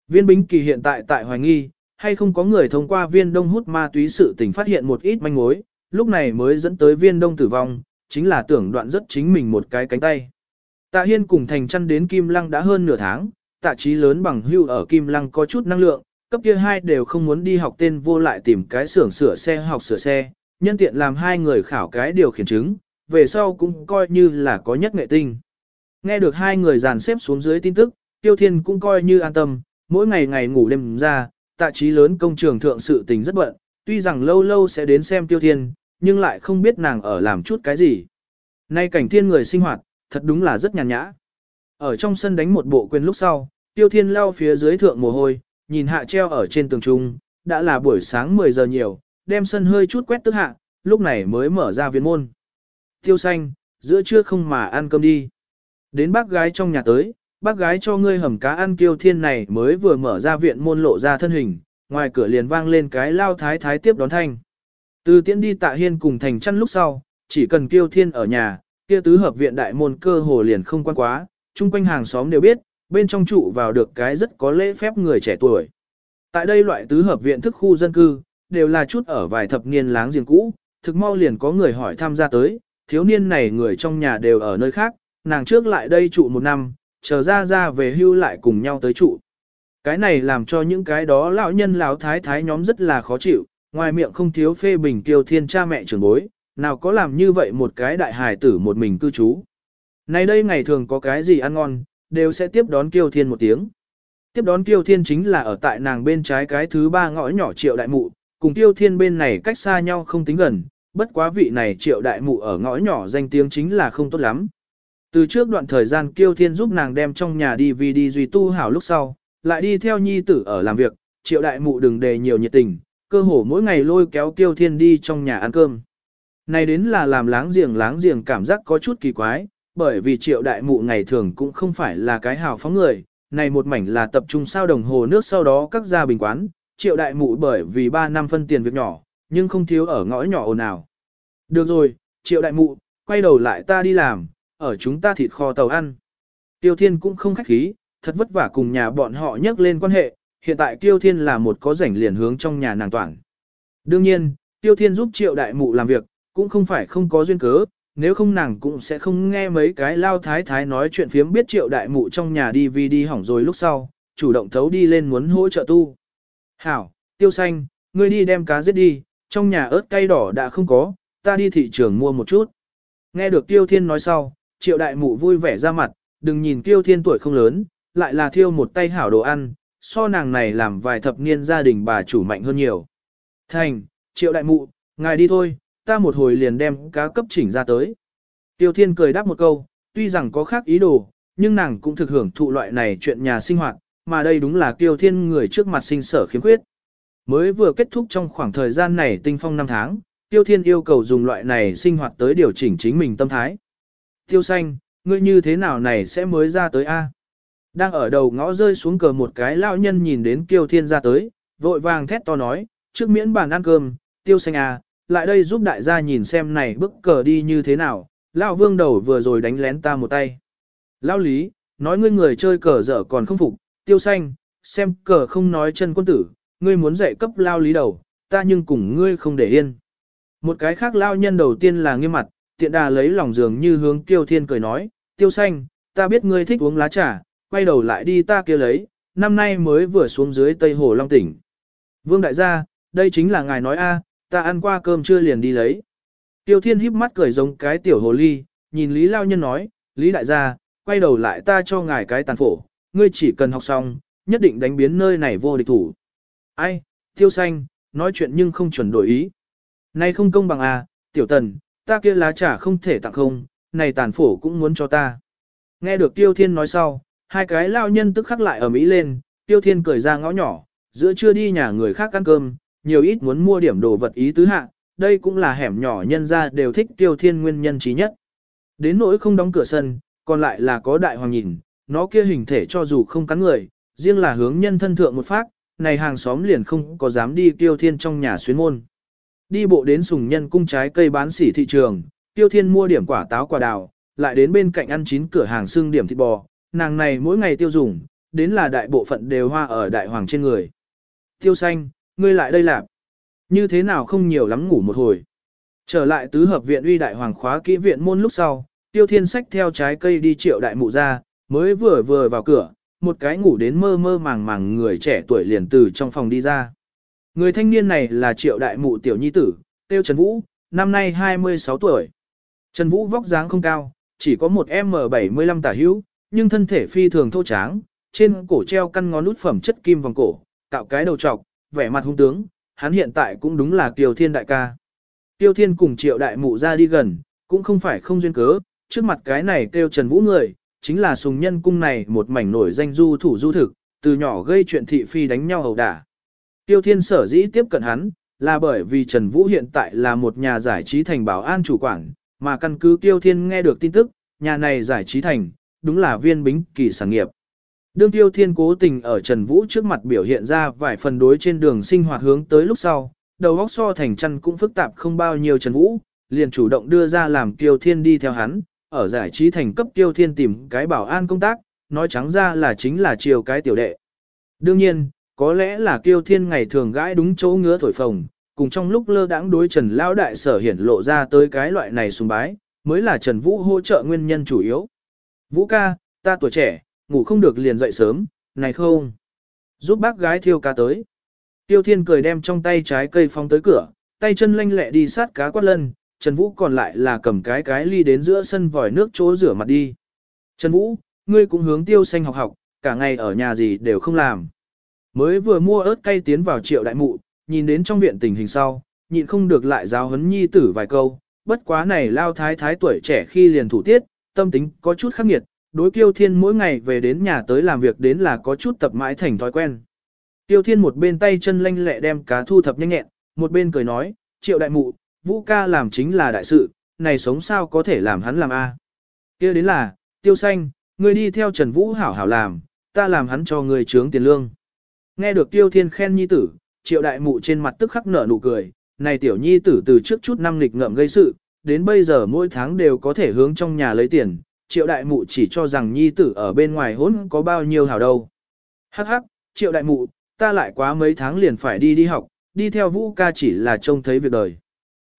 Viên bính kỳ hiện tại tại hoài nghi, hay không có người thông qua viên đông hút ma túy sự tình phát hiện một ít manh mối, lúc này mới dẫn tới viên đông tử vong, chính là tưởng đoạn rất chính mình một cái cánh tay. Tạ Hiên cùng thành chăn đến Kim Lăng đã hơn nửa tháng, tạ trí lớn bằng hưu ở Kim Lăng có chút năng lượng, cấp kia hai đều không muốn đi học tên vô lại tìm cái xưởng sửa xe học sửa xe, nhân tiện làm hai người khảo cái điều khiển chứng, về sau cũng coi như là có nhất nghệ tinh. Nghe được hai người dàn xếp xuống dưới tin tức, Tiêu Thiên cũng coi như an tâm, mỗi ngày ngày ngủ đêm ra, tạ trí lớn công trường thượng sự tình rất bận, tuy rằng lâu lâu sẽ đến xem Tiêu Thiên, nhưng lại không biết nàng ở làm chút cái gì. Nay cảnh thiên người sinh hoạt, thật đúng là rất nhàn nhã. Ở trong sân đánh một bộ quyền lúc sau, Tiêu Thiên lao phía dưới thượng mồ hôi, nhìn hạ treo ở trên tường trung, đã là buổi sáng 10 giờ nhiều, đem sân hơi chút quét tức hạ, lúc này mới mở ra viện môn. Tiêu xanh, giữa trưa không mà ăn cơm đi. Đến bác gái trong nhà tới, bác gái cho ngươi hầm cá ăn kiêu thiên này mới vừa mở ra viện môn lộ ra thân hình, ngoài cửa liền vang lên cái lao thái thái tiếp đón thanh. Từ tiễn đi tạ hiên cùng thành chăn lúc sau, chỉ cần kiêu thiên ở nhà, kia tứ hợp viện đại môn cơ hồ liền không quan quá, chung quanh hàng xóm đều biết, bên trong trụ vào được cái rất có lễ phép người trẻ tuổi. Tại đây loại tứ hợp viện thức khu dân cư, đều là chút ở vài thập niên láng giềng cũ, thực mau liền có người hỏi tham gia tới, thiếu niên này người trong nhà đều ở nơi khác, nàng trước lại đây trụ một năm, chờ ra ra về hưu lại cùng nhau tới trụ. Cái này làm cho những cái đó lão nhân lão thái thái nhóm rất là khó chịu, ngoài miệng không thiếu phê bình kiêu thiên cha mẹ trưởng bối, nào có làm như vậy một cái đại hài tử một mình cư trú. Này đây ngày thường có cái gì ăn ngon, đều sẽ tiếp đón kiêu thiên một tiếng. Tiếp đón kiêu thiên chính là ở tại nàng bên trái cái thứ ba ngõ nhỏ triệu đại mụ, cùng kiêu thiên bên này cách xa nhau không tính gần, bất quá vị này triệu đại mụ ở ngõ nhỏ danh tiếng chính là không tốt lắm. Từ trước đoạn thời gian kiêu thiên giúp nàng đem trong nhà đi vì đi duy tu hảo lúc sau, lại đi theo nhi tử ở làm việc, triệu đại mụ đừng đề nhiều nhiệt tình, cơ hồ mỗi ngày lôi kéo kiêu thiên đi trong nhà ăn cơm. Này đến là làm láng giềng láng giềng cảm giác có chút kỳ quái, bởi vì triệu đại mụ ngày thường cũng không phải là cái hào phóng người, này một mảnh là tập trung sao đồng hồ nước sau đó các gia bình quán, triệu đại mụ bởi vì 3 năm phân tiền việc nhỏ, nhưng không thiếu ở ngõ nhỏ ồn ào. Được rồi, triệu đại mụ, quay đầu lại ta đi làm, ở chúng ta thịt kho tàu ăn. Tiêu Thiên cũng không khách khí, thật vất vả cùng nhà bọn họ nhắc lên quan hệ, hiện tại Tiêu Thiên là một có rảnh liền hướng trong nhà nàng toàn. Đương nhiên, Tiêu Thiên giúp triệu đại mụ làm việc, cũng không phải không có duyên cớ, nếu không nàng cũng sẽ không nghe mấy cái lao thái thái nói chuyện phiếm biết triệu đại mụ trong nhà đi vì đi hỏng rồi lúc sau, chủ động thấu đi lên muốn hỗ trợ tu. Hảo, tiêu xanh, ngươi đi đem cá giết đi, trong nhà ớt cay đỏ đã không có, ta đi thị trường mua một chút. Nghe được tiêu thiên nói sau, triệu đại mụ vui vẻ ra mặt, đừng nhìn tiêu thiên tuổi không lớn, lại là thiêu một tay hảo đồ ăn, so nàng này làm vài thập niên gia đình bà chủ mạnh hơn nhiều. Thành, triệu đại mụ, ngài đi thôi, ta một hồi liền đem cá cấp chỉnh ra tới. Tiêu Thiên cười đáp một câu, tuy rằng có khác ý đồ, nhưng nàng cũng thực hưởng thụ loại này chuyện nhà sinh hoạt, mà đây đúng là Tiêu Thiên người trước mặt sinh sở khiếm khuyết. Mới vừa kết thúc trong khoảng thời gian này tinh phong năm tháng, Tiêu Thiên yêu cầu dùng loại này sinh hoạt tới điều chỉnh chính mình tâm thái. Tiêu xanh, ngươi như thế nào này sẽ mới ra tới A? Đang ở đầu ngõ rơi xuống cờ một cái lão nhân nhìn đến Tiêu Thiên ra tới, vội vàng thét to nói, trước miễn bàn ăn cơm, Tiêu xanh à, lại đây giúp đại gia nhìn xem này bức cờ đi như thế nào, lão vương đầu vừa rồi đánh lén ta một tay. Lão lý, nói ngươi người chơi cờ dở còn không phục, tiêu xanh, xem cờ không nói chân quân tử, ngươi muốn dạy cấp lao lý đầu, ta nhưng cùng ngươi không để yên. Một cái khác lao nhân đầu tiên là nghiêm mặt, tiện đà lấy lòng dường như hướng tiêu thiên cười nói, tiêu xanh, ta biết ngươi thích uống lá trà, quay đầu lại đi ta kia lấy, năm nay mới vừa xuống dưới Tây Hồ Long tỉnh. Vương đại gia, đây chính là ngài nói a, ta ăn qua cơm chưa liền đi lấy. Tiêu Thiên híp mắt cười giống cái tiểu hồ ly, nhìn Lý Lao Nhân nói, Lý đại gia, quay đầu lại ta cho ngài cái tàn phổ, ngươi chỉ cần học xong, nhất định đánh biến nơi này vô địch thủ. Ai, Tiêu Xanh, nói chuyện nhưng không chuẩn đổi ý. Này không công bằng à, tiểu tần, ta kia lá trà không thể tặng không, này tàn phổ cũng muốn cho ta. Nghe được Tiêu Thiên nói sau, hai cái lao nhân tức khắc lại ở Mỹ lên, Tiêu Thiên cười ra ngõ nhỏ, giữa trưa đi nhà người khác ăn cơm, nhiều ít muốn mua điểm đồ vật ý tứ hạ, đây cũng là hẻm nhỏ nhân ra đều thích Tiêu Thiên nguyên nhân trí nhất. Đến nỗi không đóng cửa sân, còn lại là có đại hoàng nhìn, nó kia hình thể cho dù không cắn người, riêng là hướng nhân thân thượng một phát, này hàng xóm liền không có dám đi Tiêu Thiên trong nhà xuyến môn. Đi bộ đến sùng nhân cung trái cây bán sỉ thị trường, Tiêu Thiên mua điểm quả táo quả đào, lại đến bên cạnh ăn chín cửa hàng xương điểm thịt bò, nàng này mỗi ngày tiêu dùng, đến là đại bộ phận đều hoa ở đại hoàng trên người. Tiêu xanh, ngươi lại đây làm. Như thế nào không nhiều lắm ngủ một hồi. Trở lại tứ hợp viện uy đại hoàng khóa kỹ viện môn lúc sau, tiêu thiên sách theo trái cây đi triệu đại mụ ra, mới vừa vừa vào cửa, một cái ngủ đến mơ mơ màng màng người trẻ tuổi liền từ trong phòng đi ra. Người thanh niên này là triệu đại mụ tiểu nhi tử, tiêu Trần Vũ, năm nay 26 tuổi. Trần Vũ vóc dáng không cao, chỉ có một M75 tả hữu, nhưng thân thể phi thường thô tráng, trên cổ treo căn ngón nút phẩm chất kim vòng cổ, cạo cái đầu trọc, vẻ mặt hung tướng, hắn hiện tại cũng đúng là Kiều Thiên đại ca. Tiêu Thiên cùng triệu đại mụ ra đi gần, cũng không phải không duyên cớ, trước mặt cái này kêu Trần Vũ người, chính là sùng nhân cung này một mảnh nổi danh du thủ du thực, từ nhỏ gây chuyện thị phi đánh nhau hầu đả. Tiêu Thiên sở dĩ tiếp cận hắn, là bởi vì Trần Vũ hiện tại là một nhà giải trí thành bảo an chủ quản, mà căn cứ Tiêu Thiên nghe được tin tức, nhà này giải trí thành, đúng là viên bính kỳ sản nghiệp. Đương Tiêu Thiên cố tình ở Trần Vũ trước mặt biểu hiện ra vài phần đối trên đường sinh hoạt hướng tới lúc sau, đầu óc so thành chăn cũng phức tạp không bao nhiêu Trần Vũ, liền chủ động đưa ra làm Tiêu Thiên đi theo hắn, ở giải trí thành cấp Tiêu Thiên tìm cái bảo an công tác, nói trắng ra là chính là chiều cái tiểu đệ. Đương nhiên, có lẽ là Tiêu Thiên ngày thường gãi đúng chỗ ngứa thổi phồng, cùng trong lúc lơ đãng đối Trần Lão Đại sở hiển lộ ra tới cái loại này sùng bái, mới là Trần Vũ hỗ trợ nguyên nhân chủ yếu. Vũ ca, ta tuổi trẻ, ngủ không được liền dậy sớm, này không. Giúp bác gái thiêu cá tới. Tiêu Thiên cười đem trong tay trái cây phong tới cửa, tay chân lanh lẹ đi sát cá quát lân, Trần Vũ còn lại là cầm cái cái ly đến giữa sân vòi nước chỗ rửa mặt đi. Trần Vũ, ngươi cũng hướng tiêu xanh học học, cả ngày ở nhà gì đều không làm. Mới vừa mua ớt cay tiến vào triệu đại mụ, nhìn đến trong viện tình hình sau, nhịn không được lại giáo huấn nhi tử vài câu, bất quá này lao thái thái tuổi trẻ khi liền thủ tiết, tâm tính có chút khắc nghiệt, đối Kiêu Thiên mỗi ngày về đến nhà tới làm việc đến là có chút tập mãi thành thói quen. Tiêu Thiên một bên tay chân lanh lẹ đem cá thu thập nhanh nhẹn, một bên cười nói, triệu đại mụ, vũ ca làm chính là đại sự, này sống sao có thể làm hắn làm a? kia đến là, tiêu xanh, ngươi đi theo Trần Vũ hảo hảo làm, ta làm hắn cho ngươi trướng tiền lương. Nghe được Tiêu Thiên khen nhi tử, triệu đại mụ trên mặt tức khắc nở nụ cười, này tiểu nhi tử từ trước chút năm lịch ngợm gây sự, đến bây giờ mỗi tháng đều có thể hướng trong nhà lấy tiền, triệu đại mụ chỉ cho rằng nhi tử ở bên ngoài hốn có bao nhiêu hảo đâu. Hắc hắc, triệu đại mụ, ta lại quá mấy tháng liền phải đi đi học, đi theo vũ ca chỉ là trông thấy việc đời.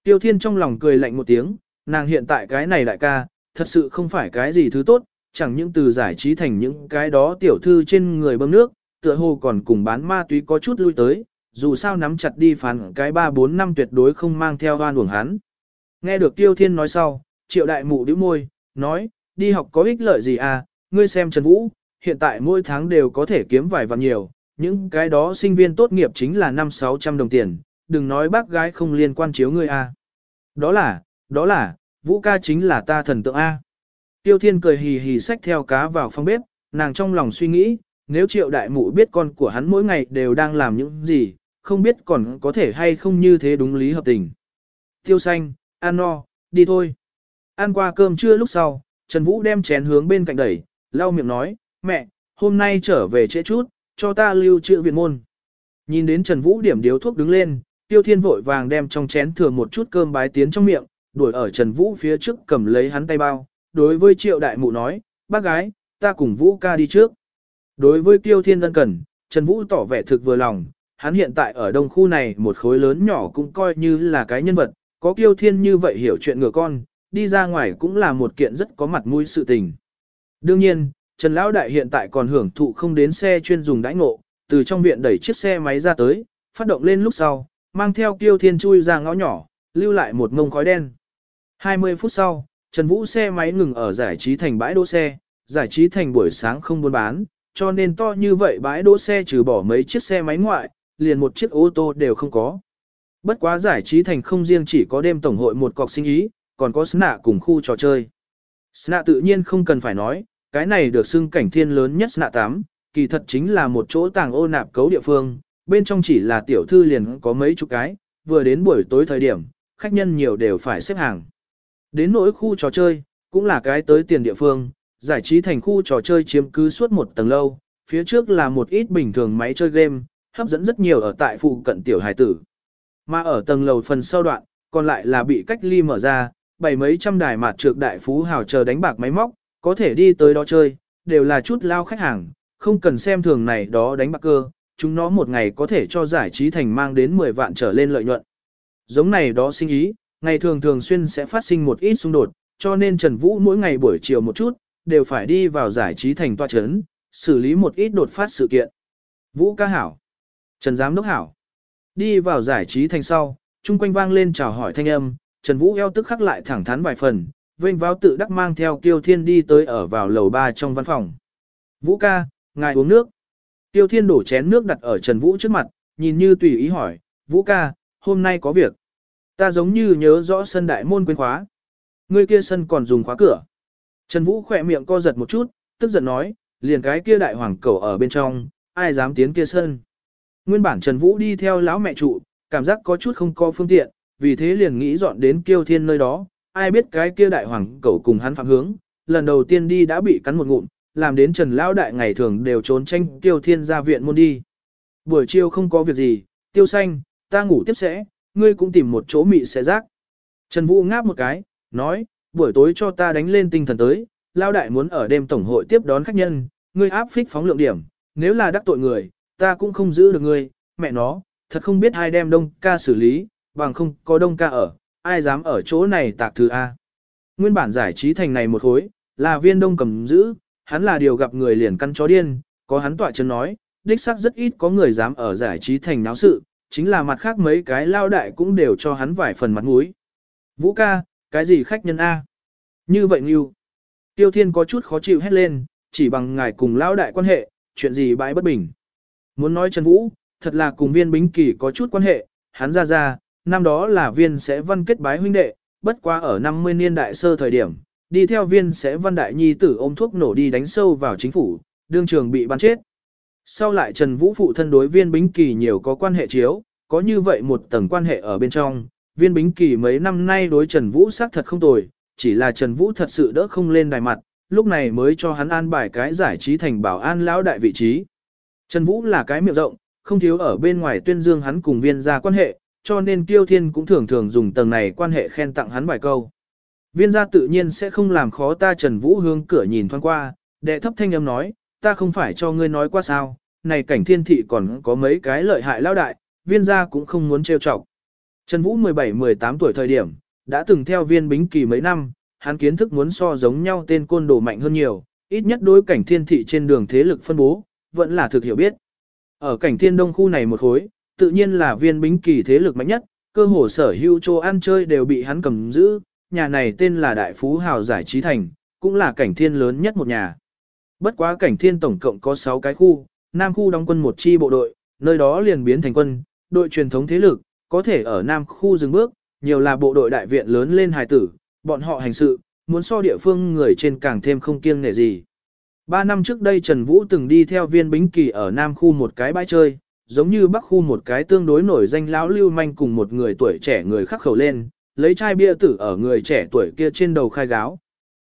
Tiêu thiên trong lòng cười lạnh một tiếng, nàng hiện tại cái này đại ca, thật sự không phải cái gì thứ tốt, chẳng những từ giải trí thành những cái đó tiểu thư trên người bơm nước, tựa hồ còn cùng bán ma túy có chút lui tới, dù sao nắm chặt đi phán cái 3-4 năm tuyệt đối không mang theo oan uổng hắn. Nghe được Tiêu Thiên nói sau, triệu đại mụ đứa môi, nói, đi học có ích lợi gì à, ngươi xem Trần Vũ, hiện tại mỗi tháng đều có thể kiếm vài vạn nhiều, những cái đó sinh viên tốt nghiệp chính là 5-600 đồng tiền, đừng nói bác gái không liên quan chiếu ngươi à. Đó là, đó là, Vũ ca chính là ta thần tượng A. Tiêu Thiên cười hì hì xách theo cá vào phòng bếp, nàng trong lòng suy nghĩ, nếu triệu đại mụ biết con của hắn mỗi ngày đều đang làm những gì, không biết còn có thể hay không như thế đúng lý hợp tình. Tiêu xanh, ăn no, đi thôi. Ăn qua cơm trưa lúc sau, Trần Vũ đem chén hướng bên cạnh đẩy, lau miệng nói, mẹ, hôm nay trở về trễ chút, cho ta lưu trữ viện môn. Nhìn đến Trần Vũ điểm điếu thuốc đứng lên, Tiêu Thiên vội vàng đem trong chén thừa một chút cơm bái tiến trong miệng, đuổi ở Trần Vũ phía trước cầm lấy hắn tay bao, đối với triệu đại mụ nói, bác gái, ta cùng Vũ ca đi trước. Đối với Tiêu Thiên ân cần, Trần Vũ tỏ vẻ thực vừa lòng, hắn hiện tại ở đông khu này một khối lớn nhỏ cũng coi như là cái nhân vật, có kiêu Thiên như vậy hiểu chuyện ngựa con, đi ra ngoài cũng là một kiện rất có mặt mũi sự tình. Đương nhiên, Trần Lão Đại hiện tại còn hưởng thụ không đến xe chuyên dùng đãi ngộ, từ trong viện đẩy chiếc xe máy ra tới, phát động lên lúc sau, mang theo kiêu thiên chui ra ngõ nhỏ, lưu lại một ngông khói đen. 20 phút sau, Trần Vũ xe máy ngừng ở giải trí thành bãi đỗ xe, giải trí thành buổi sáng không buôn bán, cho nên to như vậy bãi đỗ xe trừ bỏ mấy chiếc xe máy ngoại, liền một chiếc ô tô đều không có. Bất quá giải trí thành không riêng chỉ có đêm tổng hội một cọc sinh ý, còn có sna cùng khu trò chơi. Sna tự nhiên không cần phải nói, cái này được xưng cảnh thiên lớn nhất sna 8, kỳ thật chính là một chỗ tàng ô nạp cấu địa phương, bên trong chỉ là tiểu thư liền có mấy chục cái, vừa đến buổi tối thời điểm, khách nhân nhiều đều phải xếp hàng. Đến nỗi khu trò chơi, cũng là cái tới tiền địa phương, giải trí thành khu trò chơi chiếm cứ suốt một tầng lâu, phía trước là một ít bình thường máy chơi game, hấp dẫn rất nhiều ở tại phụ cận tiểu hải tử. Mà ở tầng lầu phần sau đoạn, còn lại là bị cách ly mở ra, bảy mấy trăm đài mặt trược đại phú hào chờ đánh bạc máy móc, có thể đi tới đó chơi, đều là chút lao khách hàng, không cần xem thường này đó đánh bạc cơ, chúng nó một ngày có thể cho giải trí thành mang đến 10 vạn trở lên lợi nhuận. Giống này đó sinh ý, ngày thường thường xuyên sẽ phát sinh một ít xung đột, cho nên Trần Vũ mỗi ngày buổi chiều một chút, đều phải đi vào giải trí thành toa chấn, xử lý một ít đột phát sự kiện. Vũ ca hảo. Trần Giám đốc hảo. Đi vào giải trí thành sau, chung quanh vang lên chào hỏi thanh âm, Trần Vũ eo tức khắc lại thẳng thắn vài phần, vênh váo tự đắc mang theo Kiêu Thiên đi tới ở vào lầu ba trong văn phòng. Vũ ca, ngài uống nước. Tiêu Thiên đổ chén nước đặt ở Trần Vũ trước mặt, nhìn như tùy ý hỏi, Vũ ca, hôm nay có việc. Ta giống như nhớ rõ sân đại môn quên khóa. Người kia sân còn dùng khóa cửa. Trần Vũ khỏe miệng co giật một chút, tức giận nói, liền cái kia đại hoàng cầu ở bên trong, ai dám tiến kia sân. Nguyên bản Trần Vũ đi theo lão mẹ trụ, cảm giác có chút không có phương tiện, vì thế liền nghĩ dọn đến kiêu thiên nơi đó, ai biết cái kia đại hoàng cậu cùng hắn phạm hướng, lần đầu tiên đi đã bị cắn một ngụm, làm đến Trần Lão Đại ngày thường đều trốn tranh Kiêu thiên ra viện môn đi. Buổi chiều không có việc gì, tiêu xanh, ta ngủ tiếp sẽ, ngươi cũng tìm một chỗ mị sẽ rác. Trần Vũ ngáp một cái, nói, buổi tối cho ta đánh lên tinh thần tới, Lão Đại muốn ở đêm tổng hội tiếp đón khách nhân, ngươi áp phích phóng lượng điểm, nếu là đắc tội người, ta cũng không giữ được ngươi, mẹ nó, thật không biết ai đem đông ca xử lý, bằng không có đông ca ở, ai dám ở chỗ này tạc thứ A. Nguyên bản giải trí thành này một khối, là viên đông cầm giữ, hắn là điều gặp người liền căn chó điên, có hắn tọa chân nói, đích xác rất ít có người dám ở giải trí thành náo sự, chính là mặt khác mấy cái lao đại cũng đều cho hắn vài phần mặt mũi. Vũ ca, cái gì khách nhân A? Như vậy như, tiêu thiên có chút khó chịu hét lên, chỉ bằng ngài cùng lao đại quan hệ, chuyện gì bãi bất bình. Muốn nói Trần Vũ, thật là cùng viên bính kỳ có chút quan hệ, hắn ra ra, năm đó là viên sẽ văn kết bái huynh đệ, bất quá ở 50 niên đại sơ thời điểm, đi theo viên sẽ văn đại nhi tử ôm thuốc nổ đi đánh sâu vào chính phủ, đương trường bị bắn chết. Sau lại Trần Vũ phụ thân đối viên bính kỳ nhiều có quan hệ chiếu, có như vậy một tầng quan hệ ở bên trong, viên bính kỳ mấy năm nay đối Trần Vũ xác thật không tồi, chỉ là Trần Vũ thật sự đỡ không lên đài mặt, lúc này mới cho hắn an bài cái giải trí thành bảo an lão đại vị trí. Trần Vũ là cái miệng rộng, không thiếu ở bên ngoài tuyên dương hắn cùng viên gia quan hệ, cho nên Tiêu Thiên cũng thường thường dùng tầng này quan hệ khen tặng hắn vài câu. Viên gia tự nhiên sẽ không làm khó ta Trần Vũ hướng cửa nhìn thoáng qua, đệ thấp thanh âm nói, ta không phải cho ngươi nói qua sao, này cảnh thiên thị còn có mấy cái lợi hại lao đại, viên gia cũng không muốn trêu chọc. Trần Vũ 17-18 tuổi thời điểm, đã từng theo viên bính kỳ mấy năm, hắn kiến thức muốn so giống nhau tên côn đồ mạnh hơn nhiều, ít nhất đối cảnh thiên thị trên đường thế lực phân bố, vẫn là thực hiểu biết. Ở cảnh thiên đông khu này một khối, tự nhiên là viên bính kỳ thế lực mạnh nhất, cơ hồ sở hữu chỗ ăn chơi đều bị hắn cầm giữ, nhà này tên là Đại Phú Hào Giải Trí Thành, cũng là cảnh thiên lớn nhất một nhà. Bất quá cảnh thiên tổng cộng có 6 cái khu, Nam khu đóng quân một chi bộ đội, nơi đó liền biến thành quân, đội truyền thống thế lực, có thể ở Nam khu dừng bước, nhiều là bộ đội đại viện lớn lên hài tử, bọn họ hành sự, muốn so địa phương người trên càng thêm không kiêng nể gì. Ba năm trước đây Trần Vũ từng đi theo viên bính kỳ ở Nam khu một cái bãi chơi, giống như Bắc khu một cái tương đối nổi danh lão lưu manh cùng một người tuổi trẻ người khắc khẩu lên, lấy chai bia tử ở người trẻ tuổi kia trên đầu khai gáo.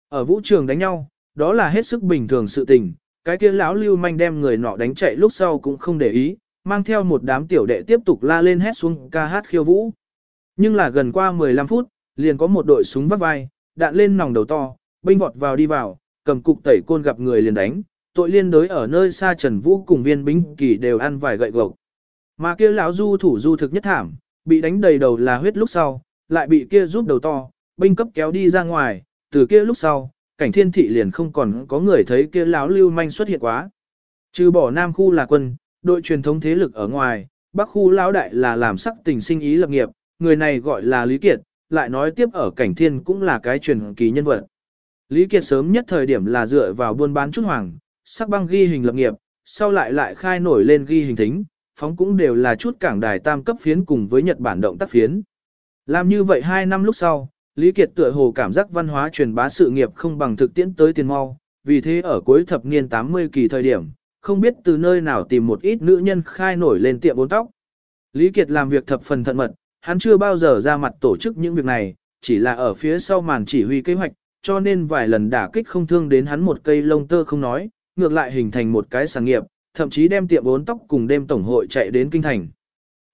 Ở vũ trường đánh nhau, đó là hết sức bình thường sự tình, cái kia lão lưu manh đem người nọ đánh chạy lúc sau cũng không để ý, mang theo một đám tiểu đệ tiếp tục la lên hét xuống ca hát khiêu vũ. Nhưng là gần qua 15 phút, liền có một đội súng vắt vai, đạn lên nòng đầu to, binh vọt vào đi vào, cầm cục tẩy côn gặp người liền đánh, tội liên đối ở nơi xa Trần Vũ cùng viên binh kỳ đều ăn vài gậy gộc. Mà kia lão du thủ du thực nhất thảm, bị đánh đầy đầu là huyết lúc sau, lại bị kia giúp đầu to, binh cấp kéo đi ra ngoài, từ kia lúc sau, cảnh thiên thị liền không còn có người thấy kia lão lưu manh xuất hiện quá. Trừ bỏ nam khu là quân, đội truyền thống thế lực ở ngoài, bắc khu lão đại là làm sắc tình sinh ý lập nghiệp, người này gọi là Lý Kiệt, lại nói tiếp ở cảnh thiên cũng là cái truyền kỳ nhân vật. Lý Kiệt sớm nhất thời điểm là dựa vào buôn bán chút hoàng, sắc băng ghi hình lập nghiệp, sau lại lại khai nổi lên ghi hình thính, phóng cũng đều là chút cảng đài tam cấp phiến cùng với Nhật Bản động tác phiến. Làm như vậy 2 năm lúc sau, Lý Kiệt tựa hồ cảm giác văn hóa truyền bá sự nghiệp không bằng thực tiễn tới tiền mau, vì thế ở cuối thập niên 80 kỳ thời điểm, không biết từ nơi nào tìm một ít nữ nhân khai nổi lên tiệm bốn tóc. Lý Kiệt làm việc thập phần thận mật, hắn chưa bao giờ ra mặt tổ chức những việc này, chỉ là ở phía sau màn chỉ huy kế hoạch, cho nên vài lần đả kích không thương đến hắn một cây lông tơ không nói, ngược lại hình thành một cái sản nghiệp, thậm chí đem tiệm bốn tóc cùng đêm tổng hội chạy đến kinh thành.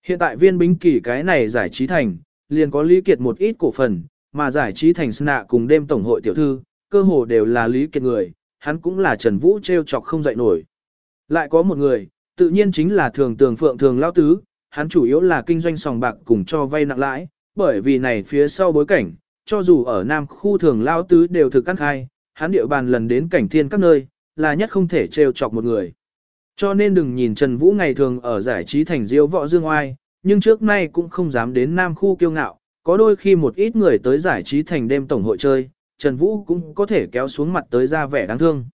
Hiện tại viên bính kỳ cái này giải trí thành, liền có Lý Kiệt một ít cổ phần, mà giải trí thành nạ cùng đêm tổng hội tiểu thư, cơ hồ đều là Lý Kiệt người, hắn cũng là Trần Vũ treo chọc không dậy nổi. Lại có một người, tự nhiên chính là thường tường phượng thường lao tứ, hắn chủ yếu là kinh doanh sòng bạc cùng cho vay nặng lãi, bởi vì này phía sau bối cảnh, cho dù ở Nam khu thường lao tứ đều thực ăn khai, hắn địa bàn lần đến cảnh thiên các nơi, là nhất không thể trêu chọc một người. Cho nên đừng nhìn Trần Vũ ngày thường ở giải trí thành diêu võ dương oai, nhưng trước nay cũng không dám đến Nam khu kiêu ngạo, có đôi khi một ít người tới giải trí thành đêm tổng hội chơi, Trần Vũ cũng có thể kéo xuống mặt tới ra vẻ đáng thương.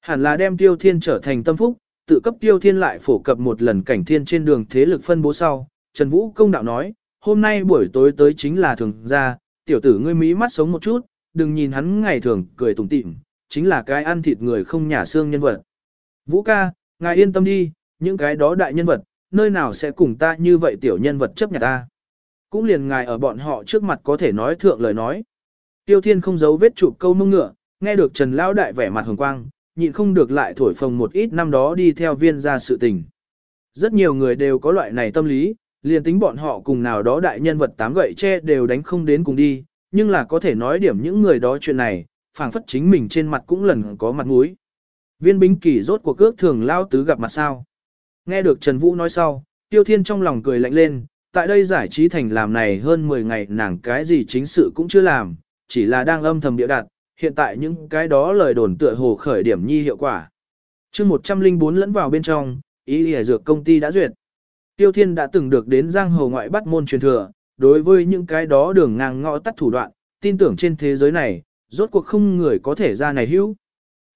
Hẳn là đem Tiêu Thiên trở thành tâm phúc, tự cấp Tiêu Thiên lại phổ cập một lần cảnh thiên trên đường thế lực phân bố sau. Trần Vũ công đạo nói, hôm nay buổi tối tới chính là thường ra, tiểu tử ngươi mí mắt sống một chút, đừng nhìn hắn ngày thường cười tủm tỉm, chính là cái ăn thịt người không nhả xương nhân vật. Vũ ca, ngài yên tâm đi, những cái đó đại nhân vật, nơi nào sẽ cùng ta như vậy tiểu nhân vật chấp nhận ta. Cũng liền ngài ở bọn họ trước mặt có thể nói thượng lời nói. Tiêu Thiên không giấu vết chụp câu mông ngựa, nghe được Trần Lão Đại vẻ mặt hồng quang, nhịn không được lại thổi phồng một ít năm đó đi theo viên ra sự tình. Rất nhiều người đều có loại này tâm lý, liền tính bọn họ cùng nào đó đại nhân vật tám gậy che đều đánh không đến cùng đi, nhưng là có thể nói điểm những người đó chuyện này, phảng phất chính mình trên mặt cũng lần có mặt mũi. Viên bính kỳ rốt của cước thường lao tứ gặp mặt sao. Nghe được Trần Vũ nói sau, Tiêu Thiên trong lòng cười lạnh lên, tại đây giải trí thành làm này hơn 10 ngày nàng cái gì chính sự cũng chưa làm, chỉ là đang âm thầm địa đặt, hiện tại những cái đó lời đồn tựa hồ khởi điểm nhi hiệu quả. chương 104 lẫn vào bên trong, ý lìa dược công ty đã duyệt. Tiêu Thiên đã từng được đến giang hồ ngoại bắt môn truyền thừa, đối với những cái đó đường ngang ngõ tắt thủ đoạn, tin tưởng trên thế giới này, rốt cuộc không người có thể ra này hữu.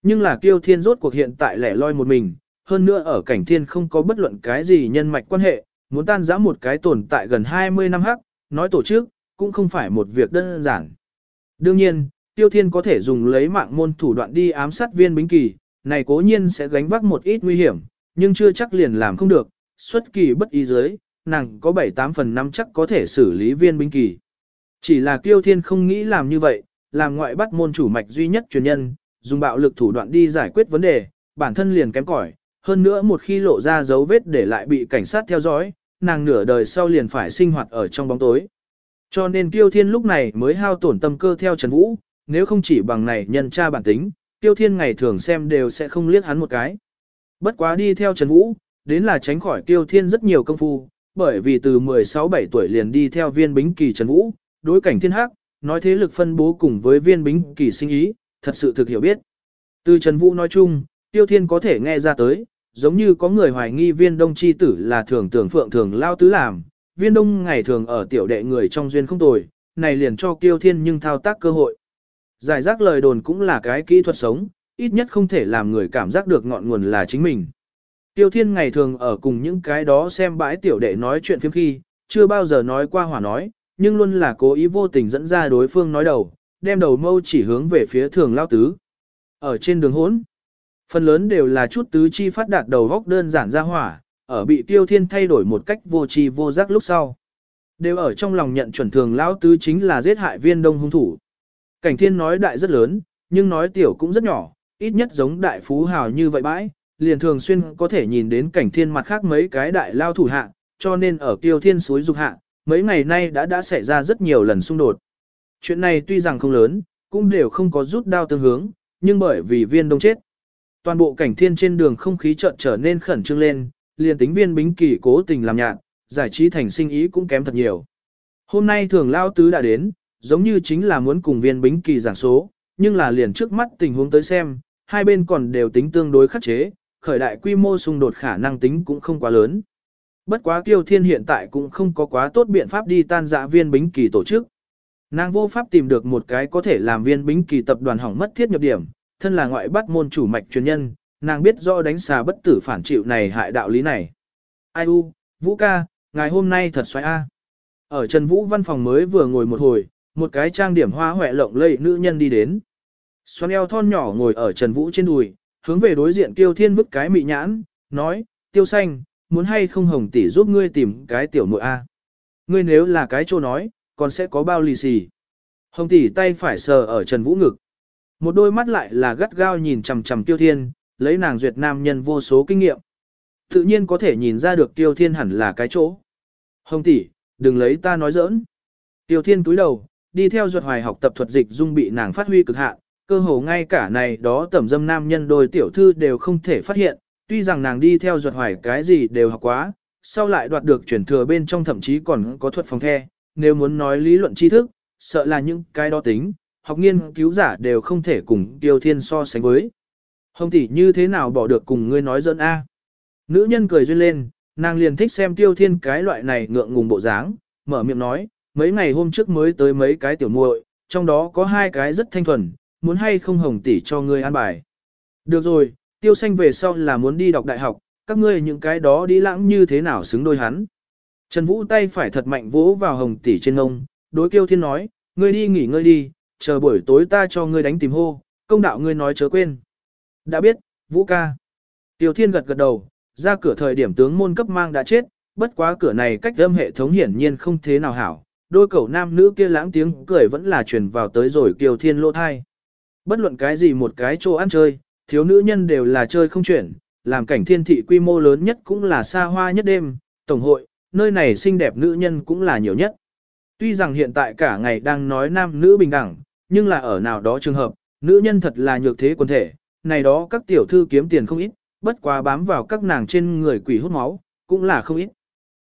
Nhưng là Tiêu Thiên rốt cuộc hiện tại lẻ loi một mình, hơn nữa ở cảnh thiên không có bất luận cái gì nhân mạch quan hệ, muốn tan giã một cái tồn tại gần 20 năm hắc, nói tổ chức, cũng không phải một việc đơn giản. Đương nhiên, Tiêu Thiên có thể dùng lấy mạng môn thủ đoạn đi ám sát viên bính kỳ, này cố nhiên sẽ gánh vác một ít nguy hiểm, nhưng chưa chắc liền làm không được, xuất kỳ bất ý dưới, nàng có 7-8 phần năm chắc có thể xử lý viên binh kỳ. Chỉ là Tiêu Thiên không nghĩ làm như vậy, làm ngoại bắt môn chủ mạch duy nhất truyền nhân, dùng bạo lực thủ đoạn đi giải quyết vấn đề, bản thân liền kém cỏi, hơn nữa một khi lộ ra dấu vết để lại bị cảnh sát theo dõi, nàng nửa đời sau liền phải sinh hoạt ở trong bóng tối. Cho nên Tiêu Thiên lúc này mới hao tổn tâm cơ theo Trần Vũ, nếu không chỉ bằng này nhân tra bản tính, Tiêu Thiên ngày thường xem đều sẽ không liếc hắn một cái. Bất quá đi theo Trần Vũ, đến là tránh khỏi Tiêu Thiên rất nhiều công phu, bởi vì từ 16-17 tuổi liền đi theo viên bính kỳ Trần Vũ, đối cảnh thiên hắc, nói thế lực phân bố cùng với viên bính kỳ sinh ý, thật sự thực hiểu biết. Từ Trần Vũ nói chung, Tiêu Thiên có thể nghe ra tới, giống như có người hoài nghi viên đông chi tử là thường tưởng phượng thường lao tứ làm, viên đông ngày thường ở tiểu đệ người trong duyên không tồi, này liền cho Tiêu Thiên nhưng thao tác cơ hội. Giải rác lời đồn cũng là cái kỹ thuật sống, ít nhất không thể làm người cảm giác được ngọn nguồn là chính mình. Tiêu Thiên ngày thường ở cùng những cái đó xem bãi tiểu đệ nói chuyện phiếm khi, chưa bao giờ nói qua hỏa nói, nhưng luôn là cố ý vô tình dẫn ra đối phương nói đầu, đem đầu mâu chỉ hướng về phía thường lao tứ. Ở trên đường hỗn, phần lớn đều là chút tứ chi phát đạt đầu góc đơn giản ra hỏa, ở bị Tiêu Thiên thay đổi một cách vô tri vô giác lúc sau. Đều ở trong lòng nhận chuẩn thường lao tứ chính là giết hại viên đông hung thủ. Cảnh thiên nói đại rất lớn, nhưng nói tiểu cũng rất nhỏ, ít nhất giống đại phú hào như vậy bãi, liền thường xuyên có thể nhìn đến cảnh thiên mặt khác mấy cái đại lao thủ hạ, cho nên ở kiêu thiên suối dục hạ, mấy ngày nay đã đã xảy ra rất nhiều lần xung đột. Chuyện này tuy rằng không lớn, cũng đều không có rút đao tương hướng, nhưng bởi vì viên đông chết. Toàn bộ cảnh thiên trên đường không khí chợt trở nên khẩn trương lên, liền tính viên bính kỳ cố tình làm nhạt, giải trí thành sinh ý cũng kém thật nhiều. Hôm nay thường lao tứ đã đến, giống như chính là muốn cùng viên bính kỳ giảng số, nhưng là liền trước mắt tình huống tới xem, hai bên còn đều tính tương đối khắc chế, khởi đại quy mô xung đột khả năng tính cũng không quá lớn. Bất quá Tiêu Thiên hiện tại cũng không có quá tốt biện pháp đi tan dã viên bính kỳ tổ chức. Nàng vô pháp tìm được một cái có thể làm viên bính kỳ tập đoàn hỏng mất thiết nhập điểm, thân là ngoại bắt môn chủ mạch truyền nhân, nàng biết rõ đánh xà bất tử phản chịu này hại đạo lý này. Ai u, Vũ ca, ngày hôm nay thật xoay a. Ở Trần Vũ văn phòng mới vừa ngồi một hồi, một cái trang điểm hoa hoẹ lộng lẫy nữ nhân đi đến. Xoan eo thon nhỏ ngồi ở Trần Vũ trên đùi, hướng về đối diện Tiêu Thiên vứt cái mị nhãn, nói, Tiêu Xanh, muốn hay không hồng tỷ giúp ngươi tìm cái tiểu muội a. Ngươi nếu là cái chỗ nói, còn sẽ có bao lì xì. Hồng tỷ tay phải sờ ở Trần Vũ ngực. Một đôi mắt lại là gắt gao nhìn chằm chằm Tiêu Thiên, lấy nàng duyệt nam nhân vô số kinh nghiệm. Tự nhiên có thể nhìn ra được Tiêu Thiên hẳn là cái chỗ. Hồng tỷ, đừng lấy ta nói giỡn. Tiêu Thiên túi đầu, đi theo ruột hoài học tập thuật dịch dung bị nàng phát huy cực hạn, cơ hồ ngay cả này đó tẩm dâm nam nhân đôi tiểu thư đều không thể phát hiện, tuy rằng nàng đi theo ruột hoài cái gì đều học quá, sau lại đoạt được chuyển thừa bên trong thậm chí còn có thuật phòng the, nếu muốn nói lý luận tri thức, sợ là những cái đó tính, học nghiên cứu giả đều không thể cùng Tiêu Thiên so sánh với. Hồng tỷ như thế nào bỏ được cùng ngươi nói dẫn a? Nữ nhân cười duyên lên, nàng liền thích xem Tiêu Thiên cái loại này ngượng ngùng bộ dáng, mở miệng nói, mấy ngày hôm trước mới tới mấy cái tiểu muội, trong đó có hai cái rất thanh thuần, muốn hay không hồng tỷ cho ngươi an bài. Được rồi, tiêu xanh về sau là muốn đi đọc đại học, các ngươi những cái đó đi lãng như thế nào xứng đôi hắn. Trần Vũ tay phải thật mạnh vỗ vào hồng tỷ trên ngông, đối kiêu thiên nói, ngươi đi nghỉ ngơi đi, chờ buổi tối ta cho ngươi đánh tìm hô, công đạo ngươi nói chớ quên. Đã biết, Vũ ca. Tiêu thiên gật gật đầu, ra cửa thời điểm tướng môn cấp mang đã chết, bất quá cửa này cách âm hệ thống hiển nhiên không thế nào hảo, đôi cậu nam nữ kia lãng tiếng cười vẫn là truyền vào tới rồi kiều thiên lỗ thai. Bất luận cái gì một cái chỗ ăn chơi, thiếu nữ nhân đều là chơi không chuyển, làm cảnh thiên thị quy mô lớn nhất cũng là xa hoa nhất đêm, tổng hội, nơi này xinh đẹp nữ nhân cũng là nhiều nhất. Tuy rằng hiện tại cả ngày đang nói nam nữ bình đẳng, nhưng là ở nào đó trường hợp, nữ nhân thật là nhược thế quần thể, này đó các tiểu thư kiếm tiền không ít, bất quá bám vào các nàng trên người quỷ hút máu, cũng là không ít.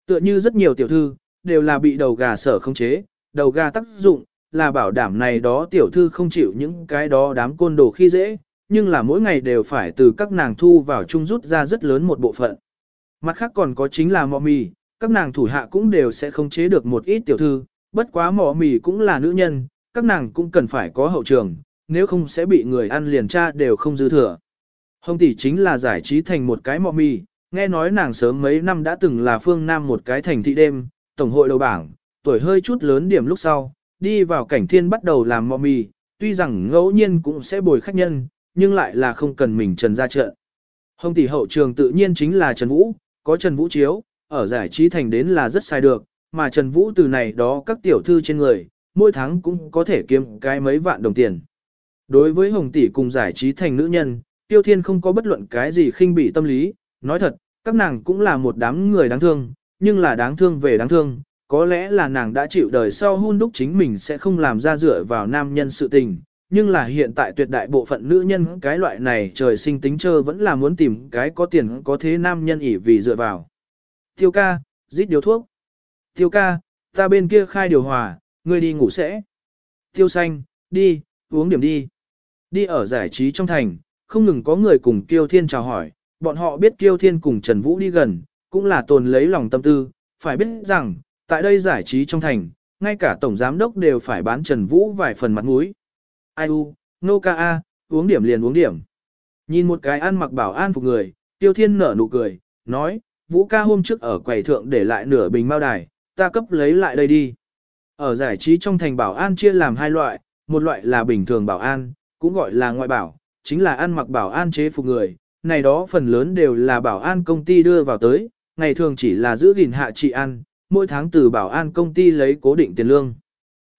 Tựa như rất nhiều tiểu thư, đều là bị đầu gà sở không chế, đầu gà tác dụng, là bảo đảm này đó tiểu thư không chịu những cái đó đám côn đồ khi dễ, nhưng là mỗi ngày đều phải từ các nàng thu vào chung rút ra rất lớn một bộ phận. Mặt khác còn có chính là mọ mì, các nàng thủ hạ cũng đều sẽ không chế được một ít tiểu thư, bất quá mọ mì cũng là nữ nhân, các nàng cũng cần phải có hậu trường, nếu không sẽ bị người ăn liền tra đều không dư thừa. Hồng tỷ chính là giải trí thành một cái mọ mì, nghe nói nàng sớm mấy năm đã từng là phương nam một cái thành thị đêm, tổng hội đầu bảng, tuổi hơi chút lớn điểm lúc sau, đi vào cảnh thiên bắt đầu làm mò mì, tuy rằng ngẫu nhiên cũng sẽ bồi khách nhân, nhưng lại là không cần mình trần ra trận. Hồng tỷ hậu trường tự nhiên chính là Trần Vũ, có Trần Vũ chiếu, ở giải trí thành đến là rất sai được, mà Trần Vũ từ này đó các tiểu thư trên người, mỗi tháng cũng có thể kiếm cái mấy vạn đồng tiền. Đối với Hồng tỷ cùng giải trí thành nữ nhân, Tiêu Thiên không có bất luận cái gì khinh bỉ tâm lý, nói thật, các nàng cũng là một đám người đáng thương, nhưng là đáng thương về đáng thương, có lẽ là nàng đã chịu đời sau hôn đúc chính mình sẽ không làm ra dựa vào nam nhân sự tình, nhưng là hiện tại tuyệt đại bộ phận nữ nhân cái loại này trời sinh tính chơ vẫn là muốn tìm cái có tiền có thế nam nhân ỉ vì dựa vào. Tiêu ca, rít điều thuốc. Tiêu ca, ta bên kia khai điều hòa, ngươi đi ngủ sẽ. Tiêu xanh, đi, uống điểm đi. Đi ở giải trí trong thành, không ngừng có người cùng Kiêu Thiên chào hỏi, bọn họ biết Kiêu Thiên cùng Trần Vũ đi gần, cũng là tồn lấy lòng tâm tư, phải biết rằng, tại đây giải trí trong thành, ngay cả tổng giám đốc đều phải bán Trần Vũ vài phần mặt mũi. Ai u, nô ca a, uống điểm liền uống điểm. Nhìn một cái ăn mặc bảo an phục người, Tiêu Thiên nở nụ cười, nói, Vũ ca hôm trước ở quầy thượng để lại nửa bình mao đài, ta cấp lấy lại đây đi. Ở giải trí trong thành bảo an chia làm hai loại, một loại là bình thường bảo an, cũng gọi là ngoại bảo, chính là ăn mặc bảo an chế phục người, này đó phần lớn đều là bảo an công ty đưa vào tới, ngày thường chỉ là giữ gìn hạ trị ăn, mỗi tháng từ bảo an công ty lấy cố định tiền lương.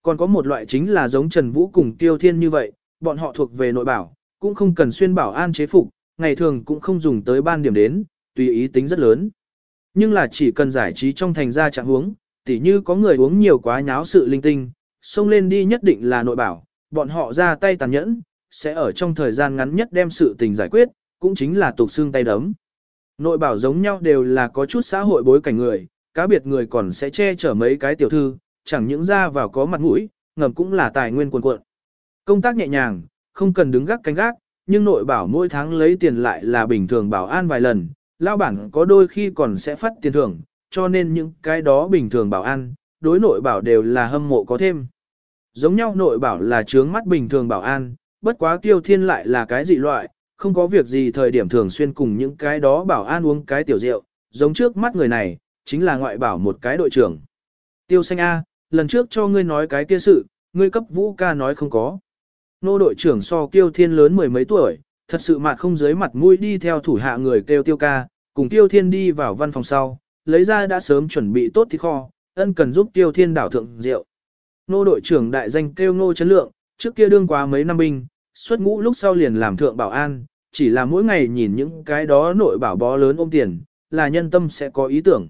Còn có một loại chính là giống Trần Vũ cùng Tiêu Thiên như vậy, bọn họ thuộc về nội bảo, cũng không cần xuyên bảo an chế phục, ngày thường cũng không dùng tới ban điểm đến, tùy ý tính rất lớn. Nhưng là chỉ cần giải trí trong thành ra trạng huống, tỉ như có người uống nhiều quá nháo sự linh tinh, xông lên đi nhất định là nội bảo, bọn họ ra tay tàn nhẫn, sẽ ở trong thời gian ngắn nhất đem sự tình giải quyết, cũng chính là tục xương tay đấm. Nội bảo giống nhau đều là có chút xã hội bối cảnh người, cá biệt người còn sẽ che chở mấy cái tiểu thư, chẳng những ra vào có mặt mũi, ngầm cũng là tài nguyên quần cuộn. Công tác nhẹ nhàng, không cần đứng gác canh gác, nhưng nội bảo mỗi tháng lấy tiền lại là bình thường bảo an vài lần, lao bản có đôi khi còn sẽ phát tiền thưởng, cho nên những cái đó bình thường bảo an, đối nội bảo đều là hâm mộ có thêm. Giống nhau nội bảo là trướng mắt bình thường bảo an, bất quá tiêu thiên lại là cái dị loại, không có việc gì thời điểm thường xuyên cùng những cái đó bảo an uống cái tiểu rượu, giống trước mắt người này, chính là ngoại bảo một cái đội trưởng. Tiêu xanh A, lần trước cho ngươi nói cái kia sự, ngươi cấp vũ ca nói không có. Nô đội trưởng so kiêu thiên lớn mười mấy tuổi, thật sự mặt không dưới mặt mũi đi theo thủ hạ người kêu tiêu ca, cùng tiêu thiên đi vào văn phòng sau, lấy ra đã sớm chuẩn bị tốt thì kho, ân cần giúp tiêu thiên đảo thượng rượu. Nô đội trưởng đại danh kêu nô chấn lượng, trước kia đương quá mấy năm binh, xuất ngũ lúc sau liền làm thượng bảo an, chỉ là mỗi ngày nhìn những cái đó nội bảo bó lớn ôm tiền, là nhân tâm sẽ có ý tưởng.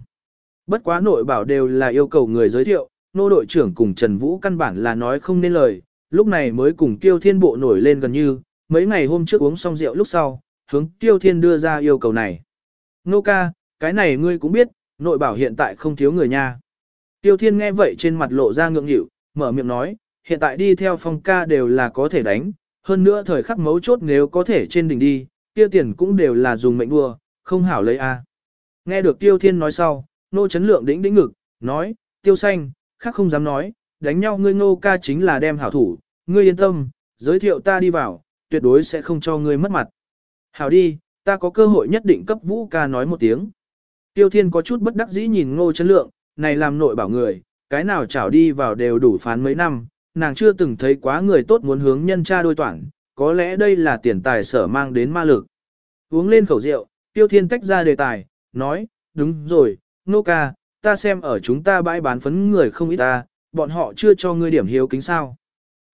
Bất quá nội bảo đều là yêu cầu người giới thiệu, nô đội trưởng cùng Trần Vũ căn bản là nói không nên lời, lúc này mới cùng Tiêu Thiên Bộ nổi lên gần như, mấy ngày hôm trước uống xong rượu lúc sau, hướng Tiêu Thiên đưa ra yêu cầu này. Nô ca, cái này ngươi cũng biết, nội bảo hiện tại không thiếu người nha. Tiêu Thiên nghe vậy trên mặt lộ ra ngượng nghịu, mở miệng nói, hiện tại đi theo phong ca đều là có thể đánh, hơn nữa thời khắc mấu chốt nếu có thể trên đỉnh đi, tiêu tiền cũng đều là dùng mệnh đua, không hảo lấy a. Nghe được Tiêu Thiên nói sau, nô chấn lượng đĩnh đĩnh ngực, nói, Tiêu xanh, khác không dám nói, đánh nhau ngươi nô ca chính là đem hảo thủ, ngươi yên tâm, giới thiệu ta đi vào, tuyệt đối sẽ không cho ngươi mất mặt. Hảo đi, ta có cơ hội nhất định cấp vũ ca nói một tiếng. Tiêu Thiên có chút bất đắc dĩ nhìn ngô chấn lượng, này làm nội bảo người, cái nào chảo đi vào đều đủ phán mấy năm, nàng chưa từng thấy quá người tốt muốn hướng nhân cha đôi toản, có lẽ đây là tiền tài sở mang đến ma lực. Uống lên khẩu rượu, Tiêu Thiên tách ra đề tài, nói, đúng rồi, nô ca, ta xem ở chúng ta bãi bán phấn người không ít ta, bọn họ chưa cho ngươi điểm hiếu kính sao.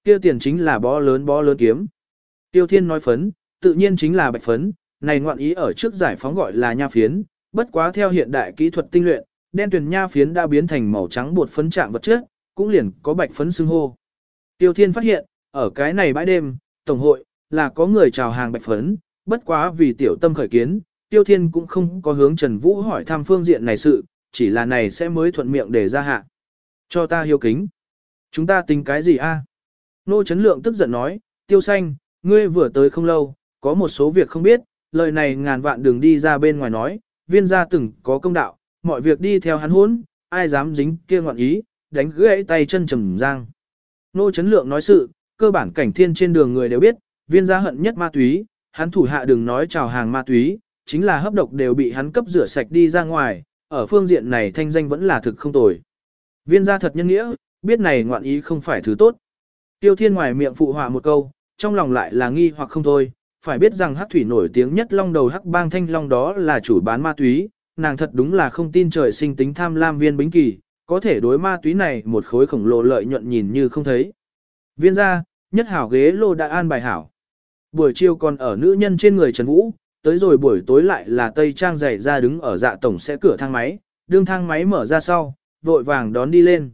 Kia tiền chính là bó lớn bó lớn kiếm. Tiêu Thiên nói phấn, tự nhiên chính là bạch phấn, này ngoạn ý ở trước giải phóng gọi là nha phiến, bất quá theo hiện đại kỹ thuật tinh luyện, đen tuyền nha phiến đã biến thành màu trắng bột phấn trạng vật chất, cũng liền có bạch phấn xưng hô. Tiêu Thiên phát hiện, ở cái này bãi đêm, tổng hội, là có người chào hàng bạch phấn, bất quá vì tiểu tâm khởi kiến, Tiêu Thiên cũng không có hướng Trần Vũ hỏi thăm phương diện này sự, chỉ là này sẽ mới thuận miệng để ra hạ. Cho ta hiếu kính. Chúng ta tính cái gì a? À? Nô Trấn Lượng tức giận nói, Tiêu Xanh, ngươi vừa tới không lâu, có một số việc không biết, lời này ngàn vạn đường đi ra bên ngoài nói, viên gia từng có công đạo, mọi việc đi theo hắn hốn, ai dám dính kia ngọn ý, đánh gãy tay chân trầm giang. Nô Trấn Lượng nói sự, cơ bản cảnh thiên trên đường người đều biết, viên gia hận nhất ma túy, hắn thủ hạ đừng nói chào hàng ma túy, chính là hấp độc đều bị hắn cấp rửa sạch đi ra ngoài, ở phương diện này thanh danh vẫn là thực không tồi. Viên gia thật nhân nghĩa, biết này ngoạn ý không phải thứ tốt. Tiêu thiên ngoài miệng phụ họa một câu, trong lòng lại là nghi hoặc không thôi, phải biết rằng hắc thủy nổi tiếng nhất long đầu hắc bang thanh long đó là chủ bán ma túy, nàng thật đúng là không tin trời sinh tính tham lam viên bính kỳ, có thể đối ma túy này một khối khổng lồ lợi nhuận nhìn như không thấy. Viên gia, nhất hảo ghế lô đã an bài hảo. Buổi chiều còn ở nữ nhân trên người Trần Vũ, tới rồi buổi tối lại là Tây Trang dày ra đứng ở dạ tổng sẽ cửa thang máy, đương thang máy mở ra sau, vội vàng đón đi lên.